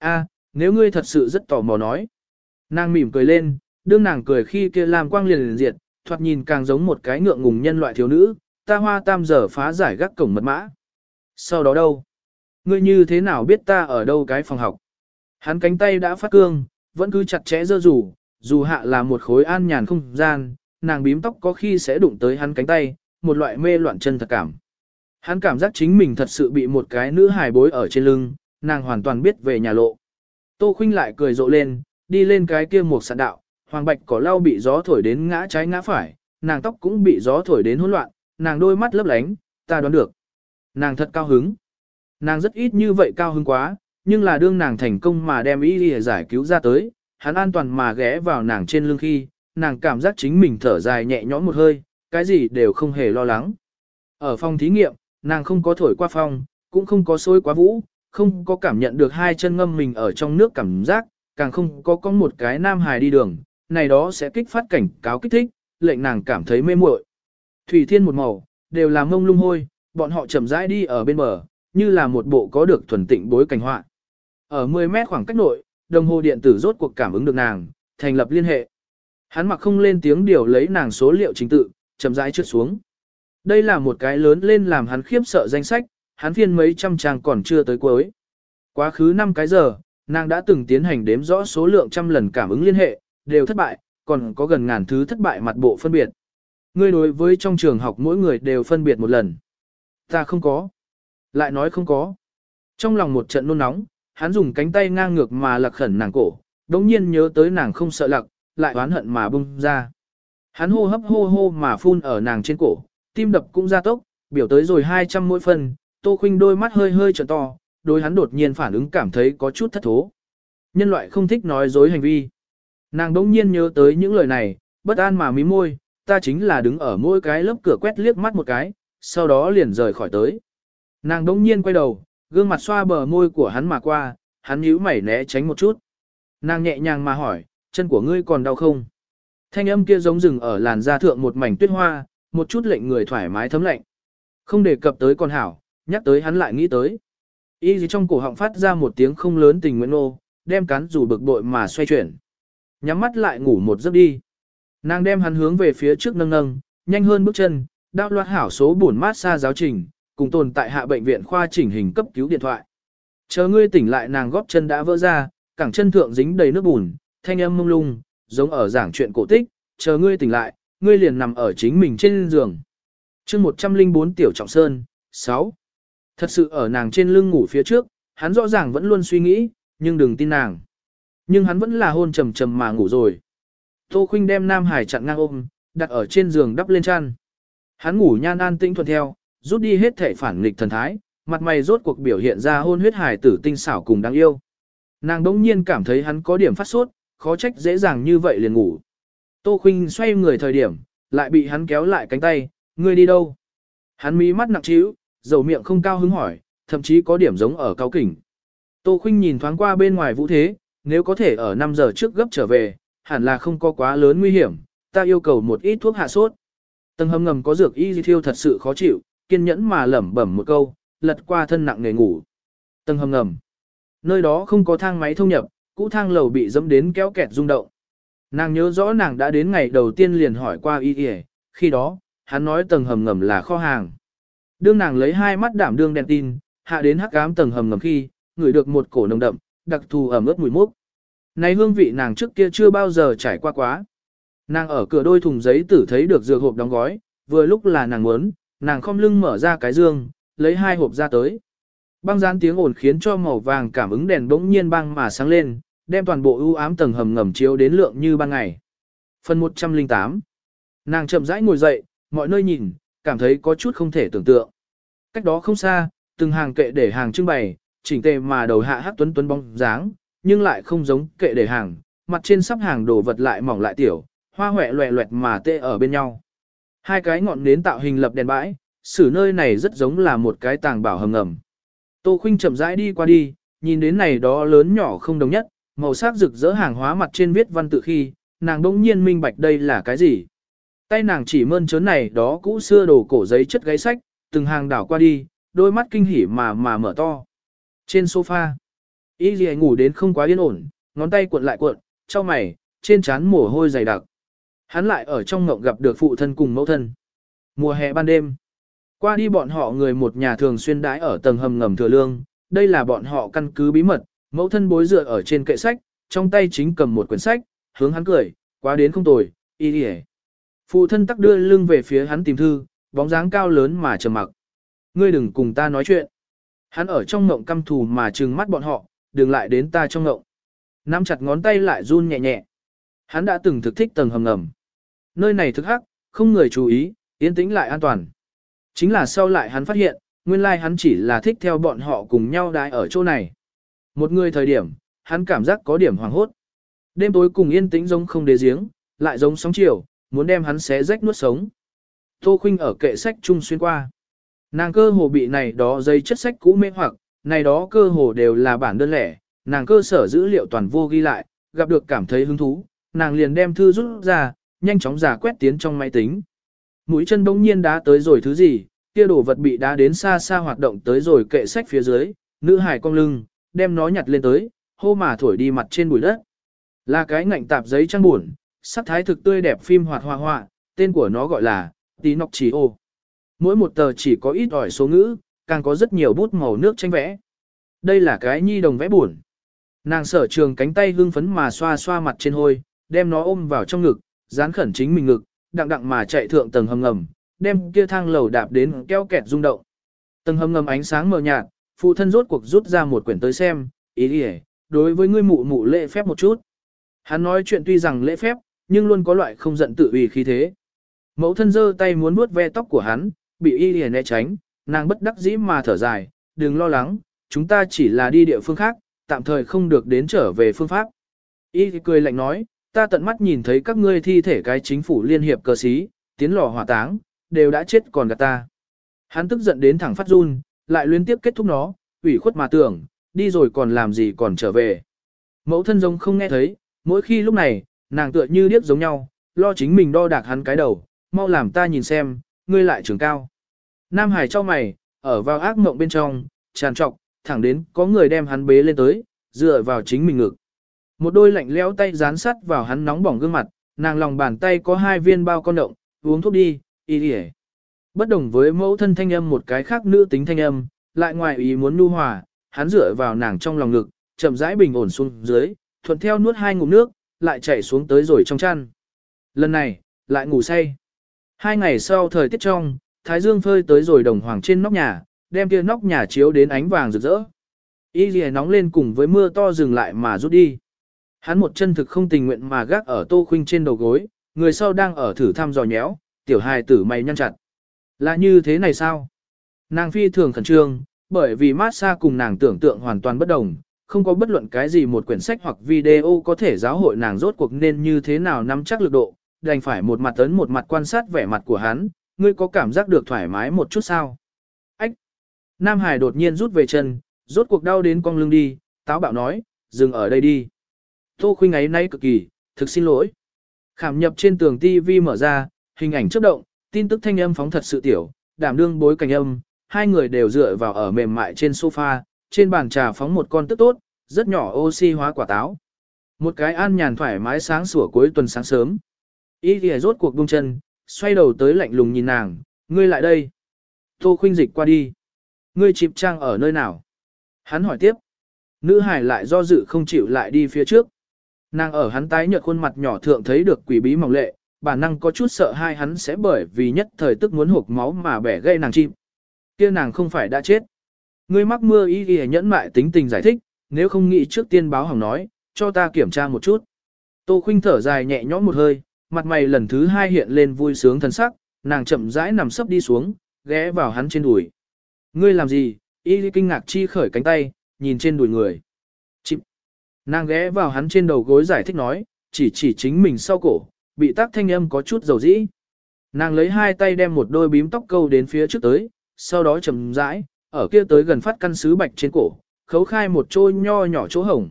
A, nếu ngươi thật sự rất tò mò nói. Nàng mỉm cười lên, đương nàng cười khi kia làm quang liền liền diệt, thoạt nhìn càng giống một cái ngượng ngùng nhân loại thiếu nữ, ta hoa tam giờ phá giải gác cổng mật mã. Sau đó đâu? Ngươi như thế nào biết ta ở đâu cái phòng học? Hắn cánh tay đã phát cương, vẫn cứ chặt chẽ dơ rủ, dù hạ là một khối an nhàn không gian, nàng bím tóc có khi sẽ đụng tới hắn cánh tay, một loại mê loạn chân thật cảm. Hắn cảm giác chính mình thật sự bị một cái nữ hài bối ở trên lưng, nàng hoàn toàn biết về nhà lộ. Tô Khuynh lại cười rộ lên, đi lên cái kia một sạn đạo, hoàng bạch cỏ lau bị gió thổi đến ngã trái ngã phải, nàng tóc cũng bị gió thổi đến hỗn loạn, nàng đôi mắt lấp lánh, ta đoán được. Nàng thật cao hứng. Nàng rất ít như vậy cao hứng quá, nhưng là đương nàng thành công mà đem ý đi giải cứu ra tới, hắn an toàn mà ghé vào nàng trên lưng khi, nàng cảm giác chính mình thở dài nhẹ nhõm một hơi, cái gì đều không hề lo lắng. Ở phòng thí nghiệm, nàng không có thổi qua phòng, cũng không có xôi quá vũ, không có cảm nhận được hai chân ngâm mình ở trong nước cảm giác, càng không có có một cái nam hài đi đường, này đó sẽ kích phát cảnh cáo kích thích, lệnh nàng cảm thấy mê muội. Thủy thiên một màu, đều là mông lung hôi, bọn họ chậm rãi đi ở bên bờ, như là một bộ có được thuần tịnh bối cảnh họa. Ở 10 mét khoảng cách nội, đồng hồ điện tử rốt cuộc cảm ứng được nàng, thành lập liên hệ. Hắn mặc không lên tiếng điều lấy nàng số liệu chính tự, chậm rãi trượt xuống. Đây là một cái lớn lên làm hắn khiếp sợ danh sách, hắn phiên mấy trăm trang còn chưa tới cuối. Quá khứ 5 cái giờ, nàng đã từng tiến hành đếm rõ số lượng trăm lần cảm ứng liên hệ, đều thất bại, còn có gần ngàn thứ thất bại mặt bộ phân biệt. Ngươi đối với trong trường học mỗi người đều phân biệt một lần. Ta không có. Lại nói không có. Trong lòng một trận nôn nóng, hắn dùng cánh tay ngang ngược mà lặc khẩn nàng cổ, đống nhiên nhớ tới nàng không sợ lặc, lại oán hận mà bung ra. Hắn hô hấp hô hô mà phun ở nàng trên cổ, tim đập cũng ra tốc, biểu tới rồi 200 mỗi phân, Tô Khuynh đôi mắt hơi hơi trợn to, đối hắn đột nhiên phản ứng cảm thấy có chút thất thố. Nhân loại không thích nói dối hành vi. Nàng đống nhiên nhớ tới những lời này, bất an mà mí môi, ta chính là đứng ở mỗi cái lớp cửa quét liếc mắt một cái, sau đó liền rời khỏi tới. Nàng đống nhiên quay đầu, gương mặt xoa bờ môi của hắn mà qua, hắn nhíu mày né tránh một chút. Nàng nhẹ nhàng mà hỏi, chân của ngươi còn đau không? Thanh âm kia giống rừng ở làn da thượng một mảnh tuyết hoa, một chút lệnh người thoải mái thấm lạnh. Không đề cập tới con hảo, nhắc tới hắn lại nghĩ tới. Y gì trong cổ họng phát ra một tiếng không lớn tình nguyện ô đem cắn dù bực bội mà xoay chuyển. Nhắm mắt lại ngủ một giấc đi. Nàng đem hắn hướng về phía trước nâng nâng, nhanh hơn bước chân, đao loạt hảo số buồn mát xa giáo trình, cùng tồn tại hạ bệnh viện khoa chỉnh hình cấp cứu điện thoại. Chờ ngươi tỉnh lại nàng góp chân đã vỡ ra, cẳng chân thượng dính đầy nước bùn, thanh âm mông lung, giống ở giảng chuyện cổ tích, chờ ngươi tỉnh lại, ngươi liền nằm ở chính mình trên giường. chương 104 Tiểu Trọng Sơn, 6. Thật sự ở nàng trên lưng ngủ phía trước, hắn rõ ràng vẫn luôn suy nghĩ, nhưng đừng tin nàng. Nhưng hắn vẫn là hôn trầm trầm mà ngủ rồi. Tô Khuynh đem Nam Hải chặn ngang ôm, đặt ở trên giường đắp lên chăn. Hắn ngủ nhan an tĩnh thuận theo, rút đi hết thể phản nghịch thần thái, mặt mày rốt cuộc biểu hiện ra hôn huyết hải tử tinh xảo cùng đáng yêu. Nàng đống nhiên cảm thấy hắn có điểm phát sốt, khó trách dễ dàng như vậy liền ngủ. Tô Khuynh xoay người thời điểm, lại bị hắn kéo lại cánh tay, ngươi đi đâu? Hắn mí mắt nặng trĩu, dầu miệng không cao hứng hỏi, thậm chí có điểm giống ở cao kỉnh. Tô Khuynh nhìn thoáng qua bên ngoài vũ thế, nếu có thể ở 5 giờ trước gấp trở về, hẳn là không có quá lớn nguy hiểm, ta yêu cầu một ít thuốc hạ sốt. Tầng hầm ngầm có dược y di thiêu thật sự khó chịu, kiên nhẫn mà lẩm bẩm một câu, lật qua thân nặng nề ngủ. Tầng hầm ngầm. Nơi đó không có thang máy thông nhập, cũ thang lầu bị dẫm đến kéo kẹt rung động. Nàng nhớ rõ nàng đã đến ngày đầu tiên liền hỏi qua y y, khi đó, hắn nói tầng hầm ngầm là kho hàng. Đương nàng lấy hai mắt đảm đương đèn tin, hạ đến hắc ám tầng hầm ngầm khi, ngửi được một cổ nồng đậm, đặc thù ẩm ướt mùi mốc. Này hương vị nàng trước kia chưa bao giờ trải qua quá. Nàng ở cửa đôi thùng giấy tử thấy được dược hộp đóng gói, vừa lúc là nàng muốn, nàng không lưng mở ra cái dương, lấy hai hộp ra tới. Băng gián tiếng ồn khiến cho màu vàng cảm ứng đèn bỗng nhiên băng mà sáng lên, đem toàn bộ ưu ám tầng hầm ngầm chiếu đến lượng như ban ngày. Phần 108 Nàng chậm rãi ngồi dậy, mọi nơi nhìn, cảm thấy có chút không thể tưởng tượng. Cách đó không xa, từng hàng kệ để hàng trưng bày, chỉnh tề mà đầu hạ hát tuấn tuấn bóng dáng, nhưng lại không giống kệ để hàng, mặt trên sắp hàng đồ vật lại mỏng lại tiểu, hoa hoẹ loẹ loẹt mà tê ở bên nhau. Hai cái ngọn nến tạo hình lập đèn bãi, xử nơi này rất giống là một cái tàng bảo hầm ngầm. Tô Khuynh chậm rãi đi qua đi, nhìn đến này đó lớn nhỏ không đồng nhất, màu sắc rực rỡ hàng hóa mặt trên viết văn tự khi, nàng đỗng nhiên minh bạch đây là cái gì. Tay nàng chỉ mơn trớn này đó cũ xưa đồ cổ giấy chất gáy sách, từng hàng đảo qua đi, đôi mắt kinh hỉ mà mà mở to. Trên sofa, Y gì ngủ đến không quá yên ổn, ngón tay cuộn lại cuộn, trong mày, trên trán mồ hôi dày đặc. Hắn lại ở trong ngộng gặp được phụ thân cùng mẫu thân. Mùa hè ban đêm. Qua đi bọn họ người một nhà thường xuyên đãi ở tầng hầm ngầm thừa lương, đây là bọn họ căn cứ bí mật, mẫu thân bối dựa ở trên kệ sách, trong tay chính cầm một quyển sách, hướng hắn cười, quá đến không tồi, y đi Phụ thân tắc đưa lưng về phía hắn tìm thư, bóng dáng cao lớn mà trầm mặc. Ngươi đừng cùng ta nói chuyện. Hắn ở trong ngộng căm thù mà trừng mắt bọn họ, đừng lại đến ta trong ngộng. Nắm chặt ngón tay lại run nhẹ nhẹ. Hắn đã từng thực thích tầng hầm ngầm. Nơi này thực hắc, không người chú ý, yên tĩnh lại an toàn. Chính là sau lại hắn phát hiện, nguyên lai hắn chỉ là thích theo bọn họ cùng nhau đái ở chỗ này. Một người thời điểm, hắn cảm giác có điểm hoàng hốt. Đêm tối cùng yên tĩnh giống không đế giếng, lại giống sóng chiều, muốn đem hắn xé rách nuốt sống. Tô Khuynh ở kệ sách trung xuyên qua. Nàng cơ hồ bị này đó dây chất sách cũ mê hoặc, này đó cơ hồ đều là bản đơn lẻ, nàng cơ sở dữ liệu toàn vô ghi lại, gặp được cảm thấy hứng thú, nàng liền đem thư rút ra, nhanh chóng giả quét tiến trong máy tính. Mũi chân bỗng nhiên đá tới rồi thứ gì, kia đồ vật bị đá đến xa xa hoạt động tới rồi kệ sách phía dưới, nữ hải cong lưng, đem nó nhặt lên tới, hô mà thổi đi mặt trên bụi đất. Là cái ngạnh tạp giấy trang buồn, sắc thái thực tươi đẹp phim hoạt hoa hoa, tên của nó gọi là Tí Nọc Ô. Mỗi một tờ chỉ có ít ỏi số ngữ, càng có rất nhiều bút màu nước tranh vẽ. Đây là cái nhi đồng vẽ buồn. Nàng sở trường cánh tay hưng phấn mà xoa xoa mặt trên hôi, đem nó ôm vào trong ngực, dán khẩn chính mình ngực, đặng đặng mà chạy thượng tầng hầm ngầm, đem kia thang lầu đạp đến keo kẹt rung động. Tầng hầm ngầm ánh sáng mờ nhạt, phụ thân rốt cuộc rút ra một quyển tới xem, ý đi đối với ngươi mụ mụ lễ phép một chút. Hắn nói chuyện tuy rằng lễ phép, nhưng luôn có loại không giận tự ủy khí thế. Mẫu thân giơ tay muốn vuốt ve tóc của hắn, bị y liền né tránh, nàng bất đắc dĩ mà thở dài, đừng lo lắng, chúng ta chỉ là đi địa phương khác, tạm thời không được đến trở về phương pháp. Y cười lạnh nói, ta tận mắt nhìn thấy các ngươi thi thể cái chính phủ liên hiệp cờ sĩ, tiến lò hỏa táng, đều đã chết còn gạt ta. Hắn tức giận đến thẳng phát run, lại liên tiếp kết thúc nó, ủy khuất mà tưởng, đi rồi còn làm gì còn trở về. Mẫu thân giống không nghe thấy, mỗi khi lúc này, nàng tựa như điếc giống nhau, lo chính mình đo đạc hắn cái đầu, mau làm ta nhìn xem, ngươi lại trường cao. Nam Hải cho mày, ở vào ác mộng bên trong, tràn trọc, thẳng đến có người đem hắn bế lên tới, dựa vào chính mình ngực. Một đôi lạnh lẽo tay dán sắt vào hắn nóng bỏng gương mặt, nàng lòng bàn tay có hai viên bao con động, uống thuốc đi, y đi Bất đồng với mẫu thân thanh âm một cái khác nữ tính thanh âm, lại ngoài ý muốn nu hòa, hắn dựa vào nàng trong lòng ngực, chậm rãi bình ổn xuống dưới, thuận theo nuốt hai ngụm nước, lại chảy xuống tới rồi trong chăn. Lần này, lại ngủ say. Hai ngày sau thời tiết trong, Thái Dương phơi tới rồi đồng hoàng trên nóc nhà, đem kia nóc nhà chiếu đến ánh vàng rực rỡ. Y lìa nóng lên cùng với mưa to dừng lại mà rút đi. Hắn một chân thực không tình nguyện mà gác ở tô khuynh trên đầu gối, người sau đang ở thử thăm dò nhéo, tiểu hài tử mày nhăn chặt. Là như thế này sao? Nàng phi thường khẩn trương, bởi vì mát xa cùng nàng tưởng tượng hoàn toàn bất đồng, không có bất luận cái gì một quyển sách hoặc video có thể giáo hội nàng rốt cuộc nên như thế nào nắm chắc lực độ, đành phải một mặt tấn một mặt quan sát vẻ mặt của hắn, ngươi có cảm giác được thoải mái một chút sao? Ách! Nam Hải đột nhiên rút về chân, rốt cuộc đau đến cong lưng đi, táo bạo nói, dừng ở đây đi. Tô khuynh ấy nay cực kỳ, thực xin lỗi. Khảm nhập trên tường TV mở ra, hình ảnh chớp động, tin tức thanh âm phóng thật sự tiểu, đảm đương bối cảnh âm, hai người đều dựa vào ở mềm mại trên sofa, trên bàn trà phóng một con tức tốt, rất nhỏ oxy hóa quả táo. Một cái an nhàn thoải mái sáng sủa cuối tuần sáng sớm. Ý thì rốt cuộc buông chân, xoay đầu tới lạnh lùng nhìn nàng, ngươi lại đây. Tô khuynh dịch qua đi. Ngươi chịp trang ở nơi nào? Hắn hỏi tiếp. Nữ hải lại do dự không chịu lại đi phía trước. Nàng ở hắn tái nhợt khuôn mặt nhỏ thượng thấy được quỷ bí mỏng lệ, bản năng có chút sợ hai hắn sẽ bởi vì nhất thời tức muốn hộp máu mà bẻ gây nàng chim. Kia nàng không phải đã chết. Ngươi mắc mưa y y nhẫn mại tính tình giải thích, nếu không nghĩ trước tiên báo hỏng nói, cho ta kiểm tra một chút. Tô khinh thở dài nhẹ nhõm một hơi, mặt mày lần thứ hai hiện lên vui sướng thân sắc, nàng chậm rãi nằm sấp đi xuống, ghé vào hắn trên đùi. Ngươi làm gì? Y kinh ngạc chi khởi cánh tay, nhìn trên đùi người. Chịp. Nàng ghé vào hắn trên đầu gối giải thích nói, chỉ chỉ chính mình sau cổ, bị tác thanh âm có chút dầu dĩ. Nàng lấy hai tay đem một đôi bím tóc câu đến phía trước tới, sau đó chậm rãi, ở kia tới gần phát căn sứ bạch trên cổ, khấu khai một trôi nho nhỏ chỗ hồng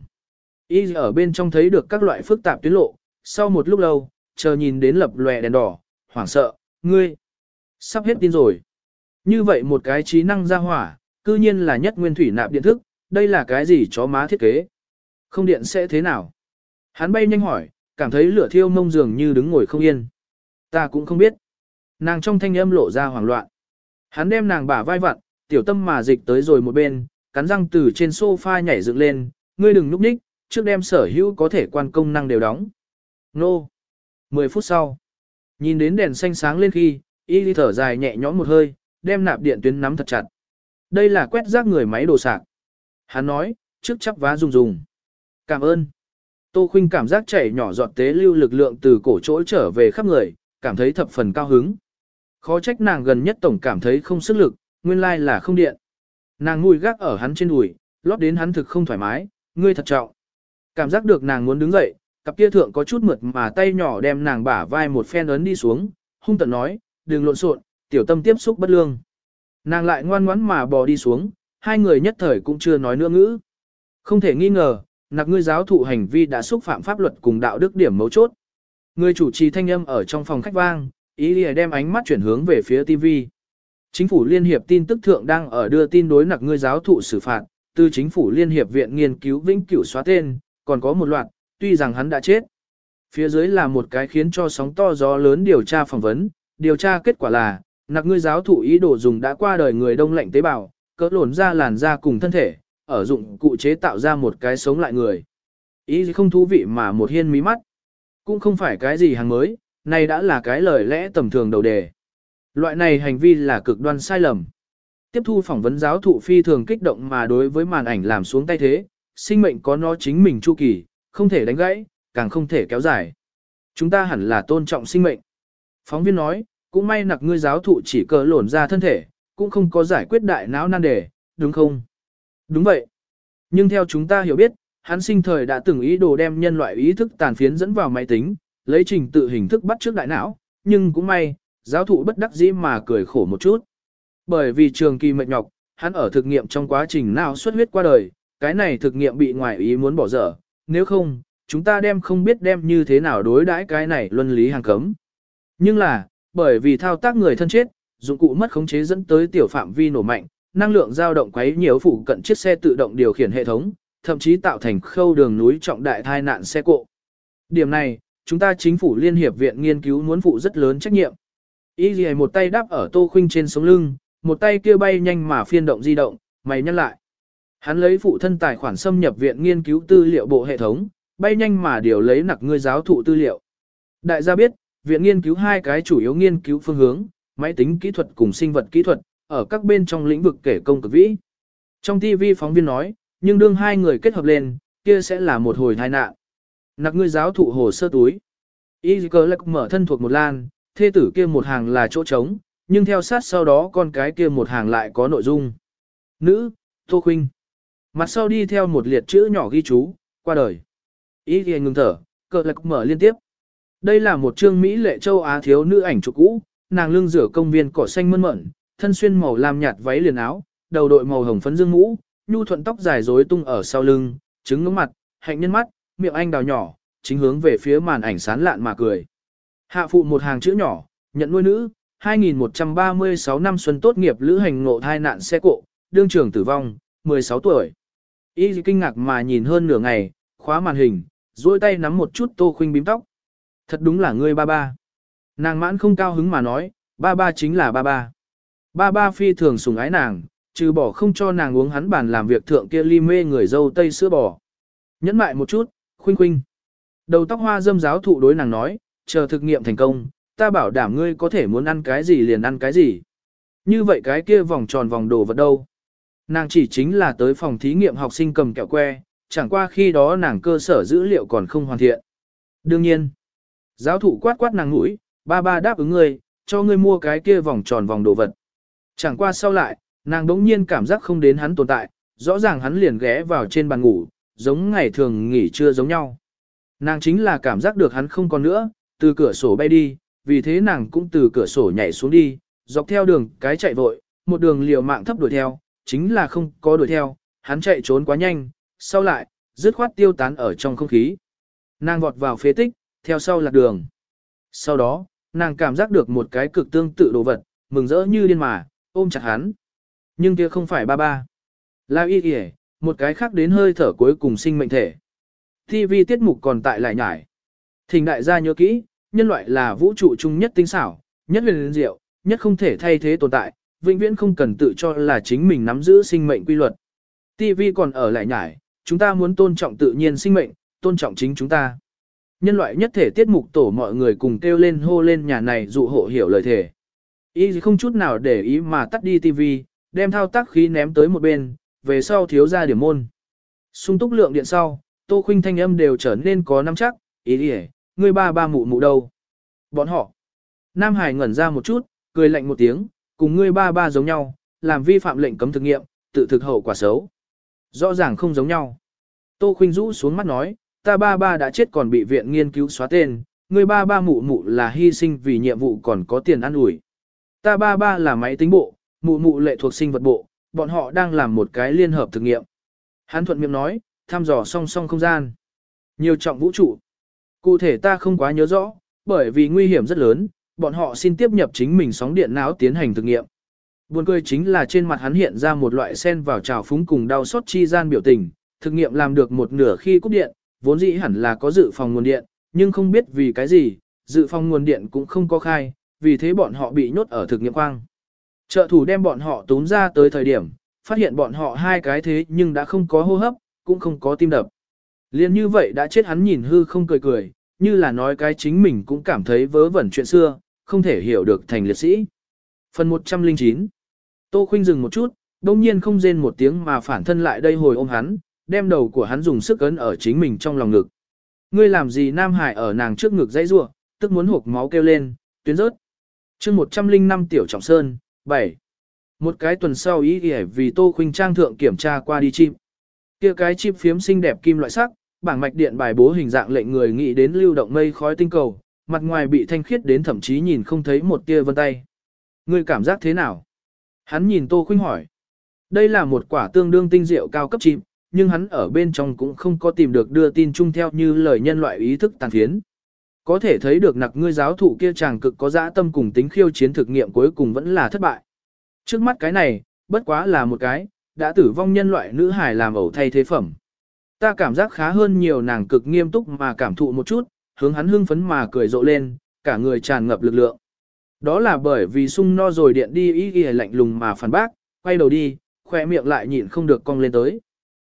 Y ở bên trong thấy được các loại phức tạp tuyến lộ, sau một lúc lâu, chờ nhìn đến lập lòe đèn đỏ, hoảng sợ, ngươi, sắp hết tin rồi. Như vậy một cái trí năng ra hỏa, cư nhiên là nhất nguyên thủy nạp điện thức, đây là cái gì chó má thiết kế? Không điện sẽ thế nào? Hắn bay nhanh hỏi, cảm thấy lửa thiêu mông dường như đứng ngồi không yên. Ta cũng không biết. Nàng trong thanh âm lộ ra hoảng loạn. Hắn đem nàng bả vai vặn, tiểu tâm mà dịch tới rồi một bên, cắn răng từ trên sofa nhảy dựng lên, ngươi đừng núp ních, trước đem sở hữu có thể quan công năng đều đóng. Nô. 10 phút sau, nhìn đến đèn xanh sáng lên khi, y đi thở dài nhẹ nhõm một hơi, đem nạp điện tuyến nắm thật chặt. Đây là quét rác người máy đồ sạc. Hắn nói, trước chắp vá dùng dùng. Cảm ơn. Tô Khuynh cảm giác chảy nhỏ giọt tế lưu lực lượng từ cổ chỗ trở về khắp người, cảm thấy thập phần cao hứng. Khó trách nàng gần nhất tổng cảm thấy không sức lực, nguyên lai là không điện. Nàng ngồi gác ở hắn trên đùi, lót đến hắn thực không thoải mái, ngươi thật trọng. Cảm giác được nàng muốn đứng dậy, cặp kia thượng có chút mượt mà tay nhỏ đem nàng bả vai một phen ấn đi xuống, hung tận nói, đừng lộn xộn, tiểu tâm tiếp xúc bất lương. Nàng lại ngoan ngoãn mà bò đi xuống, hai người nhất thời cũng chưa nói nữa ngữ. Không thể nghi ngờ, nặc ngươi giáo thụ hành vi đã xúc phạm pháp luật cùng đạo đức điểm mấu chốt. Người chủ trì thanh âm ở trong phòng khách vang, ý lìa đem ánh mắt chuyển hướng về phía TV. Chính phủ Liên hiệp tin tức thượng đang ở đưa tin đối nặc ngươi giáo thụ xử phạt, từ chính phủ Liên hiệp viện nghiên cứu vĩnh cửu xóa tên, còn có một loạt, tuy rằng hắn đã chết. Phía dưới là một cái khiến cho sóng to gió lớn điều tra phỏng vấn, điều tra kết quả là, nặc ngươi giáo thụ ý đồ dùng đã qua đời người đông lạnh tế bào, cỡ lồn ra làn da cùng thân thể, ở dụng cụ chế tạo ra một cái sống lại người. Ý không thú vị mà một hiên mí mắt. Cũng không phải cái gì hàng mới, này đã là cái lời lẽ tầm thường đầu đề. Loại này hành vi là cực đoan sai lầm. Tiếp thu phỏng vấn giáo thụ phi thường kích động mà đối với màn ảnh làm xuống tay thế, sinh mệnh có nó chính mình chu kỳ, không thể đánh gãy, càng không thể kéo dài. Chúng ta hẳn là tôn trọng sinh mệnh. Phóng viên nói, cũng may nặc ngươi giáo thụ chỉ cờ lổn ra thân thể, cũng không có giải quyết đại não nan đề, đúng không? Đúng vậy. Nhưng theo chúng ta hiểu biết, hắn sinh thời đã từng ý đồ đem nhân loại ý thức tàn phiến dẫn vào máy tính, lấy trình tự hình thức bắt trước đại não, nhưng cũng may, giáo thụ bất đắc dĩ mà cười khổ một chút. Bởi vì trường kỳ mệt nhọc, hắn ở thực nghiệm trong quá trình nào xuất huyết qua đời, cái này thực nghiệm bị ngoại ý muốn bỏ dở, nếu không, chúng ta đem không biết đem như thế nào đối đãi cái này luân lý hàng cấm. Nhưng là, bởi vì thao tác người thân chết, dụng cụ mất khống chế dẫn tới tiểu phạm vi nổ mạnh, năng lượng dao động quấy nhiều phụ cận chiếc xe tự động điều khiển hệ thống, thậm chí tạo thành khâu đường núi trọng đại tai nạn xe cộ. Điểm này, chúng ta chính phủ Liên hiệp viện nghiên cứu muốn phụ rất lớn trách nhiệm. Y gì một tay đắp ở Tô Khuynh trên sống lưng, một tay kia bay nhanh mà phiên động di động, mày nhăn lại. Hắn lấy phụ thân tài khoản xâm nhập viện nghiên cứu tư liệu bộ hệ thống, bay nhanh mà điều lấy nặc ngươi giáo thụ tư liệu. Đại gia biết, viện nghiên cứu hai cái chủ yếu nghiên cứu phương hướng, máy tính kỹ thuật cùng sinh vật kỹ thuật, ở các bên trong lĩnh vực kể công cực vĩ. Trong TV phóng viên nói, nhưng đương hai người kết hợp lên, kia sẽ là một hồi tai nạn. Nặc ngươi giáo thụ hồ sơ túi. Y cơ lạc mở thân thuộc một lan, thê tử kia một hàng là chỗ trống, nhưng theo sát sau đó con cái kia một hàng lại có nội dung. Nữ, Tô Khuynh. Mặt sau đi theo một liệt chữ nhỏ ghi chú, qua đời. Y ghi ngừng thở, cờ lạc mở liên tiếp. Đây là một chương Mỹ lệ châu Á thiếu nữ ảnh chụp cũ, nàng lưng rửa công viên cỏ xanh mơn mởn, thân xuyên màu lam nhạt váy liền áo, đầu đội màu hồng phấn dương mũ, nhu thuận tóc dài rối tung ở sau lưng, trứng ngưỡng mặt, hạnh nhân mắt, miệng anh đào nhỏ, chính hướng về phía màn ảnh sán lạn mà cười. Hạ phụ một hàng chữ nhỏ, nhận nuôi nữ, 2136 năm xuân tốt nghiệp lữ hành ngộ thai nạn xe cộ, đương trưởng tử vong, 16 tuổi. Y kinh ngạc mà nhìn hơn nửa ngày, khóa màn hình, duỗi tay nắm một chút tô khuynh bím tóc. Thật đúng là ngươi ba ba. Nàng mãn không cao hứng mà nói, ba ba chính là ba ba. Ba ba phi thường sùng ái nàng, trừ bỏ không cho nàng uống hắn bàn làm việc thượng kia ly mê người dâu tây sữa bò. Nhẫn mại một chút, khuynh khuynh. Đầu tóc hoa dâm giáo thụ đối nàng nói, chờ thực nghiệm thành công, ta bảo đảm ngươi có thể muốn ăn cái gì liền ăn cái gì. Như vậy cái kia vòng tròn vòng đồ vật đâu. Nàng chỉ chính là tới phòng thí nghiệm học sinh cầm kẹo que, chẳng qua khi đó nàng cơ sở dữ liệu còn không hoàn thiện. Đương nhiên, giáo thụ quát quát nàng mũi, ba ba đáp ứng ngươi, cho ngươi mua cái kia vòng tròn vòng đồ vật. Chẳng qua sau lại, nàng đống nhiên cảm giác không đến hắn tồn tại, rõ ràng hắn liền ghé vào trên bàn ngủ, giống ngày thường nghỉ trưa giống nhau. Nàng chính là cảm giác được hắn không còn nữa, từ cửa sổ bay đi, vì thế nàng cũng từ cửa sổ nhảy xuống đi, dọc theo đường cái chạy vội, một đường liều mạng thấp đuổi theo, chính là không có đuổi theo, hắn chạy trốn quá nhanh, sau lại, dứt khoát tiêu tán ở trong không khí. Nàng vọt vào phế tích, theo sau lạc đường. Sau đó, nàng cảm giác được một cái cực tương tự đồ vật, mừng rỡ như điên mà, ôm chặt hắn. Nhưng kia không phải ba ba. là y kìa, một cái khác đến hơi thở cuối cùng sinh mệnh thể. TV tiết mục còn tại lại nhải. Thỉnh đại gia nhớ kỹ, nhân loại là vũ trụ chung nhất tinh xảo, nhất huyền diệu, nhất không thể thay thế tồn tại, vĩnh viễn không cần tự cho là chính mình nắm giữ sinh mệnh quy luật. TV còn ở lại nhải, chúng ta muốn tôn trọng tự nhiên sinh mệnh, tôn trọng chính chúng ta. Nhân loại nhất thể tiết mục tổ mọi người cùng kêu lên hô lên nhà này dụ hộ hiểu lời thể. Ý không chút nào để ý mà tắt đi TV, đem thao tác khí ném tới một bên, về sau thiếu ra điểm môn. Xung túc lượng điện sau, Tô Khuynh thanh âm đều trở nên có năm chắc, ý đi ngươi ba ba mụ mụ đâu. Bọn họ. Nam Hải ngẩn ra một chút, cười lạnh một tiếng, cùng ngươi ba ba giống nhau, làm vi phạm lệnh cấm thực nghiệm, tự thực hậu quả xấu. Rõ ràng không giống nhau. Tô Khuynh rũ xuống mắt nói, ta ba ba đã chết còn bị viện nghiên cứu xóa tên, ngươi ba ba mụ mụ là hy sinh vì nhiệm vụ còn có tiền ăn ủi. Ta ba ba là máy tính bộ, mụ mụ lệ thuộc sinh vật bộ, bọn họ đang làm một cái liên hợp thực nghiệm. Hán thuận miệng nói, thăm dò song song không gian. Nhiều trọng vũ trụ. Cụ thể ta không quá nhớ rõ, bởi vì nguy hiểm rất lớn, bọn họ xin tiếp nhập chính mình sóng điện não tiến hành thực nghiệm. Buồn cười chính là trên mặt hắn hiện ra một loại sen vào trào phúng cùng đau xót chi gian biểu tình, thực nghiệm làm được một nửa khi cúp điện, vốn dĩ hẳn là có dự phòng nguồn điện, nhưng không biết vì cái gì, dự phòng nguồn điện cũng không có khai, vì thế bọn họ bị nhốt ở thực nghiệm quang. Trợ thủ đem bọn họ tốn ra tới thời điểm, phát hiện bọn họ hai cái thế nhưng đã không có hô hấp, cũng không có tim đập. Liên như vậy đã chết hắn nhìn hư không cười cười, như là nói cái chính mình cũng cảm thấy vớ vẩn chuyện xưa, không thể hiểu được thành liệt sĩ. Phần 109 Tô Khuynh dừng một chút, đông nhiên không rên một tiếng mà phản thân lại đây hồi ôm hắn, đem đầu của hắn dùng sức ấn ở chính mình trong lòng ngực. Ngươi làm gì Nam Hải ở nàng trước ngực dãy rua, tức muốn hộp máu kêu lên, tuyến rớt. chương 105 Tiểu Trọng Sơn, 7. Một cái tuần sau ý nghĩa vì Tô Khuynh Trang thượng kiểm tra qua đi chim. kia cái chip phiếm xinh đẹp kim loại sắc, bảng mạch điện bài bố hình dạng lệnh người nghĩ đến lưu động mây khói tinh cầu, mặt ngoài bị thanh khiết đến thậm chí nhìn không thấy một tia vân tay. Ngươi cảm giác thế nào? Hắn nhìn Tô Khuynh hỏi. Đây là một quả tương đương tinh diệu cao cấp chim, nhưng hắn ở bên trong cũng không có tìm được đưa tin chung theo như lời nhân loại ý thức tàn phiến. Có thể thấy được nặc ngươi giáo thụ kia chàng cực có dã tâm cùng tính khiêu chiến thực nghiệm cuối cùng vẫn là thất bại. Trước mắt cái này, bất quá là một cái, đã tử vong nhân loại nữ hài làm ẩu thay thế phẩm. Ta cảm giác khá hơn nhiều nàng cực nghiêm túc mà cảm thụ một chút, hướng hắn hưng phấn mà cười rộ lên, cả người tràn ngập lực lượng. Đó là bởi vì sung no rồi điện đi ý ghi lạnh lùng mà phản bác, quay đầu đi, khoe miệng lại nhịn không được cong lên tới.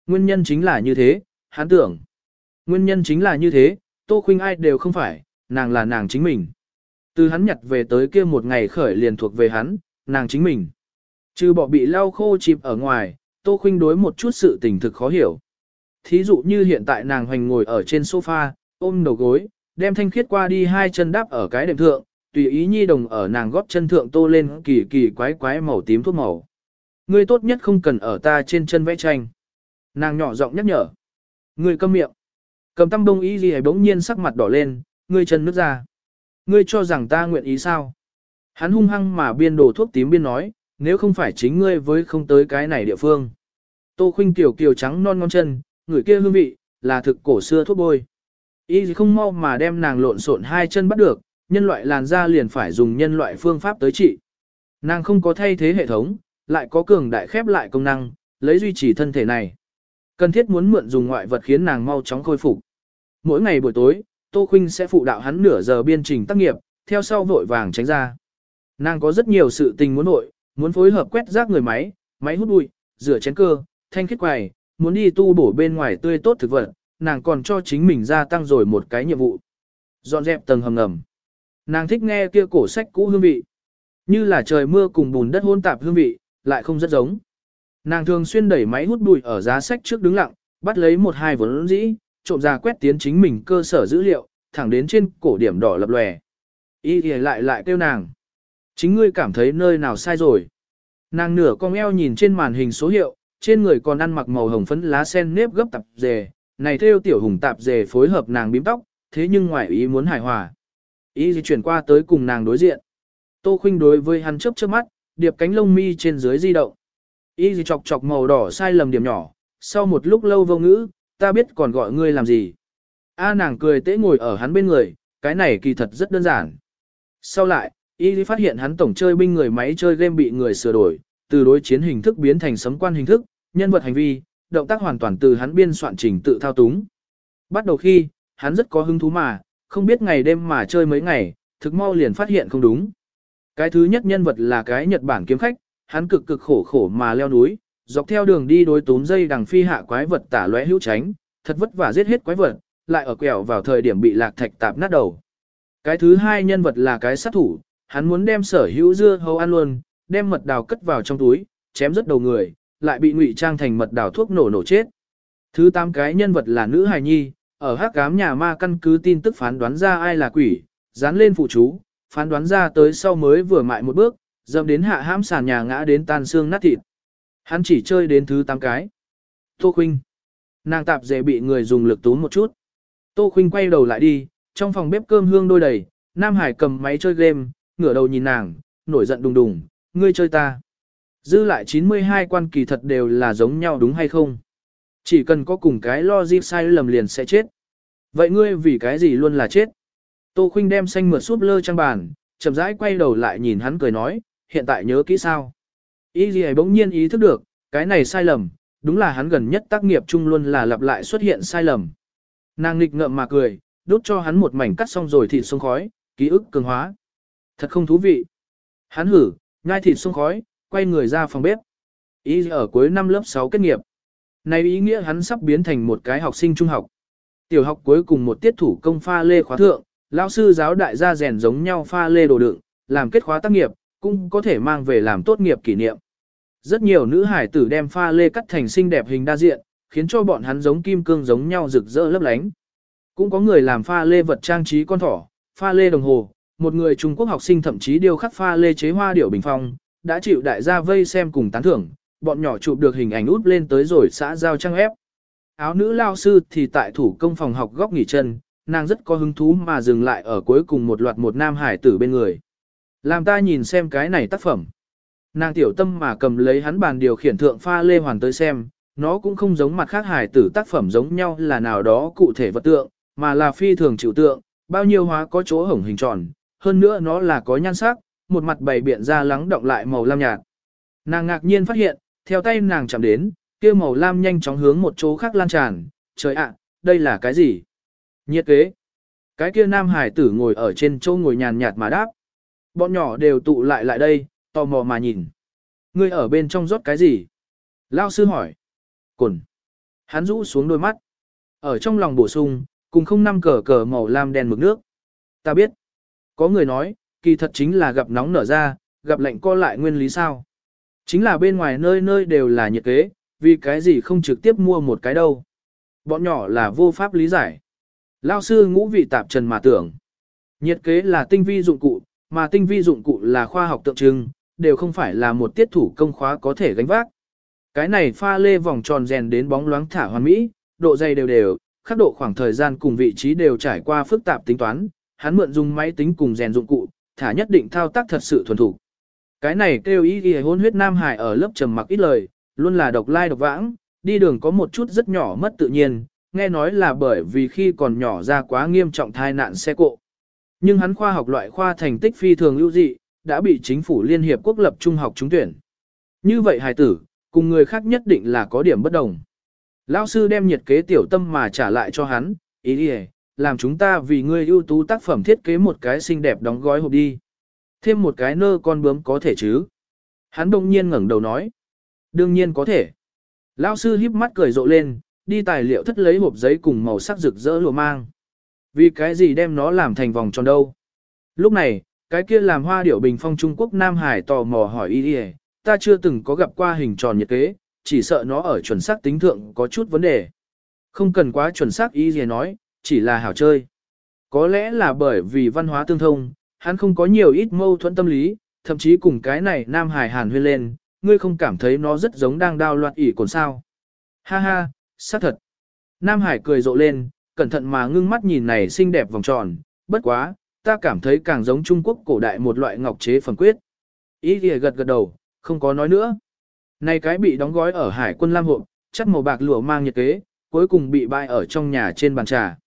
Nguyên nhân chính là như thế, hắn tưởng. Nguyên nhân chính là như thế, Tô Khuynh ai đều không phải, nàng là nàng chính mình. Từ hắn nhặt về tới kia một ngày khởi liền thuộc về hắn, nàng chính mình. Trừ bỏ bị lau khô chìm ở ngoài, Tô Khuynh đối một chút sự tình thực khó hiểu. Thí dụ như hiện tại nàng hoành ngồi ở trên sofa, ôm đầu gối, đem thanh khiết qua đi hai chân đáp ở cái đệm thượng, tùy ý nhi đồng ở nàng góp chân thượng tô lên kỳ kỳ quái quái màu tím thuốc màu. Ngươi tốt nhất không cần ở ta trên chân vẽ tranh. Nàng nhỏ giọng nhắc nhở. Ngươi câm miệng. Cầm tăm đông ý gì bỗng nhiên sắc mặt đỏ lên, ngươi chân nước ra. Ngươi cho rằng ta nguyện ý sao? Hắn hung hăng mà biên đồ thuốc tím biên nói, nếu không phải chính ngươi với không tới cái này địa phương. Tô khuynh tiểu kiều trắng non ngon chân, người kia hương vị, là thực cổ xưa thuốc bôi. y không mau mà đem nàng lộn xộn hai chân bắt được, nhân loại làn da liền phải dùng nhân loại phương pháp tới trị. Nàng không có thay thế hệ thống, lại có cường đại khép lại công năng, lấy duy trì thân thể này. Cần thiết muốn mượn dùng ngoại vật khiến nàng mau chóng khôi phục. Mỗi ngày buổi tối, Tô Khuynh sẽ phụ đạo hắn nửa giờ biên trình tác nghiệp, theo sau vội vàng tránh ra. Nàng có rất nhiều sự tình muốn nội, muốn phối hợp quét rác người máy, máy hút bụi, rửa chén cơ, thanh khiết quầy, muốn đi tu bổ bên ngoài tươi tốt thực vật, nàng còn cho chính mình gia tăng rồi một cái nhiệm vụ. Dọn dẹp tầng hầm ngầm. Nàng thích nghe kia cổ sách cũ hương vị. Như là trời mưa cùng bùn đất hôn tạp hương vị, lại không rất giống. Nàng thường xuyên đẩy máy hút bụi ở giá sách trước đứng lặng, bắt lấy một hai vốn dĩ, trộm ra quét tiến chính mình cơ sở dữ liệu, thẳng đến trên cổ điểm đỏ lập lòe. ý thì lại lại kêu nàng. Chính ngươi cảm thấy nơi nào sai rồi. Nàng nửa cong eo nhìn trên màn hình số hiệu, trên người còn ăn mặc màu hồng phấn lá sen nếp gấp tạp dề, này theo tiểu hùng tạp dề phối hợp nàng bím tóc, thế nhưng ngoài ý muốn hài hòa. Ý gì chuyển qua tới cùng nàng đối diện. Tô khinh đối với hắn chớp chớp mắt, điệp cánh lông mi trên dưới di động. Ý gì chọc chọc màu đỏ sai lầm điểm nhỏ, sau một lúc lâu vô ngữ, ta biết còn gọi ngươi làm gì. A nàng cười tễ ngồi ở hắn bên người, cái này kỳ thật rất đơn giản. Sau lại, Y phát hiện hắn tổng chơi binh người máy chơi game bị người sửa đổi, từ đối chiến hình thức biến thành sấm quan hình thức, nhân vật hành vi, động tác hoàn toàn từ hắn biên soạn trình tự thao túng. Bắt đầu khi, hắn rất có hứng thú mà, không biết ngày đêm mà chơi mấy ngày, thực mau liền phát hiện không đúng. Cái thứ nhất nhân vật là cái Nhật Bản kiếm khách, hắn cực cực khổ khổ mà leo núi, dọc theo đường đi đối tốn dây đằng phi hạ quái vật tả lóe hữu tránh, thật vất vả giết hết quái vật, lại ở quẹo vào thời điểm bị lạc thạch tạp nát đầu. Cái thứ hai nhân vật là cái sát thủ, hắn muốn đem sở hữu dưa hấu ăn luôn, đem mật đào cất vào trong túi, chém rất đầu người, lại bị ngụy trang thành mật đảo thuốc nổ nổ chết. Thứ tám cái nhân vật là nữ hài nhi, ở hắc cám nhà ma căn cứ tin tức phán đoán ra ai là quỷ, dán lên phụ chú, phán đoán ra tới sau mới vừa mại một bước, dâm đến hạ hãm sàn nhà ngã đến tan xương nát thịt. Hắn chỉ chơi đến thứ tám cái. Tô Khuynh. Nàng tạp dễ bị người dùng lực túm một chút. Tô Khuynh quay đầu lại đi, trong phòng bếp cơm hương đôi đầy, Nam Hải cầm máy chơi game, ngửa đầu nhìn nàng, nổi giận đùng đùng, ngươi chơi ta. Dư lại 92 quan kỳ thật đều là giống nhau đúng hay không? Chỉ cần có cùng cái logic sai lầm liền sẽ chết. Vậy ngươi vì cái gì luôn là chết? Tô Khuynh đem xanh mượt súp lơ trang bàn, chậm rãi quay đầu lại nhìn hắn cười nói, hiện tại nhớ kỹ sao? Y gì bỗng nhiên ý thức được, cái này sai lầm, đúng là hắn gần nhất tác nghiệp chung luôn là lặp lại xuất hiện sai lầm. Nàng nghịch ngợm mà cười, đốt cho hắn một mảnh cắt xong rồi thịt xuống khói, ký ức cường hóa. Thật không thú vị. Hắn hử, nhai thịt xuống khói, quay người ra phòng bếp. Ý ở cuối năm lớp 6 kết nghiệp. Này ý nghĩa hắn sắp biến thành một cái học sinh trung học. Tiểu học cuối cùng một tiết thủ công pha lê khóa thượng, lão sư giáo đại gia rèn giống nhau pha lê đồ đựng, làm kết khóa tác nghiệp, cũng có thể mang về làm tốt nghiệp kỷ niệm. Rất nhiều nữ hải tử đem pha lê cắt thành xinh đẹp hình đa diện, khiến cho bọn hắn giống kim cương giống nhau rực rỡ lấp lánh. Cũng có người làm pha lê vật trang trí con thỏ, pha lê đồng hồ, một người Trung Quốc học sinh thậm chí điêu khắc pha lê chế hoa điểu bình phong, đã chịu đại gia vây xem cùng tán thưởng, bọn nhỏ chụp được hình ảnh út lên tới rồi xã giao trang ép. Áo nữ lao sư thì tại thủ công phòng học góc nghỉ chân, nàng rất có hứng thú mà dừng lại ở cuối cùng một loạt một nam hải tử bên người. Làm ta nhìn xem cái này tác phẩm. Nàng tiểu tâm mà cầm lấy hắn bàn điều khiển thượng pha lê hoàn tới xem, nó cũng không giống mặt khác hải tử tác phẩm giống nhau là nào đó cụ thể vật tượng, mà là phi thường chịu tượng, bao nhiêu hóa có chỗ hổng hình tròn, hơn nữa nó là có nhan sắc, một mặt bày biện ra lắng động lại màu lam nhạt. Nàng ngạc nhiên phát hiện, theo tay nàng chạm đến, kia màu lam nhanh chóng hướng một chỗ khác lan tràn, trời ạ, đây là cái gì? Nhiệt kế. Cái kia nam hải tử ngồi ở trên chỗ ngồi nhàn nhạt mà đáp. Bọn nhỏ đều tụ lại lại đây, tò mò mà nhìn. Ngươi ở bên trong rót cái gì? Lao sư hỏi. Cồn. Hắn rũ xuống đôi mắt. Ở trong lòng bổ sung, cùng không năm cờ cờ màu lam đen mực nước. Ta biết. Có người nói, kỳ thật chính là gặp nóng nở ra, gặp lạnh co lại nguyên lý sao. Chính là bên ngoài nơi nơi đều là nhiệt kế, vì cái gì không trực tiếp mua một cái đâu. Bọn nhỏ là vô pháp lý giải. Lao sư ngũ vị tạp trần mà tưởng. Nhiệt kế là tinh vi dụng cụ, mà tinh vi dụng cụ là khoa học tượng trưng, đều không phải là một tiết thủ công khóa có thể gánh vác. Cái này pha lê vòng tròn rèn đến bóng loáng thả hoàn mỹ, độ dày đều đều, khắc độ khoảng thời gian cùng vị trí đều trải qua phức tạp tính toán, hắn mượn dùng máy tính cùng rèn dụng cụ, thả nhất định thao tác thật sự thuần thủ. Cái này kêu ý ghi hôn huyết nam hải ở lớp trầm mặc ít lời, luôn là độc lai độc vãng, đi đường có một chút rất nhỏ mất tự nhiên, nghe nói là bởi vì khi còn nhỏ ra quá nghiêm trọng thai nạn xe cộ. Nhưng hắn khoa học loại khoa thành tích phi thường ưu dị, đã bị chính phủ Liên Hiệp Quốc lập trung học trúng tuyển. Như vậy hài tử, cùng người khác nhất định là có điểm bất đồng. Lão sư đem nhiệt kế tiểu tâm mà trả lại cho hắn, ý đi làm chúng ta vì ngươi ưu tú tác phẩm thiết kế một cái xinh đẹp đóng gói hộp đi. Thêm một cái nơ con bướm có thể chứ. Hắn đông nhiên ngẩng đầu nói. Đương nhiên có thể. Lão sư híp mắt cười rộ lên, đi tài liệu thất lấy hộp giấy cùng màu sắc rực rỡ lùa mang. Vì cái gì đem nó làm thành vòng tròn đâu? Lúc này, cái kia làm hoa điểu bình phong Trung Quốc Nam Hải tò mò hỏi y ta chưa từng có gặp qua hình tròn nhiệt kế, chỉ sợ nó ở chuẩn xác tính thượng có chút vấn đề. Không cần quá chuẩn xác y nói, chỉ là hảo chơi. Có lẽ là bởi vì văn hóa tương thông, hắn không có nhiều ít mâu thuẫn tâm lý, thậm chí cùng cái này Nam Hải hàn huyên lên, ngươi không cảm thấy nó rất giống đang đao loạt ỉ còn sao. Ha ha, xác thật. Nam Hải cười rộ lên, cẩn thận mà ngưng mắt nhìn này xinh đẹp vòng tròn, bất quá, ta cảm thấy càng giống Trung Quốc cổ đại một loại ngọc chế phần quyết. Ý thì gật gật đầu, không có nói nữa. Này cái bị đóng gói ở hải quân lam hộp, chắc màu bạc lụa mang nhiệt kế, cuối cùng bị bại ở trong nhà trên bàn trà.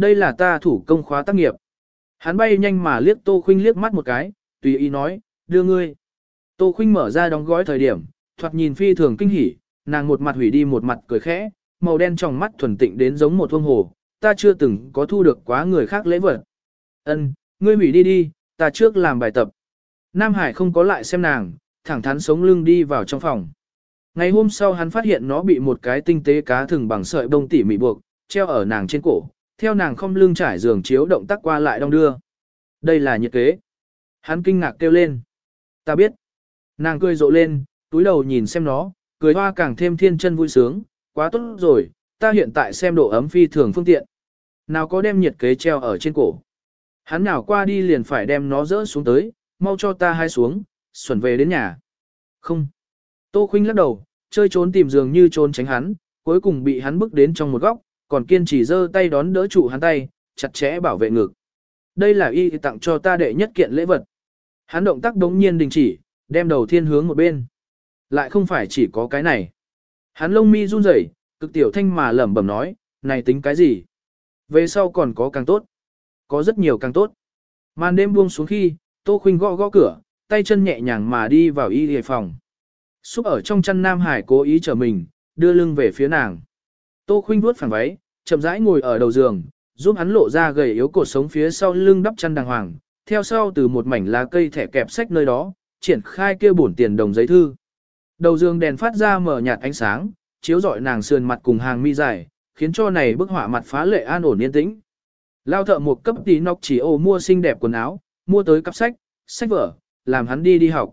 Đây là ta thủ công khóa tác nghiệp. Hắn bay nhanh mà liếc Tô Khuynh liếc mắt một cái, tùy ý nói, đưa ngươi. Tô Khuynh mở ra đóng gói thời điểm, thoạt nhìn phi thường kinh hỉ, nàng một mặt hủy đi một mặt cười khẽ, màu đen trong mắt thuần tịnh đến giống một thương hồ, ta chưa từng có thu được quá người khác lễ vật. Ân, ngươi hủy đi đi, ta trước làm bài tập. Nam Hải không có lại xem nàng, thẳng thắn sống lưng đi vào trong phòng. Ngày hôm sau hắn phát hiện nó bị một cái tinh tế cá thừng bằng sợi bông tỉ mị buộc, treo ở nàng trên cổ, theo nàng không lưng trải giường chiếu động tác qua lại đong đưa. Đây là nhiệt kế. Hắn kinh ngạc kêu lên. Ta biết. Nàng cười rộ lên, túi đầu nhìn xem nó, cười hoa càng thêm thiên chân vui sướng, quá tốt rồi, ta hiện tại xem độ ấm phi thường phương tiện. Nào có đem nhiệt kế treo ở trên cổ. Hắn nào qua đi liền phải đem nó rỡ xuống tới, mau cho ta hai xuống, xuẩn về đến nhà. Không. Tô Khuynh lắc đầu, chơi trốn tìm giường như trốn tránh hắn, cuối cùng bị hắn bước đến trong một góc, còn kiên trì giơ tay đón đỡ trụ hắn tay, chặt chẽ bảo vệ ngực. Đây là y tặng cho ta đệ nhất kiện lễ vật. Hắn động tác đống nhiên đình chỉ, đem đầu thiên hướng một bên. Lại không phải chỉ có cái này. Hắn lông mi run rẩy, cực tiểu thanh mà lẩm bẩm nói, này tính cái gì? Về sau còn có càng tốt. Có rất nhiều càng tốt. Màn đêm buông xuống khi, Tô Khuynh gõ gõ cửa, tay chân nhẹ nhàng mà đi vào y hề phòng. Xúc ở trong chăn Nam Hải cố ý trở mình, đưa lưng về phía nàng. Tô Khuynh vuốt phẳng váy, chậm rãi ngồi ở đầu giường, giúp hắn lộ ra gầy yếu cột sống phía sau lưng đắp chăn đàng hoàng, theo sau từ một mảnh lá cây thẻ kẹp sách nơi đó, triển khai kia bổn tiền đồng giấy thư. Đầu giường đèn phát ra mở nhạt ánh sáng, chiếu rọi nàng sườn mặt cùng hàng mi dài, khiến cho này bức họa mặt phá lệ an ổn yên tĩnh. Lao thợ một cấp tí nọc chỉ ô mua xinh đẹp quần áo, mua tới cặp sách, sách vở, làm hắn đi đi học.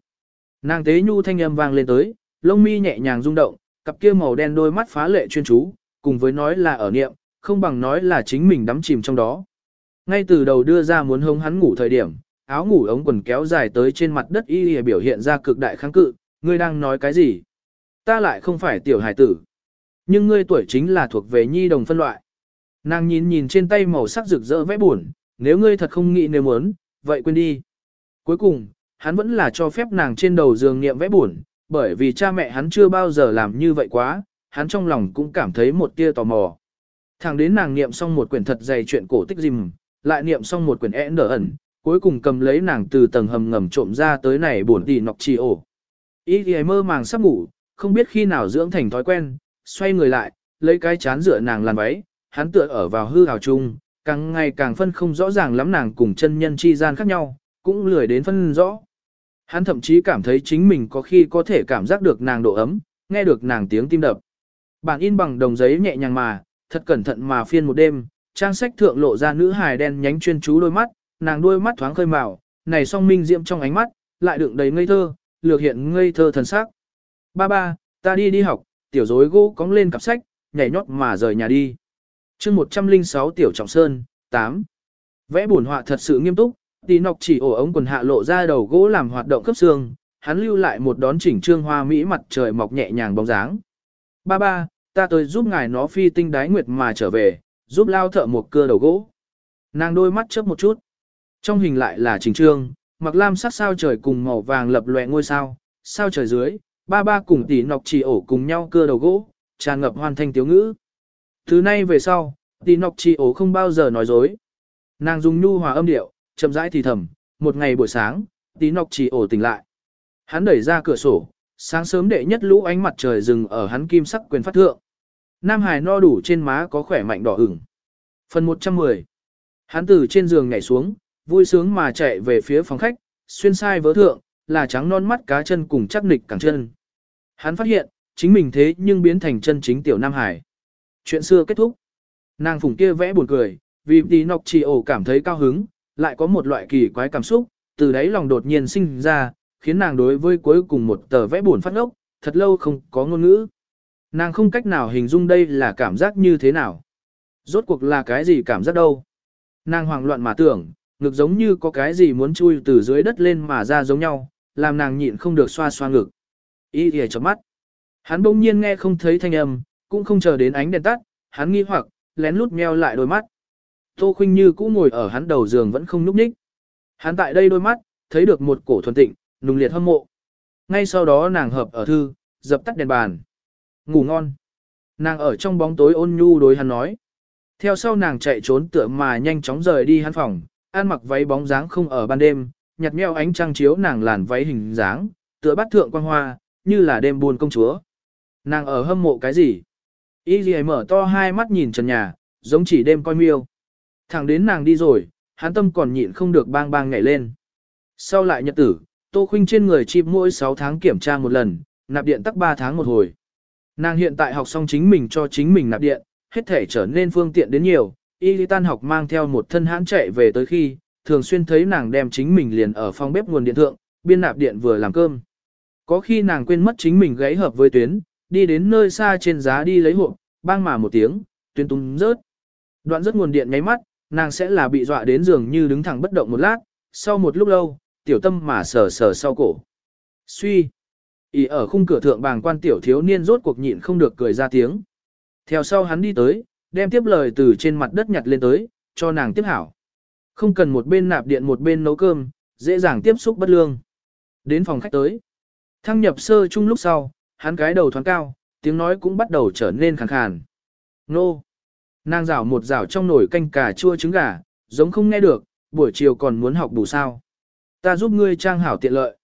Nàng tế nhu thanh âm vang lên tới, lông mi nhẹ nhàng rung động, cặp kia màu đen đôi mắt phá lệ chuyên chú, cùng với nói là ở niệm, không bằng nói là chính mình đắm chìm trong đó. Ngay từ đầu đưa ra muốn hống hắn ngủ thời điểm, áo ngủ ống quần kéo dài tới trên mặt đất y y biểu hiện ra cực đại kháng cự, ngươi đang nói cái gì? Ta lại không phải tiểu hải tử. Nhưng ngươi tuổi chính là thuộc về nhi đồng phân loại. Nàng nhìn nhìn trên tay màu sắc rực rỡ vẽ buồn, nếu ngươi thật không nghĩ nếu muốn, vậy quên đi. Cuối cùng, hắn vẫn là cho phép nàng trên đầu giường niệm vẽ buồn, bởi vì cha mẹ hắn chưa bao giờ làm như vậy quá, hắn trong lòng cũng cảm thấy một tia tò mò. Thẳng đến nàng niệm xong một quyển thật dày chuyện cổ tích dìm, lại niệm xong một quyển e nở ẩn, cuối cùng cầm lấy nàng từ tầng hầm ngầm trộm ra tới này buồn tỉ nọc trì ổ. Ý thì mơ màng sắp ngủ, không biết khi nào dưỡng thành thói quen, xoay người lại, lấy cái chán dựa nàng làn váy, hắn tựa ở vào hư hào chung, càng ngày càng phân không rõ ràng lắm nàng cùng chân nhân chi gian khác nhau, cũng lười đến phân rõ. Hắn thậm chí cảm thấy chính mình có khi có thể cảm giác được nàng độ ấm, nghe được nàng tiếng tim đập. Bản in bằng đồng giấy nhẹ nhàng mà, thật cẩn thận mà phiên một đêm, trang sách thượng lộ ra nữ hài đen nhánh chuyên chú đôi mắt, nàng đôi mắt thoáng khơi màu, này song minh diệm trong ánh mắt, lại đựng đầy ngây thơ, lược hiện ngây thơ thần sắc. Ba ba, ta đi đi học, tiểu dối gỗ cóng lên cặp sách, nhảy nhót mà rời nhà đi. chương 106 Tiểu Trọng Sơn, 8. Vẽ buồn họa thật sự nghiêm túc, tí nọc chỉ ổ ống quần hạ lộ ra đầu gỗ làm hoạt động cấp xương, hắn lưu lại một đón chỉnh trương hoa mỹ mặt trời mọc nhẹ nhàng bóng dáng. Ba ba, ta tới giúp ngài nó phi tinh đái nguyệt mà trở về, giúp lao thợ một cưa đầu gỗ. Nàng đôi mắt chớp một chút. Trong hình lại là trình trương, mặc lam sắc sao trời cùng màu vàng lập lòe ngôi sao, sao trời dưới, ba ba cùng tỷ nọc chỉ ổ cùng nhau cưa đầu gỗ, tràn ngập hoàn thành tiếu ngữ. Thứ nay về sau, tỷ nọc chỉ ổ không bao giờ nói dối. Nàng dùng nhu hòa âm điệu, chậm rãi thì thầm, một ngày buổi sáng, tỷ nọc chỉ ổ tỉnh lại. Hắn đẩy ra cửa sổ, sáng sớm đệ nhất lũ ánh mặt trời rừng ở hắn kim sắc quyền phát thượng. Nam Hải no đủ trên má có khỏe mạnh đỏ ửng. Phần 110 Hắn từ trên giường nhảy xuống, vui sướng mà chạy về phía phòng khách, xuyên sai vớ thượng, là trắng non mắt cá chân cùng chắc nịch cẳng chân. Hắn phát hiện, chính mình thế nhưng biến thành chân chính tiểu Nam Hải. Chuyện xưa kết thúc. Nàng phùng kia vẽ buồn cười, vì tí nọc chỉ ổ cảm thấy cao hứng, lại có một loại kỳ quái cảm xúc, từ đấy lòng đột nhiên sinh ra, khiến nàng đối với cuối cùng một tờ vẽ buồn phát ngốc, thật lâu không có ngôn ngữ. Nàng không cách nào hình dung đây là cảm giác như thế nào. Rốt cuộc là cái gì cảm giác đâu. Nàng hoảng loạn mà tưởng, ngực giống như có cái gì muốn chui từ dưới đất lên mà ra giống nhau, làm nàng nhịn không được xoa xoa ngực. Y thì chớp mắt. Hắn bỗng nhiên nghe không thấy thanh âm, cũng không chờ đến ánh đèn tắt, hắn nghi hoặc, lén lút meo lại đôi mắt. Tô Khuynh Như cũ ngồi ở hắn đầu giường vẫn không nhúc nhích. Hắn tại đây đôi mắt, thấy được một cổ thuần tịnh, nùng liệt hâm mộ. Ngay sau đó nàng hợp ở thư, dập tắt đèn bàn. Ngủ ngon. Nàng ở trong bóng tối ôn nhu đối hắn nói. Theo sau nàng chạy trốn tựa mà nhanh chóng rời đi hắn phòng, ăn mặc váy bóng dáng không ở ban đêm, nhặt meo ánh trăng chiếu nàng làn váy hình dáng, tựa bắt thượng quang hoa, như là đêm buồn công chúa. Nàng ở hâm mộ cái gì? Y gì mở to hai mắt nhìn trần nhà, giống chỉ đêm coi miêu. Thẳng đến nàng đi rồi, hắn tâm còn nhịn không được bang bang nhảy lên. Sau lại nhật tử, Tô Khuynh trên người chip mỗi 6 tháng kiểm tra một lần, nạp điện tắc 3 tháng một hồi. Nàng hiện tại học xong chính mình cho chính mình nạp điện, hết thể trở nên phương tiện đến nhiều, y tan học mang theo một thân hãn chạy về tới khi, thường xuyên thấy nàng đem chính mình liền ở phòng bếp nguồn điện thượng, biên nạp điện vừa làm cơm. Có khi nàng quên mất chính mình gãy hợp với tuyến, đi đến nơi xa trên giá đi lấy hộp, bang mà một tiếng, tuyến tung rớt. Đoạn rất nguồn điện nháy mắt, nàng sẽ là bị dọa đến giường như đứng thẳng bất động một lát, sau một lúc lâu, tiểu tâm mà sờ sờ sau cổ. Suy. Ý ở khung cửa thượng bàng quan tiểu thiếu niên rốt cuộc nhịn không được cười ra tiếng. Theo sau hắn đi tới, đem tiếp lời từ trên mặt đất nhặt lên tới, cho nàng tiếp hảo. Không cần một bên nạp điện một bên nấu cơm, dễ dàng tiếp xúc bất lương. Đến phòng khách tới. Thăng nhập sơ chung lúc sau, hắn cái đầu thoáng cao, tiếng nói cũng bắt đầu trở nên khàn khàn. Nô! Nàng rảo một rảo trong nồi canh cà chua trứng gà, giống không nghe được, buổi chiều còn muốn học đủ sao. Ta giúp ngươi trang hảo tiện lợi.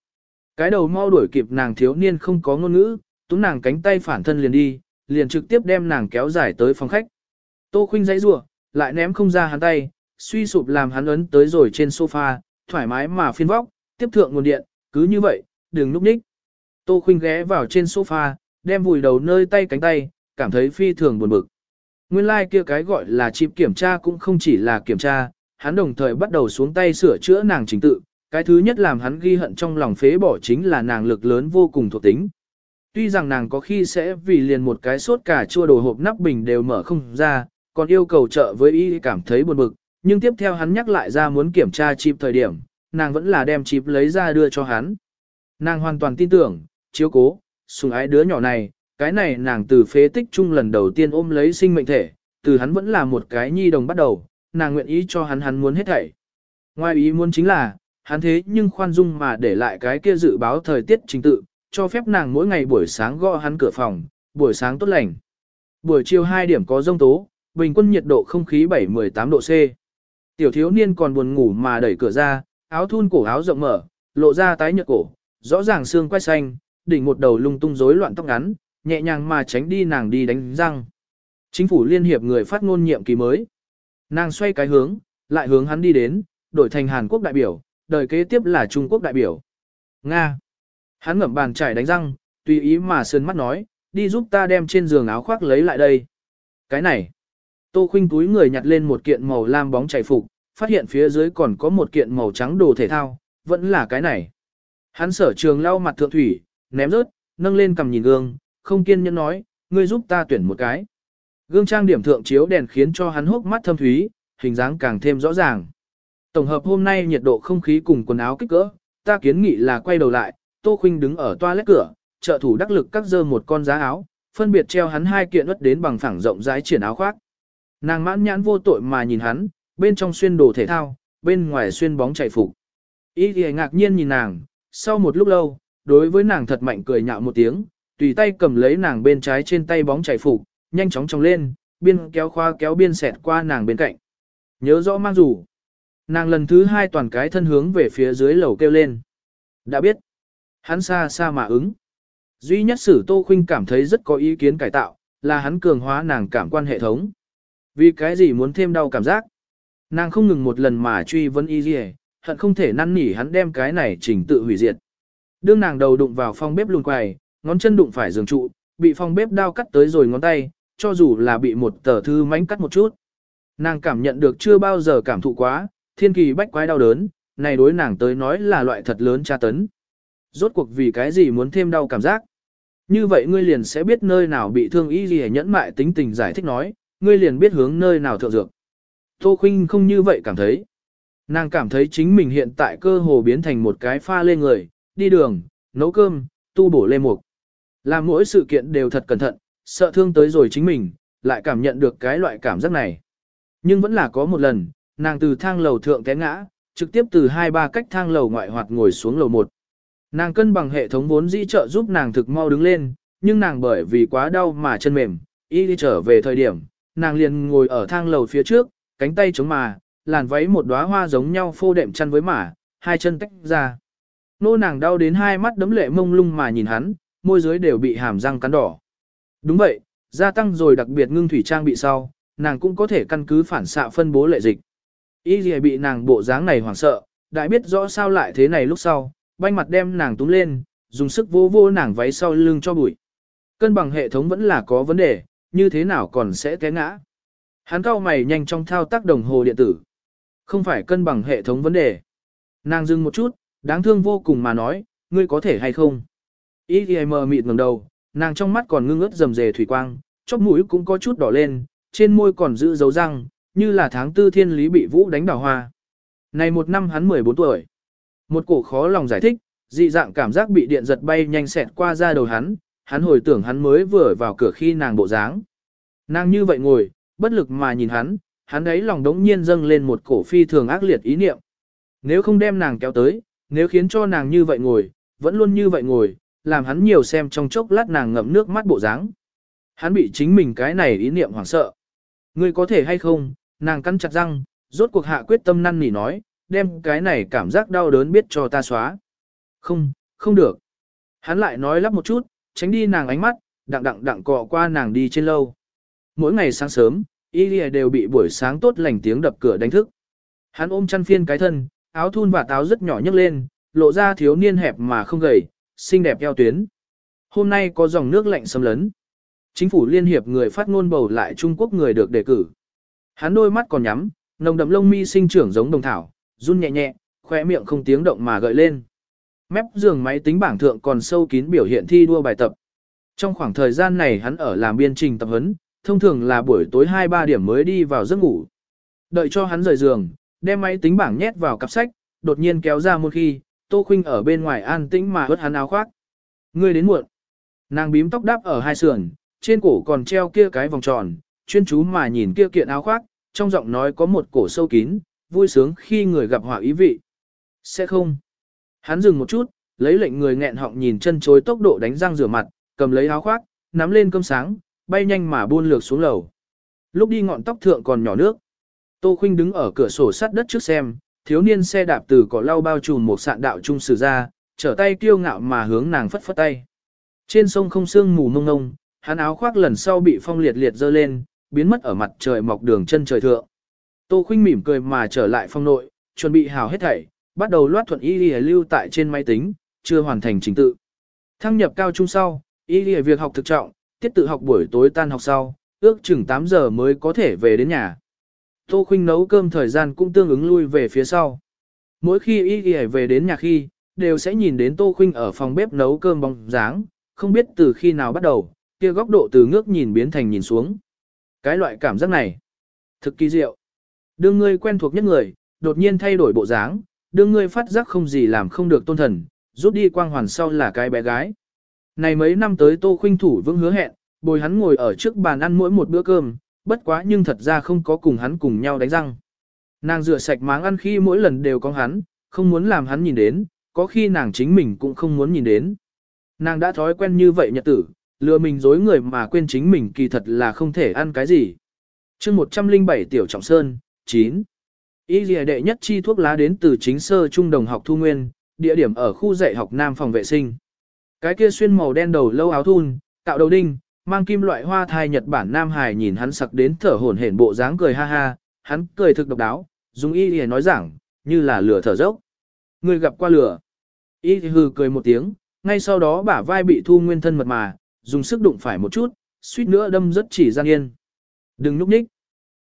Cái đầu mau đuổi kịp nàng thiếu niên không có ngôn ngữ, túm nàng cánh tay phản thân liền đi, liền trực tiếp đem nàng kéo dài tới phòng khách. Tô khinh dãy rủa, lại ném không ra hắn tay, suy sụp làm hắn ấn tới rồi trên sofa, thoải mái mà phiên vóc, tiếp thượng nguồn điện, cứ như vậy, đừng núp ních. Tô khinh ghé vào trên sofa, đem vùi đầu nơi tay cánh tay, cảm thấy phi thường buồn bực. Nguyên lai like kia cái gọi là chip kiểm tra cũng không chỉ là kiểm tra, hắn đồng thời bắt đầu xuống tay sửa chữa nàng trình tự, cái thứ nhất làm hắn ghi hận trong lòng phế bỏ chính là nàng lực lớn vô cùng thuộc tính. Tuy rằng nàng có khi sẽ vì liền một cái sốt cả chua đồ hộp nắp bình đều mở không ra, còn yêu cầu trợ với y cảm thấy buồn bực, nhưng tiếp theo hắn nhắc lại ra muốn kiểm tra chip thời điểm, nàng vẫn là đem chip lấy ra đưa cho hắn. Nàng hoàn toàn tin tưởng, chiếu cố, sùng ái đứa nhỏ này, cái này nàng từ phế tích chung lần đầu tiên ôm lấy sinh mệnh thể, từ hắn vẫn là một cái nhi đồng bắt đầu, nàng nguyện ý cho hắn hắn muốn hết thảy. Ngoài ý muốn chính là, hắn thế nhưng khoan dung mà để lại cái kia dự báo thời tiết chính tự, cho phép nàng mỗi ngày buổi sáng gõ hắn cửa phòng, buổi sáng tốt lành. Buổi chiều 2 điểm có rông tố, bình quân nhiệt độ không khí 7-18 độ C. Tiểu thiếu niên còn buồn ngủ mà đẩy cửa ra, áo thun cổ áo rộng mở, lộ ra tái nhợt cổ, rõ ràng xương quai xanh, đỉnh một đầu lung tung rối loạn tóc ngắn, nhẹ nhàng mà tránh đi nàng đi đánh răng. Chính phủ liên hiệp người phát ngôn nhiệm kỳ mới. Nàng xoay cái hướng, lại hướng hắn đi đến, đổi thành Hàn Quốc đại biểu, đời kế tiếp là Trung Quốc đại biểu. Nga. Hắn ngậm bàn chải đánh răng, tùy ý mà sơn mắt nói, đi giúp ta đem trên giường áo khoác lấy lại đây. Cái này. Tô khinh túi người nhặt lên một kiện màu lam bóng chảy phục, phát hiện phía dưới còn có một kiện màu trắng đồ thể thao, vẫn là cái này. Hắn sở trường lau mặt thượng thủy, ném rớt, nâng lên cầm nhìn gương, không kiên nhẫn nói, ngươi giúp ta tuyển một cái. Gương trang điểm thượng chiếu đèn khiến cho hắn hốc mắt thâm thúy, hình dáng càng thêm rõ ràng. Tổng hợp hôm nay nhiệt độ không khí cùng quần áo kích cỡ, ta kiến nghị là quay đầu lại, Tô Khuynh đứng ở toilet cửa, trợ thủ đắc lực cắt dơ một con giá áo, phân biệt treo hắn hai kiện ướt đến bằng phẳng rộng rãi triển áo khoác. Nàng mãn nhãn vô tội mà nhìn hắn, bên trong xuyên đồ thể thao, bên ngoài xuyên bóng chạy phục. Ý thì ngạc nhiên nhìn nàng, sau một lúc lâu, đối với nàng thật mạnh cười nhạo một tiếng, tùy tay cầm lấy nàng bên trái trên tay bóng chạy phục, nhanh chóng trồng lên, biên kéo khoa kéo biên xẹt qua nàng bên cạnh. Nhớ rõ mang rủ. Nàng lần thứ hai toàn cái thân hướng về phía dưới lầu kêu lên. Đã biết. Hắn xa xa mà ứng. Duy nhất sử Tô Khuynh cảm thấy rất có ý kiến cải tạo, là hắn cường hóa nàng cảm quan hệ thống. Vì cái gì muốn thêm đau cảm giác? Nàng không ngừng một lần mà truy vấn y gì, hận không thể năn nỉ hắn đem cái này trình tự hủy diệt. Đương nàng đầu đụng vào phòng bếp lùn quài, ngón chân đụng phải giường trụ, bị phòng bếp đao cắt tới rồi ngón tay, cho dù là bị một tờ thư mánh cắt một chút. Nàng cảm nhận được chưa bao giờ cảm thụ quá, thiên kỳ bách quái đau đớn, này đối nàng tới nói là loại thật lớn tra tấn. Rốt cuộc vì cái gì muốn thêm đau cảm giác? Như vậy ngươi liền sẽ biết nơi nào bị thương y gì nhẫn mại tính tình giải thích nói, ngươi liền biết hướng nơi nào thượng dược. Tô Khuynh không như vậy cảm thấy. Nàng cảm thấy chính mình hiện tại cơ hồ biến thành một cái pha lê người, đi đường, nấu cơm, tu bổ lê mục. Làm mỗi sự kiện đều thật cẩn thận, sợ thương tới rồi chính mình, lại cảm nhận được cái loại cảm giác này. Nhưng vẫn là có một lần, nàng từ thang lầu thượng té ngã, trực tiếp từ hai ba cách thang lầu ngoại hoạt ngồi xuống lầu một. Nàng cân bằng hệ thống vốn dĩ trợ giúp nàng thực mau đứng lên, nhưng nàng bởi vì quá đau mà chân mềm, y đi trở về thời điểm, nàng liền ngồi ở thang lầu phía trước, cánh tay chống mà, làn váy một đóa hoa giống nhau phô đệm chăn với mả, hai chân tách ra. Nô nàng đau đến hai mắt đấm lệ mông lung mà nhìn hắn, môi dưới đều bị hàm răng cắn đỏ. Đúng vậy, gia tăng rồi đặc biệt ngưng thủy trang bị sau, nàng cũng có thể căn cứ phản xạ phân bố lệ dịch. Y gì bị nàng bộ dáng này hoảng sợ, đại biết rõ sao lại thế này lúc sau, banh mặt đem nàng túm lên, dùng sức vô vô nàng váy sau lưng cho bụi. Cân bằng hệ thống vẫn là có vấn đề, như thế nào còn sẽ té ngã. Hắn cao mày nhanh trong thao tác đồng hồ điện tử. Không phải cân bằng hệ thống vấn đề. Nàng dừng một chút, đáng thương vô cùng mà nói, ngươi có thể hay không. Y thì mờ mịt ngẩng đầu, nàng trong mắt còn ngưng ướt rầm rề thủy quang, chóp mũi cũng có chút đỏ lên, trên môi còn giữ dấu răng, như là tháng tư thiên lý bị vũ đánh đào hoa. Này một năm hắn 14 tuổi. Một cổ khó lòng giải thích, dị dạng cảm giác bị điện giật bay nhanh xẹt qua ra đầu hắn, hắn hồi tưởng hắn mới vừa vào cửa khi nàng bộ dáng. Nàng như vậy ngồi, bất lực mà nhìn hắn, hắn ấy lòng đống nhiên dâng lên một cổ phi thường ác liệt ý niệm. Nếu không đem nàng kéo tới, nếu khiến cho nàng như vậy ngồi, vẫn luôn như vậy ngồi, làm hắn nhiều xem trong chốc lát nàng ngậm nước mắt bộ dáng. Hắn bị chính mình cái này ý niệm hoảng sợ. Ngươi có thể hay không, nàng cắn chặt răng, rốt cuộc hạ quyết tâm năn nỉ nói, đem cái này cảm giác đau đớn biết cho ta xóa. Không, không được. Hắn lại nói lắp một chút, tránh đi nàng ánh mắt, đặng đặng đặng cọ qua nàng đi trên lâu. Mỗi ngày sáng sớm, Y đều bị buổi sáng tốt lành tiếng đập cửa đánh thức. Hắn ôm chăn phiên cái thân, áo thun và táo rất nhỏ nhấc lên, lộ ra thiếu niên hẹp mà không gầy, xinh đẹp eo tuyến. Hôm nay có dòng nước lạnh xâm lấn. Chính phủ liên hiệp người phát ngôn bầu lại Trung Quốc người được đề cử. Hắn đôi mắt còn nhắm, nồng đậm lông mi sinh trưởng giống đồng thảo, run nhẹ nhẹ, khoe miệng không tiếng động mà gợi lên. Mép giường máy tính bảng thượng còn sâu kín biểu hiện thi đua bài tập. Trong khoảng thời gian này hắn ở làm biên trình tập huấn, thông thường là buổi tối 2-3 điểm mới đi vào giấc ngủ. Đợi cho hắn rời giường, đem máy tính bảng nhét vào cặp sách, đột nhiên kéo ra một khi, Tô Khuynh ở bên ngoài an tĩnh mà hất hắn áo khoác. Ngươi đến muộn. Nàng bím tóc đắp ở hai sườn, trên cổ còn treo kia cái vòng tròn, chuyên chú mà nhìn kia kiện áo khoác, trong giọng nói có một cổ sâu kín, vui sướng khi người gặp họa ý vị. Sẽ không. Hắn dừng một chút, lấy lệnh người nghẹn họng nhìn chân chối tốc độ đánh răng rửa mặt, cầm lấy áo khoác, nắm lên cơm sáng, bay nhanh mà buôn lược xuống lầu. Lúc đi ngọn tóc thượng còn nhỏ nước. Tô Khuynh đứng ở cửa sổ sắt đất trước xem, thiếu niên xe đạp từ cỏ lau bao trùm một sạn đạo trung sử ra, trở tay kiêu ngạo mà hướng nàng phất phất tay. Trên sông không sương mù mông ngông, hắn áo khoác lần sau bị phong liệt liệt dơ lên, biến mất ở mặt trời mọc đường chân trời thượng. Tô Khuynh mỉm cười mà trở lại phòng nội, chuẩn bị hào hết thảy, bắt đầu loát thuận y lìa lưu tại trên máy tính, chưa hoàn thành trình tự. Thăng nhập cao trung sau, y lìa việc học thực trọng, tiết tự học buổi tối tan học sau, ước chừng 8 giờ mới có thể về đến nhà. Tô Khuynh nấu cơm thời gian cũng tương ứng lui về phía sau. Mỗi khi y lìa về đến nhà khi, đều sẽ nhìn đến Tô Khuynh ở phòng bếp nấu cơm bóng dáng, không biết từ khi nào bắt đầu, kia góc độ từ ngước nhìn biến thành nhìn xuống. Cái loại cảm giác này, thực kỳ diệu. Đương ngươi quen thuộc nhất người, đột nhiên thay đổi bộ dáng, đương ngươi phát giác không gì làm không được tôn thần, rút đi quang hoàn sau là cái bé gái. Này mấy năm tới Tô Khuynh thủ vững hứa hẹn, bồi hắn ngồi ở trước bàn ăn mỗi một bữa cơm, bất quá nhưng thật ra không có cùng hắn cùng nhau đánh răng. Nàng rửa sạch máng ăn khi mỗi lần đều có hắn, không muốn làm hắn nhìn đến, có khi nàng chính mình cũng không muốn nhìn đến. Nàng đã thói quen như vậy nhật tử, lừa mình dối người mà quên chính mình kỳ thật là không thể ăn cái gì. chương 107 Tiểu Trọng Sơn, 9. Y lìa đệ nhất chi thuốc lá đến từ chính sơ trung đồng học thu nguyên, địa điểm ở khu dạy học nam phòng vệ sinh. Cái kia xuyên màu đen đầu lâu áo thun, tạo đầu đinh, mang kim loại hoa thai Nhật Bản Nam Hải nhìn hắn sặc đến thở hổn hển bộ dáng cười ha ha, hắn cười thực độc đáo, dùng y lìa nói rằng như là lửa thở dốc. Người gặp qua lửa. Y hừ cười một tiếng, ngay sau đó bả vai bị thu nguyên thân mật mà, dùng sức đụng phải một chút, suýt nữa đâm rất chỉ gian yên. Đừng núp nhích.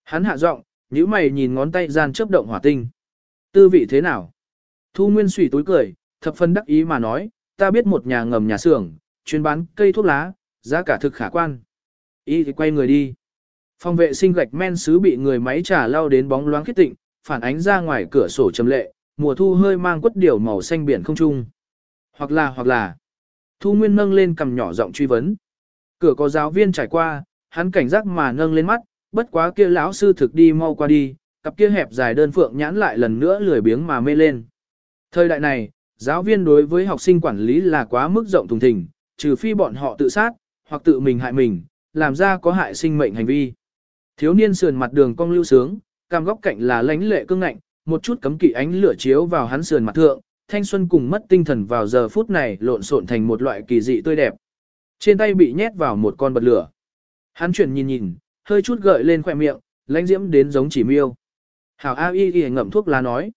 Hắn hạ giọng, nhíu mày nhìn ngón tay gian chớp động hỏa tinh. Tư vị thế nào? Thu Nguyên sủy túi cười, thập phân đắc ý mà nói, ta biết một nhà ngầm nhà xưởng, chuyên bán cây thuốc lá, giá cả thực khả quan. Y thì quay người đi. Phòng vệ sinh gạch men sứ bị người máy trả lau đến bóng loáng khít tịnh, phản ánh ra ngoài cửa sổ trầm lệ, mùa thu hơi mang quất điểu màu xanh biển không trung. Hoặc là hoặc là, Thu Nguyên nâng lên cầm nhỏ giọng truy vấn. Cửa có giáo viên trải qua, hắn cảnh giác mà nâng lên mắt, bất quá kia lão sư thực đi mau qua đi, cặp kia hẹp dài đơn phượng nhãn lại lần nữa lười biếng mà mê lên. Thời đại này, giáo viên đối với học sinh quản lý là quá mức rộng thùng thình, trừ phi bọn họ tự sát, hoặc tự mình hại mình, làm ra có hại sinh mệnh hành vi. Thiếu niên sườn mặt đường cong lưu sướng, cam góc cạnh là lánh lệ cương ngạnh, một chút cấm kỵ ánh lửa chiếu vào hắn sườn mặt thượng, thanh xuân cùng mất tinh thần vào giờ phút này lộn xộn thành một loại kỳ dị tươi đẹp. Trên tay bị nhét vào một con bật lửa. Hắn chuyển nhìn nhìn, hơi chút gợi lên khỏe miệng, lãnh diễm đến giống chỉ miêu. Hảo A Y Y ngậm thuốc lá nói.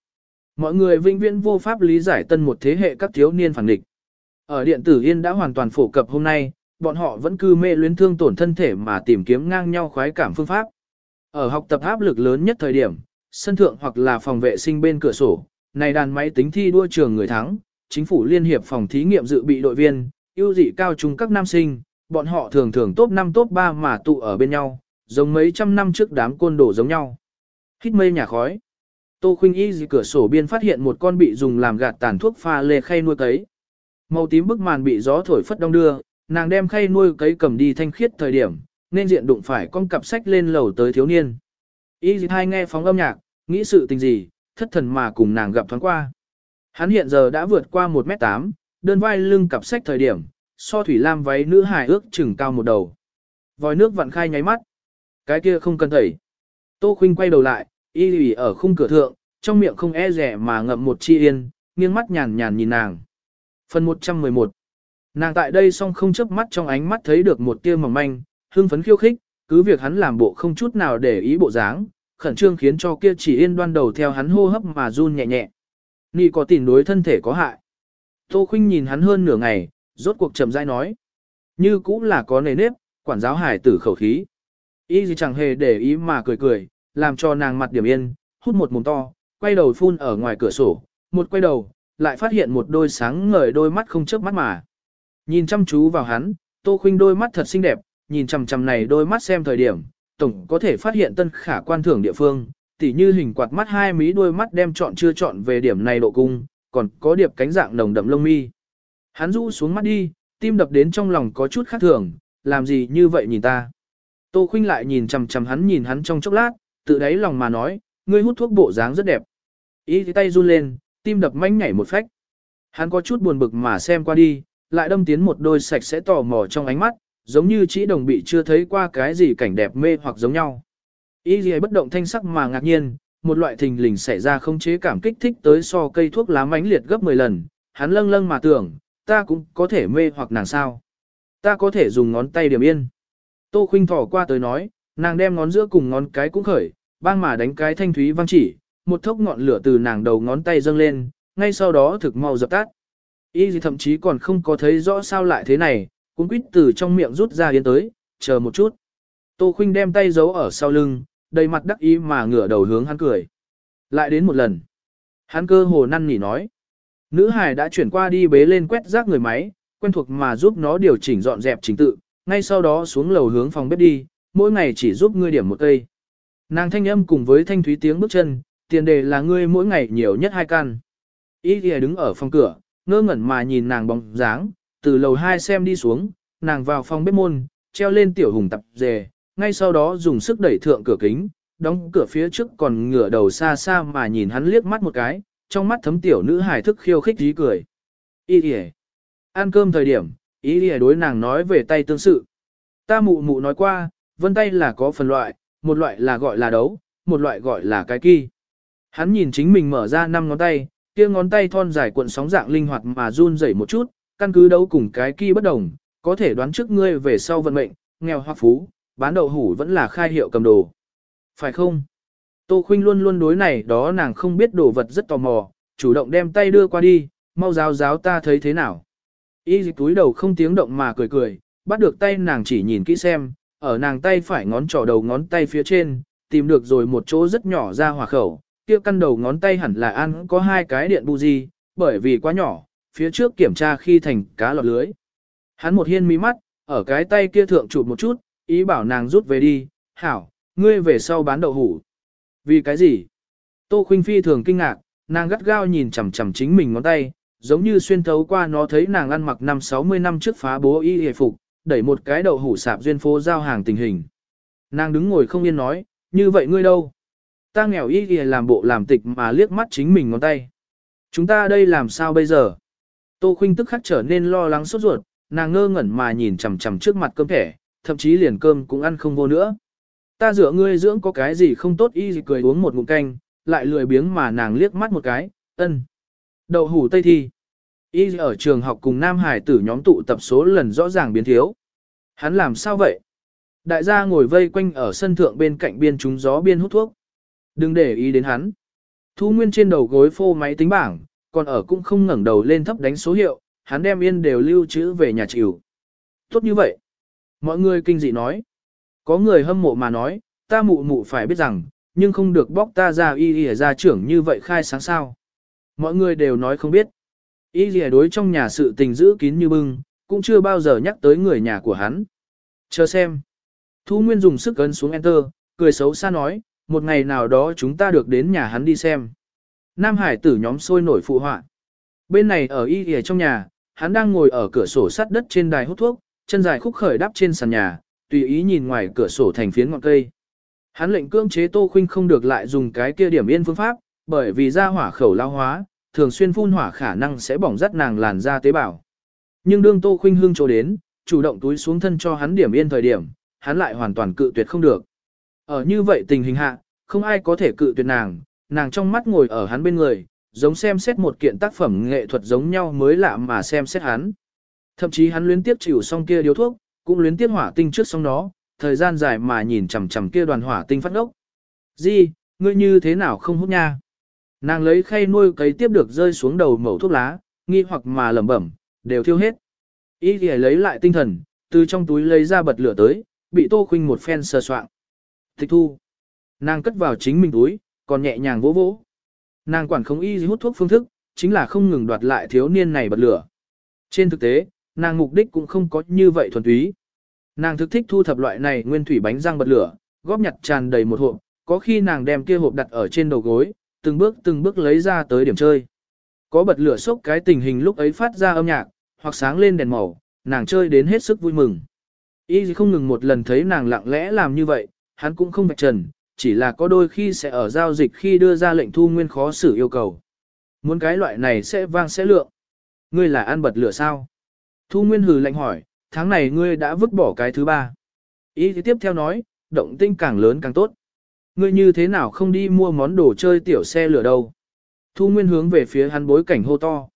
Mọi người vinh viễn vô pháp lý giải tân một thế hệ các thiếu niên phản địch. Ở điện tử yên đã hoàn toàn phổ cập hôm nay, bọn họ vẫn cư mê luyến thương tổn thân thể mà tìm kiếm ngang nhau khoái cảm phương pháp. Ở học tập áp lực lớn nhất thời điểm, sân thượng hoặc là phòng vệ sinh bên cửa sổ, này đàn máy tính thi đua trường người thắng, chính phủ liên hiệp phòng thí nghiệm dự bị đội viên, ưu dị cao trung các nam sinh, bọn họ thường thường top 5 top 3 mà tụ ở bên nhau, giống mấy trăm năm trước đám côn đồ giống nhau. Hít mây nhà khói. Tô Khuynh Y dị cửa sổ biên phát hiện một con bị dùng làm gạt tàn thuốc pha lê khay nuôi cấy. Màu tím bức màn bị gió thổi phất đông đưa, nàng đem khay nuôi cấy cầm đi thanh khiết thời điểm, nên diện đụng phải con cặp sách lên lầu tới thiếu niên. Y dị hai nghe phóng âm nhạc, nghĩ sự tình gì, thất thần mà cùng nàng gặp thoáng qua. Hắn hiện giờ đã vượt qua 1m8, đơn vai lưng cặp sách thời điểm, so thủy lam váy nữ hài ước chừng cao một đầu. Vòi nước vặn khai nháy mắt. Cái kia không cần thẩy. Tô Khuynh quay đầu lại, y lì ở khung cửa thượng, trong miệng không e rẻ mà ngậm một chi yên, nghiêng mắt nhàn nhàn nhìn nàng. Phần 111 Nàng tại đây song không chớp mắt trong ánh mắt thấy được một tia mỏng manh, hưng phấn khiêu khích, cứ việc hắn làm bộ không chút nào để ý bộ dáng, khẩn trương khiến cho kia chỉ yên đoan đầu theo hắn hô hấp mà run nhẹ nhẹ. Nị có tình đối thân thể có hại. Tô Khuynh nhìn hắn hơn nửa ngày, rốt cuộc chậm rãi nói. Như cũng là có nề nếp, quản giáo hải tử khẩu khí. Y gì chẳng hề để ý mà cười cười, làm cho nàng mặt điểm yên, hút một mồm to, quay đầu phun ở ngoài cửa sổ, một quay đầu, lại phát hiện một đôi sáng ngời đôi mắt không chớp mắt mà. Nhìn chăm chú vào hắn, Tô Khuynh đôi mắt thật xinh đẹp, nhìn chằm chằm này đôi mắt xem thời điểm, tổng có thể phát hiện tân khả quan thưởng địa phương, tỉ như hình quạt mắt hai mí đôi mắt đem chọn chưa chọn về điểm này độ cung, còn có điệp cánh dạng nồng đậm lông mi. Hắn rũ xuống mắt đi, tim đập đến trong lòng có chút khác thường, làm gì như vậy nhìn ta. Tô Khuynh lại nhìn chằm chằm hắn nhìn hắn trong chốc lát, tự đáy lòng mà nói, ngươi hút thuốc bộ dáng rất đẹp. Ý thì tay run lên, tim đập manh nhảy một phách. Hắn có chút buồn bực mà xem qua đi, lại đâm tiến một đôi sạch sẽ tò mò trong ánh mắt, giống như chỉ đồng bị chưa thấy qua cái gì cảnh đẹp mê hoặc giống nhau. Ý gì bất động thanh sắc mà ngạc nhiên, một loại thình lình xảy ra không chế cảm kích thích tới so cây thuốc lá mánh liệt gấp 10 lần, hắn lâng lâng mà tưởng, ta cũng có thể mê hoặc nàng sao. Ta có thể dùng ngón tay điểm yên. Tô khinh thỏ qua tới nói, nàng đem ngón giữa cùng ngón cái cũng khởi, bang mà đánh cái thanh thúy vang chỉ, một thốc ngọn lửa từ nàng đầu ngón tay dâng lên, ngay sau đó thực mau dập tắt. Y gì thậm chí còn không có thấy rõ sao lại thế này, cũng quýt từ trong miệng rút ra yến tới, chờ một chút. Tô Khuynh đem tay giấu ở sau lưng, đầy mặt đắc ý mà ngửa đầu hướng hắn cười. Lại đến một lần. Hắn cơ hồ năn nỉ nói. Nữ hải đã chuyển qua đi bế lên quét rác người máy, quen thuộc mà giúp nó điều chỉnh dọn dẹp trình tự, ngay sau đó xuống lầu hướng phòng bếp đi, mỗi ngày chỉ giúp ngươi điểm một cây. Nàng thanh âm cùng với thanh thúy tiếng bước chân, tiền đề là ngươi mỗi ngày nhiều nhất hai căn. Ý thì đứng ở phòng cửa, ngơ ngẩn mà nhìn nàng bóng dáng, từ lầu hai xem đi xuống, nàng vào phòng bếp môn, treo lên tiểu hùng tập dề, ngay sau đó dùng sức đẩy thượng cửa kính, đóng cửa phía trước còn ngửa đầu xa xa mà nhìn hắn liếc mắt một cái, trong mắt thấm tiểu nữ hài thức khiêu khích dí cười. Ý thì ăn cơm thời điểm, ý thì đối nàng nói về tay tương sự. Ta mụ mụ nói qua, vân tay là có phần loại, một loại là gọi là đấu, một loại gọi là cái kỳ. Hắn nhìn chính mình mở ra năm ngón tay, kia ngón tay thon dài cuộn sóng dạng linh hoạt mà run rẩy một chút, căn cứ đấu cùng cái kỳ bất đồng, có thể đoán trước ngươi về sau vận mệnh, nghèo hoặc phú, bán đậu hủ vẫn là khai hiệu cầm đồ. Phải không? Tô Khuynh luôn luôn đối này đó nàng không biết đồ vật rất tò mò, chủ động đem tay đưa qua đi, mau giáo giáo ta thấy thế nào. Y dịch túi đầu không tiếng động mà cười cười, bắt được tay nàng chỉ nhìn kỹ xem, ở nàng tay phải ngón trỏ đầu ngón tay phía trên, tìm được rồi một chỗ rất nhỏ ra hỏa khẩu, kia căn đầu ngón tay hẳn là ăn có hai cái điện buji, bởi vì quá nhỏ, phía trước kiểm tra khi thành cá lọt lưới. Hắn một hiên mí mắt, ở cái tay kia thượng chụp một chút, ý bảo nàng rút về đi, hảo, ngươi về sau bán đậu hủ. Vì cái gì? Tô Khuynh Phi thường kinh ngạc, nàng gắt gao nhìn chằm chằm chính mình ngón tay, giống như xuyên thấu qua nó thấy nàng ăn mặc năm 60 năm trước phá bố y hề phục, đẩy một cái đậu hủ sạp duyên phố giao hàng tình hình. Nàng đứng ngồi không yên nói, như vậy ngươi đâu? Ta nghèo y hề làm bộ làm tịch mà liếc mắt chính mình ngón tay. Chúng ta đây làm sao bây giờ? Tô Khuynh tức khắc trở nên lo lắng sốt ruột, nàng ngơ ngẩn mà nhìn chằm chằm trước mặt cơm thẻ, thậm chí liền cơm cũng ăn không vô nữa. Ta dựa ngươi dưỡng có cái gì không tốt y gì cười uống một ngụm canh, lại lười biếng mà nàng liếc mắt một cái, ân. Đậu hủ tây thi. Y ở trường học cùng Nam Hải tử nhóm tụ tập số lần rõ ràng biến thiếu. Hắn làm sao vậy? Đại gia ngồi vây quanh ở sân thượng bên cạnh biên trúng gió biên hút thuốc. Đừng để ý đến hắn. Thu Nguyên trên đầu gối phô máy tính bảng, còn ở cũng không ngẩng đầu lên thấp đánh số hiệu, hắn đem yên đều lưu trữ về nhà chịu. Tốt như vậy. Mọi người kinh dị nói. Có người hâm mộ mà nói, ta mụ mụ phải biết rằng, nhưng không được bóc ta ra y y ra trưởng như vậy khai sáng sao. Mọi người đều nói không biết. Y y đối trong nhà sự tình giữ kín như bưng, cũng chưa bao giờ nhắc tới người nhà của hắn. Chờ xem. Thu Nguyên dùng sức ấn xuống Enter, cười xấu xa nói, một ngày nào đó chúng ta được đến nhà hắn đi xem. Nam Hải tử nhóm sôi nổi phụ họa. Bên này ở y y trong nhà, hắn đang ngồi ở cửa sổ sắt đất trên đài hút thuốc, chân dài khúc khởi đắp trên sàn nhà, tùy ý nhìn ngoài cửa sổ thành phiến ngọn cây. Hắn lệnh cưỡng chế Tô Khuynh không được lại dùng cái kia điểm yên phương pháp, bởi vì ra hỏa khẩu lao hóa, thường xuyên phun hỏa khả năng sẽ bỏng rát nàng làn da tế bào. Nhưng đương Tô Khuynh hương chỗ đến, chủ động túi xuống thân cho hắn điểm yên thời điểm, hắn lại hoàn toàn cự tuyệt không được. Ở như vậy tình hình hạ, không ai có thể cự tuyệt nàng, nàng trong mắt ngồi ở hắn bên người, giống xem xét một kiện tác phẩm nghệ thuật giống nhau mới lạ mà xem xét hắn. Thậm chí hắn luyến tiếp chịu xong kia điếu thuốc, cũng luyến tiếp hỏa tinh trước xong đó, thời gian dài mà nhìn chằm chằm kia đoàn hỏa tinh phát ốc. Di, ngươi như thế nào không hút nha? Nàng lấy khay nuôi cấy tiếp được rơi xuống đầu mẩu thuốc lá, nghi hoặc mà lẩm bẩm, đều thiêu hết. Ý thì lấy lại tinh thần, từ trong túi lấy ra bật lửa tới, bị Tô khinh một phen sờ soạng. Tịch thu. Nàng cất vào chính mình túi, còn nhẹ nhàng vỗ vỗ. Nàng quản không y hút thuốc phương thức, chính là không ngừng đoạt lại thiếu niên này bật lửa. Trên thực tế, nàng mục đích cũng không có như vậy thuần túy. Nàng thực thích thu thập loại này nguyên thủy bánh răng bật lửa, góp nhặt tràn đầy một hộp, có khi nàng đem kia hộp đặt ở trên đầu gối, từng bước từng bước lấy ra tới điểm chơi. Có bật lửa sốc cái tình hình lúc ấy phát ra âm nhạc, hoặc sáng lên đèn màu, nàng chơi đến hết sức vui mừng. Y không ngừng một lần thấy nàng lặng lẽ làm như vậy, hắn cũng không vạch trần, chỉ là có đôi khi sẽ ở giao dịch khi đưa ra lệnh thu nguyên khó xử yêu cầu. Muốn cái loại này sẽ vang sẽ lượng. Ngươi là ăn bật lửa sao? Thu nguyên hừ lệnh hỏi, tháng này ngươi đã vứt bỏ cái thứ ba. Ý thì tiếp theo nói, động tinh càng lớn càng tốt. Ngươi như thế nào không đi mua món đồ chơi tiểu xe lửa đâu? Thu nguyên hướng về phía hắn bối cảnh hô to.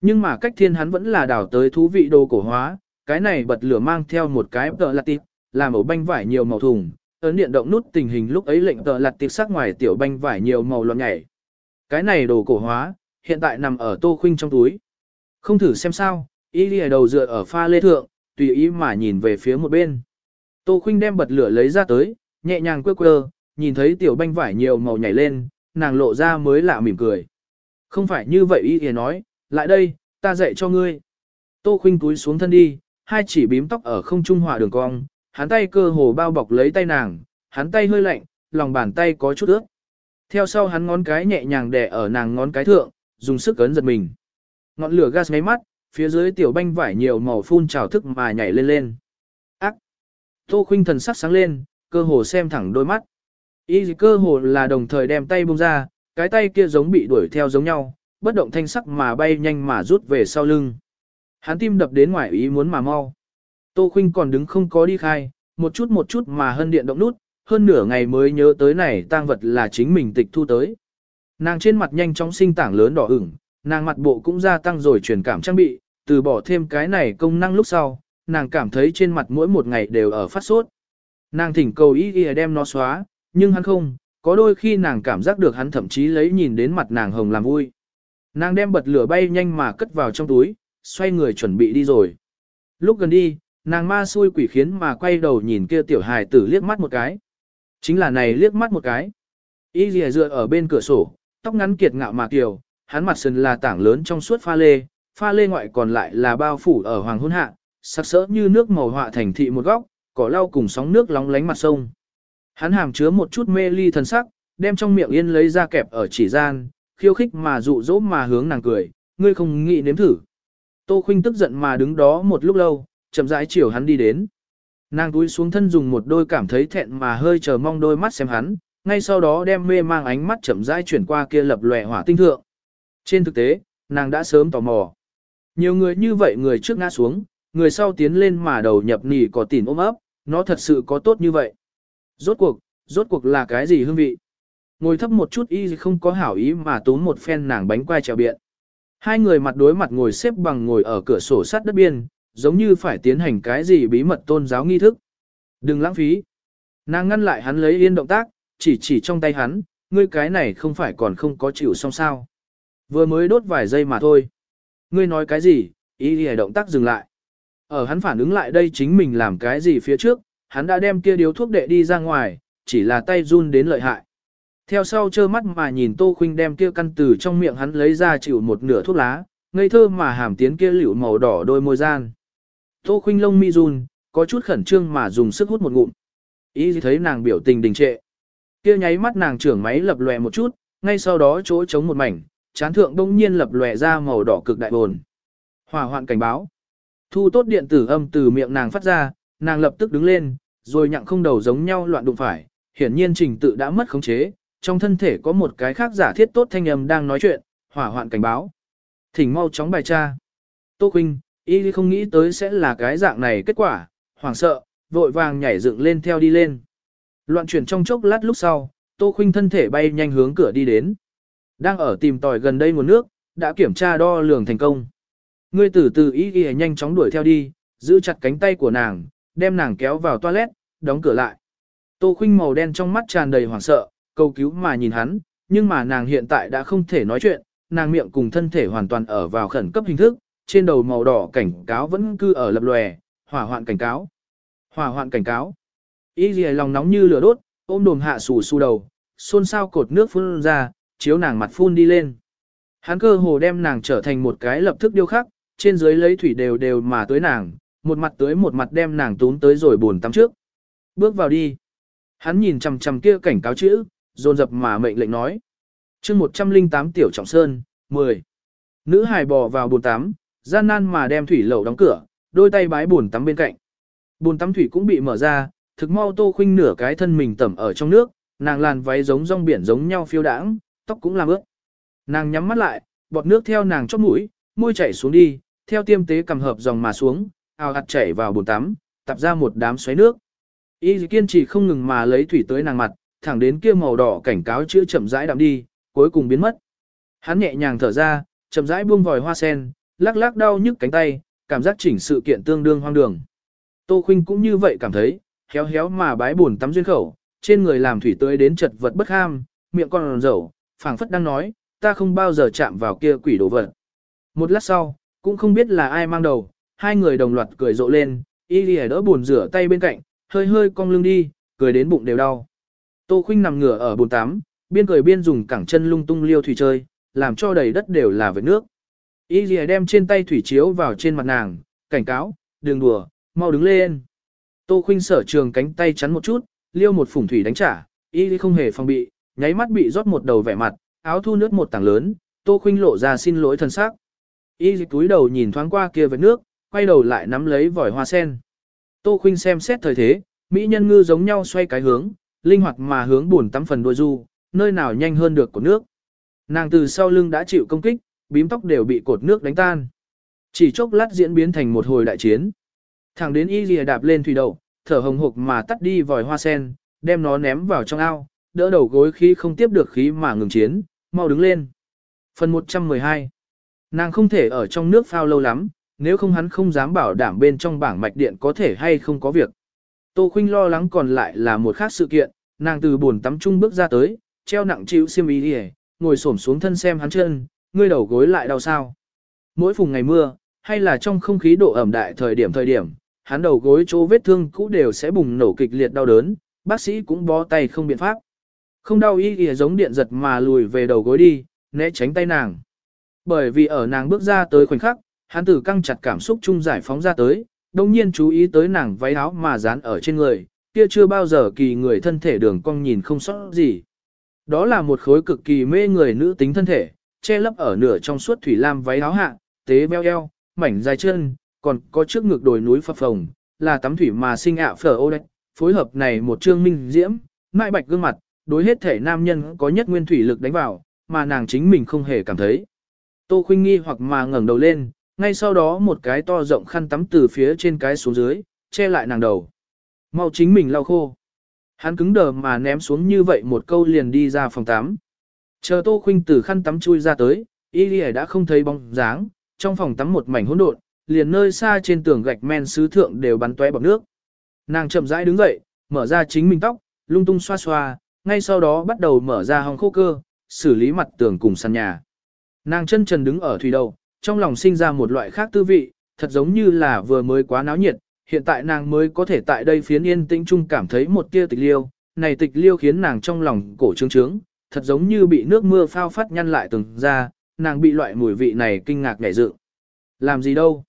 Nhưng mà cách thiên hắn vẫn là đảo tới thú vị đồ cổ hóa, cái này bật lửa mang theo một cái tợ là tịp, làm ổ banh vải nhiều màu thùng, ấn điện động nút tình hình lúc ấy lệnh tờ lặt tiệc sắc ngoài tiểu banh vải nhiều màu loạn nhảy. Cái này đồ cổ hóa, hiện tại nằm ở tô khuynh trong túi. Không thử xem sao, y lìa đầu dựa ở pha lê thượng, tùy ý mà nhìn về phía một bên. Tô khuynh đem bật lửa lấy ra tới, nhẹ nhàng quơ quơ, nhìn thấy tiểu banh vải nhiều màu nhảy lên, nàng lộ ra mới lạ mỉm cười. Không phải như vậy y lìa nói, lại đây, ta dạy cho ngươi. Tô khuynh túi xuống thân đi, hai chỉ bím tóc ở không trung hòa đường cong, hắn tay cơ hồ bao bọc lấy tay nàng, hắn tay hơi lạnh, lòng bàn tay có chút ướt. Theo sau hắn ngón cái nhẹ nhàng đè ở nàng ngón cái thượng, dùng sức cấn giật mình. Ngọn lửa gas máy mắt, phía dưới tiểu banh vải nhiều màu phun trào thức mà nhảy lên lên. Ác! Tô khuynh thần sắc sáng lên, cơ hồ xem thẳng đôi mắt. Y cơ hồ là đồng thời đem tay buông ra, cái tay kia giống bị đuổi theo giống nhau, bất động thanh sắc mà bay nhanh mà rút về sau lưng. Hắn tim đập đến ngoài ý muốn mà mau. Tô Khuynh còn đứng không có đi khai, một chút một chút mà hân điện động nút, hơn nửa ngày mới nhớ tới này tang vật là chính mình tịch thu tới. Nàng trên mặt nhanh chóng sinh tảng lớn đỏ ửng, nàng mặt bộ cũng gia tăng rồi truyền cảm trang bị, từ bỏ thêm cái này công năng lúc sau, nàng cảm thấy trên mặt mỗi một ngày đều ở phát sốt. Nàng thỉnh cầu ý y đem nó xóa, nhưng hắn không, có đôi khi nàng cảm giác được hắn thậm chí lấy nhìn đến mặt nàng hồng làm vui. Nàng đem bật lửa bay nhanh mà cất vào trong túi, xoay người chuẩn bị đi rồi. Lúc gần đi, nàng ma xui quỷ khiến mà quay đầu nhìn kia tiểu hài tử liếc mắt một cái. Chính là này liếc mắt một cái. Y lìa dựa ở bên cửa sổ, tóc ngắn kiệt ngạo mà kiều, hắn mặt sần là tảng lớn trong suốt pha lê, pha lê ngoại còn lại là bao phủ ở hoàng hôn hạ, sắc sỡ như nước màu họa thành thị một góc, cỏ lau cùng sóng nước lóng lánh mặt sông. Hắn hàm chứa một chút mê ly thần sắc, đem trong miệng yên lấy ra kẹp ở chỉ gian, khiêu khích mà dụ dỗ mà hướng nàng cười, ngươi không nghĩ nếm thử. Tô Khuynh tức giận mà đứng đó một lúc lâu, chậm rãi chiều hắn đi đến. Nàng túi xuống thân dùng một đôi cảm thấy thẹn mà hơi chờ mong đôi mắt xem hắn, ngay sau đó đem mê mang ánh mắt chậm rãi chuyển qua kia lập lòe hỏa tinh thượng. Trên thực tế, nàng đã sớm tò mò. Nhiều người như vậy người trước ngã xuống, người sau tiến lên mà đầu nhập nỉ có tỉn ôm ấp, nó thật sự có tốt như vậy. Rốt cuộc, rốt cuộc là cái gì hương vị? Ngồi thấp một chút y không có hảo ý mà tốn một phen nàng bánh quai trèo biện. Hai người mặt đối mặt ngồi xếp bằng ngồi ở cửa sổ sát đất biên, giống như phải tiến hành cái gì bí mật tôn giáo nghi thức. Đừng lãng phí. Nàng ngăn lại hắn lấy yên động tác, chỉ chỉ trong tay hắn, ngươi cái này không phải còn không có chịu xong sao. Vừa mới đốt vài giây mà thôi. Ngươi nói cái gì, ý thì động tác dừng lại. Ở hắn phản ứng lại đây chính mình làm cái gì phía trước, hắn đã đem kia điếu thuốc đệ đi ra ngoài, chỉ là tay run đến lợi hại. Theo sau trơ mắt mà nhìn Tô Khuynh đem kia căn từ trong miệng hắn lấy ra chịu một nửa thuốc lá, ngây thơ mà hàm tiến kia liễu màu đỏ đôi môi gian. Tô Khuynh lông mi run, có chút khẩn trương mà dùng sức hút một ngụm. Ý thấy nàng biểu tình đình trệ. Kia nháy mắt nàng trưởng máy lập lòe một chút, ngay sau đó chỗ trống một mảnh, chán thượng đông nhiên lập lòe ra màu đỏ cực đại bồn. Hỏa hoạn cảnh báo. Thu tốt điện tử âm từ miệng nàng phát ra, nàng lập tức đứng lên, rồi nhặng không đầu giống nhau loạn đụng phải, hiển nhiên trình tự đã mất khống chế, trong thân thể có một cái khác giả thiết tốt thanh âm đang nói chuyện, hỏa hoạn cảnh báo. Thỉnh mau chóng bài tra. Tô Khuynh, y không nghĩ tới sẽ là cái dạng này kết quả, hoảng sợ, vội vàng nhảy dựng lên theo đi lên. Loạn chuyển trong chốc lát lúc sau, Tô Khuynh thân thể bay nhanh hướng cửa đi đến. Đang ở tìm tòi gần đây nguồn nước, đã kiểm tra đo lường thành công. Ngươi từ từ ý y nhanh chóng đuổi theo đi, giữ chặt cánh tay của nàng, đem nàng kéo vào toilet, đóng cửa lại. Tô Khuynh màu đen trong mắt tràn đầy hoảng sợ, cầu cứu mà nhìn hắn, nhưng mà nàng hiện tại đã không thể nói chuyện, nàng miệng cùng thân thể hoàn toàn ở vào khẩn cấp hình thức, trên đầu màu đỏ cảnh cáo vẫn cư ở lập lòe, hỏa hoạn cảnh cáo. Hỏa hoạn cảnh cáo. Y dì lòng nóng như lửa đốt, ôm đồm hạ sù su đầu, xôn xao cột nước phun ra, chiếu nàng mặt phun đi lên. Hắn cơ hồ đem nàng trở thành một cái lập thức điêu khắc, trên dưới lấy thủy đều đều mà tới nàng, một mặt tới một mặt đem nàng tún tới rồi buồn tắm trước. Bước vào đi. Hắn nhìn chằm chằm kia cảnh cáo chữ, dồn dập mà mệnh lệnh nói. chương 108 tiểu trọng sơn, 10. Nữ hài bò vào buồn tắm, gian nan mà đem thủy lẩu đóng cửa, đôi tay bái bồn tắm bên cạnh. Bồn tắm thủy cũng bị mở ra, thực mau tô khinh nửa cái thân mình tẩm ở trong nước, nàng làn váy giống rong biển giống nhau phiêu đãng, tóc cũng làm ướt. Nàng nhắm mắt lại, bọt nước theo nàng chóp mũi, môi chảy xuống đi, theo tiêm tế cầm hợp dòng mà xuống, ào ạt chảy vào bồn tắm, tập ra một đám xoáy nước. Y kiên trì không ngừng mà lấy thủy tới nàng mặt, thẳng đến kia màu đỏ cảnh cáo chữa chậm rãi đạm đi, cuối cùng biến mất. Hắn nhẹ nhàng thở ra, chậm rãi buông vòi hoa sen, lắc lắc đau nhức cánh tay, cảm giác chỉnh sự kiện tương đương hoang đường. Tô Khuynh cũng như vậy cảm thấy, héo héo mà bái buồn tắm duyên khẩu, trên người làm thủy tươi đến chật vật bất ham, miệng còn dầu, phảng phất đang nói, ta không bao giờ chạm vào kia quỷ đồ vật. Một lát sau, cũng không biết là ai mang đầu, hai người đồng loạt cười rộ lên, y lì đỡ buồn rửa tay bên cạnh, hơi hơi cong lưng đi, cười đến bụng đều đau. Tô Khuynh nằm ngửa ở bồn tắm, biên cười biên dùng cẳng chân lung tung liêu thủy chơi, làm cho đầy đất đều là vệt nước. Y lìa đem trên tay thủy chiếu vào trên mặt nàng, cảnh cáo, đừng đùa, mau đứng lên. Tô Khuynh sở trường cánh tay chắn một chút, liêu một phủng thủy đánh trả, y không hề phòng bị, nháy mắt bị rót một đầu vẻ mặt, áo thu nước một tảng lớn, Tô Khuynh lộ ra xin lỗi thân xác. Y túi đầu nhìn thoáng qua kia vệt nước, quay đầu lại nắm lấy vòi hoa sen. Tô Khuynh xem xét thời thế, mỹ nhân ngư giống nhau xoay cái hướng, linh hoạt mà hướng buồn tắm phần đôi du, nơi nào nhanh hơn được của nước. Nàng từ sau lưng đã chịu công kích, bím tóc đều bị cột nước đánh tan. Chỉ chốc lát diễn biến thành một hồi đại chiến. Thẳng đến y lìa đạp lên thủy đậu, thở hồng hộc mà tắt đi vòi hoa sen, đem nó ném vào trong ao, đỡ đầu gối khí không tiếp được khí mà ngừng chiến, mau đứng lên. Phần 112 Nàng không thể ở trong nước phao lâu lắm, nếu không hắn không dám bảo đảm bên trong bảng mạch điện có thể hay không có việc. Tô Khuynh lo lắng còn lại là một khác sự kiện, nàng từ buồn tắm chung bước ra tới, treo nặng chịu xiêm y đi ngồi xổm xuống thân xem hắn chân, ngươi đầu gối lại đau sao. Mỗi phùng ngày mưa, hay là trong không khí độ ẩm đại thời điểm thời điểm, hắn đầu gối chỗ vết thương cũ đều sẽ bùng nổ kịch liệt đau đớn, bác sĩ cũng bó tay không biện pháp. Không đau y y giống điện giật mà lùi về đầu gối đi, né tránh tay nàng. Bởi vì ở nàng bước ra tới khoảnh khắc, hắn tử căng chặt cảm xúc chung giải phóng ra tới, đồng nhiên chú ý tới nàng váy áo mà dán ở trên người, kia chưa bao giờ kỳ người thân thể đường cong nhìn không sót gì. Đó là một khối cực kỳ mê người nữ tính thân thể, che lấp ở nửa trong suốt thủy lam váy áo hạ, tế beo eo, mảnh dài chân, còn có trước ngực đồi núi phập phồng, là tắm thủy mà sinh ạ phở ô đấy. Phối hợp này một trương minh diễm, mại bạch gương mặt, đối hết thể nam nhân có nhất nguyên thủy lực đánh vào, mà nàng chính mình không hề cảm thấy. Tô khuynh nghi hoặc mà ngẩng đầu lên, ngay sau đó một cái to rộng khăn tắm từ phía trên cái xuống dưới, che lại nàng đầu. Mau chính mình lau khô. Hắn cứng đờ mà ném xuống như vậy một câu liền đi ra phòng tắm. Chờ Tô Khuynh từ khăn tắm chui ra tới, Y đã không thấy bóng dáng, trong phòng tắm một mảnh hỗn độn, liền nơi xa trên tường gạch men sứ thượng đều bắn tóe bọt nước. Nàng chậm rãi đứng dậy, mở ra chính mình tóc, lung tung xoa xoa, ngay sau đó bắt đầu mở ra hòng khô cơ, xử lý mặt tường cùng sàn nhà. Nàng chân trần đứng ở thủy đầu, trong lòng sinh ra một loại khác tư vị, thật giống như là vừa mới quá náo nhiệt, hiện tại nàng mới có thể tại đây phiến yên tĩnh chung cảm thấy một tia tịch liêu, này tịch liêu khiến nàng trong lòng cổ trướng trướng, thật giống như bị nước mưa phao phát nhăn lại từng ra, nàng bị loại mùi vị này kinh ngạc nhảy dựng. Làm gì đâu?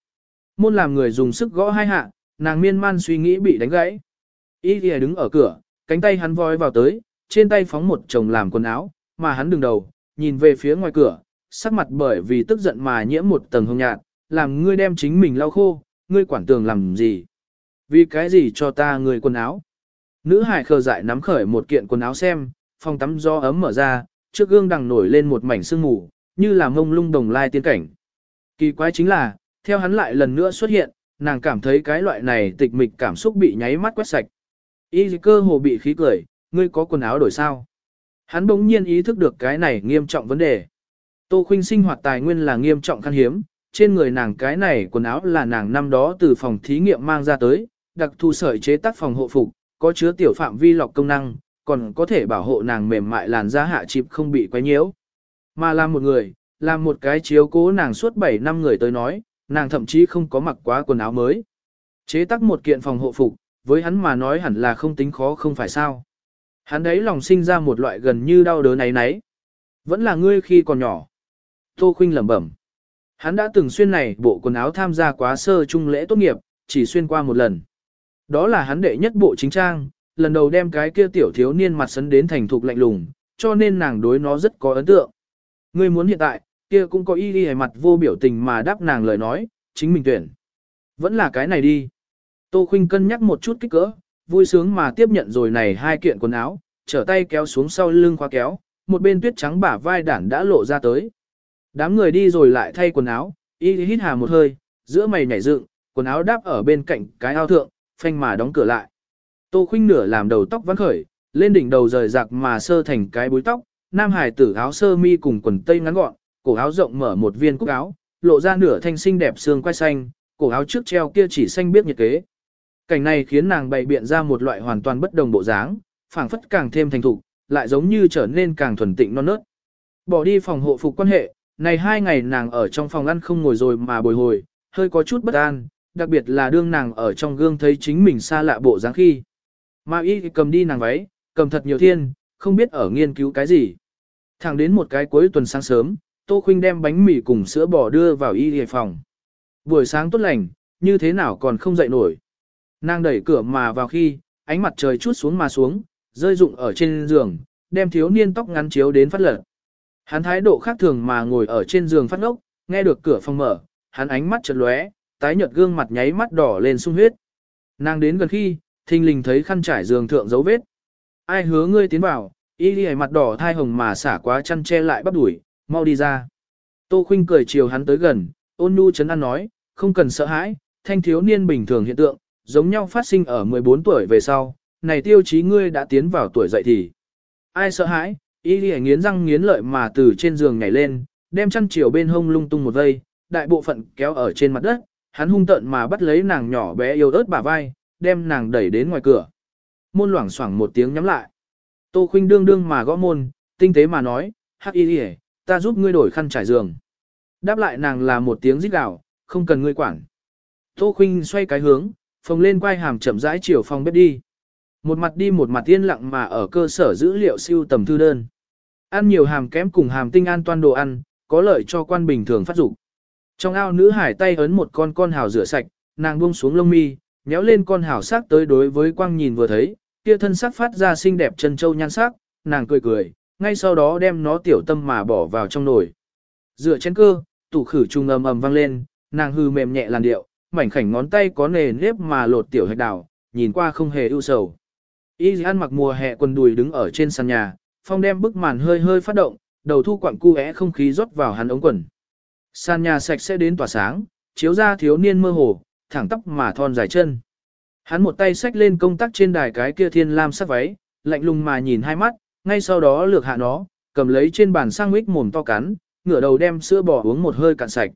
Môn làm người dùng sức gõ hai hạ, nàng miên man suy nghĩ bị đánh gãy. Y thì đứng ở cửa, cánh tay hắn voi vào tới, trên tay phóng một chồng làm quần áo, mà hắn đứng đầu, nhìn về phía ngoài cửa, sắc mặt bởi vì tức giận mà nhiễm một tầng hồng nhạt, làm ngươi đem chính mình lau khô, ngươi quản tường làm gì? Vì cái gì cho ta người quần áo? Nữ hải khờ dại nắm khởi một kiện quần áo xem, phòng tắm do ấm mở ra, trước gương đằng nổi lên một mảnh sương mù, như là mông lung đồng lai tiên cảnh. Kỳ quái chính là, theo hắn lại lần nữa xuất hiện, nàng cảm thấy cái loại này tịch mịch cảm xúc bị nháy mắt quét sạch. Y cơ hồ bị khí cười, ngươi có quần áo đổi sao? Hắn bỗng nhiên ý thức được cái này nghiêm trọng vấn đề. Tô Khuynh sinh hoạt tài nguyên là nghiêm trọng khan hiếm, trên người nàng cái này quần áo là nàng năm đó từ phòng thí nghiệm mang ra tới, đặc thù sợi chế tác phòng hộ phục, có chứa tiểu phạm vi lọc công năng, còn có thể bảo hộ nàng mềm mại làn da hạ chịp không bị quấy nhiễu. Mà làm một người, làm một cái chiếu cố nàng suốt 7 năm người tới nói, nàng thậm chí không có mặc quá quần áo mới. Chế tác một kiện phòng hộ phục, với hắn mà nói hẳn là không tính khó không phải sao. Hắn đấy lòng sinh ra một loại gần như đau đớn ấy nấy. Vẫn là ngươi khi còn nhỏ. Tô Khuynh lẩm bẩm. Hắn đã từng xuyên này bộ quần áo tham gia quá sơ trung lễ tốt nghiệp, chỉ xuyên qua một lần. Đó là hắn đệ nhất bộ chính trang, lần đầu đem cái kia tiểu thiếu niên mặt sấn đến thành thục lạnh lùng, cho nên nàng đối nó rất có ấn tượng. Ngươi muốn hiện tại, kia cũng có y đi mặt vô biểu tình mà đáp nàng lời nói, chính mình tuyển. Vẫn là cái này đi. Tô Khuynh cân nhắc một chút kích cỡ, vui sướng mà tiếp nhận rồi này hai kiện quần áo, trở tay kéo xuống sau lưng khóa kéo, một bên tuyết trắng bả vai đản đã lộ ra tới. Đám người đi rồi lại thay quần áo, y hít hà một hơi, giữa mày nhảy dựng, quần áo đáp ở bên cạnh cái ao thượng, phanh mà đóng cửa lại. Tô Khuynh nửa làm đầu tóc vắn khởi, lên đỉnh đầu rời rạc mà sơ thành cái búi tóc, nam hải tử áo sơ mi cùng quần tây ngắn gọn, cổ áo rộng mở một viên cúc áo, lộ ra nửa thanh xinh đẹp xương quai xanh, cổ áo trước treo kia chỉ xanh biết nhiệt kế. Cảnh này khiến nàng bày biện ra một loại hoàn toàn bất đồng bộ dáng, phảng phất càng thêm thành thục, lại giống như trở nên càng thuần tịnh non nớt. Bỏ đi phòng hộ phục quan hệ, này hai ngày nàng ở trong phòng ăn không ngồi rồi mà bồi hồi, hơi có chút bất an, đặc biệt là đương nàng ở trong gương thấy chính mình xa lạ bộ dáng khi. Mà y cầm đi nàng váy, cầm thật nhiều thiên, không biết ở nghiên cứu cái gì. Thẳng đến một cái cuối tuần sáng sớm, Tô Khuynh đem bánh mì cùng sữa bò đưa vào y hề phòng. Buổi sáng tốt lành, như thế nào còn không dậy nổi. Nàng đẩy cửa mà vào khi, ánh mặt trời chút xuống mà xuống, rơi rụng ở trên giường, đem thiếu niên tóc ngắn chiếu đến phát lật. Hắn thái độ khác thường mà ngồi ở trên giường phát ngốc, nghe được cửa phòng mở, hắn ánh mắt chợt lóe, tái nhợt gương mặt nháy mắt đỏ lên sung huyết. Nàng đến gần khi, thình lình thấy khăn trải giường thượng dấu vết. Ai hứa ngươi tiến vào, y đi mặt đỏ thai hồng mà xả quá chăn che lại bắp đuổi, mau đi ra. Tô Khinh cười chiều hắn tới gần, ôn nhu chấn an nói, không cần sợ hãi, thanh thiếu niên bình thường hiện tượng, giống nhau phát sinh ở 14 tuổi về sau, này tiêu chí ngươi đã tiến vào tuổi dậy thì. Ai sợ hãi, y đi nghiến răng nghiến lợi mà từ trên giường nhảy lên, đem chăn chiều bên hông lung tung một vây, đại bộ phận kéo ở trên mặt đất, hắn hung tợn mà bắt lấy nàng nhỏ bé yêu ớt bả vai, đem nàng đẩy đến ngoài cửa. Môn loảng xoảng một tiếng nhắm lại. Tô Khuynh đương đương mà gõ môn, tinh tế mà nói, hắc y y ta giúp ngươi đổi khăn trải giường. Đáp lại nàng là một tiếng rít gào, không cần ngươi quản. Tô Khuynh xoay cái hướng, phồng lên quay hàm chậm rãi chiều phòng bếp đi. Một mặt đi một mặt yên lặng mà ở cơ sở dữ liệu siêu tầm thư đơn. Ăn nhiều hàm kém cùng hàm tinh an toàn đồ ăn, có lợi cho quan bình thường phát dục. Trong ao nữ hải tay ấn một con con hào rửa sạch, nàng buông xuống lông mi, nhéo lên con hào sắc tới đối với quang nhìn vừa thấy, kia thân sắc phát ra xinh đẹp chân châu nhan sắc, nàng cười cười, ngay sau đó đem nó tiểu tâm mà bỏ vào trong nồi. Dựa chén cơ, tủ khử trùng ầm ầm vang lên, nàng hư mềm nhẹ làn điệu, mảnh khảnh ngón tay có nề nếp mà lột tiểu hạch đào, nhìn qua không hề ưu sầu. Y ăn mặc mùa hè quần đùi đứng ở trên sàn nhà, phong đem bức màn hơi hơi phát động, đầu thu quặng cu é không khí rót vào hắn ống quần. Sàn nhà sạch sẽ đến tỏa sáng, chiếu ra thiếu niên mơ hồ, thẳng tóc mà thon dài chân. Hắn một tay xách lên công tắc trên đài cái kia thiên lam sắc váy, lạnh lùng mà nhìn hai mắt, ngay sau đó lược hạ nó, cầm lấy trên bàn sang mít mồm to cắn, ngửa đầu đem sữa bò uống một hơi cạn sạch.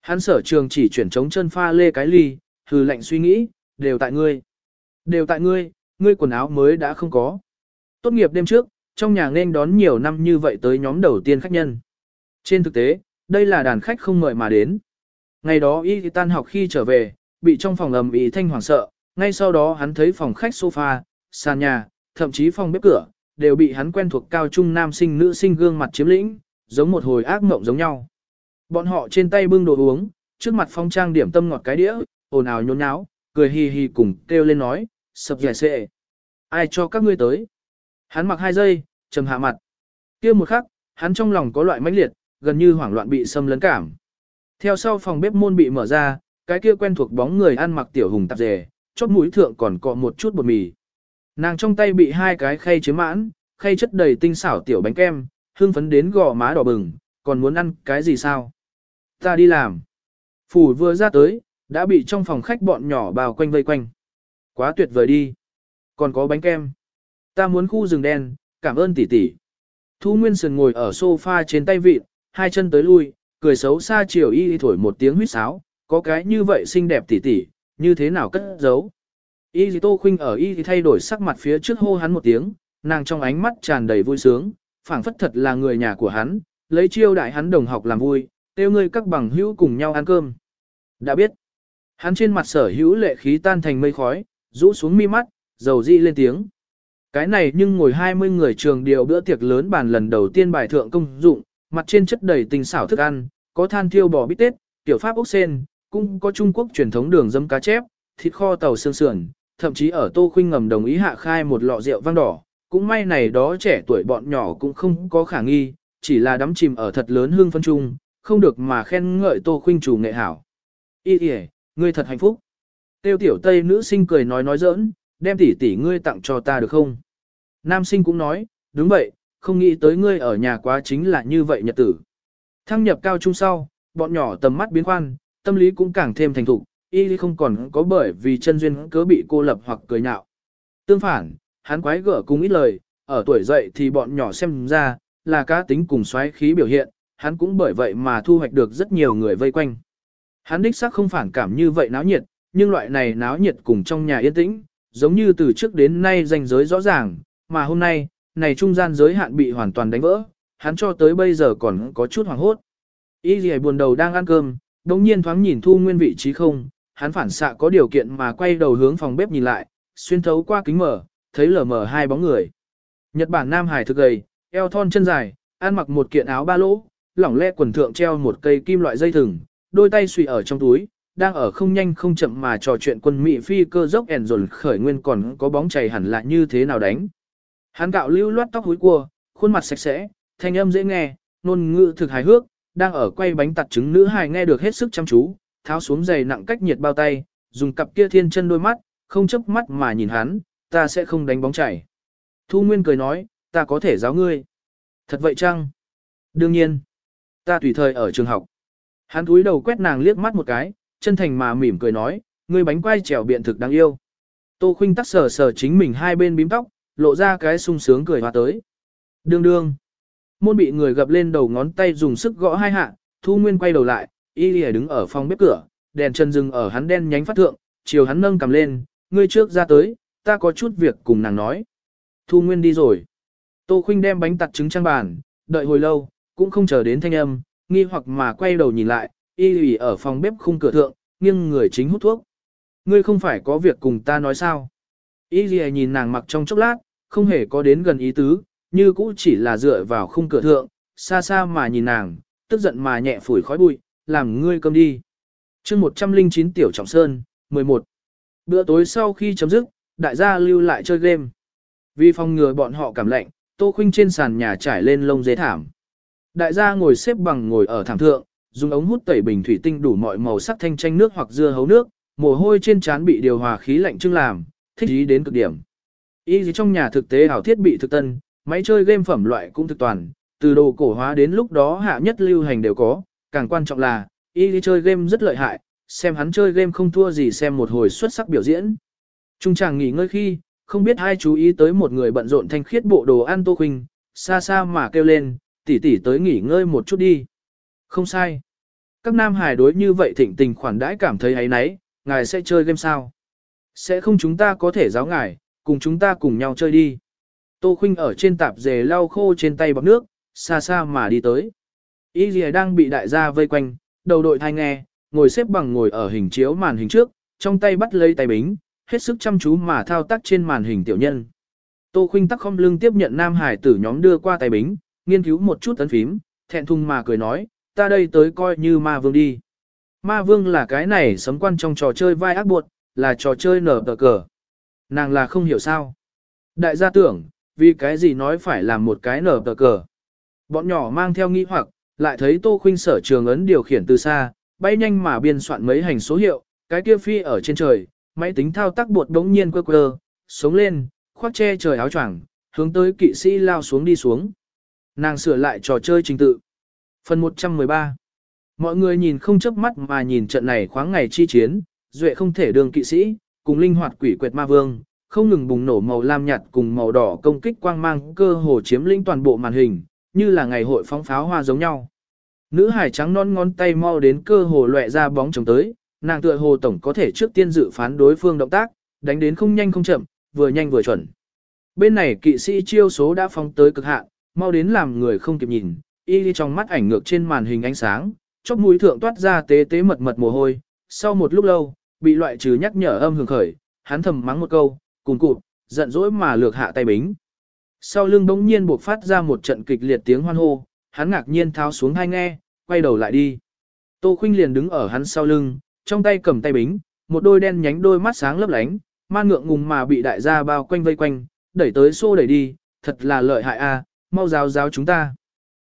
Hắn sở trường chỉ chuyển chống chân pha lê cái ly, hừ lạnh suy nghĩ, đều tại ngươi. Đều tại ngươi, ngươi quần áo mới đã không có. Tốt nghiệp đêm trước, trong nhà nên đón nhiều năm như vậy tới nhóm đầu tiên khách nhân. Trên thực tế, đây là đàn khách không mời mà đến. Ngày đó y tan học khi trở về, bị trong phòng ầm ĩ thanh hoảng sợ, ngay sau đó hắn thấy phòng khách sofa, sàn nhà, thậm chí phòng bếp cửa, đều bị hắn quen thuộc cao trung nam sinh nữ sinh gương mặt chiếm lĩnh, giống một hồi ác mộng giống nhau. Bọn họ trên tay bưng đồ uống, trước mặt phong trang điểm tâm ngọt cái đĩa, ồn ào nhốn nháo, cười hì hì cùng kêu lên nói, sập dẻ xệ. Ai cho các ngươi tới? Hắn mặc hai giây, trầm hạ mặt. kia một khắc, hắn trong lòng có loại mãnh liệt, gần như hoảng loạn bị xâm lấn cảm. Theo sau phòng bếp môn bị mở ra, cái kia quen thuộc bóng người ăn mặc tiểu hùng tạp dề, chóp mũi thượng còn cọ một chút bột mì. Nàng trong tay bị hai cái khay chiếm mãn, khay chất đầy tinh xảo tiểu bánh kem, hương phấn đến gò má đỏ bừng, còn muốn ăn cái gì sao? Ta đi làm. Phủ vừa ra tới, đã bị trong phòng khách bọn nhỏ bao quanh vây quanh. Quá tuyệt vời đi. Còn có bánh kem. Ta muốn khu rừng đen, cảm ơn tỷ tỷ. Thu Nguyên Sườn ngồi ở sofa trên tay vịt, hai chân tới lui, cười xấu xa chiều y thổi một tiếng huýt sáo, có cái như vậy xinh đẹp tỉ tỉ như thế nào cất giấu. Y dì tô khinh ở y thì thay đổi sắc mặt phía trước hô hắn một tiếng, nàng trong ánh mắt tràn đầy vui sướng, phảng phất thật là người nhà của hắn, lấy chiêu đại hắn đồng học làm vui, tiêu ngươi các bằng hữu cùng nhau ăn cơm. Đã biết, hắn trên mặt sở hữu lệ khí tan thành mây khói, rũ xuống mi mắt, dầu dị lên tiếng. Cái này nhưng ngồi 20 người trường điều bữa tiệc lớn bàn lần đầu tiên bài thượng công dụng, mặt trên chất đầy tình xảo thức ăn, có than thiêu bò bít tết, tiểu pháp ốc sen, cũng có Trung Quốc truyền thống đường dấm cá chép, thịt kho tàu xương sườn, thậm chí ở Tô Khuynh ngầm đồng ý hạ khai một lọ rượu vang đỏ, cũng may này đó trẻ tuổi bọn nhỏ cũng không có khả nghi, chỉ là đắm chìm ở thật lớn hương phân trung, không được mà khen ngợi Tô Khuynh chủ nghệ hảo. Y Y, ngươi thật hạnh phúc. Tiêu tiểu Tây nữ sinh cười nói nói giỡn, đem tỷ tỷ ngươi tặng cho ta được không? Nam sinh cũng nói, đúng vậy, không nghĩ tới ngươi ở nhà quá chính là như vậy nhật tử. Thăng nhập cao trung sau, bọn nhỏ tầm mắt biến khoan, tâm lý cũng càng thêm thành thục, y không còn có bởi vì chân duyên cớ bị cô lập hoặc cười nhạo. Tương phản, hắn quái gở cùng ít lời, ở tuổi dậy thì bọn nhỏ xem ra, là cá tính cùng xoáy khí biểu hiện, hắn cũng bởi vậy mà thu hoạch được rất nhiều người vây quanh. Hắn đích xác không phản cảm như vậy náo nhiệt, nhưng loại này náo nhiệt cùng trong nhà yên tĩnh, giống như từ trước đến nay ranh giới rõ ràng, mà hôm nay, này trung gian giới hạn bị hoàn toàn đánh vỡ, hắn cho tới bây giờ còn có chút hoảng hốt. Y gì buồn đầu đang ăn cơm, đồng nhiên thoáng nhìn thu nguyên vị trí không, hắn phản xạ có điều kiện mà quay đầu hướng phòng bếp nhìn lại, xuyên thấu qua kính mở, thấy lờ mờ hai bóng người. Nhật Bản Nam Hải thực gầy, eo thon chân dài, ăn mặc một kiện áo ba lỗ, lỏng lẽ quần thượng treo một cây kim loại dây thừng, đôi tay suy ở trong túi, đang ở không nhanh không chậm mà trò chuyện quân Mỹ phi cơ dốc ẻn dồn khởi nguyên còn có bóng chảy hẳn lại như thế nào đánh. Hắn cạo lưu loát tóc húi cua, khuôn mặt sạch sẽ, thanh âm dễ nghe, ngôn ngữ thực hài hước, đang ở quay bánh tặt trứng nữ hài nghe được hết sức chăm chú, tháo xuống giày nặng cách nhiệt bao tay, dùng cặp kia thiên chân đôi mắt, không chấp mắt mà nhìn hắn, ta sẽ không đánh bóng chảy. Thu Nguyên cười nói, ta có thể giáo ngươi. Thật vậy chăng? Đương nhiên. Ta tùy thời ở trường học. Hắn túi đầu quét nàng liếc mắt một cái, chân thành mà mỉm cười nói, ngươi bánh quai trèo biện thực đáng yêu. Tô Khuynh tắc sờ sờ chính mình hai bên bím tóc, lộ ra cái sung sướng cười hoa tới. Đương đương. Môn bị người gập lên đầu ngón tay dùng sức gõ hai hạ, Thu Nguyên quay đầu lại, y lìa đứng ở phòng bếp cửa, đèn chân dừng ở hắn đen nhánh phát thượng, chiều hắn nâng cầm lên, ngươi trước ra tới, ta có chút việc cùng nàng nói. Thu Nguyên đi rồi. Tô Khuynh đem bánh tặt trứng trang bàn, đợi hồi lâu, cũng không chờ đến thanh âm, nghi hoặc mà quay đầu nhìn lại, y lìa ở phòng bếp khung cửa thượng, nghiêng người chính hút thuốc. Ngươi không phải có việc cùng ta nói sao? Y lìa nhìn nàng mặc trong chốc lát, không hề có đến gần ý tứ, như cũ chỉ là dựa vào khung cửa thượng, xa xa mà nhìn nàng, tức giận mà nhẹ phủi khói bụi, làm ngươi cơm đi. chương 109 Tiểu Trọng Sơn, 11. Bữa tối sau khi chấm dứt, đại gia lưu lại chơi game. Vì phòng ngừa bọn họ cảm lạnh, Tô Khuynh trên sàn nhà trải lên lông dế thảm. Đại gia ngồi xếp bằng ngồi ở thảm thượng, dùng ống hút tẩy bình thủy tinh đủ mọi màu sắc thanh chanh nước hoặc dưa hấu nước, mồ hôi trên trán bị điều hòa khí lạnh trưng làm, thích ý đến cực điểm. Y gì trong nhà thực tế hảo thiết bị thực tân, máy chơi game phẩm loại cũng thực toàn, từ đồ cổ hóa đến lúc đó hạ nhất lưu hành đều có, càng quan trọng là, y đi chơi game rất lợi hại, xem hắn chơi game không thua gì xem một hồi xuất sắc biểu diễn. Trung chàng nghỉ ngơi khi, không biết ai chú ý tới một người bận rộn thanh khiết bộ đồ ăn tô khinh, xa xa mà kêu lên, tỷ tỷ tới nghỉ ngơi một chút đi. Không sai. Các nam hài đối như vậy thịnh tình khoản đãi cảm thấy ấy nấy, ngài sẽ chơi game sao? Sẽ không chúng ta có thể giáo ngài, cùng chúng ta cùng nhau chơi đi. Tô Khuynh ở trên tạp dề lau khô trên tay bọc nước, xa xa mà đi tới. Y Lìa đang bị đại gia vây quanh, đầu đội thai nghe, ngồi xếp bằng ngồi ở hình chiếu màn hình trước, trong tay bắt lấy tay bính, hết sức chăm chú mà thao tác trên màn hình tiểu nhân. Tô Khuynh tắc không lưng tiếp nhận Nam Hải tử nhóm đưa qua tay bính, nghiên cứu một chút tấn phím, thẹn thùng mà cười nói, ta đây tới coi như ma vương đi. Ma vương là cái này sấm quan trong trò chơi vai ác buộc, là trò chơi nở tờ cờ. Nàng là không hiểu sao. Đại gia tưởng, vì cái gì nói phải làm một cái nở tờ cờ. Bọn nhỏ mang theo nghi hoặc, lại thấy Tô Khuynh sở trường ấn điều khiển từ xa, bay nhanh mà biên soạn mấy hành số hiệu, cái kia phi ở trên trời, máy tính thao tác bột đống nhiên quơ quơ, sống lên, khoác che trời áo choàng, hướng tới kỵ sĩ lao xuống đi xuống. Nàng sửa lại trò chơi trình tự. Phần 113 Mọi người nhìn không chớp mắt mà nhìn trận này khoáng ngày chi chiến, duệ không thể đường kỵ sĩ, cùng linh hoạt quỷ quệt ma vương, không ngừng bùng nổ màu lam nhạt cùng màu đỏ công kích quang mang cơ hồ chiếm lĩnh toàn bộ màn hình, như là ngày hội phóng pháo hoa giống nhau. Nữ hải trắng non ngón tay mau đến cơ hồ loẹ ra bóng chồng tới, nàng tựa hồ tổng có thể trước tiên dự phán đối phương động tác, đánh đến không nhanh không chậm, vừa nhanh vừa chuẩn. Bên này kỵ sĩ chiêu số đã phóng tới cực hạn, mau đến làm người không kịp nhìn, y đi trong mắt ảnh ngược trên màn hình ánh sáng, chóp mũi thượng toát ra tế tế mật mật mồ hôi, sau một lúc lâu, bị loại trừ nhắc nhở âm hưởng khởi, hắn thầm mắng một câu, cùng cụt, giận dỗi mà lược hạ tay bính. Sau lưng bỗng nhiên buộc phát ra một trận kịch liệt tiếng hoan hô, hắn ngạc nhiên tháo xuống hai nghe, quay đầu lại đi. Tô Khuynh liền đứng ở hắn sau lưng, trong tay cầm tay bính, một đôi đen nhánh đôi mắt sáng lấp lánh, man ngượng ngùng mà bị đại gia bao quanh vây quanh, đẩy tới xô đẩy đi, thật là lợi hại a, mau giáo giáo chúng ta.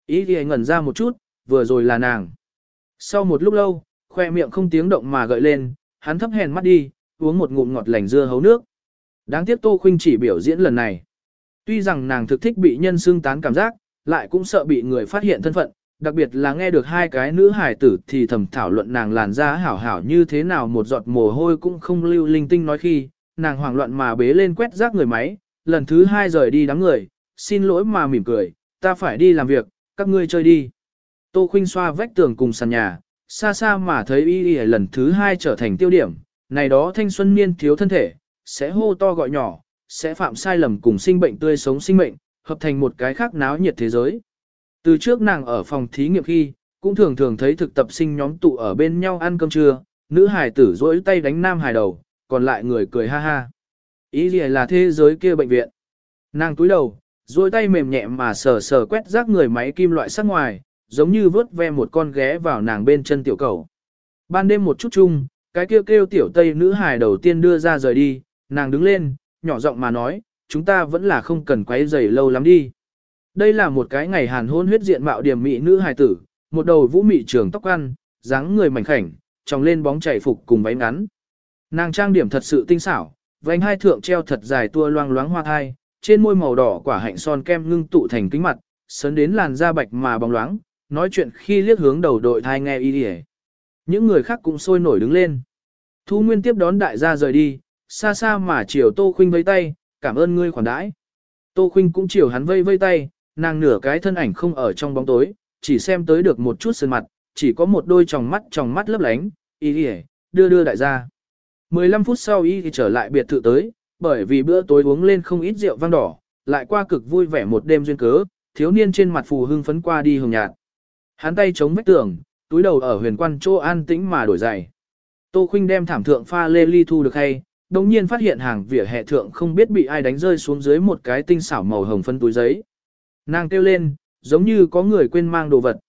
Ý thì ngẩn ra một chút, vừa rồi là nàng. Sau một lúc lâu, khoe miệng không tiếng động mà gợi lên, hắn thấp hèn mắt đi, uống một ngụm ngọt lành dưa hấu nước. Đáng tiếc Tô Khuynh chỉ biểu diễn lần này. Tuy rằng nàng thực thích bị nhân xương tán cảm giác, lại cũng sợ bị người phát hiện thân phận, đặc biệt là nghe được hai cái nữ hải tử thì thầm thảo luận nàng làn da hảo hảo như thế nào một giọt mồ hôi cũng không lưu linh tinh nói khi, nàng hoảng loạn mà bế lên quét rác người máy, lần thứ hai rời đi đám người, xin lỗi mà mỉm cười, ta phải đi làm việc, các ngươi chơi đi. Tô Khuynh xoa vách tường cùng sàn nhà, xa xa mà thấy y y lần thứ hai trở thành tiêu điểm, này đó thanh xuân niên thiếu thân thể, sẽ hô to gọi nhỏ, sẽ phạm sai lầm cùng sinh bệnh tươi sống sinh mệnh, hợp thành một cái khác náo nhiệt thế giới. Từ trước nàng ở phòng thí nghiệm khi, cũng thường thường thấy thực tập sinh nhóm tụ ở bên nhau ăn cơm trưa, nữ hài tử rỗi tay đánh nam hài đầu, còn lại người cười ha ha. Ý gì là thế giới kia bệnh viện. Nàng túi đầu, rỗi tay mềm nhẹ mà sờ sờ quét rác người máy kim loại sắc ngoài, giống như vớt ve một con ghé vào nàng bên chân tiểu cầu. Ban đêm một chút chung, cái kêu kêu tiểu tây nữ hài đầu tiên đưa ra rời đi, nàng đứng lên, nhỏ giọng mà nói, chúng ta vẫn là không cần quấy rầy lâu lắm đi. Đây là một cái ngày hàn hôn huyết diện mạo điểm mỹ nữ hài tử, một đầu vũ mị trường tóc ăn, dáng người mảnh khảnh, tròng lên bóng chảy phục cùng váy ngắn. Nàng trang điểm thật sự tinh xảo, vành hai thượng treo thật dài tua loang loáng hoa thai, trên môi màu đỏ quả hạnh son kem ngưng tụ thành kính mặt, sấn đến làn da bạch mà bóng loáng, nói chuyện khi liếc hướng đầu đội thai nghe y đi Những người khác cũng sôi nổi đứng lên. Thu Nguyên tiếp đón đại gia rời đi, xa xa mà chiều Tô Khuynh vây tay, cảm ơn ngươi khoản đãi. Tô Khuynh cũng chiều hắn vây vây tay, nàng nửa cái thân ảnh không ở trong bóng tối, chỉ xem tới được một chút sơn mặt, chỉ có một đôi tròng mắt tròng mắt lấp lánh, y Y, đưa đưa đại gia. 15 phút sau y thì trở lại biệt thự tới, bởi vì bữa tối uống lên không ít rượu vang đỏ, lại qua cực vui vẻ một đêm duyên cớ, thiếu niên trên mặt phù hưng phấn qua đi hồng nhạt. Hắn tay chống vách tường, túi đầu ở huyền quan chỗ an tĩnh mà đổi giày. Tô Khuynh đem thảm thượng pha lê ly thu được hay, đồng nhiên phát hiện hàng vỉa hè thượng không biết bị ai đánh rơi xuống dưới một cái tinh xảo màu hồng phân túi giấy. Nàng kêu lên, giống như có người quên mang đồ vật.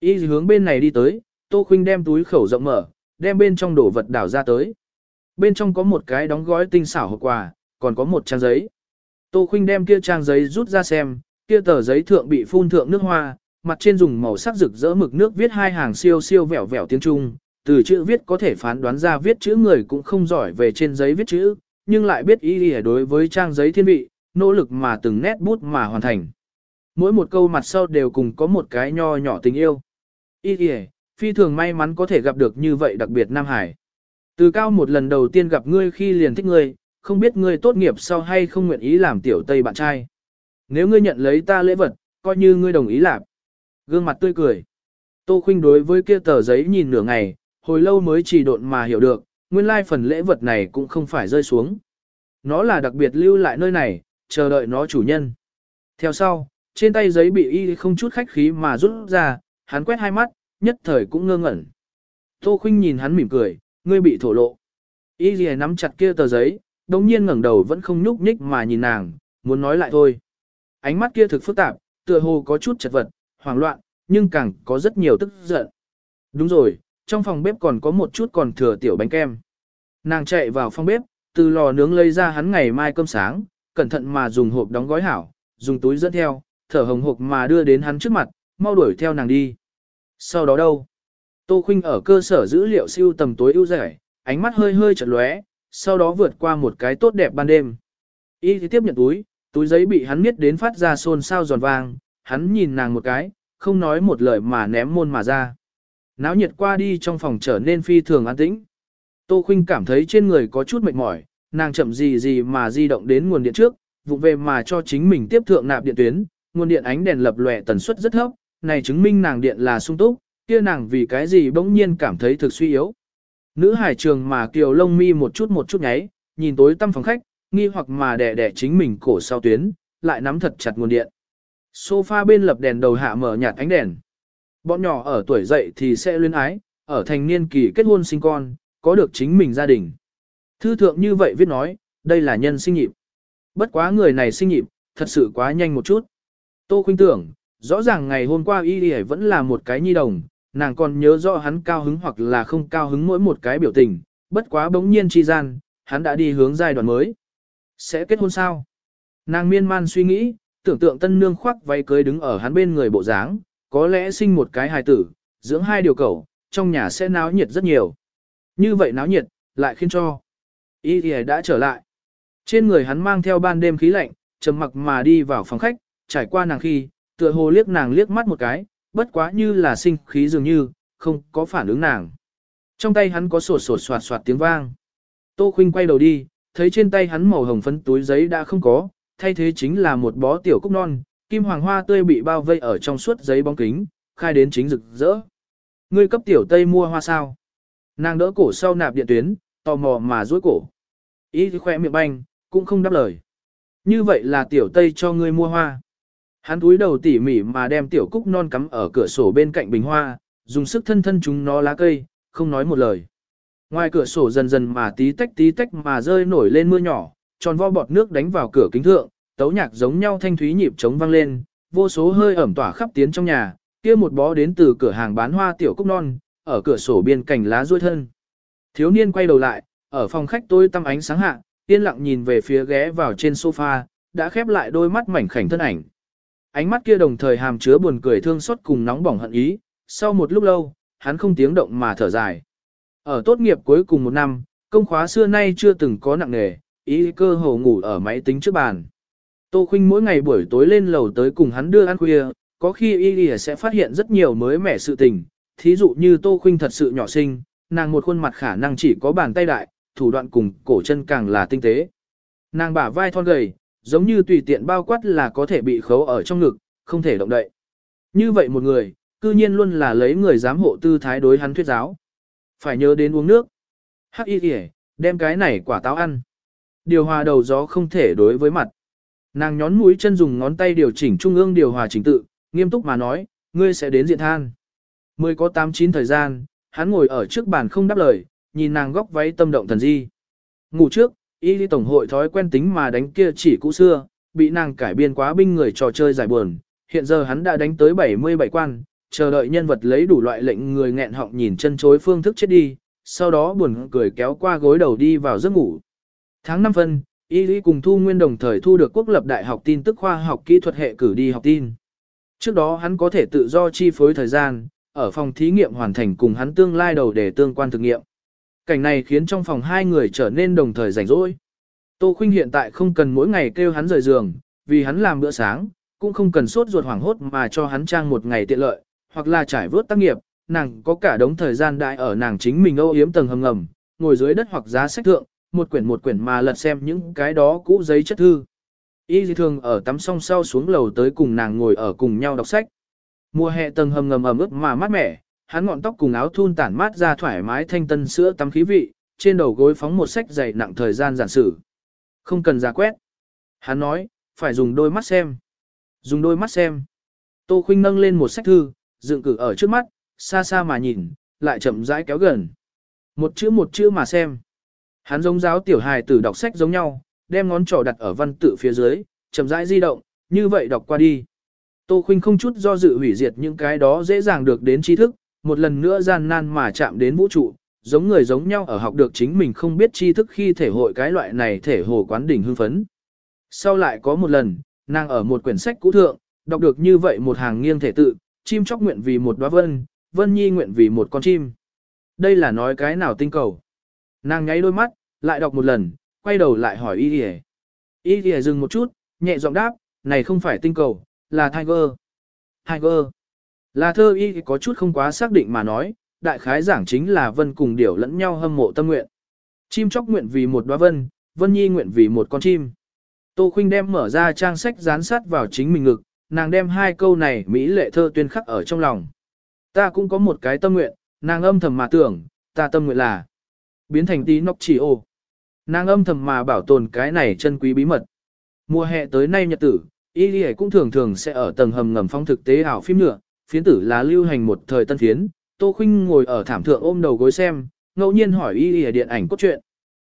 Y hướng bên này đi tới, Tô Khuynh đem túi khẩu rộng mở, đem bên trong đồ vật đảo ra tới. Bên trong có một cái đóng gói tinh xảo hộp quà, còn có một trang giấy. Tô Khuynh đem kia trang giấy rút ra xem, kia tờ giấy thượng bị phun thượng nước hoa, mặt trên dùng màu sắc rực rỡ mực nước viết hai hàng siêu siêu vẹo vẹo tiếng Trung, từ chữ viết có thể phán đoán ra viết chữ người cũng không giỏi về trên giấy viết chữ, nhưng lại biết ý nghĩa đối với trang giấy thiên vị, nỗ lực mà từng nét bút mà hoàn thành. Mỗi một câu mặt sau đều cùng có một cái nho nhỏ tình yêu. Ý nghĩa, phi thường may mắn có thể gặp được như vậy đặc biệt Nam Hải. Từ cao một lần đầu tiên gặp ngươi khi liền thích ngươi, không biết ngươi tốt nghiệp sau hay không nguyện ý làm tiểu tây bạn trai. Nếu ngươi nhận lấy ta lễ vật, coi như ngươi đồng ý làm. Gương mặt tươi cười. Tô Khuynh đối với kia tờ giấy nhìn nửa ngày, hồi lâu mới chỉ độn mà hiểu được, nguyên lai phần lễ vật này cũng không phải rơi xuống. Nó là đặc biệt lưu lại nơi này, chờ đợi nó chủ nhân. Theo sau, trên tay giấy bị y không chút khách khí mà rút ra, hắn quét hai mắt, nhất thời cũng ngơ ngẩn. Tô Khuynh nhìn hắn mỉm cười, ngươi bị thổ lộ. Y lìa nắm chặt kia tờ giấy, đồng nhiên ngẩng đầu vẫn không nhúc nhích mà nhìn nàng, muốn nói lại thôi. Ánh mắt kia thực phức tạp, tựa hồ có chút chật vật, hoảng loạn, nhưng càng có rất nhiều tức giận. Đúng rồi, trong phòng bếp còn có một chút còn thừa tiểu bánh kem. Nàng chạy vào phòng bếp, từ lò nướng lấy ra hắn ngày mai cơm sáng, cẩn thận mà dùng hộp đóng gói hảo, dùng túi dẫn theo, thở hồng hộc mà đưa đến hắn trước mặt, mau đuổi theo nàng đi. Sau đó đâu? Tô Khuynh ở cơ sở dữ liệu siêu tầm tối ưu rẻ, ánh mắt hơi hơi chợt lóe, sau đó vượt qua một cái tốt đẹp ban đêm. Y thì tiếp nhận túi, túi giấy bị hắn miết đến phát ra xôn xao giòn vang, hắn nhìn nàng một cái, không nói một lời mà ném môn mà ra. Náo nhiệt qua đi trong phòng trở nên phi thường an tĩnh. Tô Khuynh cảm thấy trên người có chút mệt mỏi, nàng chậm gì gì mà di động đến nguồn điện trước, vụ về mà cho chính mình tiếp thượng nạp điện tuyến, nguồn điện ánh đèn lập lòe tần suất rất thấp, này chứng minh nàng điện là sung túc, kia nàng vì cái gì bỗng nhiên cảm thấy thực suy yếu. Nữ hải trường mà kiều lông mi một chút một chút nháy, nhìn tối tăm phòng khách, nghi hoặc mà đẻ đẻ chính mình cổ sau tuyến, lại nắm thật chặt nguồn điện. Sofa bên lập đèn đầu hạ mở nhạt ánh đèn. Bọn nhỏ ở tuổi dậy thì sẽ luyến ái, ở thành niên kỳ kết hôn sinh con, có được chính mình gia đình. Thư thượng như vậy viết nói, đây là nhân sinh nhịp. Bất quá người này sinh nhịp, thật sự quá nhanh một chút. Tô khuyên tưởng, rõ ràng ngày hôm qua y đi vẫn là một cái nhi đồng, nàng còn nhớ rõ hắn cao hứng hoặc là không cao hứng mỗi một cái biểu tình, bất quá bỗng nhiên chi gian, hắn đã đi hướng giai đoạn mới. Sẽ kết hôn sao? Nàng miên man suy nghĩ, tưởng tượng tân nương khoác váy cưới đứng ở hắn bên người bộ dáng, có lẽ sinh một cái hài tử, dưỡng hai điều cầu, trong nhà sẽ náo nhiệt rất nhiều. Như vậy náo nhiệt, lại khiến cho. Y thì đã trở lại. Trên người hắn mang theo ban đêm khí lạnh, trầm mặc mà đi vào phòng khách, trải qua nàng khi, tựa hồ liếc nàng liếc mắt một cái, bất quá như là sinh khí dường như, không có phản ứng nàng. Trong tay hắn có sột sột soạt soạt tiếng vang. Tô Khuynh quay đầu đi, thấy trên tay hắn màu hồng phấn túi giấy đã không có, thay thế chính là một bó tiểu cúc non, kim hoàng hoa tươi bị bao vây ở trong suốt giấy bóng kính, khai đến chính rực rỡ. Ngươi cấp tiểu tây mua hoa sao? Nàng đỡ cổ sau nạp điện tuyến, tò mò mà duỗi cổ. Ý thì khoe miệng banh, cũng không đáp lời. Như vậy là tiểu tây cho ngươi mua hoa. Hắn túi đầu tỉ mỉ mà đem tiểu cúc non cắm ở cửa sổ bên cạnh bình hoa, dùng sức thân thân chúng nó lá cây, không nói một lời. Ngoài cửa sổ dần dần mà tí tách tí tách mà rơi nổi lên mưa nhỏ, tròn vo bọt nước đánh vào cửa kính thượng, tấu nhạc giống nhau thanh thúy nhịp trống vang lên, vô số hơi ẩm tỏa khắp tiến trong nhà, kia một bó đến từ cửa hàng bán hoa tiểu cúc non, ở cửa sổ biên cành lá ruôi thân. Thiếu niên quay đầu lại, ở phòng khách tôi tăm ánh sáng hạ, yên lặng nhìn về phía ghé vào trên sofa, đã khép lại đôi mắt mảnh khảnh thân ảnh. Ánh mắt kia đồng thời hàm chứa buồn cười thương xót cùng nóng bỏng hận ý, sau một lúc lâu, hắn không tiếng động mà thở dài. Ở tốt nghiệp cuối cùng một năm, công khóa xưa nay chưa từng có nặng nề, ý cơ hồ ngủ ở máy tính trước bàn. Tô Khuynh mỗi ngày buổi tối lên lầu tới cùng hắn đưa ăn khuya, có khi y sẽ phát hiện rất nhiều mới mẻ sự tình, thí dụ như Tô Khuynh thật sự nhỏ xinh, nàng một khuôn mặt khả năng chỉ có bàn tay đại, thủ đoạn cùng cổ chân càng là tinh tế. Nàng bả vai thon gầy, giống như tùy tiện bao quát là có thể bị khấu ở trong ngực, không thể động đậy. Như vậy một người, cư nhiên luôn là lấy người giám hộ tư thái đối hắn thuyết giáo. Phải nhớ đến uống nước. Hắc y kìa, đem cái này quả táo ăn. Điều hòa đầu gió không thể đối với mặt. Nàng nhón mũi chân dùng ngón tay điều chỉnh trung ương điều hòa chỉnh tự, nghiêm túc mà nói, ngươi sẽ đến diện than. Mười có tám chín thời gian, hắn ngồi ở trước bàn không đáp lời, nhìn nàng góc váy tâm động thần di. Ngủ trước, y lý tổng hội thói quen tính mà đánh kia chỉ cũ xưa, bị nàng cải biên quá binh người trò chơi giải buồn. Hiện giờ hắn đã đánh tới 77 quan, chờ đợi nhân vật lấy đủ loại lệnh người nghẹn họng nhìn chân chối phương thức chết đi, sau đó buồn cười kéo qua gối đầu đi vào giấc ngủ. Tháng 5 phân, Y Lý cùng Thu Nguyên đồng thời thu được quốc lập đại học tin tức khoa học kỹ thuật hệ cử đi học tin. Trước đó hắn có thể tự do chi phối thời gian, ở phòng thí nghiệm hoàn thành cùng hắn tương lai đầu để tương quan thực nghiệm. Cảnh này khiến trong phòng hai người trở nên đồng thời rảnh rỗi. Tô Khuynh hiện tại không cần mỗi ngày kêu hắn rời giường, vì hắn làm bữa sáng, cũng không cần sốt ruột hoảng hốt mà cho hắn trang một ngày tiện lợi, hoặc là trải vớt tác nghiệp, nàng có cả đống thời gian đại ở nàng chính mình âu yếm tầng hầm ngầm, ngồi dưới đất hoặc giá sách thượng, một quyển một quyển mà lật xem những cái đó cũ giấy chất thư. Y thường ở tắm song sau xuống lầu tới cùng nàng ngồi ở cùng nhau đọc sách. Mùa hè tầng hầm ngầm ẩm ướt mà mát mẻ, hắn ngọn tóc cùng áo thun tản mát ra thoải mái thanh tân sữa tắm khí vị, trên đầu gối phóng một sách dày nặng thời gian giản sử. Không cần giả quét. Hắn nói, phải dùng đôi mắt xem. Dùng đôi mắt xem. Tô Khuynh nâng lên một sách thư, dựng cử ở trước mắt, xa xa mà nhìn, lại chậm rãi kéo gần. Một chữ một chữ mà xem. Hắn giống giáo tiểu hài tử đọc sách giống nhau, đem ngón trỏ đặt ở văn tự phía dưới, chậm rãi di động, như vậy đọc qua đi. Tô Khuynh không chút do dự hủy diệt những cái đó dễ dàng được đến tri thức, một lần nữa gian nan mà chạm đến vũ trụ, giống người giống nhau ở học được chính mình không biết tri thức khi thể hội cái loại này thể hồ quán đỉnh hưng phấn. Sau lại có một lần, nàng ở một quyển sách cũ thượng, đọc được như vậy một hàng nghiêng thể tự, chim chóc nguyện vì một đóa vân, vân nhi nguyện vì một con chim. Đây là nói cái nào tinh cầu. Nàng nháy đôi mắt, lại đọc một lần, quay đầu lại hỏi y đi Y đi dừng một chút, nhẹ giọng đáp, này không phải tinh cầu, là Tiger. Tiger. Là thơ y có chút không quá xác định mà nói, đại khái giảng chính là vân cùng điểu lẫn nhau hâm mộ tâm nguyện. Chim chóc nguyện vì một đóa vân, vân nhi nguyện vì một con chim. Tô Khuynh đem mở ra trang sách dán sát vào chính mình ngực, nàng đem hai câu này mỹ lệ thơ tuyên khắc ở trong lòng. Ta cũng có một cái tâm nguyện, nàng âm thầm mà tưởng, ta tâm nguyện là biến thành tí nóc chỉ ô. Nàng âm thầm mà bảo tồn cái này chân quý bí mật. Mùa hè tới nay nhật tử, Y Lì cũng thường thường sẽ ở tầng hầm ngầm phong thực tế ảo phim nhựa, phiến tử là lưu hành một thời tân phiến, Tô Khuynh ngồi ở thảm thượng ôm đầu gối xem, ngẫu nhiên hỏi Y Lì điện ảnh cốt truyện.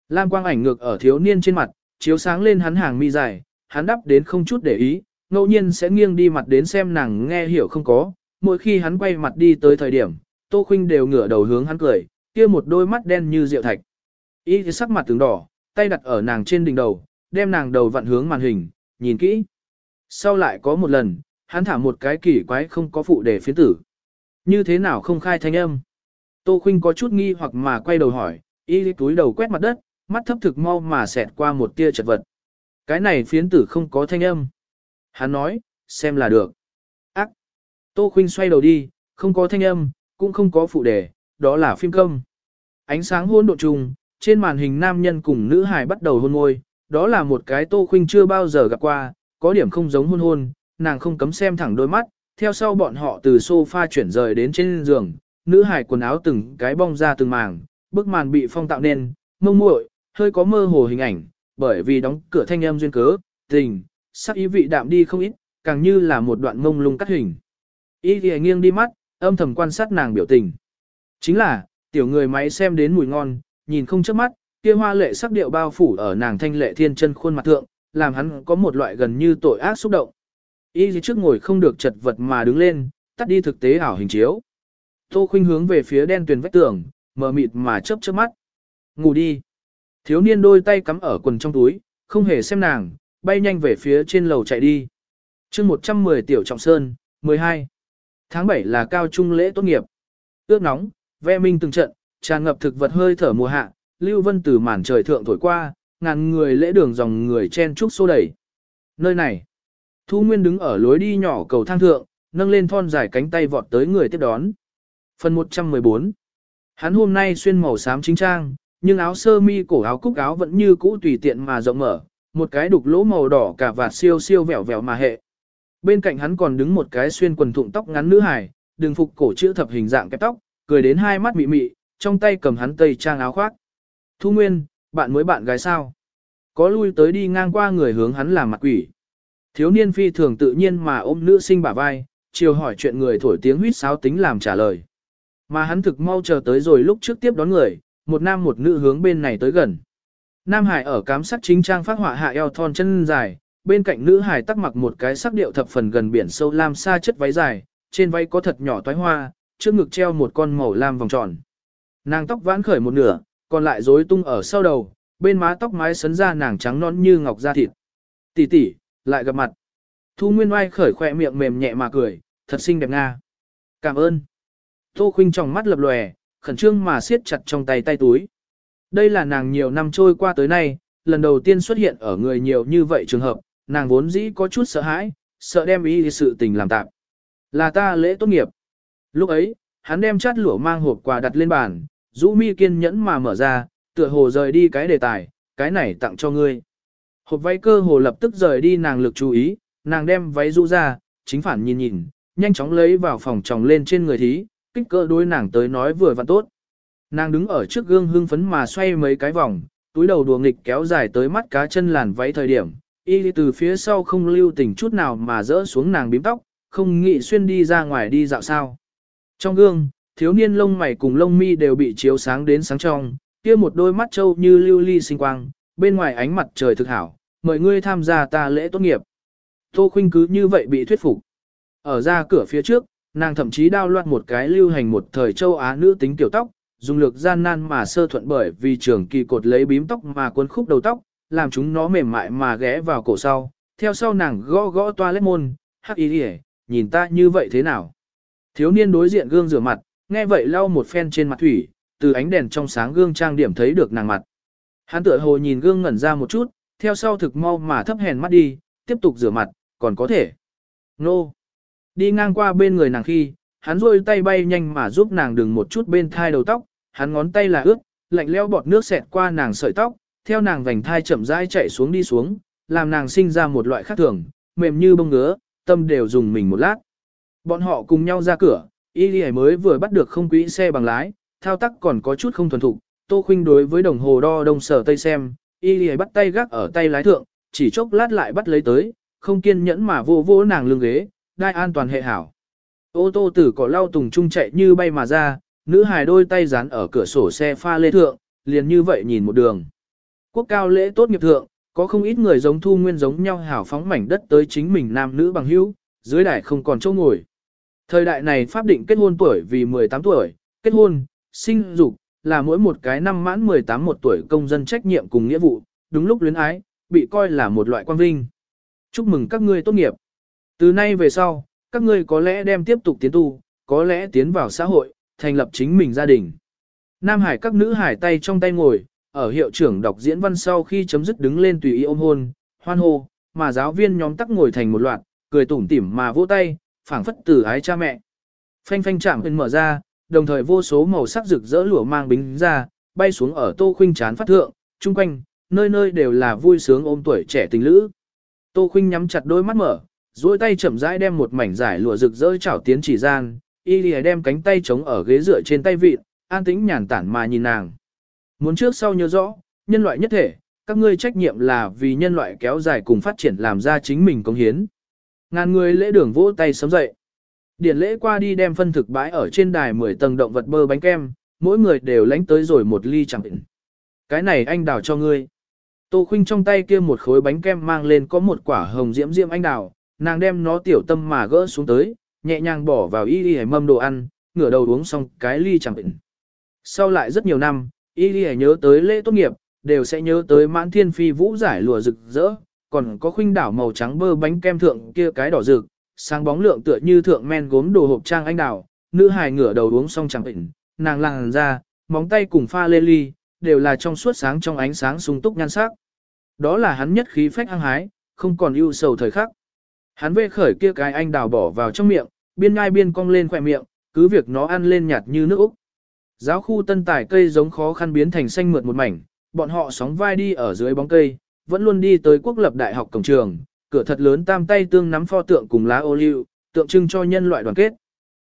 Lam quang ảnh ngược ở thiếu niên trên mặt, chiếu sáng lên hắn hàng mi dài, hắn đắp đến không chút để ý, ngẫu nhiên sẽ nghiêng đi mặt đến xem nàng nghe hiểu không có, mỗi khi hắn quay mặt đi tới thời điểm, Tô Khuynh đều ngửa đầu hướng hắn cười, kia một đôi mắt đen như rượu thạch. Y thì sắc mặt tướng đỏ, tay đặt ở nàng trên đỉnh đầu, đem nàng đầu vặn hướng màn hình, nhìn kỹ. Sau lại có một lần, hắn thả một cái kỳ quái không có phụ đề phiến tử. Như thế nào không khai thanh âm? Tô Khuynh có chút nghi hoặc mà quay đầu hỏi, y túi đầu quét mặt đất, mắt thấp thực mau mà xẹt qua một tia chật vật. Cái này phiến tử không có thanh âm. Hắn nói, xem là được. Ác. Tô Khuynh xoay đầu đi, không có thanh âm, cũng không có phụ đề, đó là phim công. Ánh sáng hôn độ trùng, trên màn hình nam nhân cùng nữ hài bắt đầu hôn môi, đó là một cái Tô Khuynh chưa bao giờ gặp qua, có điểm không giống hôn hôn, nàng không cấm xem thẳng đôi mắt, theo sau bọn họ từ sofa chuyển rời đến trên giường, nữ hài quần áo từng cái bong ra từng màng, bức màn bị phong tạo nên, mông muội, hơi có mơ hồ hình ảnh, bởi vì đóng cửa thanh âm duyên cớ, tình, sắc ý vị đạm đi không ít, càng như là một đoạn mông lung cắt hình. ý thì nghiêng đi mắt, âm thầm quan sát nàng biểu tình. Chính là, tiểu người máy xem đến mùi ngon, nhìn không chớp mắt, kia hoa lệ sắc điệu bao phủ ở nàng thanh lệ thiên chân khuôn mặt thượng, làm hắn có một loại gần như tội ác xúc động. Y trước ngồi không được chật vật mà đứng lên, tắt đi thực tế ảo hình chiếu. Tô khuynh hướng về phía đen tuyền vách tường, mờ mịt mà chớp chớp mắt. Ngủ đi. Thiếu niên đôi tay cắm ở quần trong túi, không hề xem nàng, bay nhanh về phía trên lầu chạy đi. chương 110 Tiểu Trọng Sơn, 12. Tháng 7 là cao trung lễ tốt nghiệp. Ước nóng, ve minh từng trận, tràn ngập thực vật hơi thở mùa hạ, lưu vân từ màn trời thượng thổi qua, ngàn người lễ đường dòng người chen trúc xô đẩy. Nơi này, Thu Nguyên đứng ở lối đi nhỏ cầu thang thượng, nâng lên thon dài cánh tay vọt tới người tiếp đón. Phần 114 Hắn hôm nay xuyên màu xám chính trang, nhưng áo sơ mi cổ áo cúc áo vẫn như cũ tùy tiện mà rộng mở, một cái đục lỗ màu đỏ cả vạt siêu siêu vẹo vẹo mà hệ. Bên cạnh hắn còn đứng một cái xuyên quần thụng tóc ngắn nữ hài, đường phục cổ chữ thập hình dạng kẹp tóc, cười đến hai mắt mị mị, trong tay cầm hắn tây trang áo khoác. Thu Nguyên, bạn mới bạn gái sao? Có lui tới đi ngang qua người hướng hắn làm mặt quỷ. Thiếu niên phi thường tự nhiên mà ôm nữ sinh bả vai, chiều hỏi chuyện người thổi tiếng huýt sáo tính làm trả lời. Mà hắn thực mau chờ tới rồi lúc trước tiếp đón người, một nam một nữ hướng bên này tới gần. Nam Hải ở cám sát chính trang phát họa hạ eo thon chân dài, bên cạnh nữ Hải tắc mặc một cái sắc điệu thập phần gần biển sâu lam sa chất váy dài, trên váy có thật nhỏ toái hoa, trước ngực treo một con màu lam vòng tròn. Nàng tóc vãn khởi một nửa, còn lại rối tung ở sau đầu, bên má tóc mái sấn ra nàng trắng non như ngọc da thịt. Tỷ tỷ, lại gặp mặt. Thu Nguyên Oai khởi khỏe miệng mềm nhẹ mà cười, thật xinh đẹp nga. Cảm ơn. Tô Khuynh trong mắt lập lòe, khẩn trương mà siết chặt trong tay tay túi. Đây là nàng nhiều năm trôi qua tới nay, lần đầu tiên xuất hiện ở người nhiều như vậy trường hợp, nàng vốn dĩ có chút sợ hãi, sợ đem ý sự tình làm tạm. Là ta lễ tốt nghiệp. Lúc ấy, hắn đem chát lửa mang hộp quà đặt lên bàn, rũ mi kiên nhẫn mà mở ra, tựa hồ rời đi cái đề tài, cái này tặng cho ngươi. Hộp váy cơ hồ lập tức rời đi nàng lực chú ý, nàng đem váy rũ ra, chính phản nhìn nhìn, nhanh chóng lấy vào phòng tròng lên trên người thí, kích cỡ đối nàng tới nói vừa và tốt. Nàng đứng ở trước gương hưng phấn mà xoay mấy cái vòng, túi đầu đùa nghịch kéo dài tới mắt cá chân làn váy thời điểm, y từ phía sau không lưu tình chút nào mà rỡ xuống nàng bím tóc, không nghĩ xuyên đi ra ngoài đi dạo sao. Trong gương, thiếu niên lông mày cùng lông mi đều bị chiếu sáng đến sáng trong, kia một đôi mắt trâu như lưu ly sinh quang, bên ngoài ánh mặt trời thực hảo, mời ngươi tham gia ta lễ tốt nghiệp. Tô Khuynh cứ như vậy bị thuyết phục. Ở ra cửa phía trước, nàng thậm chí đao loạt một cái lưu hành một thời châu Á nữ tính tiểu tóc, dùng lực gian nan mà sơ thuận bởi vì trường kỳ cột lấy bím tóc mà cuốn khúc đầu tóc, làm chúng nó mềm mại mà ghé vào cổ sau. Theo sau nàng gõ gõ toilet môn, hắc ý đi nhìn ta như vậy thế nào. Thiếu niên đối diện gương rửa mặt, nghe vậy lau một phen trên mặt thủy, từ ánh đèn trong sáng gương trang điểm thấy được nàng mặt. Hắn tựa hồ nhìn gương ngẩn ra một chút, theo sau thực mau mà thấp hèn mắt đi, tiếp tục rửa mặt, còn có thể. Nô! Đi ngang qua bên người nàng khi, hắn rôi tay bay nhanh mà giúp nàng đừng một chút bên thai đầu tóc, hắn ngón tay là ướt, lạnh leo bọt nước xẹt qua nàng sợi tóc, theo nàng vành thai chậm rãi chạy xuống đi xuống, làm nàng sinh ra một loại khác thường, mềm như bông ngứa, tâm đều dùng mình một lát. Bọn họ cùng nhau ra cửa, y lì mới vừa bắt được không quỹ xe bằng lái, thao tác còn có chút không thuần thục, tô khinh đối với đồng hồ đo đông sở tây xem, y lì bắt tay gác ở tay lái thượng, chỉ chốc lát lại bắt lấy tới, không kiên nhẫn mà vô vô nàng lưng ghế, đai an toàn hệ hảo. Ô tô tử cỏ lau tùng trung chạy như bay mà ra, nữ hài đôi tay dán ở cửa sổ xe pha lê thượng, liền như vậy nhìn một đường. Quốc cao lễ tốt nghiệp thượng, có không ít người giống thu nguyên giống nhau hảo phóng mảnh đất tới chính mình nam nữ bằng hữu, dưới đài không còn chỗ ngồi. Thời đại này pháp định kết hôn tuổi vì 18 tuổi, kết hôn, sinh dục là mỗi một cái năm mãn 18 một tuổi công dân trách nhiệm cùng nghĩa vụ, đúng lúc luyến ái, bị coi là một loại quan vinh. Chúc mừng các ngươi tốt nghiệp. Từ nay về sau, các ngươi có lẽ đem tiếp tục tiến tu, có lẽ tiến vào xã hội, thành lập chính mình gia đình. Nam Hải các nữ hải tay trong tay ngồi, ở hiệu trưởng đọc diễn văn sau khi chấm dứt đứng lên tùy ý ôm hôn, hoan hô, mà giáo viên nhóm tắc ngồi thành một loạt, cười tủm tỉm mà vỗ tay, phảng phất từ ái cha mẹ. Phanh phanh chạm bên mở ra, đồng thời vô số màu sắc rực rỡ lửa mang bính ra, bay xuống ở Tô Khuynh chán phát thượng, chung quanh, nơi nơi đều là vui sướng ôm tuổi trẻ tình lữ. Tô Khuynh nhắm chặt đôi mắt mở, duỗi tay chậm rãi đem một mảnh giải lụa rực rỡ chảo tiến chỉ gian, y lìa đem cánh tay chống ở ghế dựa trên tay vịt, an tĩnh nhàn tản mà nhìn nàng. Muốn trước sau nhớ rõ, nhân loại nhất thể, các ngươi trách nhiệm là vì nhân loại kéo dài cùng phát triển làm ra chính mình công hiến. Ngàn người lễ đường vỗ tay sớm dậy. Điển lễ qua đi đem phân thực bãi ở trên đài 10 tầng động vật bơ bánh kem, mỗi người đều lánh tới rồi một ly chẳng định. Cái này anh đào cho ngươi. Tô khinh trong tay kia một khối bánh kem mang lên có một quả hồng diễm diễm anh đào, nàng đem nó tiểu tâm mà gỡ xuống tới, nhẹ nhàng bỏ vào y y mâm đồ ăn, ngửa đầu uống xong cái ly chẳng định. Sau lại rất nhiều năm, y y nhớ tới lễ tốt nghiệp, đều sẽ nhớ tới mãn thiên phi vũ giải lùa rực rỡ, còn có khuynh đảo màu trắng bơ bánh kem thượng kia cái đỏ rực, sáng bóng lượng tựa như thượng men gốm đồ hộp trang anh đào, nữ hài ngửa đầu uống xong chẳng bệnh, nàng làng ra, móng tay cùng pha lê ly, đều là trong suốt sáng trong ánh sáng sung túc nhan sắc. Đó là hắn nhất khí phách hăng hái, không còn ưu sầu thời khắc. Hắn vê khởi kia cái anh đào bỏ vào trong miệng, biên ngai biên cong lên khỏe miệng, cứ việc nó ăn lên nhạt như nước Úc. Giáo khu tân tải cây giống khó khăn biến thành xanh mượt một mảnh, bọn họ sóng vai đi ở dưới bóng cây, vẫn luôn đi tới quốc lập đại học cổng trường, cửa thật lớn tam tay tương nắm pho tượng cùng lá ô liu, tượng trưng cho nhân loại đoàn kết.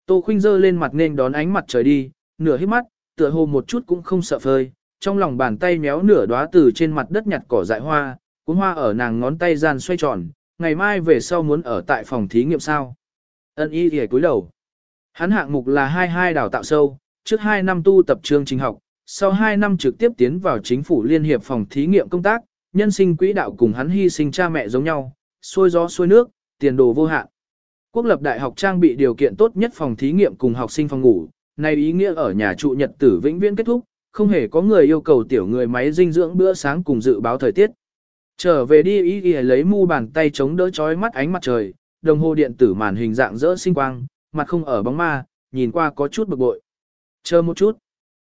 Tô Khuynh giơ lên mặt nên đón ánh mặt trời đi, nửa hít mắt, tựa hồ một chút cũng không sợ phơi, trong lòng bàn tay méo nửa đóa từ trên mặt đất nhặt cỏ dại hoa, cuốn hoa ở nàng ngón tay gian xoay tròn, ngày mai về sau muốn ở tại phòng thí nghiệm sao. Ân y ghề cúi đầu. Hắn hạng mục là hai hai đào tạo sâu, trước 2 năm tu tập trường trình học, sau 2 năm trực tiếp tiến vào chính phủ liên hiệp phòng thí nghiệm công tác, nhân sinh quỹ đạo cùng hắn hy sinh cha mẹ giống nhau, xuôi gió xuôi nước, tiền đồ vô hạn. Quốc lập đại học trang bị điều kiện tốt nhất phòng thí nghiệm cùng học sinh phòng ngủ, này ý nghĩa ở nhà trụ nhật tử vĩnh viễn kết thúc, không hề có người yêu cầu tiểu người máy dinh dưỡng bữa sáng cùng dự báo thời tiết. Trở về đi ý ý lấy mu bàn tay chống đỡ chói mắt ánh mặt trời, đồng hồ điện tử màn hình dạng rỡ sinh quang, mặt không ở bóng ma, nhìn qua có chút bực bội. Chờ một chút.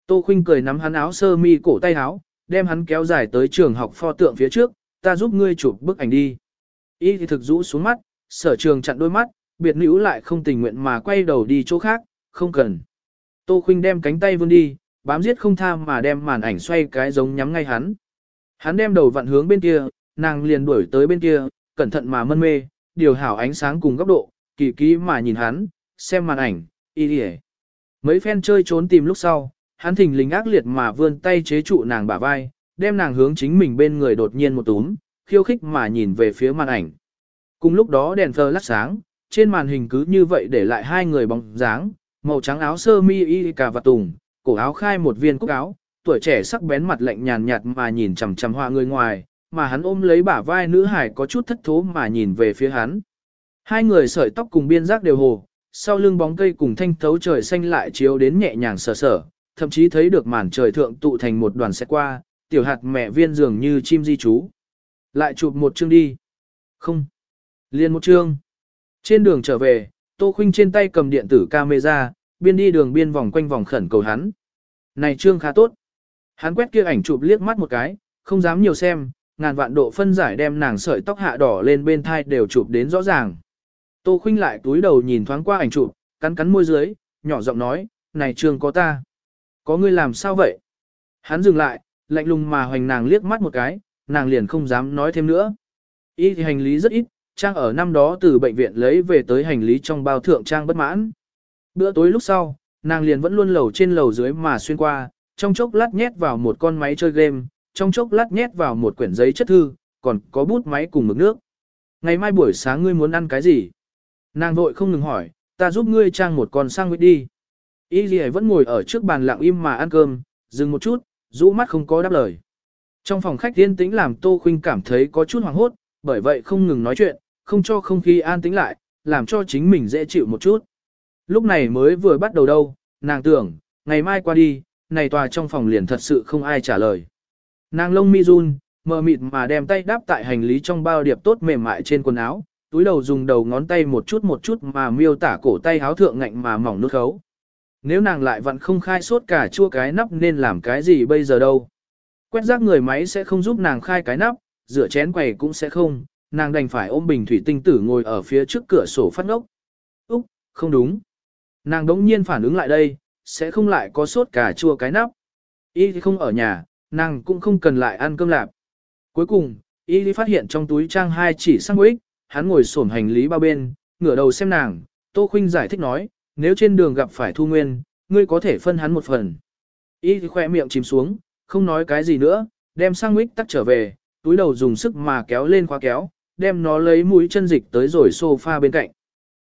Tô Khuynh cười nắm hắn áo sơ mi cổ tay áo, đem hắn kéo dài tới trường học pho tượng phía trước, ta giúp ngươi chụp bức ảnh đi. Y thì thực rũ xuống mắt, sở trường chặn đôi mắt, biệt nữ lại không tình nguyện mà quay đầu đi chỗ khác, không cần. Tô Khuynh đem cánh tay vươn đi, bám giết không tham mà đem màn ảnh xoay cái giống nhắm ngay hắn. Hắn đem đầu vặn hướng bên kia, nàng liền đuổi tới bên kia, cẩn thận mà mân mê, điều hảo ánh sáng cùng góc độ, kỳ ký mà nhìn hắn, xem màn ảnh, y đi Mấy phen chơi trốn tìm lúc sau, hắn thình lình ác liệt mà vươn tay chế trụ nàng bả vai, đem nàng hướng chính mình bên người đột nhiên một túm, khiêu khích mà nhìn về phía màn ảnh. Cùng lúc đó đèn thờ lắc sáng, trên màn hình cứ như vậy để lại hai người bóng dáng, màu trắng áo sơ mi y cà và tùng, cổ áo khai một viên cúc áo, tuổi trẻ sắc bén mặt lạnh nhàn nhạt mà nhìn chằm chằm hoa người ngoài, mà hắn ôm lấy bả vai nữ hải có chút thất thố mà nhìn về phía hắn. Hai người sợi tóc cùng biên giác đều hồ, sau lưng bóng cây cùng thanh thấu trời xanh lại chiếu đến nhẹ nhàng sờ sờ, thậm chí thấy được màn trời thượng tụ thành một đoàn xe qua, tiểu hạt mẹ viên dường như chim di chú. Lại chụp một chương đi. Không. Liên một chương. Trên đường trở về, Tô Khuynh trên tay cầm điện tử camera, biên đi đường biên vòng quanh vòng khẩn cầu hắn. Này chương khá tốt. Hắn quét kia ảnh chụp liếc mắt một cái, không dám nhiều xem, ngàn vạn độ phân giải đem nàng sợi tóc hạ đỏ lên bên thai đều chụp đến rõ ràng. Tô Khuynh lại túi đầu nhìn thoáng qua ảnh chụp, cắn cắn môi dưới, nhỏ giọng nói, này chương có ta. Có ngươi làm sao vậy? Hắn dừng lại, lạnh lùng mà hoành nàng liếc mắt một cái, nàng liền không dám nói thêm nữa. Y thì hành lý rất ít, trang ở năm đó từ bệnh viện lấy về tới hành lý trong bao thượng trang bất mãn. Bữa tối lúc sau, nàng liền vẫn luôn lầu trên lầu dưới mà xuyên qua, trong chốc lát nhét vào một con máy chơi game, trong chốc lát nhét vào một quyển giấy chất thư, còn có bút máy cùng mực nước. Ngày mai buổi sáng ngươi muốn ăn cái gì? Nàng vội không ngừng hỏi, ta giúp ngươi trang một con sang đi. Y Lì vẫn ngồi ở trước bàn lặng im mà ăn cơm, dừng một chút, rũ mắt không có đáp lời. Trong phòng khách yên tĩnh làm Tô Khuynh cảm thấy có chút hoảng hốt, bởi vậy không ngừng nói chuyện, không cho không khí an tĩnh lại, làm cho chính mình dễ chịu một chút. Lúc này mới vừa bắt đầu đâu, nàng tưởng, ngày mai qua đi, này tòa trong phòng liền thật sự không ai trả lời. Nàng lông mi run, mờ mịt mà đem tay đáp tại hành lý trong bao điệp tốt mềm mại trên quần áo, túi đầu dùng đầu ngón tay một chút một chút mà miêu tả cổ tay háo thượng ngạnh mà mỏng nút khấu. Nếu nàng lại vẫn không khai sốt cả chua cái nắp nên làm cái gì bây giờ đâu. Quét rác người máy sẽ không giúp nàng khai cái nắp, rửa chén quầy cũng sẽ không, nàng đành phải ôm bình thủy tinh tử ngồi ở phía trước cửa sổ phát ngốc. Úc, không đúng. Nàng đống nhiên phản ứng lại đây, sẽ không lại có sốt cà chua cái nắp. Y thì không ở nhà, nàng cũng không cần lại ăn cơm lạp. Cuối cùng, Y phát hiện trong túi trang hai chỉ sang ích, hắn ngồi sổn hành lý bao bên, ngửa đầu xem nàng, Tô Khuynh giải thích nói, nếu trên đường gặp phải Thu Nguyên, ngươi có thể phân hắn một phần. Y thì khoe miệng chìm xuống, không nói cái gì nữa, đem sang ích tắt trở về, túi đầu dùng sức mà kéo lên khóa kéo, đem nó lấy mũi chân dịch tới rồi sofa bên cạnh.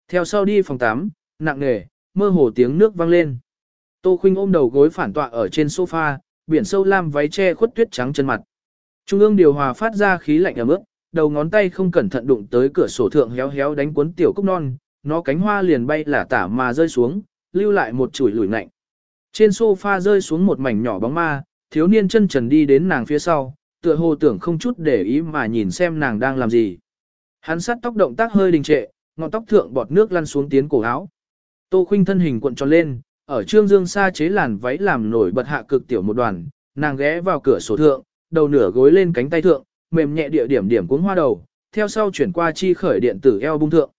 Theo sau đi phòng tắm, nặng nề, mơ hồ tiếng nước vang lên. Tô Khuynh ôm đầu gối phản tọa ở trên sofa, biển sâu lam váy che khuất tuyết trắng chân mặt. Trung ương điều hòa phát ra khí lạnh ở ướt, đầu ngón tay không cẩn thận đụng tới cửa sổ thượng héo héo đánh cuốn tiểu cúc non, nó cánh hoa liền bay lả tả mà rơi xuống, lưu lại một chuỗi lủi lạnh. Trên sofa rơi xuống một mảnh nhỏ bóng ma, thiếu niên chân trần đi đến nàng phía sau, tựa hồ tưởng không chút để ý mà nhìn xem nàng đang làm gì. Hắn sát tóc động tác hơi đình trệ, ngọn tóc thượng bọt nước lăn xuống tiến cổ áo. Tô Khuynh thân hình cuộn tròn lên, ở trương dương sa chế làn váy làm nổi bật hạ cực tiểu một đoàn, nàng ghé vào cửa sổ thượng, đầu nửa gối lên cánh tay thượng, mềm nhẹ địa điểm điểm cuốn hoa đầu, theo sau chuyển qua chi khởi điện tử eo bung thượng.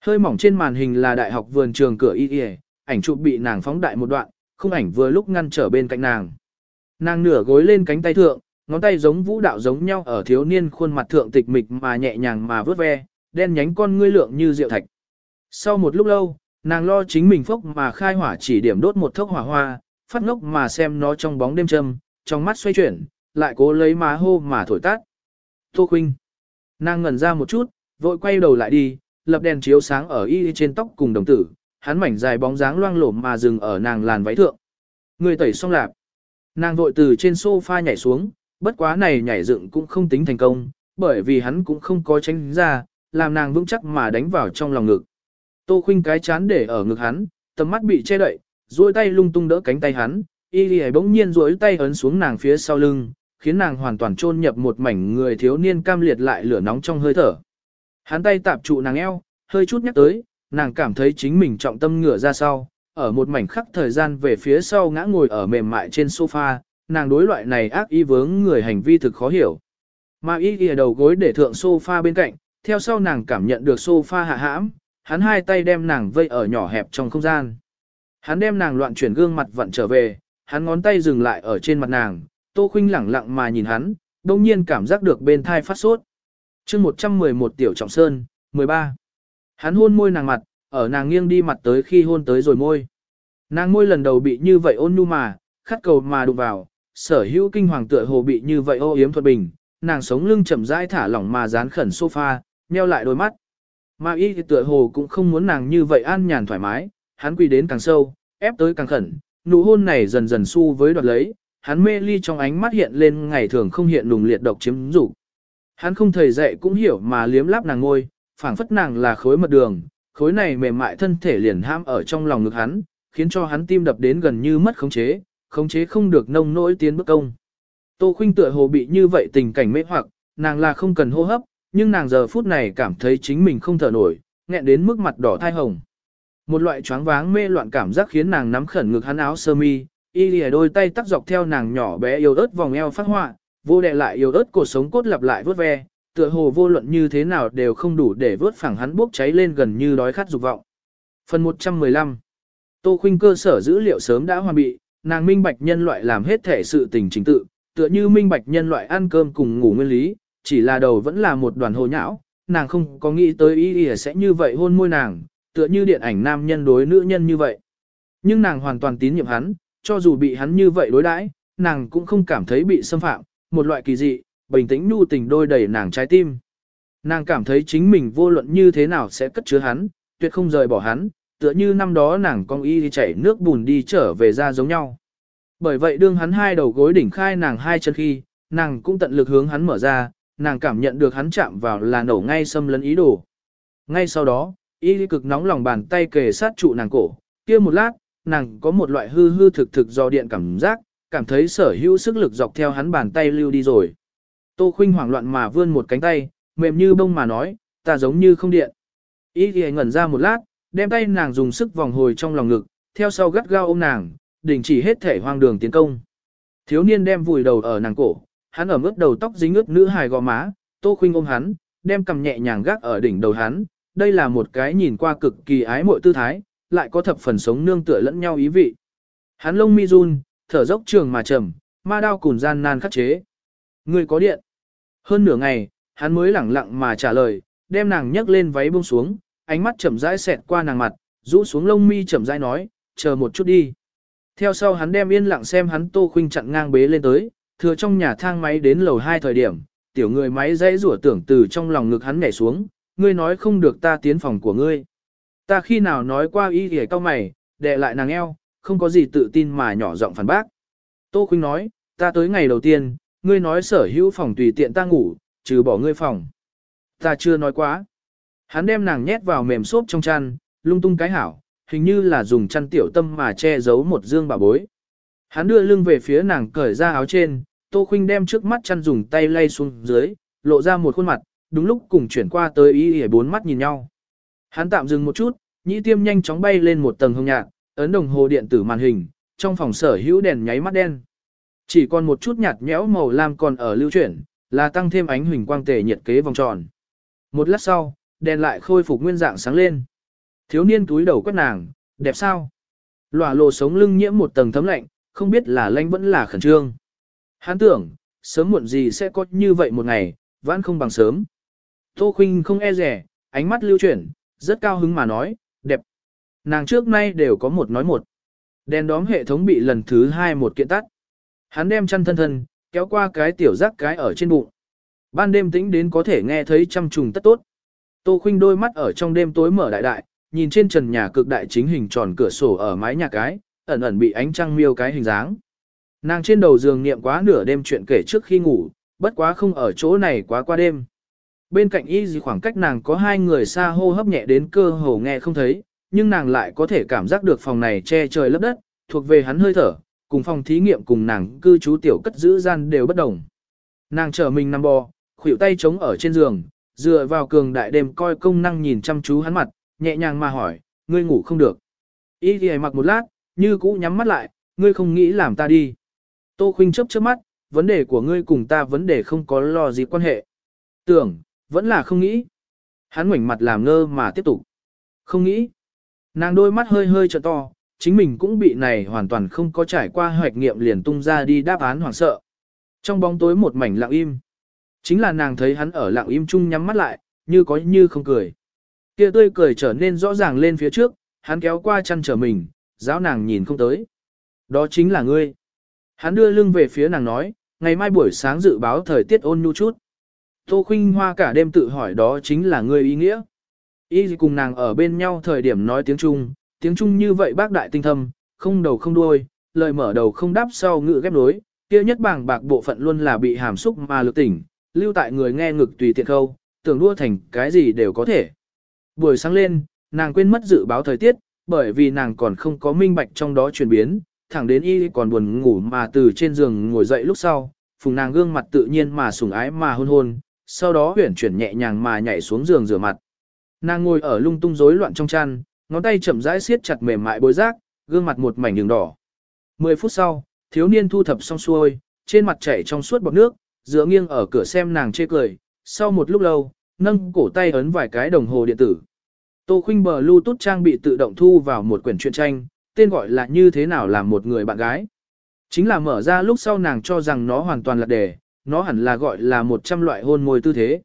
Hơi mỏng trên màn hình là đại học vườn trường cửa y y, ảnh chụp bị nàng phóng đại một đoạn, không ảnh vừa lúc ngăn trở bên cạnh nàng. Nàng nửa gối lên cánh tay thượng, ngón tay giống vũ đạo giống nhau ở thiếu niên khuôn mặt thượng tịch mịch mà nhẹ nhàng mà vớt ve, đen nhánh con ngươi lượng như rượu thạch. Sau một lúc lâu, nàng lo chính mình phốc mà khai hỏa chỉ điểm đốt một thốc hỏa hoa, phát ngốc mà xem nó trong bóng đêm châm, trong mắt xoay chuyển, lại cố lấy má hô mà thổi tát. Tô Khuynh. Nàng ngẩn ra một chút, vội quay đầu lại đi, lập đèn chiếu sáng ở y trên tóc cùng đồng tử, hắn mảnh dài bóng dáng loang lổ mà dừng ở nàng làn váy thượng. Người tẩy xong lạp. Nàng vội từ trên sofa nhảy xuống, bất quá này nhảy dựng cũng không tính thành công, bởi vì hắn cũng không có tránh ra, làm nàng vững chắc mà đánh vào trong lòng ngực. Tô khuynh cái chán để ở ngực hắn, tầm mắt bị che đậy, duỗi tay lung tung đỡ cánh tay hắn, y lì bỗng nhiên duỗi tay ấn xuống nàng phía sau lưng, khiến nàng hoàn toàn chôn nhập một mảnh người thiếu niên cam liệt lại lửa nóng trong hơi thở. Hắn tay tạp trụ nàng eo, hơi chút nhắc tới, nàng cảm thấy chính mình trọng tâm ngửa ra sau, ở một mảnh khắc thời gian về phía sau ngã ngồi ở mềm mại trên sofa, nàng đối loại này ác ý vướng người hành vi thực khó hiểu. Mà ý ghi đầu gối để thượng sofa bên cạnh, theo sau nàng cảm nhận được sofa hạ hãm, hắn hai tay đem nàng vây ở nhỏ hẹp trong không gian. Hắn đem nàng loạn chuyển gương mặt vặn trở về, hắn ngón tay dừng lại ở trên mặt nàng, Tô Khuynh lẳng lặng mà nhìn hắn, đồng nhiên cảm giác được bên thai phát sốt chương 111 Tiểu Trọng Sơn, 13. Hắn hôn môi nàng mặt, ở nàng nghiêng đi mặt tới khi hôn tới rồi môi. Nàng môi lần đầu bị như vậy ôn nhu mà, khát cầu mà đụng vào, sở hữu kinh hoàng tựa hồ bị như vậy ô yếm thuật bình, nàng sống lưng chậm rãi thả lỏng mà dán khẩn sofa, nheo lại đôi mắt. Mà y thì tựa hồ cũng không muốn nàng như vậy an nhàn thoải mái, hắn quỳ đến càng sâu, ép tới càng khẩn, nụ hôn này dần dần su với đoạt lấy, hắn mê ly trong ánh mắt hiện lên ngày thường không hiện lùng liệt độc chiếm dục. Hắn không thầy dạy cũng hiểu mà liếm láp nàng ngôi, phảng phất nàng là khối mật đường, khối này mềm mại thân thể liền ham ở trong lòng ngực hắn, khiến cho hắn tim đập đến gần như mất khống chế, khống chế không được nông nỗi tiến bước công. Tô Khuynh tựa hồ bị như vậy tình cảnh mê hoặc, nàng là không cần hô hấp, nhưng nàng giờ phút này cảm thấy chính mình không thở nổi, nghẹn đến mức mặt đỏ thai hồng. Một loại choáng váng mê loạn cảm giác khiến nàng nắm khẩn ngực hắn áo sơ mi, y lìa đôi tay tắc dọc theo nàng nhỏ bé yêu ớt vòng eo phát họa, vô đệ lại yếu ớt cột sống cốt lặp lại vớt ve, tựa hồ vô luận như thế nào đều không đủ để vớt phẳng hắn bốc cháy lên gần như đói khát dục vọng. Phần 115 Tô Khuynh cơ sở dữ liệu sớm đã hoàn bị, nàng minh bạch nhân loại làm hết thể sự tình chính tự, tựa như minh bạch nhân loại ăn cơm cùng ngủ nguyên lý, chỉ là đầu vẫn là một đoàn hồ nhão, nàng không có nghĩ tới ý ỉa sẽ như vậy hôn môi nàng, tựa như điện ảnh nam nhân đối nữ nhân như vậy. Nhưng nàng hoàn toàn tín nhiệm hắn, cho dù bị hắn như vậy đối đãi, nàng cũng không cảm thấy bị xâm phạm, một loại kỳ dị, bình tĩnh nhu tình đôi đầy nàng trái tim. Nàng cảm thấy chính mình vô luận như thế nào sẽ cất chứa hắn, tuyệt không rời bỏ hắn, tựa như năm đó nàng con y đi chảy nước bùn đi trở về ra giống nhau. Bởi vậy đương hắn hai đầu gối đỉnh khai nàng hai chân khi, nàng cũng tận lực hướng hắn mở ra, nàng cảm nhận được hắn chạm vào là nổ ngay xâm lấn ý đồ. Ngay sau đó, y cực nóng lòng bàn tay kề sát trụ nàng cổ, kia một lát, nàng có một loại hư hư thực thực do điện cảm giác, cảm thấy sở hữu sức lực dọc theo hắn bàn tay lưu đi rồi. Tô khuynh hoảng loạn mà vươn một cánh tay, mềm như bông mà nói, ta giống như không điện. ý thì ngẩn ra một lát, đem tay nàng dùng sức vòng hồi trong lòng ngực, theo sau gắt gao ôm nàng, đình chỉ hết thể hoang đường tiến công. Thiếu niên đem vùi đầu ở nàng cổ, hắn ở mức đầu tóc dính ướt nữ hài gò má, Tô Khuynh ôm hắn, đem cầm nhẹ nhàng gác ở đỉnh đầu hắn, đây là một cái nhìn qua cực kỳ ái muội tư thái, lại có thập phần sống nương tựa lẫn nhau ý vị. Hắn lông mi run, thở dốc trường mà trầm, ma đao cùn gian nan khắc chế. Người có điện. Hơn nửa ngày, hắn mới lẳng lặng mà trả lời, đem nàng nhấc lên váy buông xuống, ánh mắt chậm rãi xẹt qua nàng mặt, rũ xuống lông mi chậm rãi nói, chờ một chút đi. Theo sau hắn đem yên lặng xem hắn Tô Khuynh chặn ngang bế lên tới, thừa trong nhà thang máy đến lầu 2 thời điểm, tiểu người máy dãy rủa tưởng từ trong lòng ngực hắn nhảy xuống, ngươi nói không được ta tiến phòng của ngươi. Ta khi nào nói qua ý ghề cao mày, đè lại nàng eo, không có gì tự tin mà nhỏ giọng phản bác. Tô Khuynh nói, ta tới ngày đầu tiên, ngươi nói sở hữu phòng tùy tiện ta ngủ, trừ bỏ ngươi phòng. Ta chưa nói quá. Hắn đem nàng nhét vào mềm xốp trong chăn, lung tung cái hảo, hình như là dùng chăn tiểu tâm mà che giấu một dương bà bối. Hắn đưa lưng về phía nàng cởi ra áo trên, Tô Khuynh đem trước mắt chăn dùng tay lay xuống dưới, lộ ra một khuôn mặt, đúng lúc cùng chuyển qua tới ý ỉa bốn mắt nhìn nhau. Hắn tạm dừng một chút, nhĩ tiêm nhanh chóng bay lên một tầng hương nhạt, ấn đồng hồ điện tử màn hình, trong phòng sở hữu đèn nháy mắt đen. Chỉ còn một chút nhạt nhẽo màu lam còn ở lưu chuyển, là tăng thêm ánh huỳnh quang tề nhiệt kế vòng tròn. Một lát sau, đèn lại khôi phục nguyên dạng sáng lên. Thiếu niên túi đầu quét nàng, đẹp sao? Lòa lộ sống lưng nhiễm một tầng thấm lạnh, không biết là lanh vẫn là khẩn trương. Hắn tưởng, sớm muộn gì sẽ có như vậy một ngày, vẫn không bằng sớm. Tô Khuynh không e rẻ, ánh mắt lưu chuyển, rất cao hứng mà nói, đẹp. Nàng trước nay đều có một nói một. Đèn đóm hệ thống bị lần thứ hai một kiện tắt. Hắn đem chăn thân thân, kéo qua cái tiểu rác cái ở trên bụng. Ban đêm tĩnh đến có thể nghe thấy trăm trùng tất tốt. Tô Khinh đôi mắt ở trong đêm tối mở đại đại, nhìn trên trần nhà cực đại chính hình tròn cửa sổ ở mái nhà cái, ẩn ẩn bị ánh trăng miêu cái hình dáng. Nàng trên đầu giường niệm quá nửa đêm chuyện kể trước khi ngủ, bất quá không ở chỗ này quá qua đêm. Bên cạnh y gì khoảng cách nàng có hai người xa hô hấp nhẹ đến cơ hồ nghe không thấy, nhưng nàng lại có thể cảm giác được phòng này che trời lấp đất, thuộc về hắn hơi thở, cùng phòng thí nghiệm cùng nàng cư trú tiểu cất giữ gian đều bất đồng. Nàng trở mình nằm bò, khuỷu tay chống ở trên giường, dựa vào cường đại đêm coi công năng nhìn chăm chú hắn mặt, nhẹ nhàng mà hỏi, ngươi ngủ không được. ý thì mặc một lát, như cũ nhắm mắt lại, ngươi không nghĩ làm ta đi. Tô Khuynh chớp chớp mắt, vấn đề của ngươi cùng ta vấn đề không có lo gì quan hệ. Tưởng, vẫn là không nghĩ. Hắn ngoảnh mặt làm ngơ mà tiếp tục. Không nghĩ. Nàng đôi mắt hơi hơi trợ to, chính mình cũng bị này hoàn toàn không có trải qua hoạch nghiệm liền tung ra đi đáp án hoảng sợ. Trong bóng tối một mảnh lặng im. Chính là nàng thấy hắn ở lặng im chung nhắm mắt lại, như có như không cười. Kia tươi cười trở nên rõ ràng lên phía trước, hắn kéo qua chăn trở mình, giáo nàng nhìn không tới. Đó chính là ngươi. Hắn đưa lưng về phía nàng nói, ngày mai buổi sáng dự báo thời tiết ôn nhu chút. Tô Khuynh Hoa cả đêm tự hỏi đó chính là ngươi ý nghĩa. Y cùng nàng ở bên nhau thời điểm nói tiếng Trung, tiếng Trung như vậy bác đại tinh thâm, không đầu không đuôi, lời mở đầu không đáp sau ngữ ghép nối, kia nhất bảng bạc bộ phận luôn là bị hàm xúc mà lực tỉnh, lưu tại người nghe ngực tùy tiện khâu, tưởng đua thành cái gì đều có thể. Buổi sáng lên, nàng quên mất dự báo thời tiết, bởi vì nàng còn không có minh bạch trong đó chuyển biến, thẳng đến y còn buồn ngủ mà từ trên giường ngồi dậy lúc sau, phùng nàng gương mặt tự nhiên mà sủng ái mà hôn hôn, sau đó huyển chuyển nhẹ nhàng mà nhảy xuống giường rửa mặt. Nàng ngồi ở lung tung rối loạn trong chăn, ngón tay chậm rãi siết chặt mềm mại bối rác, gương mặt một mảnh đường đỏ. Mười phút sau, thiếu niên thu thập xong xuôi, trên mặt chảy trong suốt bọt nước, dựa nghiêng ở cửa xem nàng chê cười, sau một lúc lâu, nâng cổ tay ấn vài cái đồng hồ điện tử. Tô Khuynh bờ Bluetooth trang bị tự động thu vào một quyển truyện tranh, tên gọi là như thế nào làm một người bạn gái. Chính là mở ra lúc sau nàng cho rằng nó hoàn toàn là đề, nó hẳn là gọi là một trăm loại hôn môi tư thế.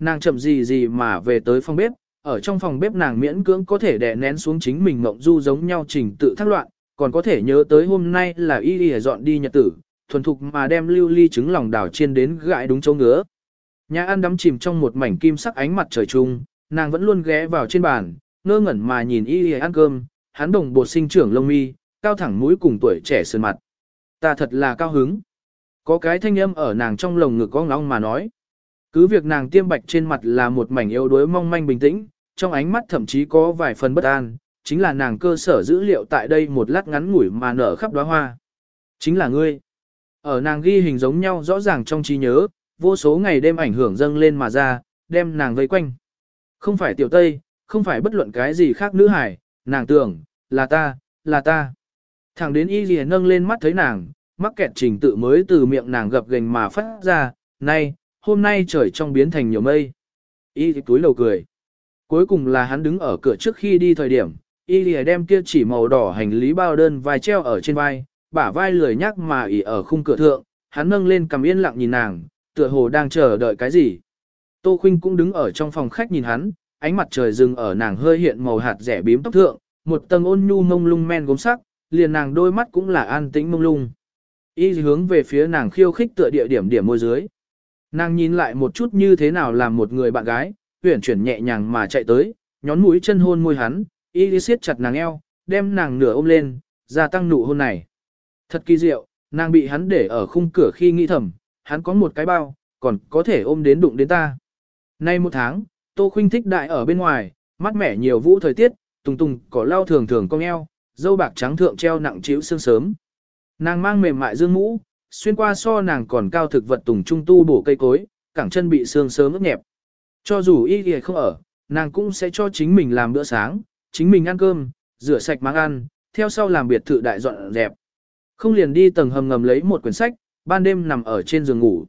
Nàng chậm gì gì mà về tới phòng bếp, ở trong phòng bếp nàng miễn cưỡng có thể đè nén xuống chính mình mộng du giống nhau trình tự thác loạn, còn có thể nhớ tới hôm nay là y y dọn đi nhật tử, thuần thục mà đem lưu ly trứng lòng đảo chiên đến gãi đúng chỗ ngứa. Nhà ăn đắm chìm trong một mảnh kim sắc ánh mặt trời trung, nàng vẫn luôn ghé vào trên bàn, ngơ ngẩn mà nhìn y y ăn cơm, hắn đồng bột sinh trưởng lông mi, cao thẳng mũi cùng tuổi trẻ sơn mặt. Ta thật là cao hứng. Có cái thanh âm ở nàng trong lồng ngực có ngóng mà nói. Cứ việc nàng tiêm bạch trên mặt là một mảnh yếu đuối mong manh bình tĩnh, trong ánh mắt thậm chí có vài phần bất an, chính là nàng cơ sở dữ liệu tại đây một lát ngắn ngủi mà nở khắp đóa hoa. Chính là ngươi. Ở nàng ghi hình giống nhau rõ ràng trong trí nhớ, vô số ngày đêm ảnh hưởng dâng lên mà ra, đem nàng vây quanh. Không phải tiểu tây, không phải bất luận cái gì khác nữ hải, nàng tưởng, là ta, là ta. Thẳng đến y lìa nâng lên mắt thấy nàng, mắc kẹt trình tự mới từ miệng nàng gập gành mà phát ra, nay, hôm nay trời trong biến thành nhiều mây. Y thì túi lầu cười. Cuối cùng là hắn đứng ở cửa trước khi đi thời điểm, y lìa đem kia chỉ màu đỏ hành lý bao đơn vai treo ở trên vai, bả vai lười nhắc mà ỉ ở khung cửa thượng, hắn nâng lên cầm yên lặng nhìn nàng, tựa hồ đang chờ đợi cái gì. Tô Khuynh cũng đứng ở trong phòng khách nhìn hắn, ánh mặt trời dừng ở nàng hơi hiện màu hạt rẻ bím tóc thượng, một tầng ôn nhu mông lung men gốm sắc, liền nàng đôi mắt cũng là an tĩnh mông lung. Y hướng về phía nàng khiêu khích tựa địa điểm điểm môi dưới. Nàng nhìn lại một chút như thế nào làm một người bạn gái, tuyển chuyển nhẹ nhàng mà chạy tới, nhón mũi chân hôn môi hắn, y siết chặt nàng eo, đem nàng nửa ôm lên, gia tăng nụ hôn này. Thật kỳ diệu, nàng bị hắn để ở khung cửa khi nghĩ thầm, hắn có một cái bao, còn có thể ôm đến đụng đến ta. Nay một tháng, Tô Khuynh thích đại ở bên ngoài, mát mẻ nhiều vũ thời tiết, tùng tùng cỏ lau thường thường cong eo, dâu bạc trắng thượng treo nặng chịu sương sớm. Nàng mang mềm mại dương mũ, xuyên qua so nàng còn cao thực vật tùng trung tu bổ cây cối, cẳng chân bị xương sớm ướt nhẹp. Cho dù y thì không ở, nàng cũng sẽ cho chính mình làm bữa sáng, chính mình ăn cơm, rửa sạch mang ăn, theo sau làm biệt thự đại dọn dẹp. Không liền đi tầng hầm ngầm lấy một quyển sách, ban đêm nằm ở trên giường ngủ.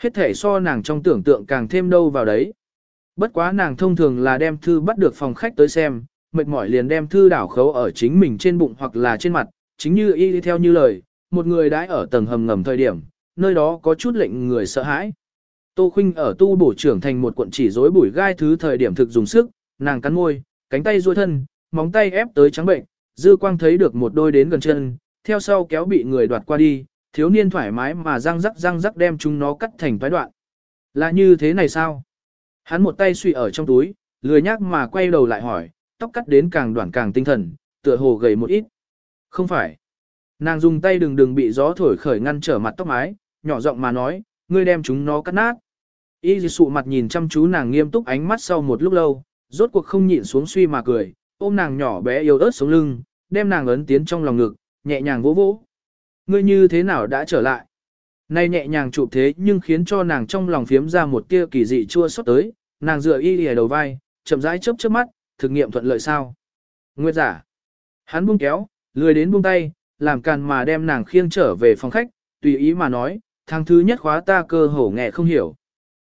Hết thể so nàng trong tưởng tượng càng thêm đâu vào đấy. Bất quá nàng thông thường là đem thư bắt được phòng khách tới xem, mệt mỏi liền đem thư đảo khấu ở chính mình trên bụng hoặc là trên mặt, chính như y đi theo như lời, một người đãi ở tầng hầm ngầm thời điểm, nơi đó có chút lệnh người sợ hãi. Tô Khuynh ở tu bổ trưởng thành một cuộn chỉ rối bùi gai thứ thời điểm thực dùng sức, nàng cắn môi, cánh tay duỗi thân, móng tay ép tới trắng bệnh, dư quang thấy được một đôi đến gần chân, theo sau kéo bị người đoạt qua đi, thiếu niên thoải mái mà răng rắc răng rắc đem chúng nó cắt thành vài đoạn. Là như thế này sao? Hắn một tay suy ở trong túi, lười nhác mà quay đầu lại hỏi, tóc cắt đến càng đoạn càng tinh thần, tựa hồ gầy một ít. Không phải. Nàng dùng tay đừng đừng bị gió thổi khởi ngăn trở mặt tóc mái, nhỏ giọng mà nói, ngươi đem chúng nó cắt nát. Y sụ mặt nhìn chăm chú nàng nghiêm túc ánh mắt sau một lúc lâu, rốt cuộc không nhịn xuống suy mà cười, ôm nàng nhỏ bé yếu ớt sống lưng, đem nàng ấn tiến trong lòng ngực, nhẹ nhàng vỗ vỗ. Ngươi như thế nào đã trở lại? Nay nhẹ nhàng chụp thế nhưng khiến cho nàng trong lòng phiếm ra một tia kỳ dị chua xót tới, nàng dựa y lìa đầu vai, chậm rãi chớp chớp mắt, thực nghiệm thuận lợi sao? Nguyệt giả. Hắn buông kéo, lười đến buông tay, làm càn mà đem nàng khiêng trở về phòng khách, tùy ý mà nói, tháng thứ nhất khóa ta cơ hồ nghe không hiểu.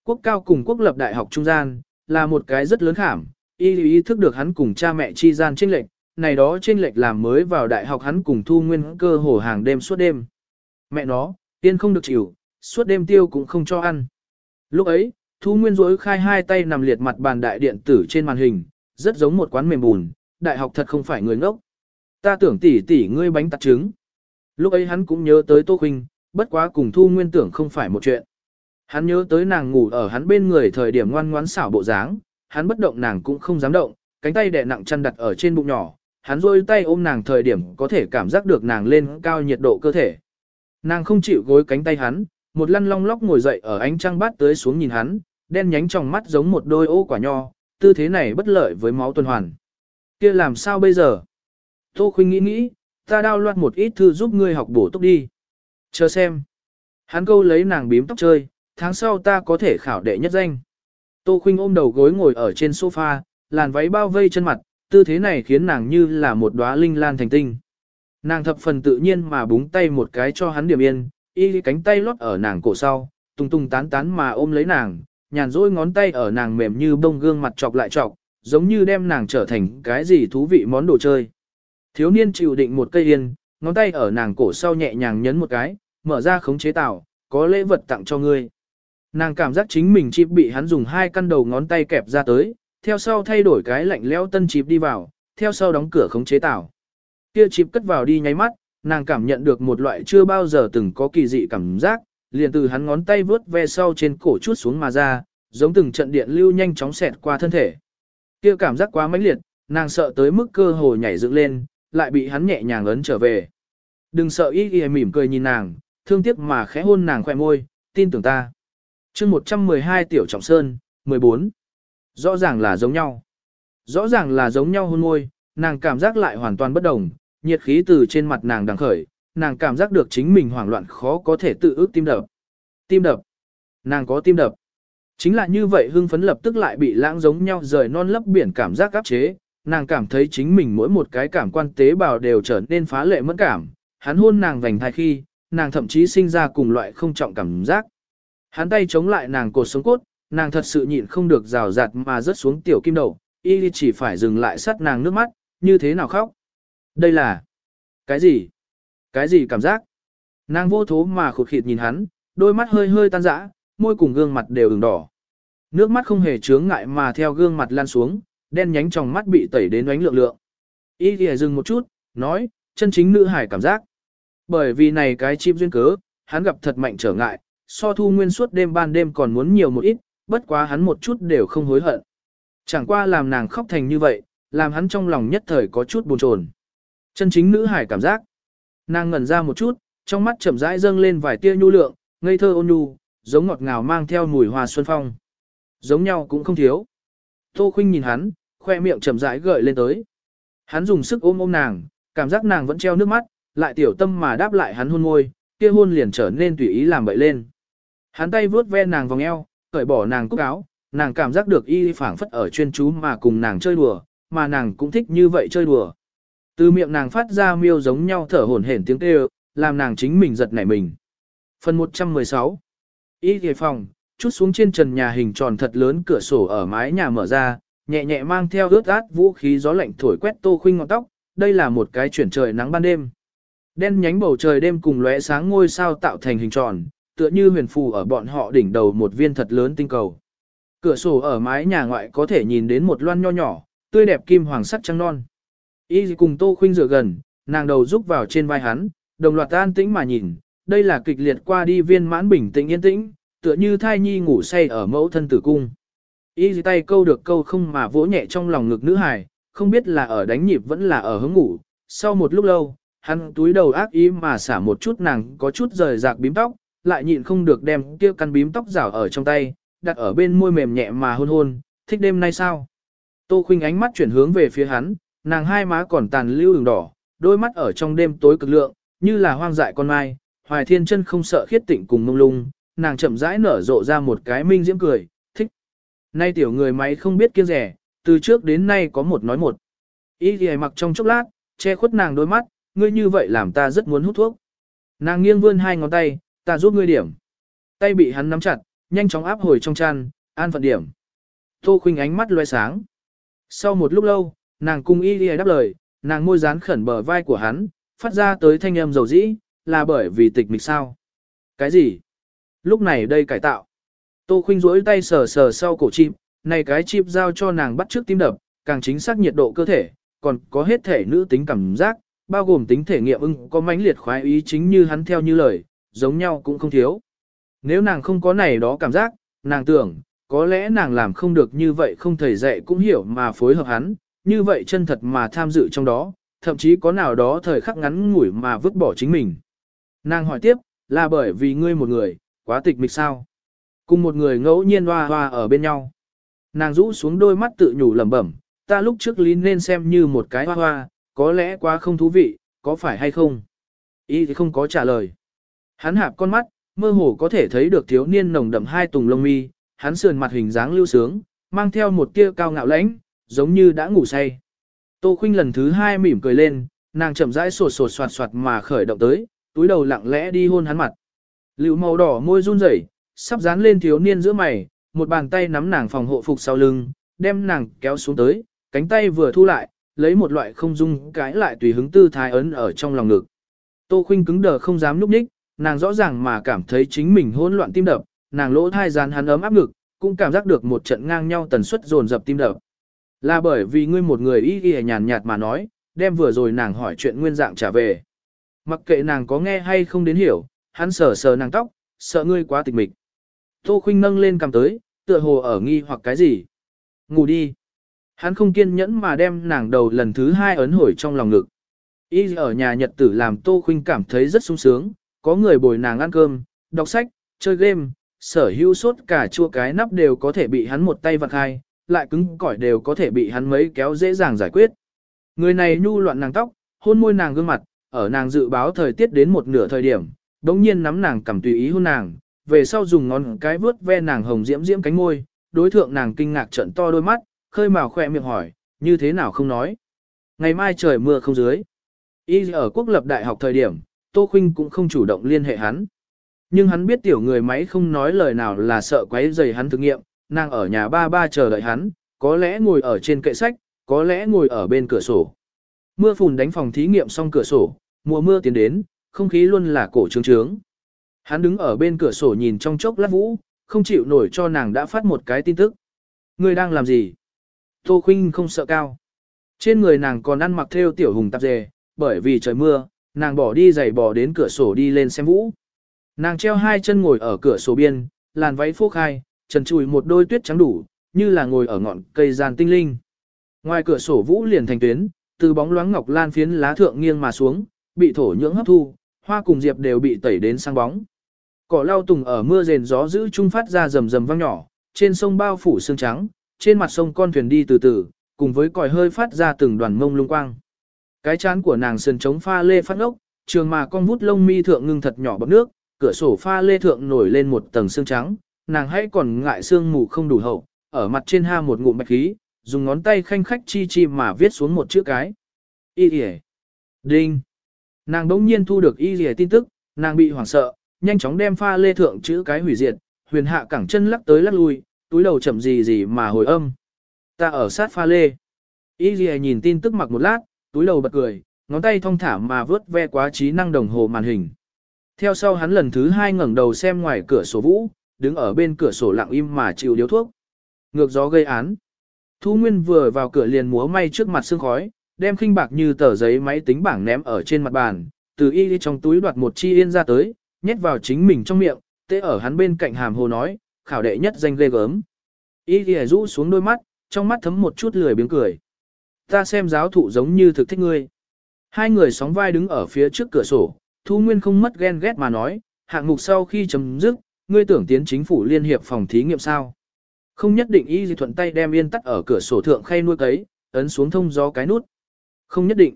Quốc cao cùng quốc lập đại học trung gian, là một cái rất lớn khảm, y ý thức được hắn cùng cha mẹ chi gian chênh lệch, này đó chênh lệch làm mới vào đại học hắn cùng thu nguyên cơ hồ hàng đêm suốt đêm. Mẹ nó, tiên không được chịu, suốt đêm tiêu cũng không cho ăn. Lúc ấy, thu nguyên rối khai hai tay nằm liệt mặt bàn đại điện tử trên màn hình, rất giống một quán mềm bùn, đại học thật không phải người ngốc. Ta tưởng tỷ tỷ ngươi bánh tạt trứng. Lúc ấy hắn cũng nhớ tới Tô Khuynh, bất quá cùng Thu Nguyên tưởng không phải một chuyện. Hắn nhớ tới nàng ngủ ở hắn bên người thời điểm ngoan ngoãn xảo bộ dáng, hắn bất động nàng cũng không dám động, cánh tay đè nặng chăn đặt ở trên bụng nhỏ, hắn rôi tay ôm nàng thời điểm có thể cảm giác được nàng lên cao nhiệt độ cơ thể. Nàng không chịu gối cánh tay hắn, một lăn long lóc ngồi dậy ở ánh trăng bát tới xuống nhìn hắn, đen nhánh trong mắt giống một đôi ô quả nho, tư thế này bất lợi với máu tuần hoàn. kia làm sao bây giờ? Tô Khuynh nghĩ nghĩ, ta đao loạt một ít thư giúp ngươi học bổ túc đi. Chờ xem. Hắn câu lấy nàng bím tóc chơi, tháng sau ta có thể khảo đệ nhất danh. Tô Khuynh ôm đầu gối ngồi ở trên sofa, làn váy bao vây chân mặt, tư thế này khiến nàng như là một đóa linh lan thành tinh. Nàng thập phần tự nhiên mà búng tay một cái cho hắn điểm yên, y cánh tay lót ở nàng cổ sau, tung tung tán tán mà ôm lấy nàng, nhàn rỗi ngón tay ở nàng mềm như bông gương mặt chọc lại chọc, giống như đem nàng trở thành cái gì thú vị món đồ chơi. Thiếu niên chịu định một cây yên, ngón tay ở nàng cổ sau nhẹ nhàng nhấn một cái, mở ra khống chế tạo, có lễ vật tặng cho ngươi. Nàng cảm giác chính mình chịp bị hắn dùng hai căn đầu ngón tay kẹp ra tới, theo sau thay đổi cái lạnh lẽo tân chịp đi vào, theo sau đóng cửa khống chế tạo. Kia chịp cất vào đi nháy mắt, nàng cảm nhận được một loại chưa bao giờ từng có kỳ dị cảm giác, liền từ hắn ngón tay vướt ve sau trên cổ chút xuống mà ra, giống từng trận điện lưu nhanh chóng xẹt qua thân thể. Kia cảm giác quá mãnh liệt, nàng sợ tới mức cơ hồ nhảy dựng lên, lại bị hắn nhẹ nhàng ấn trở về. Đừng sợ y ghi mỉm cười nhìn nàng, thương tiếc mà khẽ hôn nàng khoe môi, tin tưởng ta. chương 112 Tiểu Trọng Sơn, 14. Rõ ràng là giống nhau. Rõ ràng là giống nhau hôn môi, nàng cảm giác lại hoàn toàn bất đồng, nhiệt khí từ trên mặt nàng đằng khởi, nàng cảm giác được chính mình hoảng loạn khó có thể tự ước tim đập. Tim đập. Nàng có tim đập. Chính là như vậy hưng phấn lập tức lại bị lãng giống nhau rời non lấp biển cảm giác áp chế, nàng cảm thấy chính mình mỗi một cái cảm quan tế bào đều trở nên phá lệ mẫn cảm, hắn hôn nàng vành thai khi, nàng thậm chí sinh ra cùng loại không trọng cảm giác. Hắn tay chống lại nàng cột sống cốt, nàng thật sự nhịn không được rào rạt mà rớt xuống tiểu kim đầu, y chỉ phải dừng lại sát nàng nước mắt, như thế nào khóc. Đây là... Cái gì? Cái gì cảm giác? Nàng vô thố mà khụt khịt nhìn hắn, đôi mắt hơi hơi tan rã, môi cùng gương mặt đều ửng đỏ. Nước mắt không hề chướng ngại mà theo gương mặt lan xuống, đen nhánh trong mắt bị tẩy đến ánh lượng lượng. Y thì dừng một chút, nói, chân chính nữ hải cảm giác. Bởi vì này cái chim duyên cớ, hắn gặp thật mạnh trở ngại, so thu nguyên suốt đêm ban đêm còn muốn nhiều một ít, bất quá hắn một chút đều không hối hận. Chẳng qua làm nàng khóc thành như vậy, làm hắn trong lòng nhất thời có chút buồn chồn. Chân chính nữ hải cảm giác. Nàng ngẩn ra một chút, trong mắt chậm rãi dâng lên vài tia nhu lượng, ngây thơ ôn nhu, giống ngọt ngào mang theo mùi hoa xuân phong. Giống nhau cũng không thiếu. Tô Khuynh nhìn hắn, khoe miệng chậm rãi gợi lên tới. Hắn dùng sức ôm ôm nàng, cảm giác nàng vẫn treo nước mắt, lại tiểu tâm mà đáp lại hắn hôn môi, kia hôn liền trở nên tùy ý làm bậy lên. Hắn tay vuốt ve nàng vòng eo, cởi bỏ nàng cúc áo, nàng cảm giác được y phảng phất ở chuyên chú mà cùng nàng chơi đùa, mà nàng cũng thích như vậy chơi đùa. Từ miệng nàng phát ra miêu giống nhau thở hổn hển tiếng kêu, làm nàng chính mình giật nảy mình. Phần 116 Y ghề phòng, chút xuống trên trần nhà hình tròn thật lớn cửa sổ ở mái nhà mở ra, nhẹ nhẹ mang theo ướt át vũ khí gió lạnh thổi quét tô khuynh ngọn tóc, đây là một cái chuyển trời nắng ban đêm. Đen nhánh bầu trời đêm cùng lóe sáng ngôi sao tạo thành hình tròn, tựa như huyền phù ở bọn họ đỉnh đầu một viên thật lớn tinh cầu. Cửa sổ ở mái nhà ngoại có thể nhìn đến một loan nho nhỏ, tươi đẹp kim hoàng sắc trắng non. Y cùng Tô Khuynh dựa gần, nàng đầu rúc vào trên vai hắn, đồng loạt an tĩnh mà nhìn, đây là kịch liệt qua đi viên mãn bình tĩnh yên tĩnh, tựa như thai nhi ngủ say ở mẫu thân tử cung. Y tay câu được câu không mà vỗ nhẹ trong lòng ngực nữ hài, không biết là ở đánh nhịp vẫn là ở hướng ngủ. Sau một lúc lâu, hắn túi đầu ác ý mà xả một chút nàng có chút rời rạc bím tóc, lại nhịn không được đem kia căn bím tóc rảo ở trong tay, đặt ở bên môi mềm nhẹ mà hôn hôn, thích đêm nay sao? Tô Khuynh ánh mắt chuyển hướng về phía hắn, nàng hai má còn tàn lưu đường đỏ, đôi mắt ở trong đêm tối cực lượng, như là hoang dại con mai, hoài thiên chân không sợ khiết tịnh cùng mông lung, nàng chậm rãi nở rộ ra một cái minh diễm cười. Nay tiểu người máy không biết kiêng rẻ, từ trước đến nay có một nói một. Ý thì mặc trong chốc lát, che khuất nàng đôi mắt, ngươi như vậy làm ta rất muốn hút thuốc. Nàng nghiêng vươn hai ngón tay, ta giúp ngươi điểm. Tay bị hắn nắm chặt, nhanh chóng áp hồi trong chăn, an phận điểm. Tô khuynh ánh mắt loe sáng. Sau một lúc lâu, nàng cung y đi đáp lời, nàng môi dán khẩn bờ vai của hắn, phát ra tới thanh âm dầu dĩ, là bởi vì tịch mịch sao. Cái gì? Lúc này đây cải tạo. Tô khuynh duỗi tay sờ sờ sau cổ chim, này cái chim giao cho nàng bắt trước tim đập, càng chính xác nhiệt độ cơ thể, còn có hết thể nữ tính cảm giác, bao gồm tính thể nghiệm ưng có mãnh liệt khoái ý chính như hắn theo như lời, giống nhau cũng không thiếu. Nếu nàng không có này đó cảm giác, nàng tưởng, có lẽ nàng làm không được như vậy không thầy dạy cũng hiểu mà phối hợp hắn, như vậy chân thật mà tham dự trong đó, thậm chí có nào đó thời khắc ngắn ngủi mà vứt bỏ chính mình. Nàng hỏi tiếp, là bởi vì ngươi một người, quá tịch mịch sao? Cùng một người ngẫu nhiên hoa hoa ở bên nhau. Nàng rũ xuống đôi mắt tự nhủ lẩm bẩm, ta lúc trước lý nên xem như một cái hoa hoa, có lẽ quá không thú vị, có phải hay không? Ý thì không có trả lời. Hắn hạp con mắt, mơ hồ có thể thấy được thiếu niên nồng đậm hai tùng lông mi, hắn sườn mặt hình dáng lưu sướng, mang theo một tia cao ngạo lãnh, giống như đã ngủ say. Tô Khuynh lần thứ hai mỉm cười lên, nàng chậm rãi sột sột soạt soạt mà khởi động tới, túi đầu lặng lẽ đi hôn hắn mặt. Lưu màu đỏ môi run rẩy, sắp dán lên thiếu niên giữa mày, một bàn tay nắm nàng phòng hộ phục sau lưng, đem nàng kéo xuống tới, cánh tay vừa thu lại, lấy một loại không dung cái lại tùy hứng tư thái ấn ở trong lòng ngực. Tô Khuynh cứng đờ không dám núp nhích, nàng rõ ràng mà cảm thấy chính mình hỗn loạn tim đập, nàng lỗ thai dán hắn ấm áp ngực, cũng cảm giác được một trận ngang nhau tần suất dồn dập tim đập. Là bởi vì ngươi một người y y nhàn nhạt mà nói, đem vừa rồi nàng hỏi chuyện nguyên dạng trả về. Mặc kệ nàng có nghe hay không đến hiểu, hắn sờ sờ nàng tóc, sợ ngươi quá tịch mịch. Tô Khuynh nâng lên cầm tới, tựa hồ ở nghi hoặc cái gì. Ngủ đi. Hắn không kiên nhẫn mà đem nàng đầu lần thứ hai ấn hồi trong lòng ngực. Y ở nhà nhật tử làm Tô Khuynh cảm thấy rất sung sướng, có người bồi nàng ăn cơm, đọc sách, chơi game, sở hữu suốt cả chua cái nắp đều có thể bị hắn một tay vặn khai, lại cứng cỏi đều có thể bị hắn mấy kéo dễ dàng giải quyết. Người này nhu loạn nàng tóc, hôn môi nàng gương mặt, ở nàng dự báo thời tiết đến một nửa thời điểm, đống nhiên nắm nàng cầm tùy ý hôn nàng, về sau dùng ngón cái vướt ve nàng hồng diễm diễm cánh môi, đối thượng nàng kinh ngạc trận to đôi mắt, khơi mào khỏe miệng hỏi, như thế nào không nói. Ngày mai trời mưa không dưới. Y ở quốc lập đại học thời điểm, Tô Khuynh cũng không chủ động liên hệ hắn. Nhưng hắn biết tiểu người máy không nói lời nào là sợ quấy rầy hắn thực nghiệm, nàng ở nhà ba ba chờ đợi hắn, có lẽ ngồi ở trên kệ sách, có lẽ ngồi ở bên cửa sổ. Mưa phùn đánh phòng thí nghiệm xong cửa sổ, mùa mưa tiến đến, không khí luôn là cổ trướng trướng. Hắn đứng ở bên cửa sổ nhìn trong chốc lát vũ, không chịu nổi cho nàng đã phát một cái tin tức. Người đang làm gì? Tô Khuynh không sợ cao. Trên người nàng còn ăn mặc theo tiểu hùng tạp dề, bởi vì trời mưa, nàng bỏ đi giày bò đến cửa sổ đi lên xem vũ. Nàng treo hai chân ngồi ở cửa sổ biên, làn váy phô khai, trần trùi một đôi tuyết trắng đủ, như là ngồi ở ngọn cây gian tinh linh. Ngoài cửa sổ vũ liền thành tuyến, từ bóng loáng ngọc lan phiến lá thượng nghiêng mà xuống, bị thổ nhưỡng hấp thu, hoa cùng diệp đều bị tẩy đến sang bóng. Cỏ lau tùng ở mưa rền gió giữ trung phát ra rầm rầm vang nhỏ, trên sông bao phủ sương trắng, trên mặt sông con thuyền đi từ từ, cùng với còi hơi phát ra từng đoàn mông lung quang. Cái chán của nàng sườn trống pha lê phát ốc, trường mà con vút lông mi thượng ngưng thật nhỏ bọt nước, cửa sổ pha lê thượng nổi lên một tầng sương trắng, nàng hãy còn ngại sương mù không đủ hậu, ở mặt trên ha một ngụm bạch khí, dùng ngón tay khanh khách chi chi mà viết xuống một chữ cái. Y Lìa. Đinh. Nàng đống nhiên thu được Y Lìa tin tức, nàng bị hoảng sợ, nhanh chóng đem pha lê thượng chữ cái hủy diệt, huyền hạ cẳng chân lắc tới lắc lui, túi đầu chậm gì gì mà hồi âm. Ta ở sát pha lê. Y nhìn tin tức mặc một lát, túi đầu bật cười, ngón tay thong thả mà vớt ve quá trí năng đồng hồ màn hình. Theo sau hắn lần thứ hai ngẩng đầu xem ngoài cửa sổ vũ, đứng ở bên cửa sổ lặng im mà chịu điếu thuốc. Ngược gió gây án. Thu Nguyên vừa vào cửa liền múa may trước mặt sương khói, đem khinh bạc như tờ giấy máy tính bảng ném ở trên mặt bàn, từ y đi trong túi đoạt một chi yên ra tới, nhét vào chính mình trong miệng, tê ở hắn bên cạnh hàm hồ nói, khảo đệ nhất danh ghê gớm. Y thì rũ xuống đôi mắt, trong mắt thấm một chút lười biếng cười. Ta xem giáo thụ giống như thực thích ngươi. Hai người sóng vai đứng ở phía trước cửa sổ, Thu Nguyên không mất ghen ghét mà nói, hạng mục sau khi chấm dứt, ngươi tưởng tiến chính phủ liên hiệp phòng thí nghiệm sao. Không nhất định y gì thuận tay đem yên tắt ở cửa sổ thượng khay nuôi cấy, ấn xuống thông gió cái nút. Không nhất định.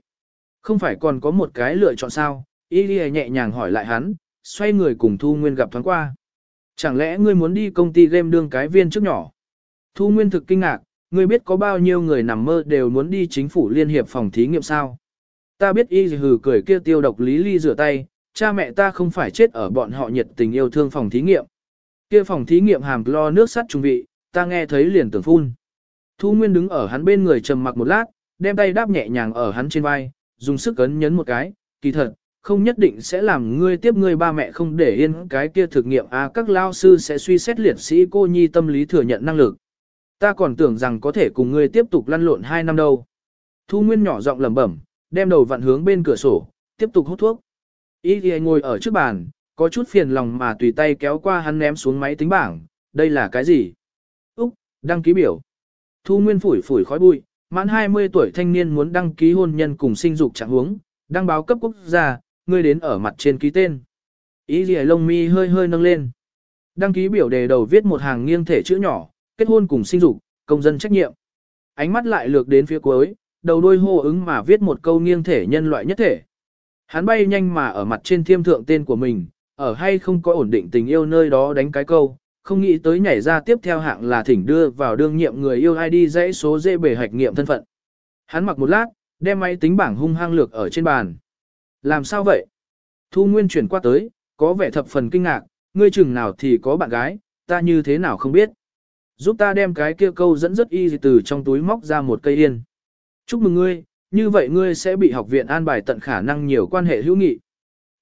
Không phải còn có một cái lựa chọn sao, y nhẹ nhàng hỏi lại hắn, xoay người cùng Thu Nguyên gặp thoáng qua. Chẳng lẽ ngươi muốn đi công ty game đương cái viên trước nhỏ? Thu Nguyên thực kinh ngạc, ngươi biết có bao nhiêu người nằm mơ đều muốn đi chính phủ liên hiệp phòng thí nghiệm sao? Ta biết y hừ cười kia tiêu độc lý ly rửa tay, cha mẹ ta không phải chết ở bọn họ nhiệt tình yêu thương phòng thí nghiệm. Kia phòng thí nghiệm hàm lo nước sắt trung vị, ta nghe thấy liền tưởng phun. Thu Nguyên đứng ở hắn bên người trầm mặc một lát, đem tay đáp nhẹ nhàng ở hắn trên vai, dùng sức ấn nhấn một cái, kỳ thật, không nhất định sẽ làm ngươi tiếp ngươi ba mẹ không để yên cái kia thực nghiệm a à, các lao sư sẽ suy xét liệt sĩ cô nhi tâm lý thừa nhận năng lực. Ta còn tưởng rằng có thể cùng ngươi tiếp tục lăn lộn hai năm đâu. Thu Nguyên nhỏ giọng lẩm bẩm, đem đầu vặn hướng bên cửa sổ, tiếp tục hút thuốc. Y thì ngồi ở trước bàn, có chút phiền lòng mà tùy tay kéo qua hắn ném xuống máy tính bảng, đây là cái gì? Úc, đăng ký biểu. Thu Nguyên phủi phủi khói bụi, mãn 20 tuổi thanh niên muốn đăng ký hôn nhân cùng sinh dục trạng huống, đăng báo cấp quốc gia, ngươi đến ở mặt trên ký tên. Ý gì lông mi hơi hơi nâng lên. Đăng ký biểu đề đầu viết một hàng nghiêng thể chữ nhỏ, kết hôn cùng sinh dục, công dân trách nhiệm. Ánh mắt lại lược đến phía cuối, đầu đôi hô ứng mà viết một câu nghiêng thể nhân loại nhất thể. Hắn bay nhanh mà ở mặt trên thiêm thượng tên của mình, ở hay không có ổn định tình yêu nơi đó đánh cái câu, không nghĩ tới nhảy ra tiếp theo hạng là thỉnh đưa vào đương nhiệm người yêu ID dãy số dễ bề hạch nghiệm thân phận. Hắn mặc một lát, đem máy tính bảng hung hăng lược ở trên bàn. Làm sao vậy? Thu Nguyên chuyển qua tới, có vẻ thập phần kinh ngạc, ngươi chừng nào thì có bạn gái, ta như thế nào không biết. Giúp ta đem cái kia câu dẫn rất y từ trong túi móc ra một cây yên. Chúc mừng ngươi, như vậy ngươi sẽ bị học viện an bài tận khả năng nhiều quan hệ hữu nghị.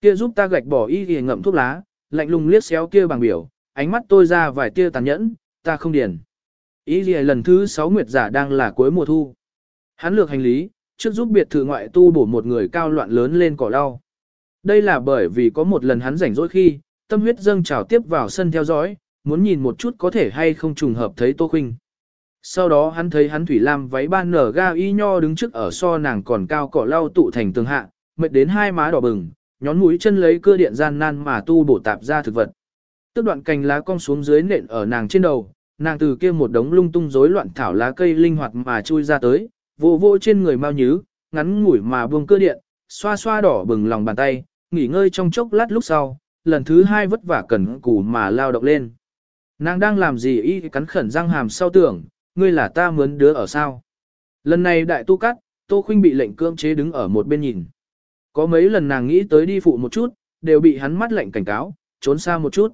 Kia giúp ta gạch bỏ y thì ngậm thuốc lá, lạnh lùng liếc xéo kia bằng biểu, ánh mắt tôi ra vài tia tàn nhẫn, ta không điền. Y gì lần thứ 6 nguyệt giả đang là cuối mùa thu. Hắn lược hành lý, trước giúp biệt thự ngoại tu bổ một người cao loạn lớn lên cỏ lau. Đây là bởi vì có một lần hắn rảnh rỗi khi, tâm huyết dâng trào tiếp vào sân theo dõi, muốn nhìn một chút có thể hay không trùng hợp thấy Tô Khuynh. Sau đó hắn thấy hắn thủy lam váy ban nở ga y nho đứng trước ở so nàng còn cao cỏ lau tụ thành tường hạ, mệt đến hai má đỏ bừng, nhón mũi chân lấy cưa điện gian nan mà tu bổ tạp ra thực vật. Tức đoạn cành lá cong xuống dưới nện ở nàng trên đầu, nàng từ kia một đống lung tung rối loạn thảo lá cây linh hoạt mà chui ra tới, vô vô trên người mau nhứ, ngắn ngủi mà buông cơ điện, xoa xoa đỏ bừng lòng bàn tay, nghỉ ngơi trong chốc lát lúc sau, lần thứ hai vất vả cẩn cù mà lao động lên. Nàng đang làm gì y cắn khẩn răng hàm sau tưởng, ngươi là ta mướn đứa ở sao. Lần này đại tu cắt, Tô Khuynh bị lệnh cưỡng chế đứng ở một bên nhìn. Có mấy lần nàng nghĩ tới đi phụ một chút, đều bị hắn mắt lệnh cảnh cáo, trốn xa một chút.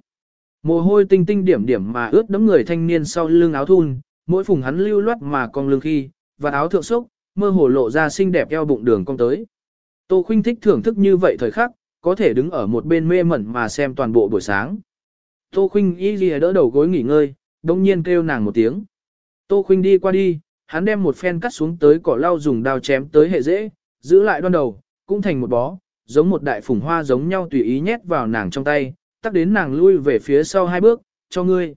Mồ hôi tinh tinh điểm điểm mà ướt đẫm người thanh niên sau lưng áo thun, mỗi phùng hắn lưu loát mà cong lưng khi, và áo thượng sốc, mơ hồ lộ ra xinh đẹp eo bụng đường cong tới. Tô Khuynh thích thưởng thức như vậy thời khắc, có thể đứng ở một bên mê mẩn mà xem toàn bộ buổi sáng. Tô Khuynh y lìa đỡ đầu gối nghỉ ngơi, đông nhiên kêu nàng một tiếng. Tô Khuynh đi qua đi, hắn đem một phen cắt xuống tới cỏ lau dùng dao chém tới hệ dễ, giữ lại đoan đầu, cũng thành một bó, giống một đại phùng hoa giống nhau tùy ý nhét vào nàng trong tay, tắt đến nàng lui về phía sau hai bước, cho ngươi.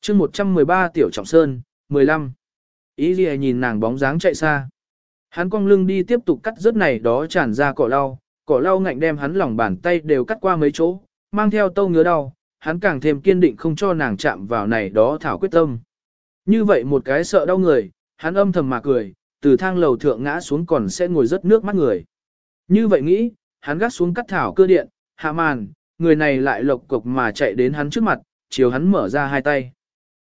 chương 113 Tiểu Trọng Sơn, 15. Ý gì nhìn nàng bóng dáng chạy xa. Hắn cong lưng đi tiếp tục cắt rớt này đó tràn ra cỏ lau, cỏ lau ngạnh đem hắn lòng bàn tay đều cắt qua mấy chỗ, mang theo tâu ngứa đau, hắn càng thêm kiên định không cho nàng chạm vào này đó thảo quyết tâm. Như vậy một cái sợ đau người, hắn âm thầm mà cười, từ thang lầu thượng ngã xuống còn sẽ ngồi rất nước mắt người. Như vậy nghĩ, hắn gắt xuống cắt thảo cơ điện, hạ màn, người này lại lộc cục mà chạy đến hắn trước mặt, chiều hắn mở ra hai tay.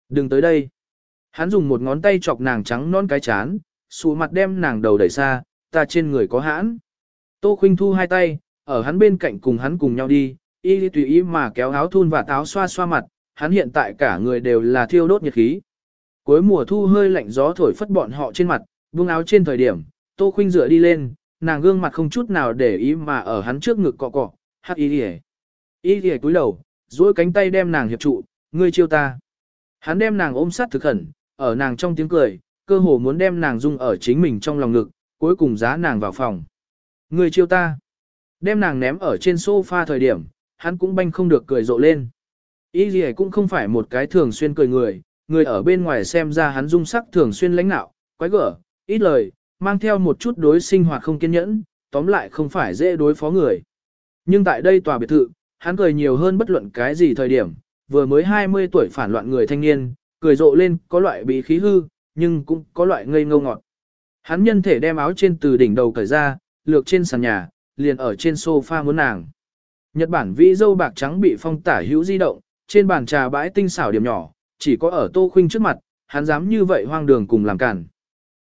Đừng tới đây. Hắn dùng một ngón tay chọc nàng trắng non cái chán, xù mặt đem nàng đầu đẩy xa, ta trên người có hãn. Tô Khuynh thu hai tay, ở hắn bên cạnh cùng hắn cùng nhau đi, y tùy ý mà kéo áo thun và táo xoa xoa mặt, hắn hiện tại cả người đều là thiêu đốt nhiệt khí. Cuối mùa thu hơi lạnh gió thổi phất bọn họ trên mặt, buông áo trên thời điểm, Tô Khuynh dựa đi lên, nàng gương mặt không chút nào để ý mà ở hắn trước ngực cọ cọ, hắc y đi Y đi cúi đầu, duỗi cánh tay đem nàng hiệp trụ, ngươi chiêu ta. Hắn đem nàng ôm sát thực khẩn, ở nàng trong tiếng cười, cơ hồ muốn đem nàng dung ở chính mình trong lòng ngực, cuối cùng giá nàng vào phòng. người chiêu ta. Đem nàng ném ở trên sofa thời điểm, hắn cũng banh không được cười rộ lên. ý gì cũng không phải một cái thường xuyên cười người, người ở bên ngoài xem ra hắn dung sắc thường xuyên lãnh nạo, quái gở, ít lời, mang theo một chút đối sinh hoạt không kiên nhẫn, tóm lại không phải dễ đối phó người. Nhưng tại đây tòa biệt thự, hắn cười nhiều hơn bất luận cái gì thời điểm, vừa mới 20 tuổi phản loạn người thanh niên, cười rộ lên có loại bị khí hư, nhưng cũng có loại ngây ngô ngọt. Hắn nhân thể đem áo trên từ đỉnh đầu cởi ra, lược trên sàn nhà, liền ở trên sofa muốn nàng. Nhật Bản vĩ dâu bạc trắng bị phong tả hữu di động, trên bàn trà bãi tinh xảo điểm nhỏ, chỉ có ở Tô Khuynh trước mặt, hắn dám như vậy hoang đường cùng làm cản.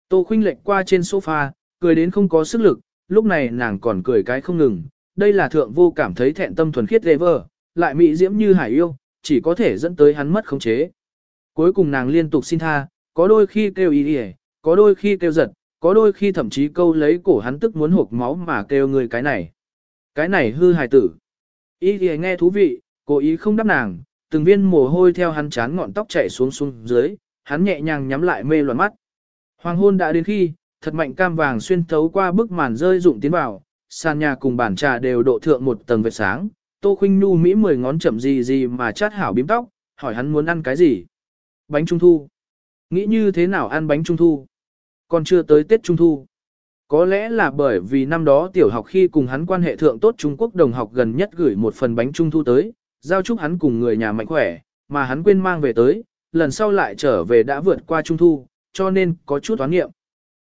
Tô Khuynh lệch qua trên sofa, cười đến không có sức lực, lúc này nàng còn cười cái không ngừng, đây là thượng vô cảm thấy thẹn tâm thuần khiết vơ, lại mỹ diễm như hải yêu, chỉ có thể dẫn tới hắn mất khống chế. Cuối cùng nàng liên tục xin tha, có đôi khi kêu ý ý, có đôi khi kêu giật, có đôi khi thậm chí câu lấy cổ hắn tức muốn hộp máu mà kêu người cái này. Cái này hư hài tử. Ý ý nghe thú vị, cố ý không đáp nàng, từng viên mồ hôi theo hắn chán ngọn tóc chảy xuống xuống dưới, hắn nhẹ nhàng nhắm lại mê loạn mắt. Hoàng hôn đã đến khi, thật mạnh cam vàng xuyên thấu qua bức màn rơi rụng tiến vào, sàn nhà cùng bàn trà đều độ thượng một tầng vệt sáng. Tô Khuynh Nu mỹ mười ngón chậm gì gì mà chát hảo bím tóc, hỏi hắn muốn ăn cái gì. Bánh trung thu. Nghĩ như thế nào ăn bánh trung thu? Còn chưa tới Tết Trung Thu. Có lẽ là bởi vì năm đó tiểu học khi cùng hắn quan hệ thượng tốt Trung Quốc đồng học gần nhất gửi một phần bánh trung thu tới, giao chúc hắn cùng người nhà mạnh khỏe, mà hắn quên mang về tới, lần sau lại trở về đã vượt qua Trung Thu, cho nên có chút toán nghiệm.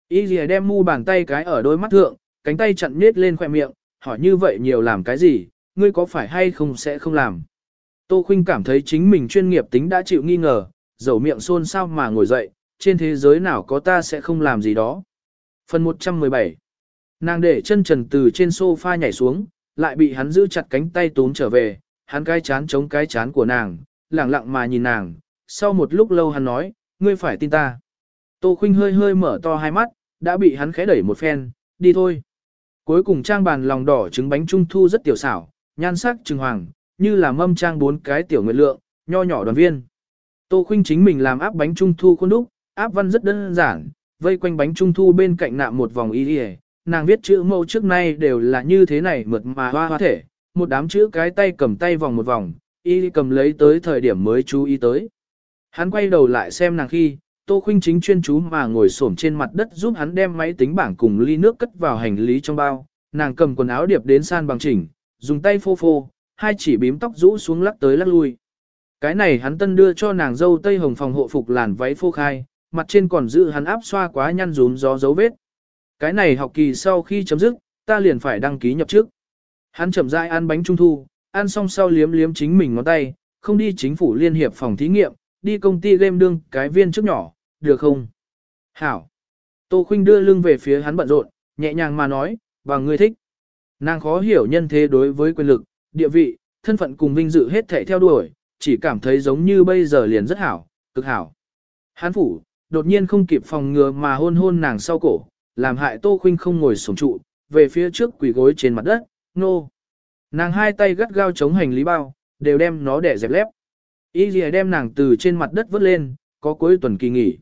Y dì đem mu bàn tay cái ở đôi mắt thượng, cánh tay chặn nết lên khoẻ miệng, hỏi như vậy nhiều làm cái gì, ngươi có phải hay không sẽ không làm. Tô Khuynh cảm thấy chính mình chuyên nghiệp tính đã chịu nghi ngờ, dầu miệng xôn xao mà ngồi dậy, trên thế giới nào có ta sẽ không làm gì đó. Phần 117 Nàng để chân trần từ trên sofa nhảy xuống, lại bị hắn giữ chặt cánh tay tốn trở về, hắn cái chán chống cái chán của nàng, lặng lặng mà nhìn nàng, sau một lúc lâu hắn nói, ngươi phải tin ta. Tô Khuynh hơi hơi mở to hai mắt, đã bị hắn khẽ đẩy một phen, đi thôi. Cuối cùng trang bàn lòng đỏ trứng bánh trung thu rất tiểu xảo, nhan sắc trừng hoàng, như là mâm trang bốn cái tiểu nguyện lượng, nho nhỏ đoàn viên. Tô Khuynh chính mình làm áp bánh trung thu khuôn đúc, áp văn rất đơn giản, vây quanh bánh trung thu bên cạnh nạm một vòng y y, nàng viết chữ mẫu trước nay đều là như thế này mượt mà hoa hoa thể, một đám chữ cái tay cầm tay vòng một vòng, y cầm lấy tới thời điểm mới chú ý tới. Hắn quay đầu lại xem nàng khi, Tô Khuynh chính chuyên chú mà ngồi xổm trên mặt đất giúp hắn đem máy tính bảng cùng ly nước cất vào hành lý trong bao, nàng cầm quần áo điệp đến san bằng chỉnh, dùng tay phô phô, hai chỉ bím tóc rũ xuống lắc tới lắc lui. Cái này hắn tân đưa cho nàng dâu tây hồng phòng hộ phục làn váy phô khai, mặt trên còn giữ hắn áp xoa quá nhăn rún gió dấu vết. Cái này học kỳ sau khi chấm dứt, ta liền phải đăng ký nhập trước. Hắn chậm rãi ăn bánh trung thu, ăn xong sau liếm liếm chính mình ngón tay, không đi chính phủ liên hiệp phòng thí nghiệm, đi công ty game đương cái viên trước nhỏ, được không? Hảo. Tô Khuynh đưa lưng về phía hắn bận rộn, nhẹ nhàng mà nói, và ngươi thích. Nàng khó hiểu nhân thế đối với quyền lực, địa vị, thân phận cùng vinh dự hết thảy theo đuổi, chỉ cảm thấy giống như bây giờ liền rất hảo, cực hảo. Hán phủ, đột nhiên không kịp phòng ngừa mà hôn hôn nàng sau cổ, làm hại Tô Khuynh không ngồi sổng trụ, về phía trước quỳ gối trên mặt đất, nô. Nàng hai tay gắt gao chống hành lý bao, đều đem nó để dẹp lép. Y lìa đem nàng từ trên mặt đất vớt lên, có cuối tuần kỳ nghỉ.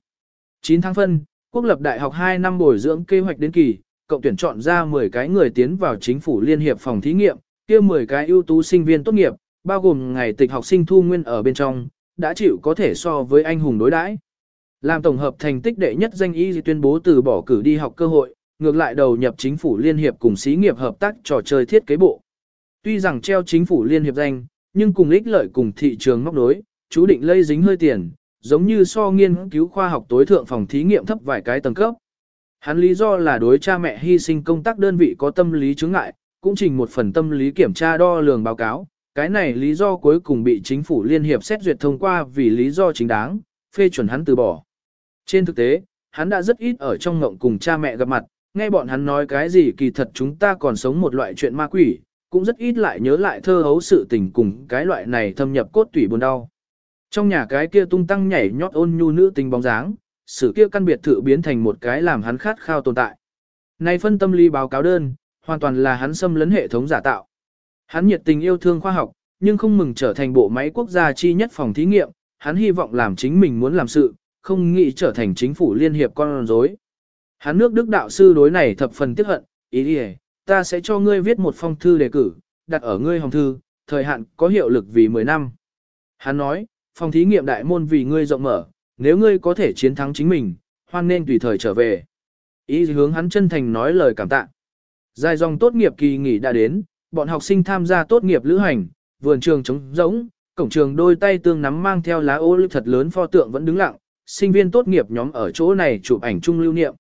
9 tháng phân, quốc lập đại học 2 năm bồi dưỡng kế hoạch đến kỳ, cộng tuyển chọn ra 10 cái người tiến vào chính phủ liên hiệp phòng thí nghiệm, kia 10 cái ưu tú sinh viên tốt nghiệp, bao gồm ngày tịch học sinh thu nguyên ở bên trong, đã chịu có thể so với anh hùng đối đãi. Làm tổng hợp thành tích đệ nhất danh y tuyên bố từ bỏ cử đi học cơ hội, ngược lại đầu nhập chính phủ liên hiệp cùng xí nghiệp hợp tác trò chơi thiết kế bộ. Tuy rằng treo chính phủ liên hiệp danh, nhưng cùng ích lợi cùng thị trường móc đối, chú định lây dính hơi tiền, giống như so nghiên cứu khoa học tối thượng phòng thí nghiệm thấp vài cái tầng cấp. Hắn lý do là đối cha mẹ hy sinh công tác đơn vị có tâm lý chứng ngại, cũng trình một phần tâm lý kiểm tra đo lường báo cáo, cái này lý do cuối cùng bị chính phủ liên hiệp xét duyệt thông qua vì lý do chính đáng, phê chuẩn hắn từ bỏ. Trên thực tế, hắn đã rất ít ở trong ngộng cùng cha mẹ gặp mặt, nghe bọn hắn nói cái gì kỳ thật chúng ta còn sống một loại chuyện ma quỷ, cũng rất ít lại nhớ lại thơ hấu sự tình cùng cái loại này thâm nhập cốt tủy buồn đau. Trong nhà cái kia tung tăng nhảy nhót ôn nhu nữ tình bóng dáng, sự kia căn biệt thự biến thành một cái làm hắn khát khao tồn tại. Này phân tâm lý báo cáo đơn, hoàn toàn là hắn xâm lấn hệ thống giả tạo. Hắn nhiệt tình yêu thương khoa học, nhưng không mừng trở thành bộ máy quốc gia chi nhất phòng thí nghiệm, hắn hy vọng làm chính mình muốn làm sự, không nghĩ trở thành chính phủ liên hiệp con rối. Hắn nước đức đạo sư đối này thập phần tiếc hận, ý đi ta sẽ cho ngươi viết một phong thư đề cử, đặt ở ngươi hồng thư, thời hạn có hiệu lực vì 10 năm. Hắn nói, phòng thí nghiệm đại môn vì ngươi rộng mở, nếu ngươi có thể chiến thắng chính mình, hoan nên tùy thời trở về. Ý hướng hắn chân thành nói lời cảm tạ. Dài dòng tốt nghiệp kỳ nghỉ đã đến, bọn học sinh tham gia tốt nghiệp lữ hành, vườn trường trống rỗng, cổng trường đôi tay tương nắm mang theo lá ô lưu thật lớn pho tượng vẫn đứng lặng, sinh viên tốt nghiệp nhóm ở chỗ này chụp ảnh chung lưu niệm.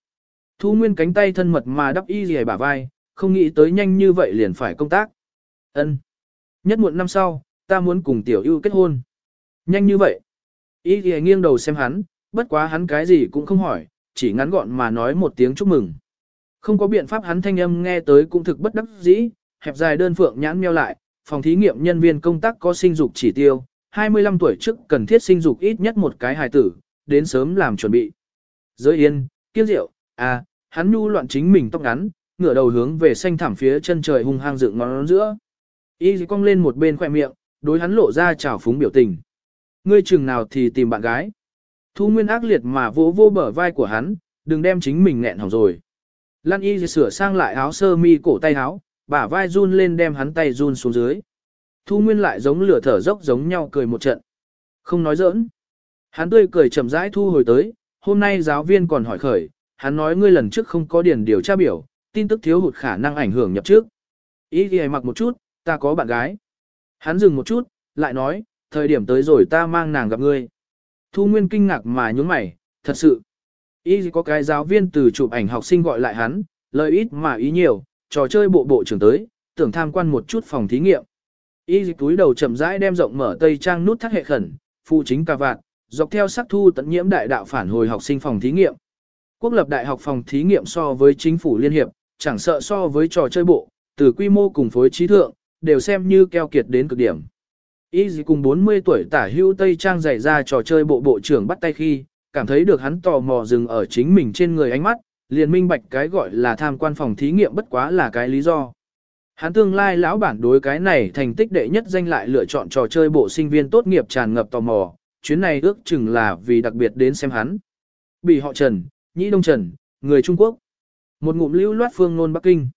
Thu Nguyên cánh tay thân mật mà đắp y gì bả vai, không nghĩ tới nhanh như vậy liền phải công tác. Ân. Nhất muộn năm sau, ta muốn cùng tiểu ưu kết hôn. Nhanh như vậy. Y gì nghiêng đầu xem hắn, bất quá hắn cái gì cũng không hỏi, chỉ ngắn gọn mà nói một tiếng chúc mừng. Không có biện pháp hắn thanh âm nghe tới cũng thực bất đắc dĩ, hẹp dài đơn phượng nhãn meo lại, phòng thí nghiệm nhân viên công tác có sinh dục chỉ tiêu, 25 tuổi trước cần thiết sinh dục ít nhất một cái hài tử, đến sớm làm chuẩn bị. Giới yên, kiên rượu, à, hắn nhu loạn chính mình tóc ngắn, ngửa đầu hướng về xanh thảm phía chân trời hung hăng dựng ngón giữa. Y cong lên một bên khoe miệng, đối hắn lộ ra trào phúng biểu tình. Ngươi chừng nào thì tìm bạn gái. Thu Nguyên ác liệt mà vỗ vô bờ vai của hắn, đừng đem chính mình nghẹn hỏng rồi. Lan Y sửa sang lại áo sơ mi cổ tay áo, bả vai run lên đem hắn tay run xuống dưới. Thu Nguyên lại giống lửa thở dốc giống nhau cười một trận. Không nói giỡn. Hắn tươi cười chậm rãi thu hồi tới, hôm nay giáo viên còn hỏi khởi, hắn nói ngươi lần trước không có điển điều tra biểu, tin tức thiếu hụt khả năng ảnh hưởng nhập trước. Ý thì mặc một chút, ta có bạn gái. Hắn dừng một chút, lại nói, thời điểm tới rồi ta mang nàng gặp ngươi. Thu Nguyên kinh ngạc mà nhún mày, thật sự. Ý có cái giáo viên từ chụp ảnh học sinh gọi lại hắn, lời ít mà ý nhiều, trò chơi bộ bộ trưởng tới, tưởng tham quan một chút phòng thí nghiệm. Y dịch túi đầu chậm rãi đem rộng mở tây trang nút thắt hệ khẩn, phụ chính cà vạt, dọc theo sắc thu tận nhiễm đại đạo phản hồi học sinh phòng thí nghiệm. Quốc lập đại học phòng thí nghiệm so với chính phủ liên hiệp, chẳng sợ so với trò chơi bộ, từ quy mô cùng phối trí thượng, đều xem như keo kiệt đến cực điểm. Y dịch cùng 40 tuổi tả hưu Tây Trang dạy ra trò chơi bộ bộ trưởng bắt tay khi, cảm thấy được hắn tò mò dừng ở chính mình trên người ánh mắt, liền minh bạch cái gọi là tham quan phòng thí nghiệm bất quá là cái lý do. Hắn tương lai lão bản đối cái này thành tích đệ nhất danh lại lựa chọn trò chơi bộ sinh viên tốt nghiệp tràn ngập tò mò, chuyến này ước chừng là vì đặc biệt đến xem hắn. Bị họ Trần, Nhĩ Đông Trần, người Trung Quốc. Một ngụm lưu loát phương nôn Bắc Kinh.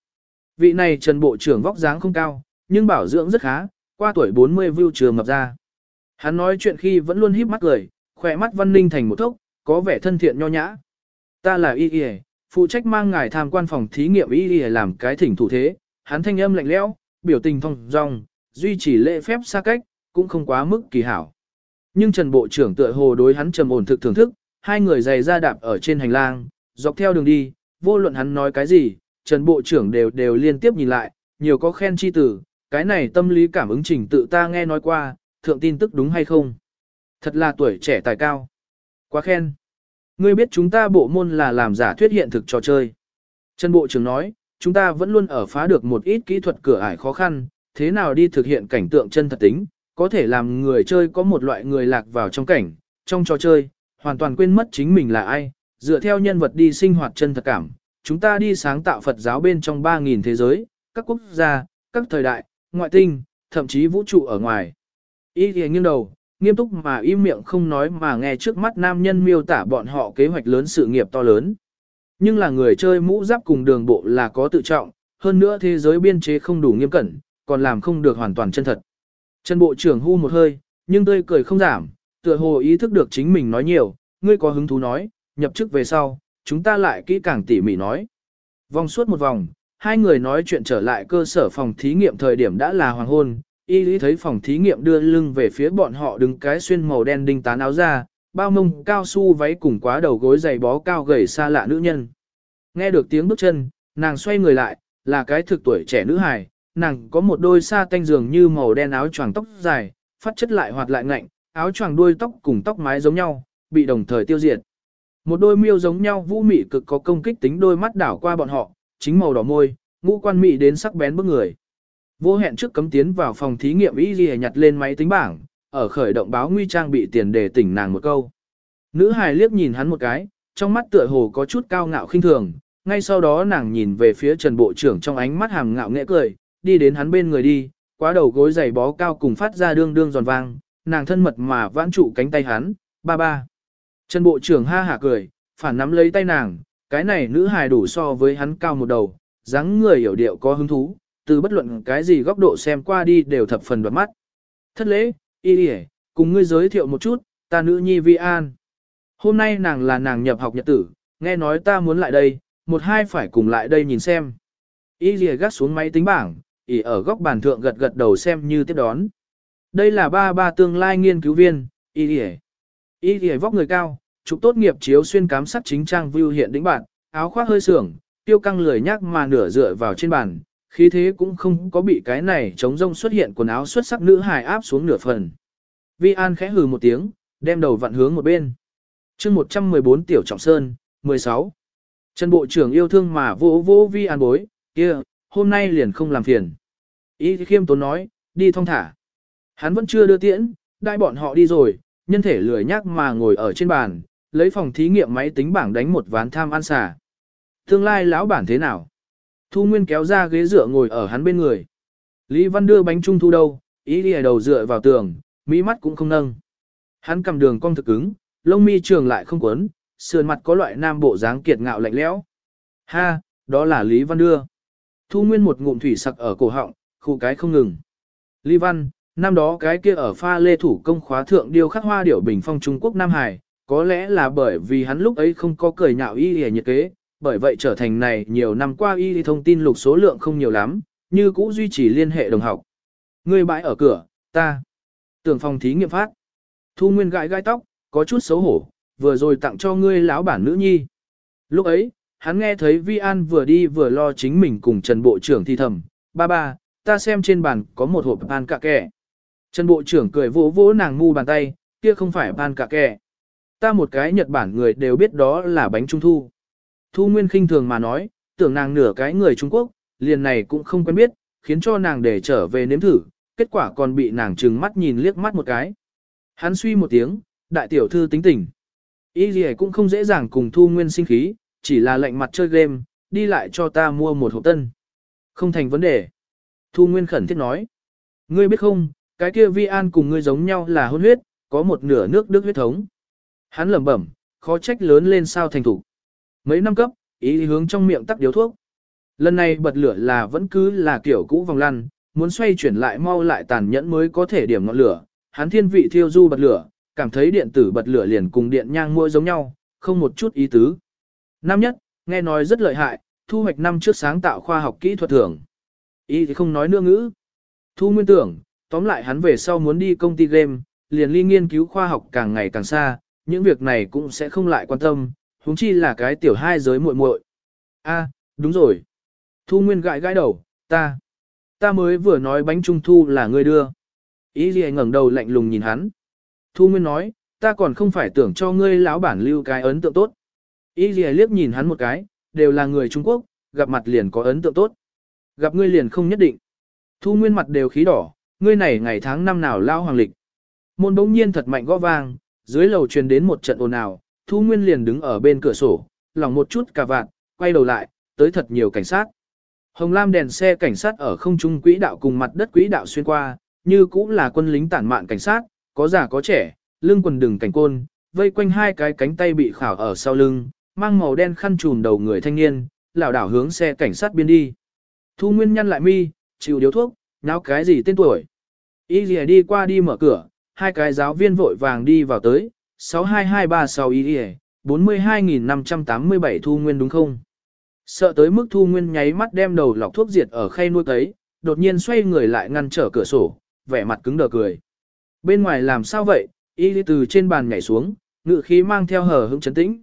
Vị này Trần Bộ trưởng vóc dáng không cao, nhưng bảo dưỡng rất khá, qua tuổi 40 view trường ngập ra. Hắn nói chuyện khi vẫn luôn híp mắt cười, khỏe mắt văn ninh thành một thốc, có vẻ thân thiện nho nhã. Ta là Y Y, phụ trách mang ngài tham quan phòng thí nghiệm Y Y làm cái thỉnh thủ thế, hắn thanh âm lạnh lẽo, biểu tình thông dong, duy trì lễ phép xa cách, cũng không quá mức kỳ hảo. Nhưng Trần Bộ trưởng tựa hồ đối hắn trầm ổn thực thưởng thức, hai người giày ra đạp ở trên hành lang, dọc theo đường đi, vô luận hắn nói cái gì, Trần Bộ trưởng đều đều liên tiếp nhìn lại, nhiều có khen chi tử, cái này tâm lý cảm ứng trình tự ta nghe nói qua, thượng tin tức đúng hay không? Thật là tuổi trẻ tài cao. Quá khen. Ngươi biết chúng ta bộ môn là làm giả thuyết hiện thực trò chơi. Trần Bộ trưởng nói, chúng ta vẫn luôn ở phá được một ít kỹ thuật cửa ải khó khăn, thế nào đi thực hiện cảnh tượng chân thật tính, có thể làm người chơi có một loại người lạc vào trong cảnh, trong trò chơi, hoàn toàn quên mất chính mình là ai, dựa theo nhân vật đi sinh hoạt chân thật cảm. Chúng ta đi sáng tạo Phật giáo bên trong 3.000 thế giới, các quốc gia, các thời đại, ngoại tinh, thậm chí vũ trụ ở ngoài. Ý thì nghiêng đầu, nghiêm túc mà im miệng không nói mà nghe trước mắt nam nhân miêu tả bọn họ kế hoạch lớn sự nghiệp to lớn. Nhưng là người chơi mũ giáp cùng đường bộ là có tự trọng, hơn nữa thế giới biên chế không đủ nghiêm cẩn, còn làm không được hoàn toàn chân thật. Trần Bộ trưởng hu một hơi, nhưng tươi cười không giảm, tựa hồ ý thức được chính mình nói nhiều, ngươi có hứng thú nói, nhập chức về sau, chúng ta lại kỹ càng tỉ mỉ nói. Vòng suốt một vòng, hai người nói chuyện trở lại cơ sở phòng thí nghiệm thời điểm đã là hoàng hôn, y lý thấy phòng thí nghiệm đưa lưng về phía bọn họ đứng cái xuyên màu đen đinh tán áo ra, bao mông cao su váy cùng quá đầu gối giày bó cao gầy xa lạ nữ nhân. Nghe được tiếng bước chân, nàng xoay người lại, là cái thực tuổi trẻ nữ hài, nàng có một đôi sa tanh dường như màu đen áo choàng tóc dài, phát chất lại hoạt lại ngạnh, áo choàng đuôi tóc cùng tóc mái giống nhau, bị đồng thời tiêu diệt. Một đôi miêu giống nhau vũ mị cực có công kích tính đôi mắt đảo qua bọn họ, chính màu đỏ môi, ngũ quan mị đến sắc bén bức người. Vô hẹn trước cấm tiến vào phòng thí nghiệm y ghi nhặt lên máy tính bảng, ở khởi động báo nguy trang bị tiền để tỉnh nàng một câu. Nữ hài liếc nhìn hắn một cái, trong mắt tựa hồ có chút cao ngạo khinh thường, ngay sau đó nàng nhìn về phía Trần Bộ trưởng trong ánh mắt hàm ngạo nghễ cười, đi đến hắn bên người đi, quá đầu gối giày bó cao cùng phát ra đương đương giòn vang, nàng thân mật mà vãn trụ cánh tay hắn, ba ba. Trần Bộ trưởng ha hả cười, phản nắm lấy tay nàng, cái này nữ hài đủ so với hắn cao một đầu, dáng người hiểu điệu có hứng thú, từ bất luận cái gì góc độ xem qua đi đều thập phần đoạt mắt. Thất lễ, y đi cùng ngươi giới thiệu một chút, ta nữ nhi Vi An. Hôm nay nàng là nàng nhập học nhật tử, nghe nói ta muốn lại đây, một hai phải cùng lại đây nhìn xem. Y đi gắt xuống máy tính bảng, ỉ ở góc bàn thượng gật gật đầu xem như tiếp đón. Đây là ba ba tương lai nghiên cứu viên, Y đi Y đi vóc người cao, trục tốt nghiệp chiếu xuyên cám sắt chính trang view hiện đỉnh bạn, áo khoác hơi sưởng, tiêu căng lười nhác mà nửa dựa vào trên bàn, khí thế cũng không có bị cái này chống rông xuất hiện quần áo xuất sắc nữ hài áp xuống nửa phần. Vi An khẽ hừ một tiếng, đem đầu vặn hướng một bên. chương 114 Tiểu Trọng Sơn, 16. Trần Bộ trưởng yêu thương mà vỗ vỗ Vi An bối, kia, hôm nay liền không làm phiền. Ý khiêm tốn nói, đi thong thả. Hắn vẫn chưa đưa tiễn, đại bọn họ đi rồi, nhân thể lười nhác mà ngồi ở trên bàn, lấy phòng thí nghiệm máy tính bảng đánh một ván tham ăn xà. Tương lai lão bản thế nào? Thu Nguyên kéo ra ghế dựa ngồi ở hắn bên người. Lý Văn đưa bánh trung thu đâu, ý đi đầu dựa vào tường, mỹ mắt cũng không nâng. Hắn cầm đường cong thực cứng, lông mi trường lại không quấn, sườn mặt có loại nam bộ dáng kiệt ngạo lạnh lẽo. Ha, đó là Lý Văn đưa. Thu Nguyên một ngụm thủy sặc ở cổ họng, khu cái không ngừng. Lý Văn, năm đó cái kia ở pha lê thủ công khóa thượng điêu khắc hoa điểu bình phong Trung Quốc Nam Hải, có lẽ là bởi vì hắn lúc ấy không có cười nhạo y hề nhiệt kế, bởi vậy trở thành này nhiều năm qua y thông tin lục số lượng không nhiều lắm, như cũ duy trì liên hệ đồng học. Người bãi ở cửa, ta. Tưởng phòng thí nghiệm phát. Thu Nguyên gãi gai tóc, có chút xấu hổ, vừa rồi tặng cho ngươi lão bản nữ nhi. Lúc ấy, hắn nghe thấy Vi An vừa đi vừa lo chính mình cùng Trần Bộ trưởng thi thầm, ba ba, ta xem trên bàn có một hộp pan cà kẻ. Trần Bộ trưởng cười vỗ vỗ nàng ngu bàn tay, kia không phải pan cà kẻ. Ta một cái Nhật Bản người đều biết đó là bánh trung thu. Thu Nguyên khinh thường mà nói, tưởng nàng nửa cái người Trung Quốc, liền này cũng không quen biết, khiến cho nàng để trở về nếm thử, kết quả còn bị nàng trừng mắt nhìn liếc mắt một cái. Hắn suy một tiếng, đại tiểu thư tính tình. Ý gì cũng không dễ dàng cùng Thu Nguyên sinh khí, chỉ là lạnh mặt chơi game, đi lại cho ta mua một hộp tân. Không thành vấn đề. Thu Nguyên khẩn thiết nói. Ngươi biết không, cái kia vi an cùng ngươi giống nhau là hôn huyết, có một nửa nước đức huyết thống. Hắn lẩm bẩm, khó trách lớn lên sao thành thủ. Mấy năm cấp, ý hướng trong miệng tắc điếu thuốc. Lần này bật lửa là vẫn cứ là kiểu cũ vòng lăn, muốn xoay chuyển lại mau lại tàn nhẫn mới có thể điểm ngọn lửa. Hắn thiên vị thiêu du bật lửa, cảm thấy điện tử bật lửa liền cùng điện nhang mua giống nhau, không một chút ý tứ. Năm nhất, nghe nói rất lợi hại, thu hoạch năm trước sáng tạo khoa học kỹ thuật thưởng. Ý thì không nói nương ngữ. Thu nguyên tưởng, tóm lại hắn về sau muốn đi công ty game, liền ly nghiên cứu khoa học càng ngày càng xa, những việc này cũng sẽ không lại quan tâm, huống chi là cái tiểu hai giới muội muội. A, đúng rồi. Thu Nguyên gãi gãi đầu, ta, ta mới vừa nói bánh trung thu là ngươi đưa. Ý gì ngẩng đầu lạnh lùng nhìn hắn. Thu Nguyên nói, ta còn không phải tưởng cho ngươi lão bản lưu cái ấn tượng tốt. Ý gì liếc nhìn hắn một cái, đều là người Trung Quốc, gặp mặt liền có ấn tượng tốt. Gặp ngươi liền không nhất định. Thu Nguyên mặt đều khí đỏ, ngươi này ngày tháng năm nào lao hoàng lịch. Môn bỗng nhiên thật mạnh gõ vang, dưới lầu truyền đến một trận ồn ào, Thu Nguyên liền đứng ở bên cửa sổ, lòng một chút cả vạn, quay đầu lại, tới thật nhiều cảnh sát. Hồng lam đèn xe cảnh sát ở không trung quỹ đạo cùng mặt đất quỹ đạo xuyên qua, như cũng là quân lính tản mạn cảnh sát, có già có trẻ, lưng quần đừng cảnh côn, vây quanh hai cái cánh tay bị khảo ở sau lưng, mang màu đen khăn trùm đầu người thanh niên, lảo đảo hướng xe cảnh sát biên đi. Thu Nguyên nhăn lại mi, chịu điếu thuốc, náo cái gì tên tuổi. Y lìa đi qua đi mở cửa, hai cái giáo viên vội vàng đi vào tới, 62236 y lìa, 42.587 Thu Nguyên đúng không? Sợ tới mức Thu Nguyên nháy mắt đem đầu lọc thuốc diệt ở khay nuôi cấy, đột nhiên xoay người lại ngăn trở cửa sổ, vẻ mặt cứng đờ cười. Bên ngoài làm sao vậy? Y từ trên bàn nhảy xuống, ngự khí mang theo hờ hững chấn tĩnh.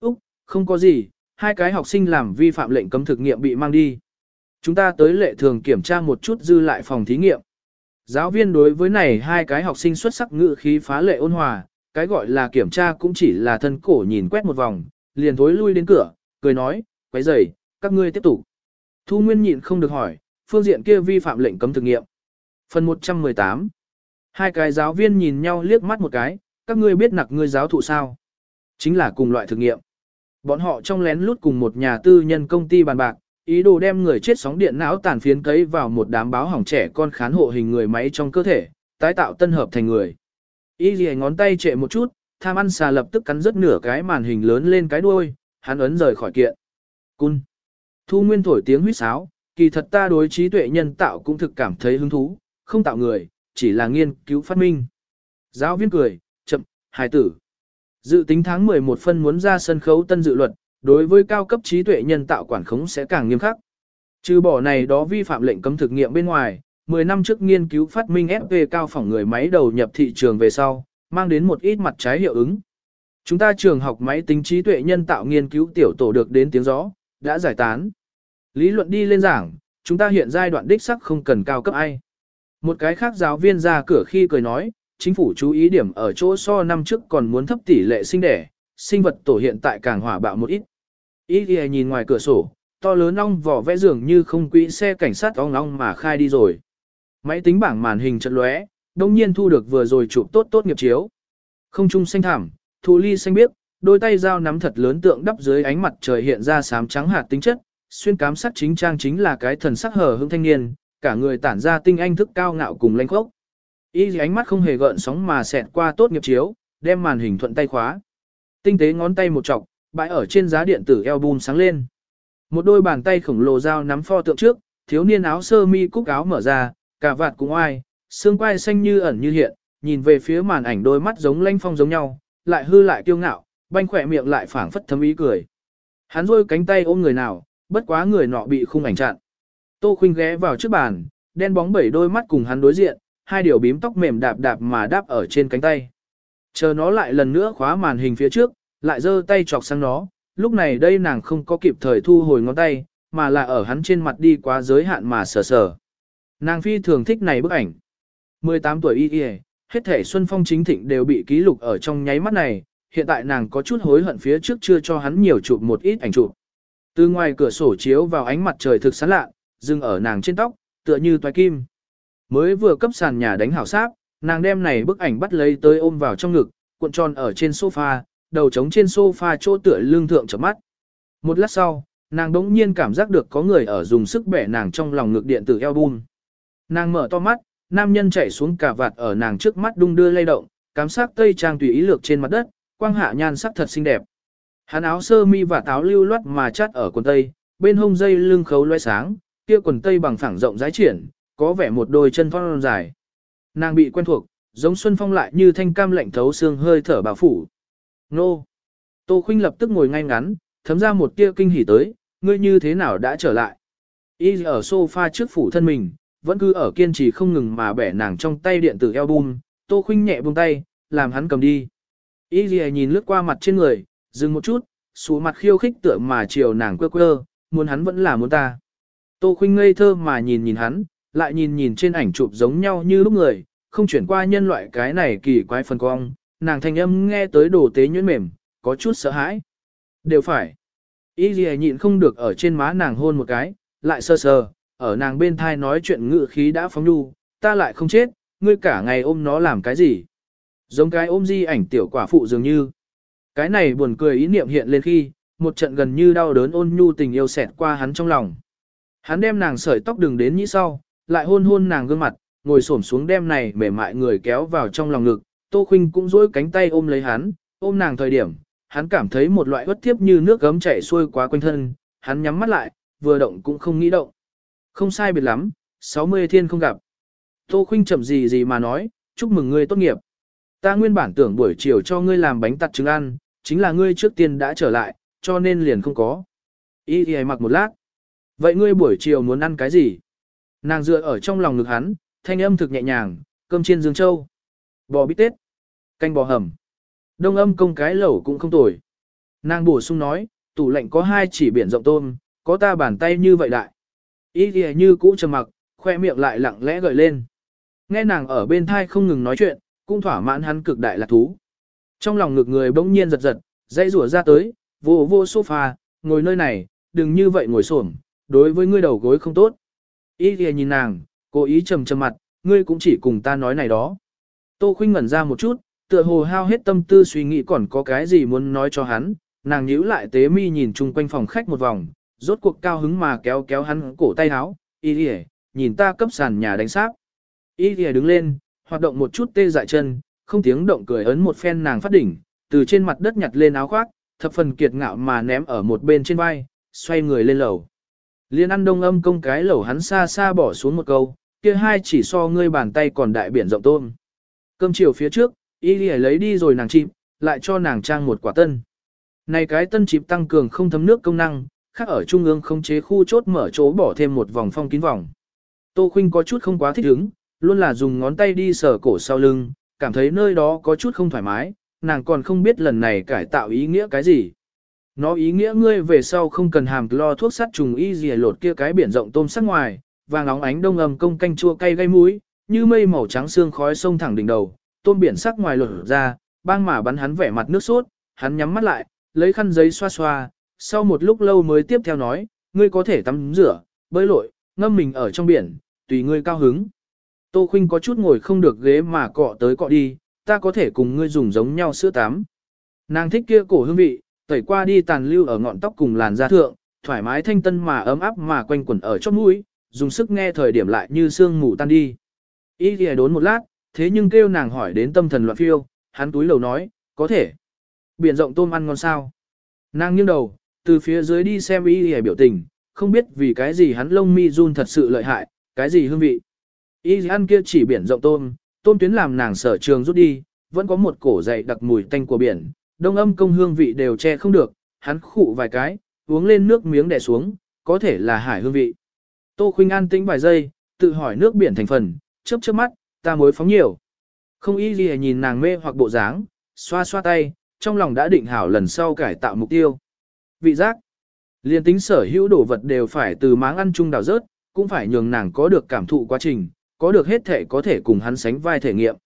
Úc, không có gì, hai cái học sinh làm vi phạm lệnh cấm thực nghiệm bị mang đi. Chúng ta tới lệ thường kiểm tra một chút dư lại phòng thí nghiệm. Giáo viên đối với này hai cái học sinh xuất sắc ngự khí phá lệ ôn hòa, cái gọi là kiểm tra cũng chỉ là thân cổ nhìn quét một vòng, liền thối lui đến cửa, cười nói, quấy rầy, các ngươi tiếp tục. Thu Nguyên nhịn không được hỏi, phương diện kia vi phạm lệnh cấm thực nghiệm. Phần 118 Hai cái giáo viên nhìn nhau liếc mắt một cái, các ngươi biết nặc ngươi giáo thụ sao? Chính là cùng loại thực nghiệm. Bọn họ trong lén lút cùng một nhà tư nhân công ty bàn bạc, ý đồ đem người chết sóng điện não tàn phiến cấy vào một đám báo hỏng trẻ con khán hộ hình người máy trong cơ thể, tái tạo tân hợp thành người. Y gì ngón tay trệ một chút, tham ăn xà lập tức cắn rớt nửa cái màn hình lớn lên cái đuôi, hắn ấn rời khỏi kiện. Cun. Thu Nguyên thổi tiếng huýt sáo, kỳ thật ta đối trí tuệ nhân tạo cũng thực cảm thấy hứng thú, không tạo người, chỉ là nghiên cứu phát minh. Giáo viên cười, chậm, hài tử. Dự tính tháng 11 phân muốn ra sân khấu tân dự luật, đối với cao cấp trí tuệ nhân tạo quản khống sẽ càng nghiêm khắc. Trừ bỏ này đó vi phạm lệnh cấm thực nghiệm bên ngoài, 10 năm trước nghiên cứu phát minh FV cao phỏng người máy đầu nhập thị trường về sau, mang đến một ít mặt trái hiệu ứng. Chúng ta trường học máy tính trí tuệ nhân tạo nghiên cứu tiểu tổ được đến tiếng gió, đã giải tán. Lý luận đi lên giảng, chúng ta hiện giai đoạn đích sắc không cần cao cấp ai. Một cái khác giáo viên ra cửa khi cười nói, chính phủ chú ý điểm ở chỗ so năm trước còn muốn thấp tỷ lệ sinh đẻ, sinh vật tổ hiện tại càng hỏa bạo một ít. Ý thì nhìn ngoài cửa sổ, to lớn ong vỏ vẽ dường như không quỹ xe cảnh sát ong ong mà khai đi rồi. Máy tính bảng màn hình trận lóe, đông nhiên thu được vừa rồi chụp tốt tốt nghiệp chiếu. Không trung xanh thảm, thu ly xanh biếc, đôi tay dao nắm thật lớn tượng đắp dưới ánh mặt trời hiện ra sám trắng hạt tính chất, xuyên cám sắc chính trang chính là cái thần sắc hở hững thanh niên, cả người tản ra tinh anh thức cao ngạo cùng lanh khốc. Y ánh mắt không hề gợn sóng mà xẹt qua tốt nghiệp chiếu, đem màn hình thuận tay khóa. Tinh tế ngón tay một chọc, bãi ở trên giá điện tử album sáng lên. Một đôi bàn tay khổng lồ dao nắm pho tượng trước, thiếu niên áo sơ mi cúc áo mở ra, cả vạt cũng oai, xương quai xanh như ẩn như hiện, nhìn về phía màn ảnh đôi mắt giống lanh phong giống nhau, lại hư lại kiêu ngạo, banh khỏe miệng lại phảng phất thấm ý cười. Hắn rôi cánh tay ôm người nào, bất quá người nọ bị khung ảnh chặn. Tô Khuynh ghé vào trước bàn, đen bóng bảy đôi mắt cùng hắn đối diện, hai điều bím tóc mềm đạp đạp mà đáp ở trên cánh tay. Chờ nó lại lần nữa khóa màn hình phía trước, lại giơ tay chọc sang nó, lúc này đây nàng không có kịp thời thu hồi ngón tay, mà là ở hắn trên mặt đi quá giới hạn mà sờ sờ. Nàng phi thường thích này bức ảnh. 18 tuổi y y, hết thể Xuân Phong chính thịnh đều bị ký lục ở trong nháy mắt này, hiện tại nàng có chút hối hận phía trước chưa cho hắn nhiều chụp một ít ảnh chụp. Từ ngoài cửa sổ chiếu vào ánh mặt trời thực sáng lạ, dừng ở nàng trên tóc, tựa như toái kim. Mới vừa cấp sàn nhà đánh hảo sáp, nàng đem này bức ảnh bắt lấy tới ôm vào trong ngực, cuộn tròn ở trên sofa, đầu trống trên sofa chỗ tựa lưng thượng chấm mắt. Một lát sau, nàng đống nhiên cảm giác được có người ở dùng sức bẻ nàng trong lòng ngực điện tử album. Nàng mở to mắt, nam nhân chạy xuống cả vạt ở nàng trước mắt đung đưa lay động, cám sát tây trang tùy ý lược trên mặt đất, quang hạ nhan sắc thật xinh đẹp. Hắn áo sơ mi và táo lưu loát mà chát ở quần tây, bên hông dây lưng khấu loe sáng, kia quần tây bằng phẳng rộng rãi triển, có vẻ một đôi chân phong dài. Nàng bị quen thuộc, giống xuân phong lại như thanh cam lạnh thấu xương hơi thở bảo phủ. Nô! Tô Khuynh lập tức ngồi ngay ngắn, thấm ra một tia kinh hỉ tới, ngươi như thế nào đã trở lại. Y ở sofa trước phủ thân mình, vẫn cứ ở kiên trì không ngừng mà bẻ nàng trong tay điện tử album, Tô Khuynh nhẹ buông tay, làm hắn cầm đi. Y nhìn lướt qua mặt trên người, dừng một chút, xuống mặt khiêu khích tựa mà chiều nàng quơ quơ, muốn hắn vẫn là muốn ta. Tô Khuynh ngây thơ mà nhìn nhìn hắn, lại nhìn nhìn trên ảnh chụp giống nhau như lúc người, không chuyển qua nhân loại cái này kỳ quái phần cong, nàng thanh âm nghe tới đồ tế nhuyễn mềm, có chút sợ hãi. Đều phải. Ý gì nhịn không được ở trên má nàng hôn một cái, lại sơ sờ, ở nàng bên thai nói chuyện ngự khí đã phóng nhu, ta lại không chết, ngươi cả ngày ôm nó làm cái gì. Giống cái ôm di ảnh tiểu quả phụ dường như. Cái này buồn cười ý niệm hiện lên khi, một trận gần như đau đớn ôn nhu tình yêu xẹt qua hắn trong lòng. Hắn đem nàng sợi tóc đừng đến nhĩ sau, lại hôn hôn nàng gương mặt, ngồi xổm xuống đem này mềm mại người kéo vào trong lòng ngực, Tô Khuynh cũng duỗi cánh tay ôm lấy hắn, ôm nàng thời điểm, hắn cảm thấy một loại uất tiếp như nước gấm chảy xuôi qua quanh thân, hắn nhắm mắt lại, vừa động cũng không nghĩ động. Không sai biệt lắm, 60 thiên không gặp. Tô Khuynh chậm gì gì mà nói, chúc mừng ngươi tốt nghiệp. Ta nguyên bản tưởng buổi chiều cho ngươi làm bánh tặt trứng ăn, chính là ngươi trước tiên đã trở lại, cho nên liền không có. Y thì mặc một lát. Vậy ngươi buổi chiều muốn ăn cái gì? Nàng dựa ở trong lòng ngực hắn, thanh âm thực nhẹ nhàng, cơm chiên dương châu. Bò bít tết. Canh bò hầm. Đông âm công cái lẩu cũng không tồi. Nàng bổ sung nói, tủ lạnh có hai chỉ biển rộng tôm, có ta bàn tay như vậy đại. Ý thì như cũ trầm mặc, khoe miệng lại lặng lẽ gợi lên. Nghe nàng ở bên thai không ngừng nói chuyện, cũng thỏa mãn hắn cực đại lạc thú. Trong lòng ngực người bỗng nhiên giật giật, dây rủa ra tới, vô vô sofa, ngồi nơi này, đừng như vậy ngồi xổm, đối với ngươi đầu gối không tốt. Ý thì nhìn nàng, cố ý trầm trầm mặt, ngươi cũng chỉ cùng ta nói này đó. Tô khuynh ngẩn ra một chút, tựa hồ hao hết tâm tư suy nghĩ còn có cái gì muốn nói cho hắn, nàng nhíu lại tế mi nhìn chung quanh phòng khách một vòng, rốt cuộc cao hứng mà kéo kéo hắn cổ tay áo, y lìa, nhìn ta cấp sàn nhà đánh sáp. Y lìa đứng lên, hoạt động một chút tê dại chân, không tiếng động cười ấn một phen nàng phát đỉnh, từ trên mặt đất nhặt lên áo khoác, thập phần kiệt ngạo mà ném ở một bên trên vai, xoay người lên lầu. Liên ăn đông âm công cái lẩu hắn xa xa bỏ xuống một câu, kia hai chỉ so ngươi bàn tay còn đại biển rộng tôm. Cơm chiều phía trước, y lì lấy đi rồi nàng chịp, lại cho nàng trang một quả tân. Này cái tân chịp tăng cường không thấm nước công năng, khác ở trung ương không chế khu chốt mở chỗ bỏ thêm một vòng phong kín vòng. Tô Khuynh có chút không quá thích ứng, luôn là dùng ngón tay đi sờ cổ sau lưng, cảm thấy nơi đó có chút không thoải mái, nàng còn không biết lần này cải tạo ý nghĩa cái gì. Nó ý nghĩa ngươi về sau không cần hàm lo thuốc sát trùng y gì lột kia cái biển rộng tôm sắc ngoài, vàng óng ánh đông ầm công canh chua cay gây mũi, như mây màu trắng xương khói sông thẳng đỉnh đầu, tôm biển sắc ngoài lột ra, bang mà bắn hắn vẻ mặt nước sốt, hắn nhắm mắt lại, lấy khăn giấy xoa xoa, sau một lúc lâu mới tiếp theo nói, ngươi có thể tắm rửa, bơi lội, ngâm mình ở trong biển, tùy ngươi cao hứng. Tô Khuynh có chút ngồi không được ghế mà cọ tới cọ đi, ta có thể cùng ngươi dùng giống nhau sữa tắm. Nàng thích kia cổ hương vị, tẩy qua đi tàn lưu ở ngọn tóc cùng làn da thượng, thoải mái thanh tân mà ấm áp mà quanh quẩn ở chóp mũi, dùng sức nghe thời điểm lại như sương mù tan đi. Ý thì đốn một lát, thế nhưng kêu nàng hỏi đến tâm thần loạn phiêu, hắn túi lầu nói, có thể. Biển rộng tôm ăn ngon sao. Nàng nghiêng đầu, từ phía dưới đi xem y hề biểu tình, không biết vì cái gì hắn lông mi run thật sự lợi hại, cái gì hương vị. Y ăn kia chỉ biển rộng tôm, tôm tuyến làm nàng sở trường rút đi, vẫn có một cổ dày đặc mùi tanh của biển, đông âm công hương vị đều che không được, hắn khụ vài cái, uống lên nước miếng đè xuống, có thể là hải hương vị. Tô Khuynh an tĩnh vài giây, tự hỏi nước biển thành phần, chớp chớp mắt, ta mới phóng nhiều. Không y gì nhìn nàng mê hoặc bộ dáng, xoa xoa tay, trong lòng đã định hảo lần sau cải tạo mục tiêu. Vị giác. Liên tính sở hữu đồ vật đều phải từ máng ăn chung đào rớt, cũng phải nhường nàng có được cảm thụ quá trình, có được hết thể có thể cùng hắn sánh vai thể nghiệm.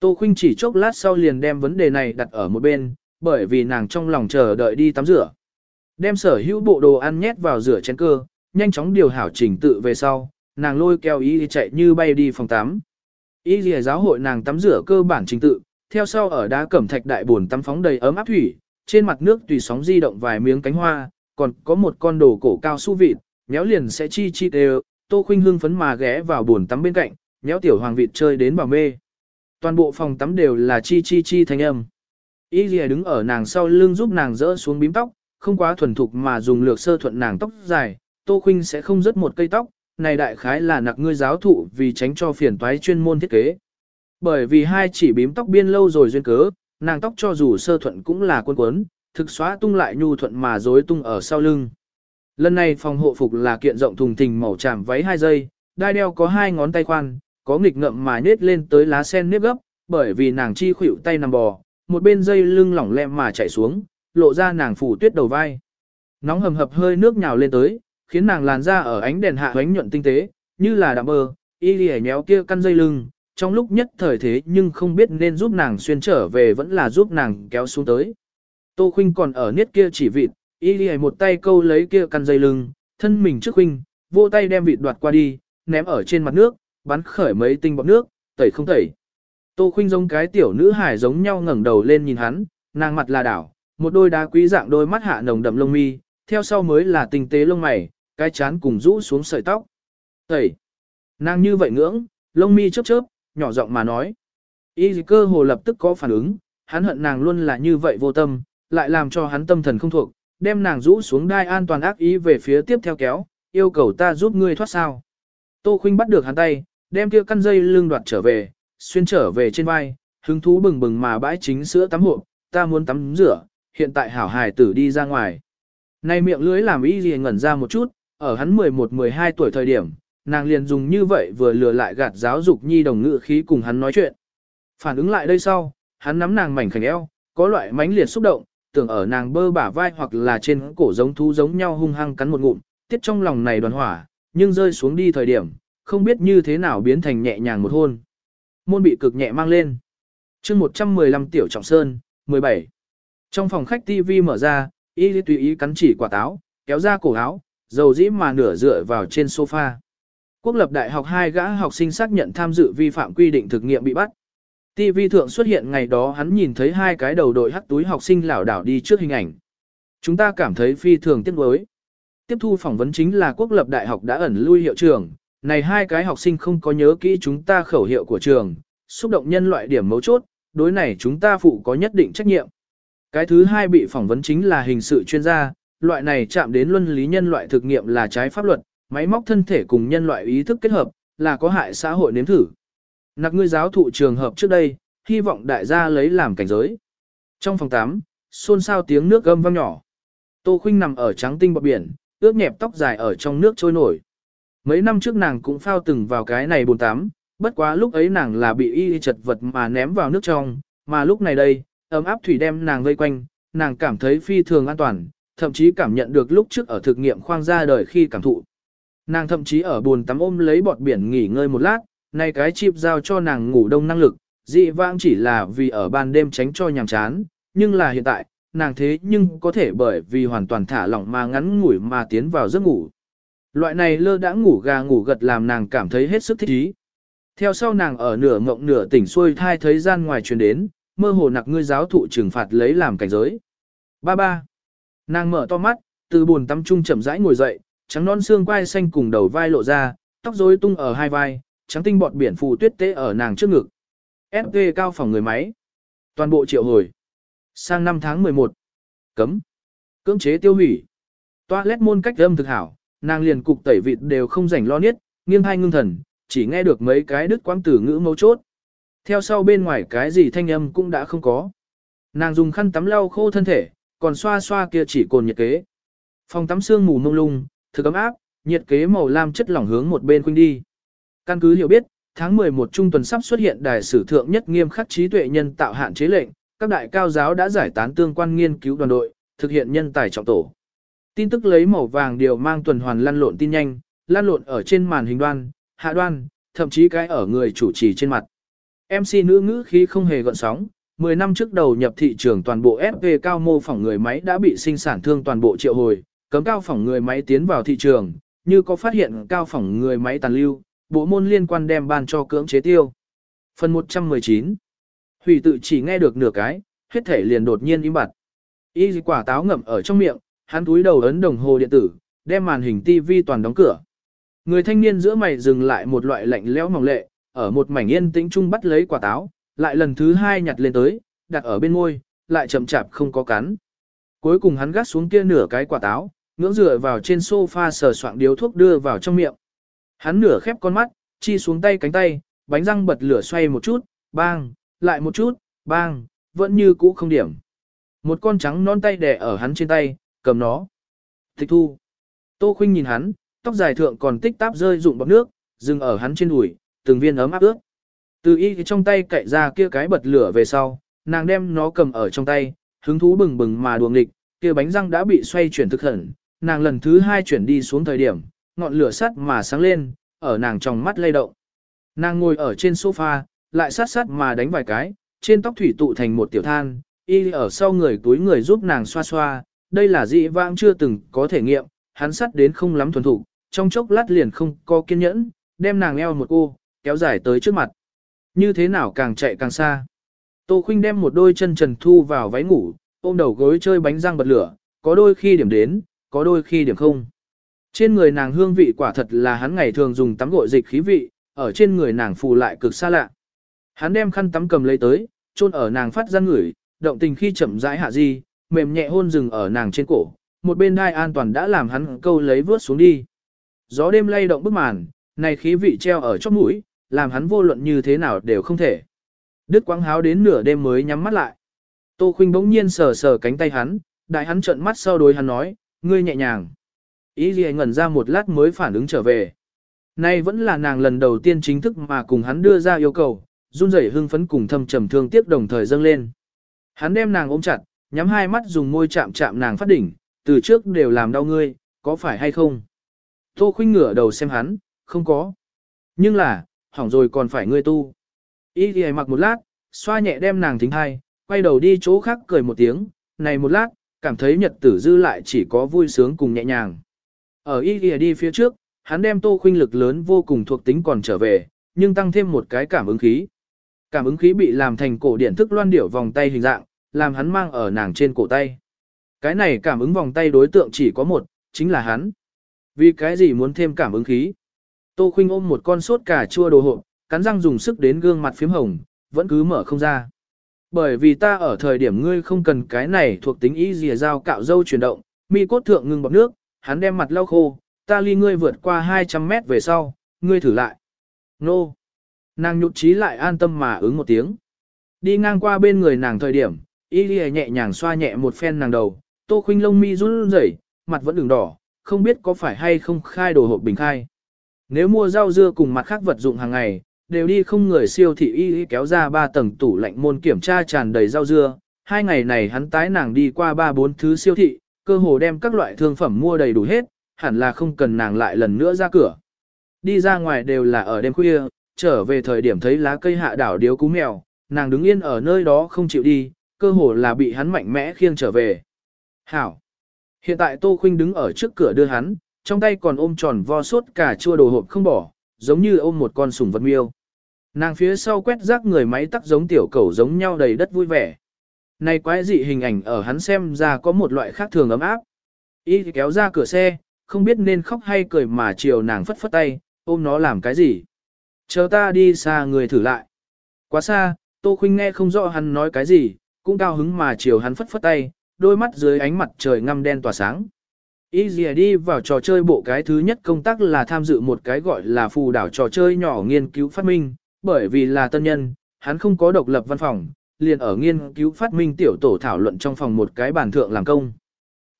Tô Khuynh chỉ chốc lát sau liền đem vấn đề này đặt ở một bên, bởi vì nàng trong lòng chờ đợi đi tắm rửa. Đem sở hữu bộ đồ ăn nhét vào rửa chén cơ, nhanh chóng điều hảo trình tự về sau, nàng lôi keo ý chạy như bay đi phòng tắm. Ý giáo hội nàng tắm rửa cơ bản trình tự, theo sau ở đá cẩm thạch đại buồn tắm phóng đầy ấm áp thủy, trên mặt nước tùy sóng di động vài miếng cánh hoa, còn có một con đồ cổ cao su vịt, méo liền sẽ chi chi đều, Tô Khuynh hưng phấn mà ghé vào buồn tắm bên cạnh, méo tiểu hoàng vịt chơi đến bảo mê. Toàn bộ phòng tắm đều là chi chi chi thanh âm. Y Lìa đứng ở nàng sau lưng giúp nàng dỡ xuống bím tóc, không quá thuần thục mà dùng lược sơ thuận nàng tóc dài, Tô Khuynh sẽ không rớt một cây tóc, này đại khái là nặc ngươi giáo thụ vì tránh cho phiền toái chuyên môn thiết kế. Bởi vì hai chỉ bím tóc biên lâu rồi duyên cớ, nàng tóc cho dù sơ thuận cũng là cuốn cuốn, thực xóa tung lại nhu thuận mà rối tung ở sau lưng. Lần này phòng hộ phục là kiện rộng thùng thình màu tràm váy hai giây, đai đeo có hai ngón tay khoan, có nghịch ngậm mà nết lên tới lá sen nếp gấp, bởi vì nàng chi khuỷu tay nằm bò, một bên dây lưng lỏng lem mà chạy xuống, lộ ra nàng phủ tuyết đầu vai. Nóng hầm hập hơi nước nhào lên tới, khiến nàng làn da ở ánh đèn hạ ánh nhuận tinh tế, như là đạm bờ, y lìa nhéo kia căn dây lưng, trong lúc nhất thời thế nhưng không biết nên giúp nàng xuyên trở về vẫn là giúp nàng kéo xuống tới. Tô Khuynh còn ở niết kia chỉ vịt, y lìa một tay câu lấy kia căn dây lưng, thân mình trước Khuynh, vô tay đem vịt đoạt qua đi, ném ở trên mặt nước, bắn khởi mấy tinh bọt nước, tẩy không tẩy. Tô Khuynh giống cái tiểu nữ hài giống nhau ngẩng đầu lên nhìn hắn, nàng mặt là đảo, một đôi đá quý dạng đôi mắt hạ nồng đậm lông mi, theo sau mới là tinh tế lông mày, cái chán cùng rũ xuống sợi tóc. Tẩy. Nàng như vậy ngưỡng, lông mi chớp chớp, nhỏ giọng mà nói. Y cơ hồ lập tức có phản ứng, hắn hận nàng luôn là như vậy vô tâm, lại làm cho hắn tâm thần không thuộc, đem nàng rũ xuống đai an toàn ác ý về phía tiếp theo kéo, yêu cầu ta giúp ngươi thoát sao. Tô Khuynh bắt được hắn tay, đem kia căn dây lưng đoạt trở về, xuyên trở về trên vai, hứng thú bừng bừng mà bãi chính sữa tắm hộ, ta muốn tắm rửa, hiện tại hảo hài tử đi ra ngoài. Này miệng lưới làm y gì ngẩn ra một chút, ở hắn 11-12 tuổi thời điểm, nàng liền dùng như vậy vừa lừa lại gạt giáo dục nhi đồng ngự khí cùng hắn nói chuyện. Phản ứng lại đây sau, hắn nắm nàng mảnh khảnh eo, có loại mánh liệt xúc động, tưởng ở nàng bơ bả vai hoặc là trên cổ giống thú giống nhau hung hăng cắn một ngụm, tiết trong lòng này đoàn hỏa, nhưng rơi xuống đi thời điểm, không biết như thế nào biến thành nhẹ nhàng một hôn. Môn bị cực nhẹ mang lên. chương 115 Tiểu Trọng Sơn, 17. Trong phòng khách TV mở ra, y tùy ý cắn chỉ quả táo, kéo ra cổ áo, dầu dĩ mà nửa dựa vào trên sofa. Quốc lập đại học hai gã học sinh xác nhận tham dự vi phạm quy định thực nghiệm bị bắt. TV thượng xuất hiện ngày đó hắn nhìn thấy hai cái đầu đội hắc túi học sinh lảo đảo đi trước hình ảnh. Chúng ta cảm thấy phi thường tiếc nuối. Tiếp thu phỏng vấn chính là quốc lập đại học đã ẩn lui hiệu trường, này hai cái học sinh không có nhớ kỹ chúng ta khẩu hiệu của trường, xúc động nhân loại điểm mấu chốt, đối này chúng ta phụ có nhất định trách nhiệm. Cái thứ hai bị phỏng vấn chính là hình sự chuyên gia, loại này chạm đến luân lý nhân loại thực nghiệm là trái pháp luật, máy móc thân thể cùng nhân loại ý thức kết hợp, là có hại xã hội nếm thử. Nặc ngươi giáo thụ trường hợp trước đây, hy vọng đại gia lấy làm cảnh giới. Trong phòng 8, xôn xao tiếng nước gâm vang nhỏ. Tô Khuynh nằm ở trắng tinh bọt biển, ướt nhẹp tóc dài ở trong nước trôi nổi. Mấy năm trước nàng cũng phao từng vào cái này bồn tắm, bất quá lúc ấy nàng là bị y chật vật mà ném vào nước trong, mà lúc này đây, ấm áp thủy đem nàng vây quanh, nàng cảm thấy phi thường an toàn, thậm chí cảm nhận được lúc trước ở thực nghiệm khoang ra đời khi cảm thụ. Nàng thậm chí ở buồn tắm ôm lấy bọt biển nghỉ ngơi một lát, nay cái chip giao cho nàng ngủ đông năng lực, dị vãng chỉ là vì ở ban đêm tránh cho nhàm chán, nhưng là hiện tại, nàng thế nhưng có thể bởi vì hoàn toàn thả lỏng mà ngắn ngủi mà tiến vào giấc ngủ. Loại này lơ đã ngủ gà ngủ gật làm nàng cảm thấy hết sức thích ý. Theo sau nàng ở nửa ngộng nửa tỉnh xuôi thai thấy gian ngoài truyền đến, mơ hồ nặc ngươi giáo thụ trừng phạt lấy làm cảnh giới. Ba ba. Nàng mở to mắt, từ buồn tắm trung chậm rãi ngồi dậy, trắng non xương quai xanh cùng đầu vai lộ ra, tóc rối tung ở hai vai, trắng tinh bọt biển phù tuyết tế ở nàng trước ngực. FV cao phòng người máy. Toàn bộ triệu hồi. Sang năm tháng 11. Cấm. Cưỡng chế tiêu hủy. Toilet môn cách âm thực hảo, nàng liền cục tẩy vịt đều không rảnh lo niết, nghiêng hai ngưng thần, chỉ nghe được mấy cái đứt quãng tử ngữ mấu chốt. Theo sau bên ngoài cái gì thanh âm cũng đã không có. Nàng dùng khăn tắm lau khô thân thể, còn xoa xoa kia chỉ cồn nhiệt kế. Phòng tắm xương mù mông lung, thực ấm áp, nhiệt kế màu lam chất lỏng hướng một bên khuynh đi. Căn cứ hiểu biết, tháng 11 trung tuần sắp xuất hiện đài sử thượng nhất nghiêm khắc trí tuệ nhân tạo hạn chế lệnh, các đại cao giáo đã giải tán tương quan nghiên cứu đoàn đội, thực hiện nhân tài trọng tổ. Tin tức lấy màu vàng điều mang tuần hoàn lăn lộn tin nhanh, lăn lộn ở trên màn hình đoan, hạ đoan, thậm chí cái ở người chủ trì trên mặt. MC nữ ngữ khí không hề gợn sóng, 10 năm trước đầu nhập thị trường toàn bộ FV cao mô phỏng người máy đã bị sinh sản thương toàn bộ triệu hồi, cấm cao phỏng người máy tiến vào thị trường, như có phát hiện cao phỏng người máy tàn lưu, bộ môn liên quan đem ban cho cưỡng chế tiêu. Phần 119 Hủy tự chỉ nghe được nửa cái, hết thể liền đột nhiên im bặt. Y quả táo ngậm ở trong miệng, hắn túi đầu ấn đồng hồ điện tử, đem màn hình TV toàn đóng cửa. Người thanh niên giữa mày dừng lại một loại lạnh lẽo mỏng lệ, ở một mảnh yên tĩnh chung bắt lấy quả táo, lại lần thứ hai nhặt lên tới, đặt ở bên môi, lại chậm chạp không có cắn. Cuối cùng hắn gắt xuống kia nửa cái quả táo, ngưỡng dựa vào trên sofa sờ soạng điếu thuốc đưa vào trong miệng. Hắn nửa khép con mắt, chi xuống tay cánh tay, bánh răng bật lửa xoay một chút, bang, lại một chút, bang, vẫn như cũ không điểm. Một con trắng non tay đẻ ở hắn trên tay, cầm nó. Tịch thu. Tô khinh nhìn hắn, tóc dài thượng còn tích táp rơi rụng bọt nước, dừng ở hắn trên đùi, từng viên ấm áp ướt. Từ y trong tay cậy ra kia cái bật lửa về sau, nàng đem nó cầm ở trong tay, hứng thú bừng bừng mà đuồng nghịch, kia bánh răng đã bị xoay chuyển thực hẳn, nàng lần thứ hai chuyển đi xuống thời điểm, ngọn lửa sắt mà sáng lên, ở nàng trong mắt lay động. Nàng ngồi ở trên sofa, lại sát sát mà đánh vài cái, trên tóc thủy tụ thành một tiểu than, y ở sau người túi người giúp nàng xoa xoa, đây là dị vãng chưa từng có thể nghiệm, hắn sắt đến không lắm thuần thủ, trong chốc lát liền không có kiên nhẫn, đem nàng eo một cô, kéo dài tới trước mặt. Như thế nào càng chạy càng xa. Tô Khuynh đem một đôi chân trần thu vào váy ngủ, ôm đầu gối chơi bánh răng bật lửa, có đôi khi điểm đến, có đôi khi điểm không. Trên người nàng hương vị quả thật là hắn ngày thường dùng tắm gội dịch khí vị, ở trên người nàng phù lại cực xa lạ. Hắn đem khăn tắm cầm lấy tới, chôn ở nàng phát ra ngửi, động tình khi chậm rãi hạ di, mềm nhẹ hôn rừng ở nàng trên cổ, một bên đai an toàn đã làm hắn câu lấy vớt xuống đi. Gió đêm lay động bức màn, này khí vị treo ở chóp mũi, làm hắn vô luận như thế nào đều không thể. Đứt quang háo đến nửa đêm mới nhắm mắt lại. Tô Khuynh bỗng nhiên sờ sờ cánh tay hắn, đại hắn trợn mắt sau đối hắn nói, ngươi nhẹ nhàng. Ý gì ngẩn ra một lát mới phản ứng trở về. Nay vẫn là nàng lần đầu tiên chính thức mà cùng hắn đưa ra yêu cầu, run rẩy hưng phấn cùng thâm trầm thương tiếc đồng thời dâng lên. Hắn đem nàng ôm chặt, nhắm hai mắt dùng môi chạm chạm nàng phát đỉnh, từ trước đều làm đau ngươi, có phải hay không? Tô khuynh ngửa đầu xem hắn, không có. Nhưng là, hỏng rồi còn phải ngươi tu. Ý thì mặc một lát, xoa nhẹ đem nàng thính hai, quay đầu đi chỗ khác cười một tiếng, này một lát, cảm thấy nhật tử dư lại chỉ có vui sướng cùng nhẹ nhàng. Ở Y ghi đi phía trước, hắn đem tô khuynh lực lớn vô cùng thuộc tính còn trở về, nhưng tăng thêm một cái cảm ứng khí. Cảm ứng khí bị làm thành cổ điển thức loan điểu vòng tay hình dạng, làm hắn mang ở nàng trên cổ tay. Cái này cảm ứng vòng tay đối tượng chỉ có một, chính là hắn. Vì cái gì muốn thêm cảm ứng khí? Tô Khuynh ôm một con sốt cà chua đồ hộp, cắn răng dùng sức đến gương mặt phím hồng, vẫn cứ mở không ra. Bởi vì ta ở thời điểm ngươi không cần cái này thuộc tính ý dìa dao cạo dâu chuyển động, mi cốt thượng ngừng bọc nước, hắn đem mặt lau khô, ta ly ngươi vượt qua 200 mét về sau, ngươi thử lại. Nô! Nàng nhụt chí lại an tâm mà ứng một tiếng. Đi ngang qua bên người nàng thời điểm, y rìa nhẹ nhàng xoa nhẹ một phen nàng đầu, tô khuynh lông mi run rẩy, mặt vẫn đường đỏ, không biết có phải hay không khai đồ hộp bình khai. Nếu mua rau dưa cùng mặt khác vật dụng hàng ngày, đều đi không người siêu thị y kéo ra ba tầng tủ lạnh môn kiểm tra tràn đầy rau dưa. Hai ngày này hắn tái nàng đi qua ba bốn thứ siêu thị, cơ hồ đem các loại thương phẩm mua đầy đủ hết, hẳn là không cần nàng lại lần nữa ra cửa. Đi ra ngoài đều là ở đêm khuya, trở về thời điểm thấy lá cây hạ đảo điếu cú mèo, nàng đứng yên ở nơi đó không chịu đi, cơ hồ là bị hắn mạnh mẽ khiêng trở về. Hảo! Hiện tại Tô Khuynh đứng ở trước cửa đưa hắn, trong tay còn ôm tròn vo sốt cả chua đồ hộp không bỏ, giống như ôm một con sủng vật miêu. Nàng phía sau quét rác người máy tắc giống tiểu cẩu giống nhau đầy đất vui vẻ. Này quái dị hình ảnh ở hắn xem ra có một loại khác thường ấm áp. Y kéo ra cửa xe, không biết nên khóc hay cười mà chiều nàng phất phất tay, ôm nó làm cái gì. Chờ ta đi xa người thử lại. Quá xa, Tô Khuynh nghe không rõ hắn nói cái gì, cũng cao hứng mà chiều hắn phất phất tay, đôi mắt dưới ánh mặt trời ngăm đen tỏa sáng. Y dìa đi vào trò chơi bộ cái thứ nhất công tác là tham dự một cái gọi là phù đảo trò chơi nhỏ nghiên cứu phát minh, bởi vì là tân nhân, hắn không có độc lập văn phòng, liền ở nghiên cứu phát minh tiểu tổ thảo luận trong phòng một cái bàn thượng làm công.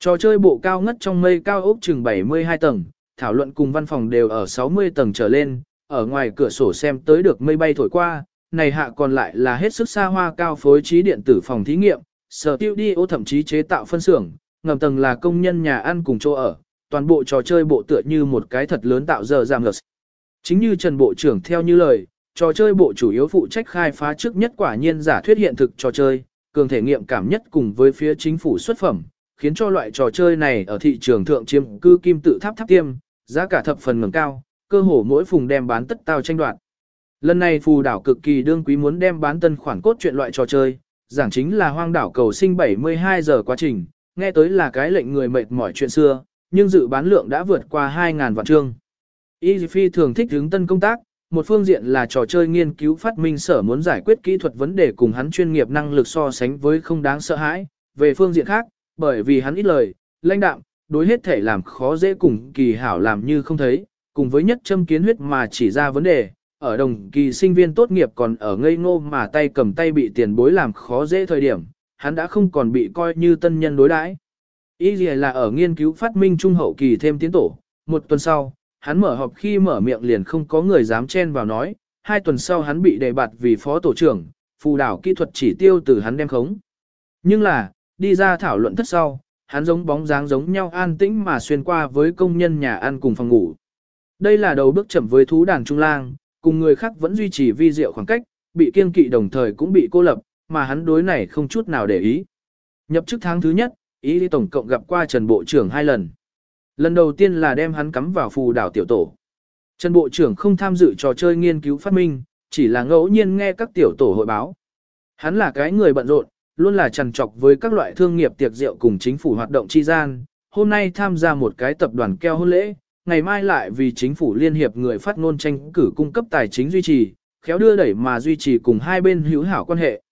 Trò chơi bộ cao ngất trong mây cao ốc chừng 72 tầng, thảo luận cùng văn phòng đều ở 60 tầng trở lên, ở ngoài cửa sổ xem tới được mây bay thổi qua, này hạ còn lại là hết sức xa hoa cao phối trí điện tử phòng thí nghiệm, sở tiêu đi ô thậm chí chế tạo phân xưởng, ngầm tầng là công nhân nhà ăn cùng chỗ ở, toàn bộ trò chơi bộ tựa như một cái thật lớn tạo giờ giảm ngược. Chính như Trần Bộ trưởng theo như lời, trò chơi bộ chủ yếu phụ trách khai phá trước nhất quả nhiên giả thuyết hiện thực trò chơi, cường thể nghiệm cảm nhất cùng với phía chính phủ xuất phẩm, khiến cho loại trò chơi này ở thị trường thượng chiếm cư kim tự tháp tháp tiêm, giá cả thập phần ngầm cao, cơ hồ mỗi phùng đem bán tất tao tranh đoạt. Lần này phù đảo cực kỳ đương quý muốn đem bán tân khoản cốt truyện loại trò chơi, giảng chính là hoang đảo cầu sinh 72 giờ quá trình, nghe tới là cái lệnh người mệt mỏi chuyện xưa, nhưng dự bán lượng đã vượt qua 2.000 vạn trương Y Phi thường thích hướng tân công tác, một phương diện là trò chơi nghiên cứu phát minh sở muốn giải quyết kỹ thuật vấn đề cùng hắn chuyên nghiệp năng lực so sánh với không đáng sợ hãi, về phương diện khác, bởi vì hắn ít lời, lãnh đạm, đối hết thể làm khó dễ cùng kỳ hảo làm như không thấy, cùng với nhất châm kiến huyết mà chỉ ra vấn đề, ở đồng kỳ sinh viên tốt nghiệp còn ở ngây ngô mà tay cầm tay bị tiền bối làm khó dễ thời điểm, hắn đã không còn bị coi như tân nhân đối đãi. Ý gì là ở nghiên cứu phát minh trung hậu kỳ thêm tiến tổ, một tuần sau, hắn mở họp khi mở miệng liền không có người dám chen vào nói, hai tuần sau hắn bị đề bạt vì phó tổ trưởng, phù đảo kỹ thuật chỉ tiêu từ hắn đem khống. Nhưng là, đi ra thảo luận thất sau, hắn giống bóng dáng giống nhau an tĩnh mà xuyên qua với công nhân nhà ăn cùng phòng ngủ. Đây là đầu bước chậm với thú đàn trung lang, cùng người khác vẫn duy trì vi diệu khoảng cách, bị kiên kỵ đồng thời cũng bị cô lập, mà hắn đối này không chút nào để ý. Nhập chức tháng thứ nhất, ý đi tổng cộng gặp qua Trần Bộ trưởng hai lần. Lần đầu tiên là đem hắn cắm vào phù đảo tiểu tổ. Trần Bộ trưởng không tham dự trò chơi nghiên cứu phát minh, chỉ là ngẫu nhiên nghe các tiểu tổ hội báo. Hắn là cái người bận rộn, luôn là trằn trọc với các loại thương nghiệp tiệc rượu cùng chính phủ hoạt động chi gian. Hôm nay tham gia một cái tập đoàn keo hôn lễ, ngày mai lại vì chính phủ liên hiệp người phát ngôn tranh cử cung cấp tài chính duy trì, khéo đưa đẩy mà duy trì cùng hai bên hữu hảo quan hệ.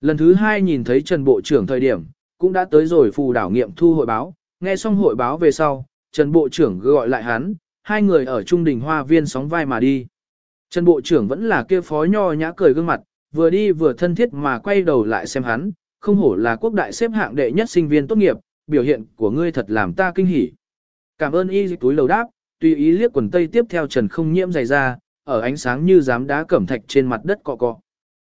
Lần thứ hai nhìn thấy Trần Bộ trưởng thời điểm, cũng đã tới rồi phù đảo nghiệm thu hội báo, nghe xong hội báo về sau, Trần Bộ trưởng gọi lại hắn, hai người ở trung đình hoa viên sóng vai mà đi. Trần Bộ trưởng vẫn là kia phó nho nhã cười gương mặt, vừa đi vừa thân thiết mà quay đầu lại xem hắn, không hổ là quốc đại xếp hạng đệ nhất sinh viên tốt nghiệp, biểu hiện của ngươi thật làm ta kinh hỉ. Cảm ơn y túi lầu đáp, tùy ý liếc quần tây tiếp theo Trần không nhiễm dày ra, ở ánh sáng như dám đá cẩm thạch trên mặt đất cọ cọ.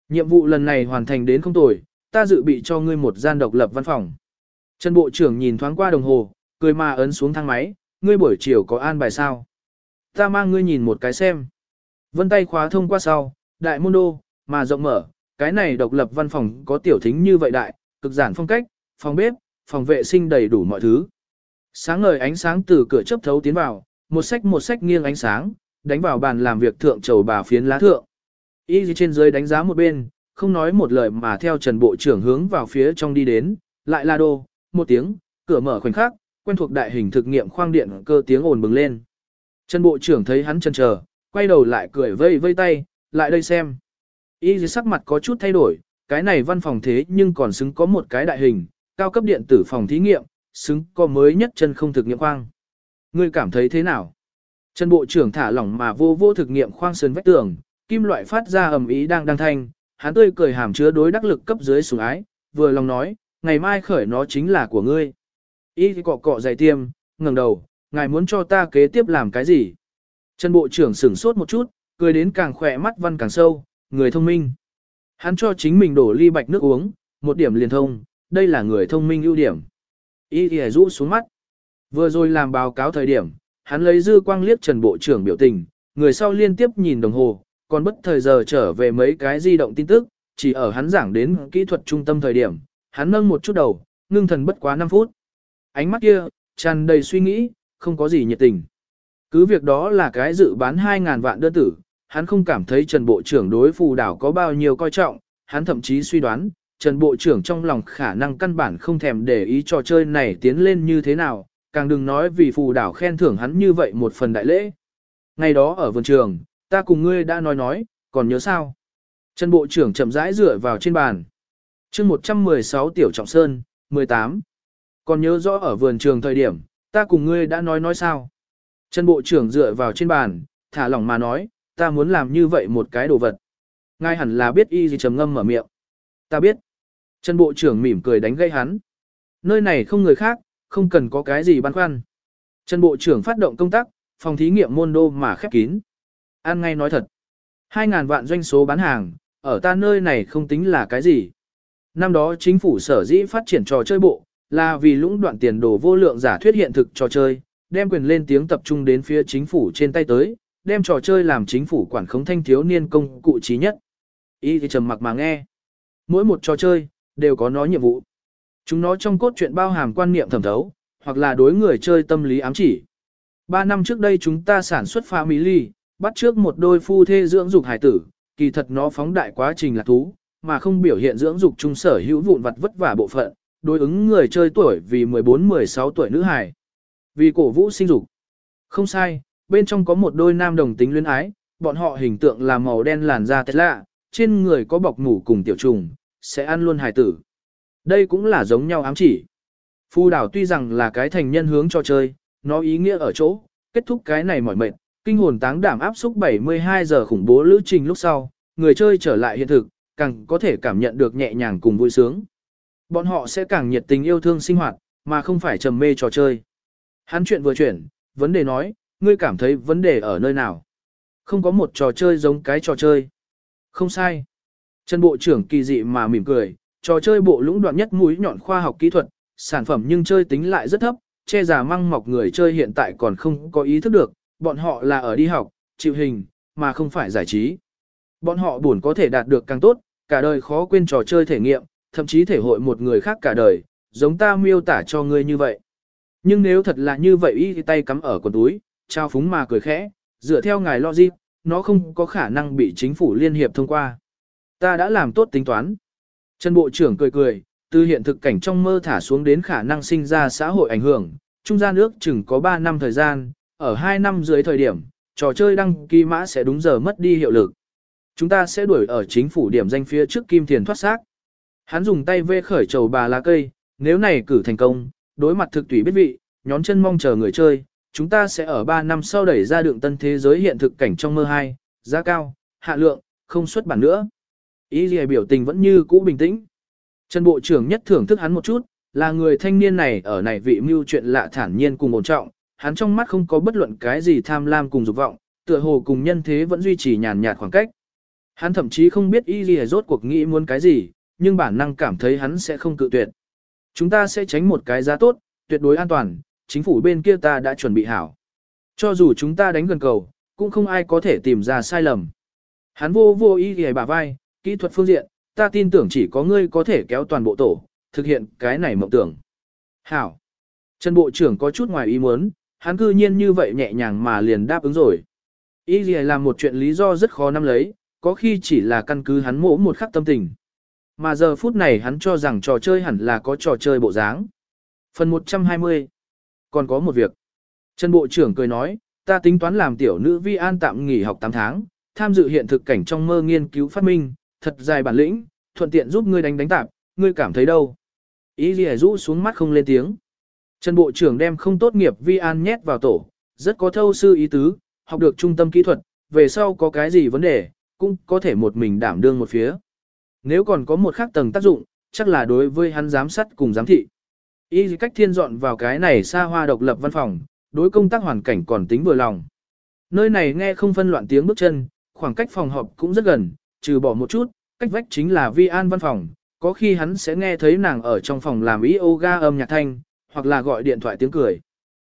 Nhiệm vụ lần này hoàn thành đến không tồi, ta dự bị cho ngươi một gian độc lập văn phòng. Trần Bộ trưởng nhìn thoáng qua đồng hồ, cười mà ấn xuống thang máy, ngươi buổi chiều có an bài sao? Ta mang ngươi nhìn một cái xem. Vân tay khóa thông qua sau, đại môn đô, mà rộng mở, cái này độc lập văn phòng có tiểu thính như vậy đại, cực giản phong cách, phòng bếp, phòng vệ sinh đầy đủ mọi thứ. Sáng ngời ánh sáng từ cửa chớp thấu tiến vào, một sách một sách nghiêng ánh sáng, đánh vào bàn làm việc thượng chầu bà phiến lá thượng. Y trên dưới đánh giá một bên, không nói một lời mà theo Trần Bộ trưởng hướng vào phía trong đi đến, lại la đô, một tiếng, cửa mở khoảnh khắc, quen thuộc đại hình thực nghiệm khoang điện cơ tiếng ồn bừng lên. Trần Bộ trưởng thấy hắn chần chờ, quay đầu lại cười vây vây tay, lại đây xem. Y dưới sắc mặt có chút thay đổi, cái này văn phòng thế nhưng còn xứng có một cái đại hình, cao cấp điện tử phòng thí nghiệm, xứng có mới nhất chân không thực nghiệm khoang. Ngươi cảm thấy thế nào? Trần Bộ trưởng thả lỏng mà vô vô thực nghiệm khoang sơn vách tường, kim loại phát ra ầm ý đang đang thanh, hắn tươi cười hàm chứa đối đắc lực cấp dưới sủng ái, vừa lòng nói, ngày mai khởi nó chính là của ngươi. Y cọ cọ giày tiêm, ngẩng đầu, ngài muốn cho ta kế tiếp làm cái gì? Trần Bộ trưởng sửng sốt một chút, cười đến càng khỏe mắt văn càng sâu, người thông minh. Hắn cho chính mình đổ ly bạch nước uống, một điểm liền thông, đây là người thông minh ưu điểm. Y thì rũ xuống mắt. Vừa rồi làm báo cáo thời điểm, hắn lấy dư quang liếc Trần Bộ trưởng biểu tình, người sau liên tiếp nhìn đồng hồ, còn bất thời giờ trở về mấy cái di động tin tức, chỉ ở hắn giảng đến kỹ thuật trung tâm thời điểm, hắn nâng một chút đầu, ngưng thần bất quá 5 phút. Ánh mắt kia, tràn đầy suy nghĩ, không có gì nhiệt tình. Cứ việc đó là cái dự bán 2.000 vạn đơn tử, hắn không cảm thấy Trần Bộ trưởng đối phù đảo có bao nhiêu coi trọng, hắn thậm chí suy đoán, Trần Bộ trưởng trong lòng khả năng căn bản không thèm để ý trò chơi này tiến lên như thế nào, càng đừng nói vì phù đảo khen thưởng hắn như vậy một phần đại lễ. Ngày đó ở vườn trường, ta cùng ngươi đã nói nói, còn nhớ sao? Trần Bộ trưởng chậm rãi dựa vào trên bàn. chương 116 Tiểu Trọng Sơn, 18. Còn nhớ rõ ở vườn trường thời điểm, ta cùng ngươi đã nói nói sao. Trần Bộ trưởng dựa vào trên bàn, thả lỏng mà nói, ta muốn làm như vậy một cái đồ vật. ngay hẳn là biết y gì trầm ngâm mở miệng. Ta biết. Trần Bộ trưởng mỉm cười đánh gây hắn. Nơi này không người khác, không cần có cái gì băn khoăn. Trần Bộ trưởng phát động công tác, phòng thí nghiệm môn đô mà khép kín. An ngay nói thật. 2.000 vạn doanh số bán hàng, ở ta nơi này không tính là cái gì. Năm đó chính phủ sở dĩ phát triển trò chơi bộ, là vì lũng đoạn tiền đồ vô lượng giả thuyết hiện thực trò chơi, đem quyền lên tiếng tập trung đến phía chính phủ trên tay tới, đem trò chơi làm chính phủ quản khống thanh thiếu niên công cụ trí nhất. Ý thì trầm mặc mà nghe. Mỗi một trò chơi, đều có nó nhiệm vụ. Chúng nó trong cốt truyện bao hàm quan niệm thẩm thấu, hoặc là đối người chơi tâm lý ám chỉ. Ba năm trước đây chúng ta sản xuất Family, bắt trước một đôi phu thê dưỡng dục hải tử, kỳ thật nó phóng đại quá trình là thú, mà không biểu hiện dưỡng dục trung sở hữu vụn vặt vất vả bộ phận, đối ứng người chơi tuổi vì 14-16 tuổi nữ hài Vì cổ vũ sinh dục. Không sai, bên trong có một đôi nam đồng tính luyến ái, bọn họ hình tượng là màu đen làn da tết lạ, trên người có bọc mủ cùng tiểu trùng, sẽ ăn luôn hài tử. Đây cũng là giống nhau ám chỉ. Phu đảo tuy rằng là cái thành nhân hướng cho chơi, nó ý nghĩa ở chỗ, kết thúc cái này mỏi mệt, kinh hồn táng đảm áp xúc 72 giờ khủng bố lữ trình lúc sau, người chơi trở lại hiện thực, càng có thể cảm nhận được nhẹ nhàng cùng vui sướng. Bọn họ sẽ càng nhiệt tình yêu thương sinh hoạt, mà không phải trầm mê trò chơi. Hắn chuyện vừa chuyển, vấn đề nói, ngươi cảm thấy vấn đề ở nơi nào? Không có một trò chơi giống cái trò chơi. Không sai. Trần Bộ trưởng kỳ dị mà mỉm cười, trò chơi bộ lũng đoạn nhất mũi nhọn khoa học kỹ thuật, sản phẩm nhưng chơi tính lại rất thấp, che giả măng mọc người chơi hiện tại còn không có ý thức được, bọn họ là ở đi học, chịu hình, mà không phải giải trí. Bọn họ buồn có thể đạt được càng tốt, cả đời khó quên trò chơi thể nghiệm, thậm chí thể hội một người khác cả đời, giống ta miêu tả cho ngươi như vậy. Nhưng nếu thật là như vậy y tay cắm ở quần túi, trao phúng mà cười khẽ, dựa theo ngài logic, nó không có khả năng bị chính phủ liên hiệp thông qua. Ta đã làm tốt tính toán. Trần Bộ trưởng cười cười, từ hiện thực cảnh trong mơ thả xuống đến khả năng sinh ra xã hội ảnh hưởng, trung gian nước chừng có 3 năm thời gian, ở 2 năm dưới thời điểm, trò chơi đăng ký mã sẽ đúng giờ mất đi hiệu lực. Chúng ta sẽ đuổi ở chính phủ điểm danh phía trước kim tiền thoát xác. Hắn dùng tay vê khởi trầu bà lá cây, nếu này cử thành công, đối mặt thực tùy biết vị, nhón chân mong chờ người chơi, chúng ta sẽ ở 3 năm sau đẩy ra đường tân thế giới hiện thực cảnh trong mơ hai, giá cao, hạ lượng, không xuất bản nữa. Ý gì biểu tình vẫn như cũ bình tĩnh. Trần Bộ trưởng nhất thưởng thức hắn một chút, là người thanh niên này ở này vị mưu chuyện lạ thản nhiên cùng ổn trọng, hắn trong mắt không có bất luận cái gì tham lam cùng dục vọng, tựa hồ cùng nhân thế vẫn duy trì nhàn nhạt khoảng cách. Hắn thậm chí không biết y Lì rốt cuộc nghĩ muốn cái gì, nhưng bản năng cảm thấy hắn sẽ không cự tuyệt. Chúng ta sẽ tránh một cái giá tốt, tuyệt đối an toàn, chính phủ bên kia ta đã chuẩn bị hảo. Cho dù chúng ta đánh gần cầu, cũng không ai có thể tìm ra sai lầm. Hắn vô vô ý ghề bả vai, kỹ thuật phương diện, ta tin tưởng chỉ có ngươi có thể kéo toàn bộ tổ, thực hiện cái này mộng tưởng. Hảo. Trần Bộ trưởng có chút ngoài ý muốn, hắn cư nhiên như vậy nhẹ nhàng mà liền đáp ứng rồi. Y ghề làm một chuyện lý do rất khó nắm lấy, có khi chỉ là căn cứ hắn mỗ một khắc tâm tình. Mà giờ phút này hắn cho rằng trò chơi hẳn là có trò chơi bộ dáng. Phần 120 Còn có một việc. Trần Bộ trưởng cười nói, ta tính toán làm tiểu nữ vi an tạm nghỉ học 8 tháng, tham dự hiện thực cảnh trong mơ nghiên cứu phát minh, thật dài bản lĩnh, thuận tiện giúp ngươi đánh đánh tạp, ngươi cảm thấy đâu. Ý gì rũ xuống mắt không lên tiếng. Trần Bộ trưởng đem không tốt nghiệp vi an nhét vào tổ, rất có thâu sư ý tứ, học được trung tâm kỹ thuật, về sau có cái gì vấn đề, cũng có thể một mình đảm đương một phía. Nếu còn có một khác tầng tác dụng, chắc là đối với hắn giám sát cùng giám thị. Y cách thiên dọn vào cái này xa hoa độc lập văn phòng, đối công tác hoàn cảnh còn tính vừa lòng. Nơi này nghe không phân loạn tiếng bước chân, khoảng cách phòng họp cũng rất gần, trừ bỏ một chút, cách vách chính là vi an văn phòng, có khi hắn sẽ nghe thấy nàng ở trong phòng làm yoga âm nhạc thanh, hoặc là gọi điện thoại tiếng cười.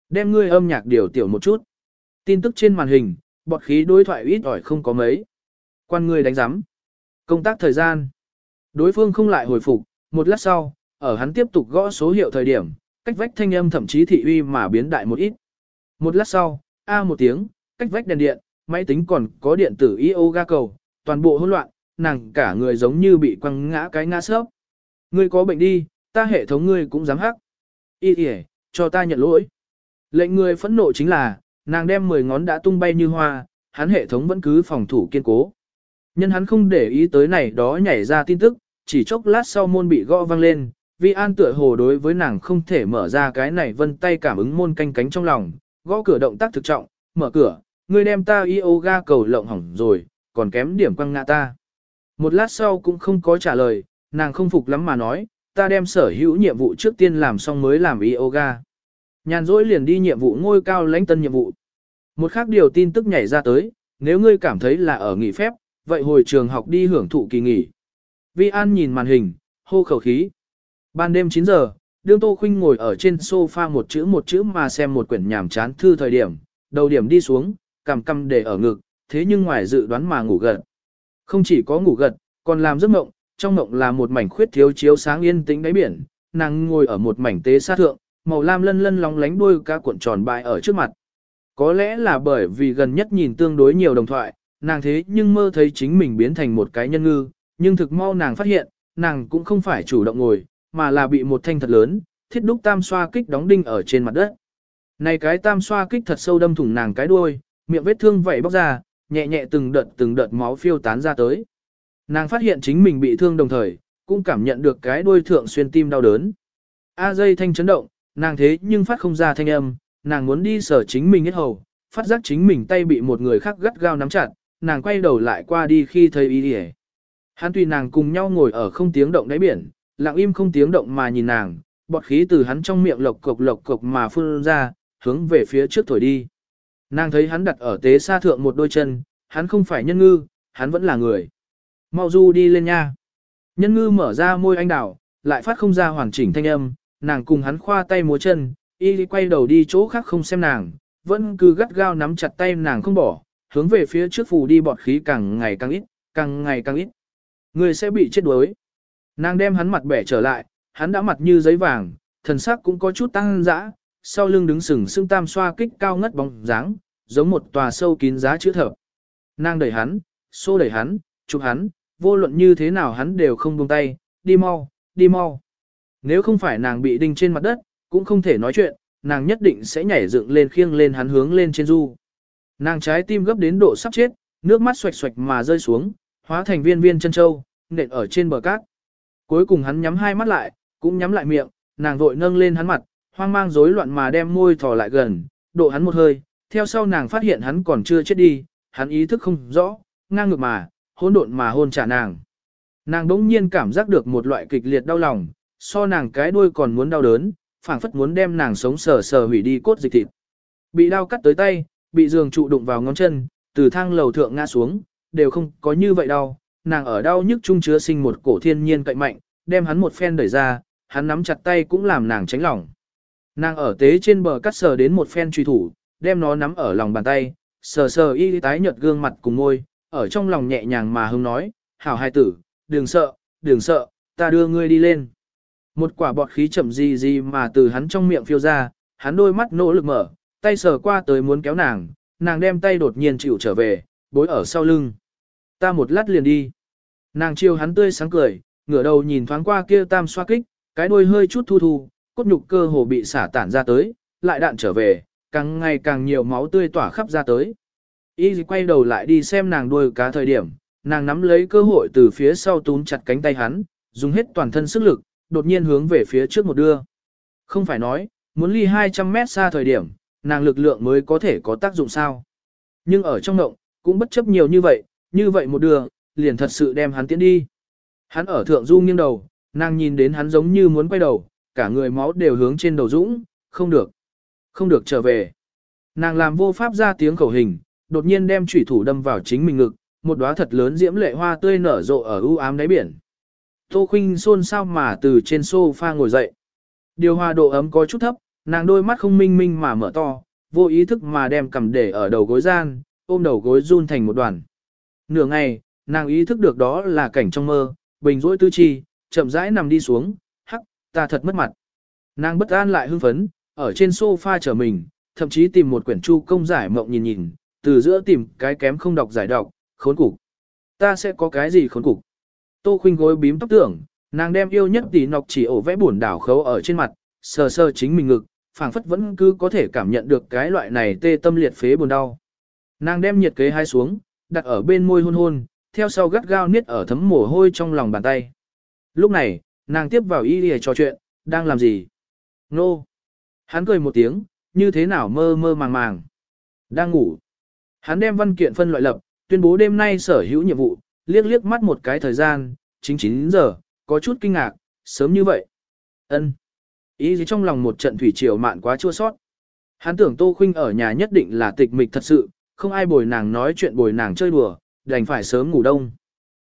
Đem ngươi âm nhạc điều tiểu một chút. Tin tức trên màn hình, bọt khí đối thoại ít ỏi không có mấy. Quan ngươi đánh giám. Công tác thời gian. Đối phương không lại hồi phục, một lát sau, ở hắn tiếp tục gõ số hiệu thời điểm, cách vách thanh âm thậm chí thị uy mà biến đại một ít. Một lát sau, a một tiếng, cách vách đèn điện, máy tính còn có điện tử yoga cầu, toàn bộ hỗn loạn, nàng cả người giống như bị quăng ngã cái ngã sấp. Ngươi có bệnh đi, ta hệ thống ngươi cũng dám hắc. Y kìa, cho ta nhận lỗi. Lệnh người phẫn nộ chính là, nàng đem 10 ngón đã tung bay như hoa, hắn hệ thống vẫn cứ phòng thủ kiên cố. Nhân hắn không để ý tới này đó nhảy ra tin tức, chỉ chốc lát sau môn bị gõ vang lên, Vi An tựa hồ đối với nàng không thể mở ra cái này vân tay cảm ứng môn canh cánh trong lòng, gõ cửa động tác thực trọng, mở cửa, ngươi đem ta yoga cầu lộng hỏng rồi, còn kém điểm quăng ngã ta. Một lát sau cũng không có trả lời, nàng không phục lắm mà nói, ta đem sở hữu nhiệm vụ trước tiên làm xong mới làm yoga. Nhàn rỗi liền đi nhiệm vụ ngôi cao lãnh tân nhiệm vụ. Một khác điều tin tức nhảy ra tới, nếu ngươi cảm thấy là ở nghỉ phép, vậy hồi trường học đi hưởng thụ kỳ nghỉ. Vi An nhìn màn hình, hô khẩu khí. Ban đêm 9 giờ, đương Tô Khuynh ngồi ở trên sofa một chữ một chữ mà xem một quyển nhảm chán thư thời điểm, đầu điểm đi xuống, cằm cằm để ở ngực, thế nhưng ngoài dự đoán mà ngủ gật. Không chỉ có ngủ gật, còn làm giấc mộng, trong mộng là một mảnh khuyết thiếu chiếu sáng yên tĩnh đáy biển, nàng ngồi ở một mảnh tế sát thượng, màu lam lân lân lóng lánh đuôi cá cuộn tròn bại ở trước mặt. Có lẽ là bởi vì gần nhất nhìn tương đối nhiều đồng thoại, nàng thế nhưng mơ thấy chính mình biến thành một cái nhân ngư, nhưng thực mau nàng phát hiện, nàng cũng không phải chủ động ngồi, mà là bị một thanh thật lớn, thiết đúc tam xoa kích đóng đinh ở trên mặt đất. Này cái tam xoa kích thật sâu đâm thủng nàng cái đuôi, miệng vết thương vậy bóc ra, nhẹ nhẹ từng đợt từng đợt máu phiêu tán ra tới. Nàng phát hiện chính mình bị thương đồng thời, cũng cảm nhận được cái đuôi thượng xuyên tim đau đớn. A dây thanh chấn động, nàng thế nhưng phát không ra thanh âm, nàng muốn đi sở chính mình hết hầu, phát giác chính mình tay bị một người khác gắt gao nắm chặt, nàng quay đầu lại qua đi khi thấy ý đi Hắn tùy nàng cùng nhau ngồi ở không tiếng động đáy biển, lặng im không tiếng động mà nhìn nàng, bọt khí từ hắn trong miệng lộc cục lộc cục mà phun ra, hướng về phía trước thổi đi. Nàng thấy hắn đặt ở tế xa thượng một đôi chân, hắn không phải nhân ngư, hắn vẫn là người. Mau du đi lên nha. Nhân ngư mở ra môi anh đảo, lại phát không ra hoàn chỉnh thanh âm, nàng cùng hắn khoa tay múa chân, y quay đầu đi chỗ khác không xem nàng, vẫn cứ gắt gao nắm chặt tay nàng không bỏ, hướng về phía trước phù đi bọt khí càng ngày càng ít, càng ngày càng ít. Ngươi sẽ bị chết đuối. Nàng đem hắn mặt bẻ trở lại, hắn đã mặt như giấy vàng, thần sắc cũng có chút tăng dã, sau lưng đứng sừng sững tam xoa kích cao ngất bóng dáng, giống một tòa sâu kín giá chữ thập. Nàng đẩy hắn, xô đẩy hắn, chụp hắn, vô luận như thế nào hắn đều không buông tay, đi mau, đi mau. Nếu không phải nàng bị đinh trên mặt đất, cũng không thể nói chuyện, nàng nhất định sẽ nhảy dựng lên khiêng lên hắn hướng lên trên du. Nàng trái tim gấp đến độ sắp chết, nước mắt xoạch xoạch mà rơi xuống, hóa thành viên viên chân châu, nện ở trên bờ cát. Cuối cùng hắn nhắm hai mắt lại, cũng nhắm lại miệng, nàng vội nâng lên hắn mặt, hoang mang rối loạn mà đem môi thò lại gần, độ hắn một hơi, theo sau nàng phát hiện hắn còn chưa chết đi, hắn ý thức không rõ, ngang ngược mà, hỗn độn mà hôn trả nàng. Nàng đỗng nhiên cảm giác được một loại kịch liệt đau lòng, so nàng cái đuôi còn muốn đau đớn, phảng phất muốn đem nàng sống sờ sờ hủy đi cốt dịch thịt. Bị đau cắt tới tay, bị giường trụ đụng vào ngón chân, từ thang lầu thượng ngã xuống, đều không có như vậy đau. Nàng ở đau nhức trung chứa sinh một cổ thiên nhiên cậy mạnh, đem hắn một phen đẩy ra, hắn nắm chặt tay cũng làm nàng tránh lỏng. Nàng ở tế trên bờ cắt sờ đến một phen truy thủ, đem nó nắm ở lòng bàn tay, sờ sờ y tái nhợt gương mặt cùng môi, ở trong lòng nhẹ nhàng mà hưng nói, hảo hai tử, đừng sợ, đừng sợ, ta đưa ngươi đi lên. Một quả bọt khí chậm gì gì mà từ hắn trong miệng phiêu ra, hắn đôi mắt nỗ lực mở, tay sờ qua tới muốn kéo nàng, nàng đem tay đột nhiên chịu trở về, bối ở sau lưng. Ta một lát liền đi. Nàng chiêu hắn tươi sáng cười, ngửa đầu nhìn thoáng qua kia tam xoa kích, cái đuôi hơi chút thu thu, cốt nhục cơ hồ bị xả tản ra tới, lại đạn trở về, càng ngày càng nhiều máu tươi tỏa khắp ra tới. Y quay đầu lại đi xem nàng đuôi cá thời điểm, nàng nắm lấy cơ hội từ phía sau túm chặt cánh tay hắn, dùng hết toàn thân sức lực, đột nhiên hướng về phía trước một đưa. Không phải nói, muốn ly 200 mét xa thời điểm, nàng lực lượng mới có thể có tác dụng sao. Nhưng ở trong ngộng, cũng bất chấp nhiều như vậy, như vậy một đưa, liền thật sự đem hắn tiễn đi. Hắn ở thượng du nghiêng đầu, nàng nhìn đến hắn giống như muốn quay đầu, cả người máu đều hướng trên đầu dũng, không được, không được trở về. Nàng làm vô pháp ra tiếng khẩu hình, đột nhiên đem chủy thủ đâm vào chính mình ngực, một đóa thật lớn diễm lệ hoa tươi nở rộ ở u ám đáy biển. Tô Khuynh xôn xao mà từ trên sofa ngồi dậy. Điều hòa độ ấm có chút thấp, nàng đôi mắt không minh minh mà mở to, vô ý thức mà đem cầm để ở đầu gối gian, ôm đầu gối run thành một đoàn. Nửa ngày, nàng ý thức được đó là cảnh trong mơ, bình rỗi tư chi, chậm rãi nằm đi xuống, hắc, ta thật mất mặt. Nàng bất an lại hưng phấn, ở trên sofa trở mình, thậm chí tìm một quyển chu công giải mộng nhìn nhìn, từ giữa tìm cái kém không đọc giải đọc, khốn cục. Ta sẽ có cái gì khốn cục? Tô khuynh gối bím tóc tưởng, nàng đem yêu nhất tỷ nọc chỉ ổ vẽ buồn đảo khấu ở trên mặt, sờ sờ chính mình ngực, phảng phất vẫn cứ có thể cảm nhận được cái loại này tê tâm liệt phế buồn đau. Nàng đem nhiệt kế hai xuống, đặt ở bên môi hôn hôn, theo sau gắt gao niết ở thấm mồ hôi trong lòng bàn tay. Lúc này, nàng tiếp vào y lìa trò chuyện, đang làm gì? Nô! Hắn cười một tiếng, như thế nào mơ mơ màng màng. Đang ngủ. Hắn đem văn kiện phân loại lập, tuyên bố đêm nay sở hữu nhiệm vụ, liếc liếc mắt một cái thời gian, chính 9 giờ, có chút kinh ngạc, sớm như vậy. ân Ý gì trong lòng một trận thủy triều mạn quá chua sót. Hắn tưởng Tô Khuynh ở nhà nhất định là tịch mịch thật sự, không ai bồi nàng nói chuyện bồi nàng chơi đùa, đành phải sớm ngủ đông.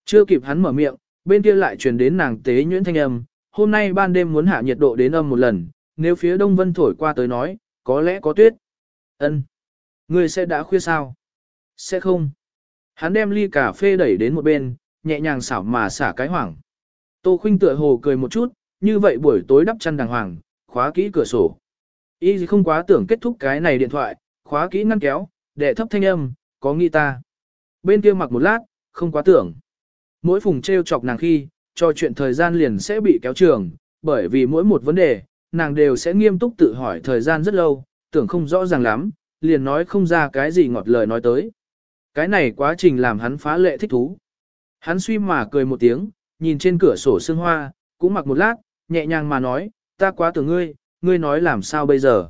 Chưa kịp hắn mở miệng, bên kia lại truyền đến nàng tế nhuyễn thanh âm, hôm nay ban đêm muốn hạ nhiệt độ đến âm một lần, nếu phía đông vân thổi qua tới nói, có lẽ có tuyết. Ân, người sẽ đã khuya sao? Sẽ không. Hắn đem ly cà phê đẩy đến một bên, nhẹ nhàng xảo mà xả cái hoảng. Tô Khinh tựa hồ cười một chút, như vậy buổi tối đắp chăn đàng hoàng, khóa kỹ cửa sổ. Y không quá tưởng kết thúc cái này điện thoại, khóa kỹ ngăn kéo, để thấp thanh âm, có nghĩ ta. Bên kia mặc một lát, không quá tưởng. Mỗi phùng treo chọc nàng khi, cho chuyện thời gian liền sẽ bị kéo trường, bởi vì mỗi một vấn đề, nàng đều sẽ nghiêm túc tự hỏi thời gian rất lâu, tưởng không rõ ràng lắm, liền nói không ra cái gì ngọt lời nói tới. Cái này quá trình làm hắn phá lệ thích thú. Hắn suy mà cười một tiếng, nhìn trên cửa sổ sương hoa, cũng mặc một lát, nhẹ nhàng mà nói, ta quá tưởng ngươi, ngươi nói làm sao bây giờ.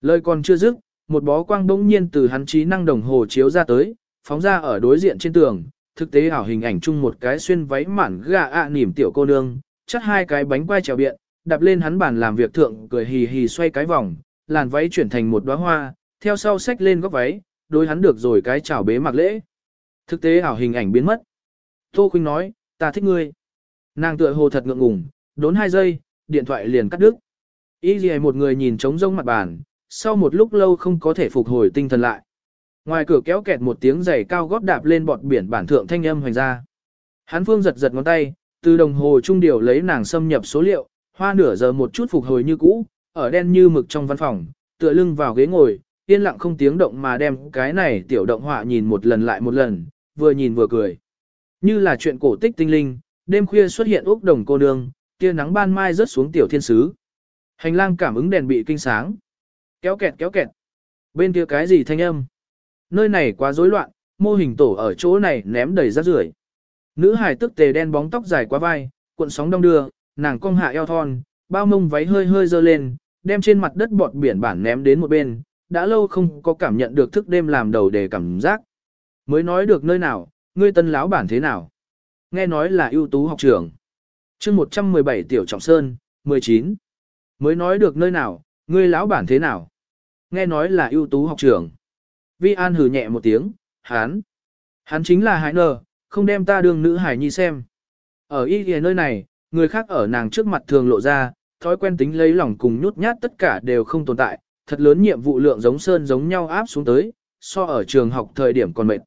Lời còn chưa dứt, một bó quang bỗng nhiên từ hắn trí năng đồng hồ chiếu ra tới, phóng ra ở đối diện trên tường, thực tế ảo hình ảnh chung một cái xuyên váy mản gà ạ à nỉm tiểu cô nương, chắt hai cái bánh quai trèo biện, đạp lên hắn bàn làm việc thượng cười hì hì xoay cái vòng, làn váy chuyển thành một đóa hoa, theo sau xách lên góc váy, đối hắn được rồi cái chào bế mặc lễ. Thực tế ảo hình ảnh biến mất. Tô Khuynh nói, ta thích ngươi. Nàng tựa hồ thật ngượng ngùng, đốn hai giây, điện thoại liền cắt đứt. Y gì một người nhìn trống rông mặt bàn, sau một lúc lâu không có thể phục hồi tinh thần lại. Ngoài cửa kéo kẹt một tiếng giày cao gót đạp lên bọt biển bản thượng thanh âm hoành ra. Hắn phương giật giật ngón tay, từ đồng hồ trung điều lấy nàng xâm nhập số liệu, hoa nửa giờ một chút phục hồi như cũ, ở đen như mực trong văn phòng, tựa lưng vào ghế ngồi, yên lặng không tiếng động mà đem cái này tiểu động họa nhìn một lần lại một lần, vừa nhìn vừa cười. Như là chuyện cổ tích tinh linh, đêm khuya xuất hiện úc đồng cô nương, tia nắng ban mai rớt xuống tiểu thiên sứ. Hành lang cảm ứng đèn bị kinh sáng. Kéo kẹt kéo kẹt. Bên kia cái gì thanh âm? Nơi này quá rối loạn, mô hình tổ ở chỗ này ném đầy rác rưởi. Nữ hải tức tề đen bóng tóc dài quá vai, cuộn sóng đông đưa, nàng cong hạ eo thon, bao mông váy hơi hơi dơ lên, đem trên mặt đất bọt biển bản ném đến một bên, đã lâu không có cảm nhận được thức đêm làm đầu để cảm giác. Mới nói được nơi nào, ngươi tân lão bản thế nào? Nghe nói là ưu tú học trưởng. chương 117 Tiểu Trọng Sơn, 19. Mới nói được nơi nào, ngươi lão bản thế nào? Nghe nói là ưu tú học trưởng. Vi An hừ nhẹ một tiếng, hán. Hắn chính là hải nờ, không đem ta đương nữ hải nhi xem. Ở y kìa nơi này, người khác ở nàng trước mặt thường lộ ra, thói quen tính lấy lòng cùng nhút nhát tất cả đều không tồn tại, thật lớn nhiệm vụ lượng giống sơn giống nhau áp xuống tới, so ở trường học thời điểm còn mệt.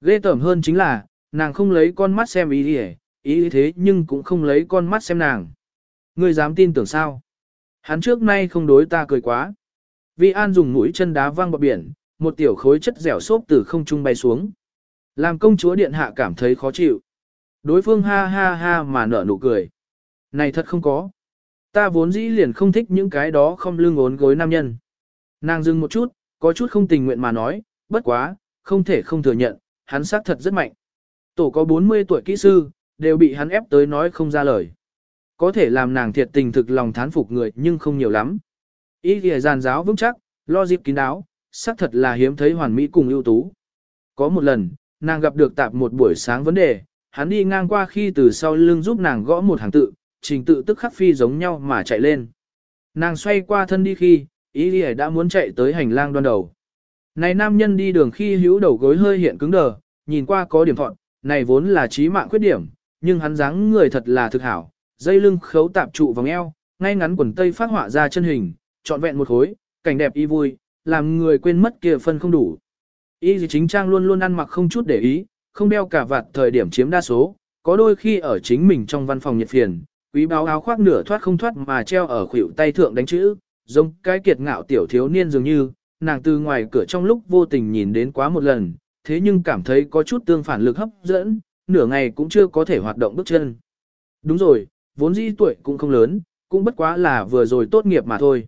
Ghê tởm hơn chính là, nàng không lấy con mắt xem ý kìa, ý thế nhưng cũng không lấy con mắt xem nàng. Ngươi dám tin tưởng sao? Hắn trước nay không đối ta cười quá. Vi An dùng mũi chân đá văng bọc biển, một tiểu khối chất dẻo xốp từ không trung bay xuống. Làm công chúa điện hạ cảm thấy khó chịu. Đối phương ha ha ha mà nở nụ cười. Này thật không có. Ta vốn dĩ liền không thích những cái đó không lưng ốn gối nam nhân. Nàng dừng một chút, có chút không tình nguyện mà nói, bất quá, không thể không thừa nhận, hắn xác thật rất mạnh. Tổ có 40 tuổi kỹ sư, đều bị hắn ép tới nói không ra lời. Có thể làm nàng thiệt tình thực lòng thán phục người nhưng không nhiều lắm. Ý kìa giàn giáo vững chắc, lo dịp kín đáo, xác thật là hiếm thấy hoàn mỹ cùng ưu tú. Có một lần, nàng gặp được tạp một buổi sáng vấn đề, hắn đi ngang qua khi từ sau lưng giúp nàng gõ một hàng tự, trình tự tức khắc phi giống nhau mà chạy lên. Nàng xoay qua thân đi khi, ý đi đã muốn chạy tới hành lang đoan đầu. Này nam nhân đi đường khi hữu đầu gối hơi hiện cứng đờ, nhìn qua có điểm thọn, này vốn là trí mạng khuyết điểm, nhưng hắn dáng người thật là thực hảo, dây lưng khấu tạp trụ vòng eo, ngay ngắn quần tây phát họa ra chân hình, trọn vẹn một khối, cảnh đẹp y vui, làm người quên mất kia phân không đủ. Y gì chính trang luôn luôn ăn mặc không chút để ý, không đeo cả vạt thời điểm chiếm đa số, có đôi khi ở chính mình trong văn phòng nhiệt phiền, quý báo áo khoác nửa thoát không thoát mà treo ở khuỷu tay thượng đánh chữ, giống cái kiệt ngạo tiểu thiếu niên dường như, nàng từ ngoài cửa trong lúc vô tình nhìn đến quá một lần, thế nhưng cảm thấy có chút tương phản lực hấp dẫn, nửa ngày cũng chưa có thể hoạt động bước chân. Đúng rồi, vốn dĩ tuổi cũng không lớn, cũng bất quá là vừa rồi tốt nghiệp mà thôi.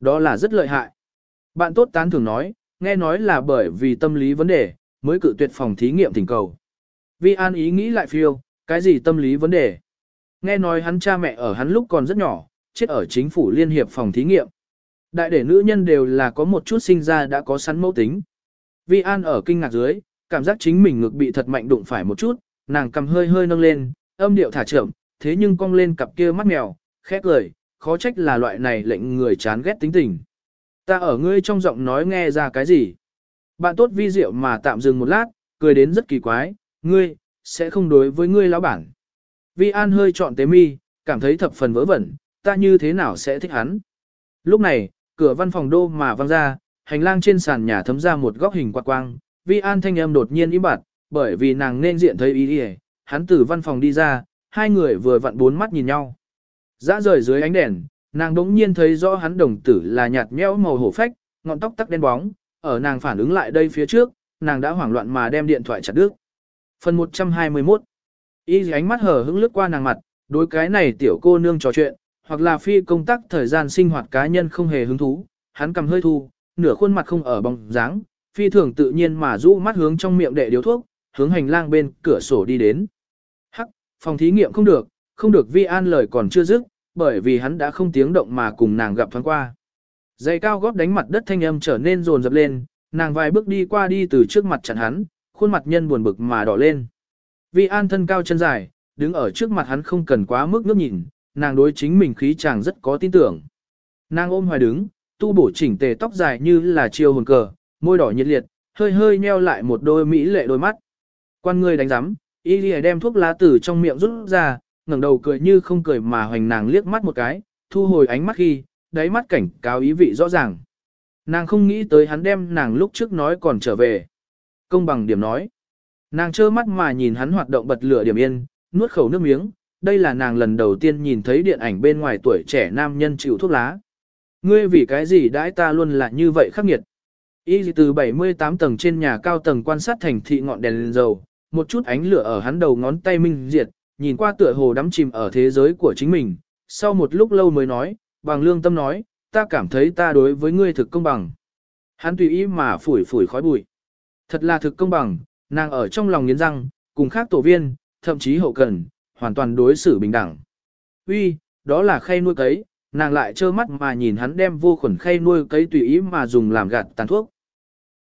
Đó là rất lợi hại. Bạn tốt tán thường nói, nghe nói là bởi vì tâm lý vấn đề, mới cự tuyệt phòng thí nghiệm thỉnh cầu. Vi An ý nghĩ lại phiêu, cái gì tâm lý vấn đề. Nghe nói hắn cha mẹ ở hắn lúc còn rất nhỏ, chết ở chính phủ liên hiệp phòng thí nghiệm. Đại để nữ nhân đều là có một chút sinh ra đã có sẵn mẫu tính. Vi An ở kinh ngạc dưới, cảm giác chính mình ngực bị thật mạnh đụng phải một chút, nàng cầm hơi hơi nâng lên, âm điệu thả chậm, thế nhưng cong lên cặp kia mắt mèo, khét lời, khó trách là loại này lệnh người chán ghét tính tình. Ta ở ngươi trong giọng nói nghe ra cái gì? Bạn tốt vi diệu mà tạm dừng một lát, cười đến rất kỳ quái, ngươi, sẽ không đối với ngươi lão bản. Vi An hơi chọn tế mi, cảm thấy thập phần vớ vẩn, ta như thế nào sẽ thích hắn. Lúc này, cửa văn phòng đô mà văng ra, hành lang trên sàn nhà thấm ra một góc hình quạt quang, Vi An thanh âm đột nhiên im bặt, bởi vì nàng nên diện thấy ý đi hắn từ văn phòng đi ra, hai người vừa vặn bốn mắt nhìn nhau. Dã rời dưới ánh đèn, nàng đống nhiên thấy rõ hắn đồng tử là nhạt nhẽo màu hổ phách, ngọn tóc tắc đen bóng, ở nàng phản ứng lại đây phía trước, nàng đã hoảng loạn mà đem điện thoại chặt đứt. Phần 121 Y ánh mắt hở hững lướt qua nàng mặt, đối cái này tiểu cô nương trò chuyện, hoặc là phi công tác thời gian sinh hoạt cá nhân không hề hứng thú, hắn cầm hơi thu, nửa khuôn mặt không ở bóng dáng, phi thường tự nhiên mà rũ mắt hướng trong miệng đệ điếu thuốc, hướng hành lang bên cửa sổ đi đến. Hắc, phòng thí nghiệm không được, không được vi an lời còn chưa dứt, bởi vì hắn đã không tiếng động mà cùng nàng gặp thoáng qua. Giày cao gót đánh mặt đất thanh âm trở nên rồn rập lên, nàng vài bước đi qua đi từ trước mặt chặn hắn, khuôn mặt nhân buồn bực mà đỏ lên. Vi an thân cao chân dài, đứng ở trước mặt hắn không cần quá mức ngước nhìn, nàng đối chính mình khí chàng rất có tin tưởng. Nàng ôm hoài đứng, tu bổ chỉnh tề tóc dài như là chiêu hồn cờ, môi đỏ nhiệt liệt, hơi hơi nheo lại một đôi mỹ lệ đôi mắt. Quan người đánh giám, y đem thuốc lá tử trong miệng rút ra, ngẩng đầu cười như không cười mà hoành nàng liếc mắt một cái, thu hồi ánh mắt khi, đáy mắt cảnh cáo ý vị rõ ràng. Nàng không nghĩ tới hắn đem nàng lúc trước nói còn trở về. Công bằng điểm nói. Nàng trơ mắt mà nhìn hắn hoạt động bật lửa điểm yên, nuốt khẩu nước miếng, đây là nàng lần đầu tiên nhìn thấy điện ảnh bên ngoài tuổi trẻ nam nhân chịu thuốc lá. Ngươi vì cái gì đãi ta luôn là như vậy khắc nghiệt. Y từ 78 tầng trên nhà cao tầng quan sát thành thị ngọn đèn lên dầu, một chút ánh lửa ở hắn đầu ngón tay minh diệt, nhìn qua tựa hồ đắm chìm ở thế giới của chính mình. Sau một lúc lâu mới nói, bằng lương tâm nói, ta cảm thấy ta đối với ngươi thực công bằng. Hắn tùy ý mà phủi phủi khói bụi. Thật là thực công bằng, nàng ở trong lòng nghiến răng, cùng khác tổ viên, thậm chí hậu cần, hoàn toàn đối xử bình đẳng. Uy, đó là khay nuôi cấy, nàng lại trơ mắt mà nhìn hắn đem vô khuẩn khay nuôi cấy tùy ý mà dùng làm gạt tàn thuốc.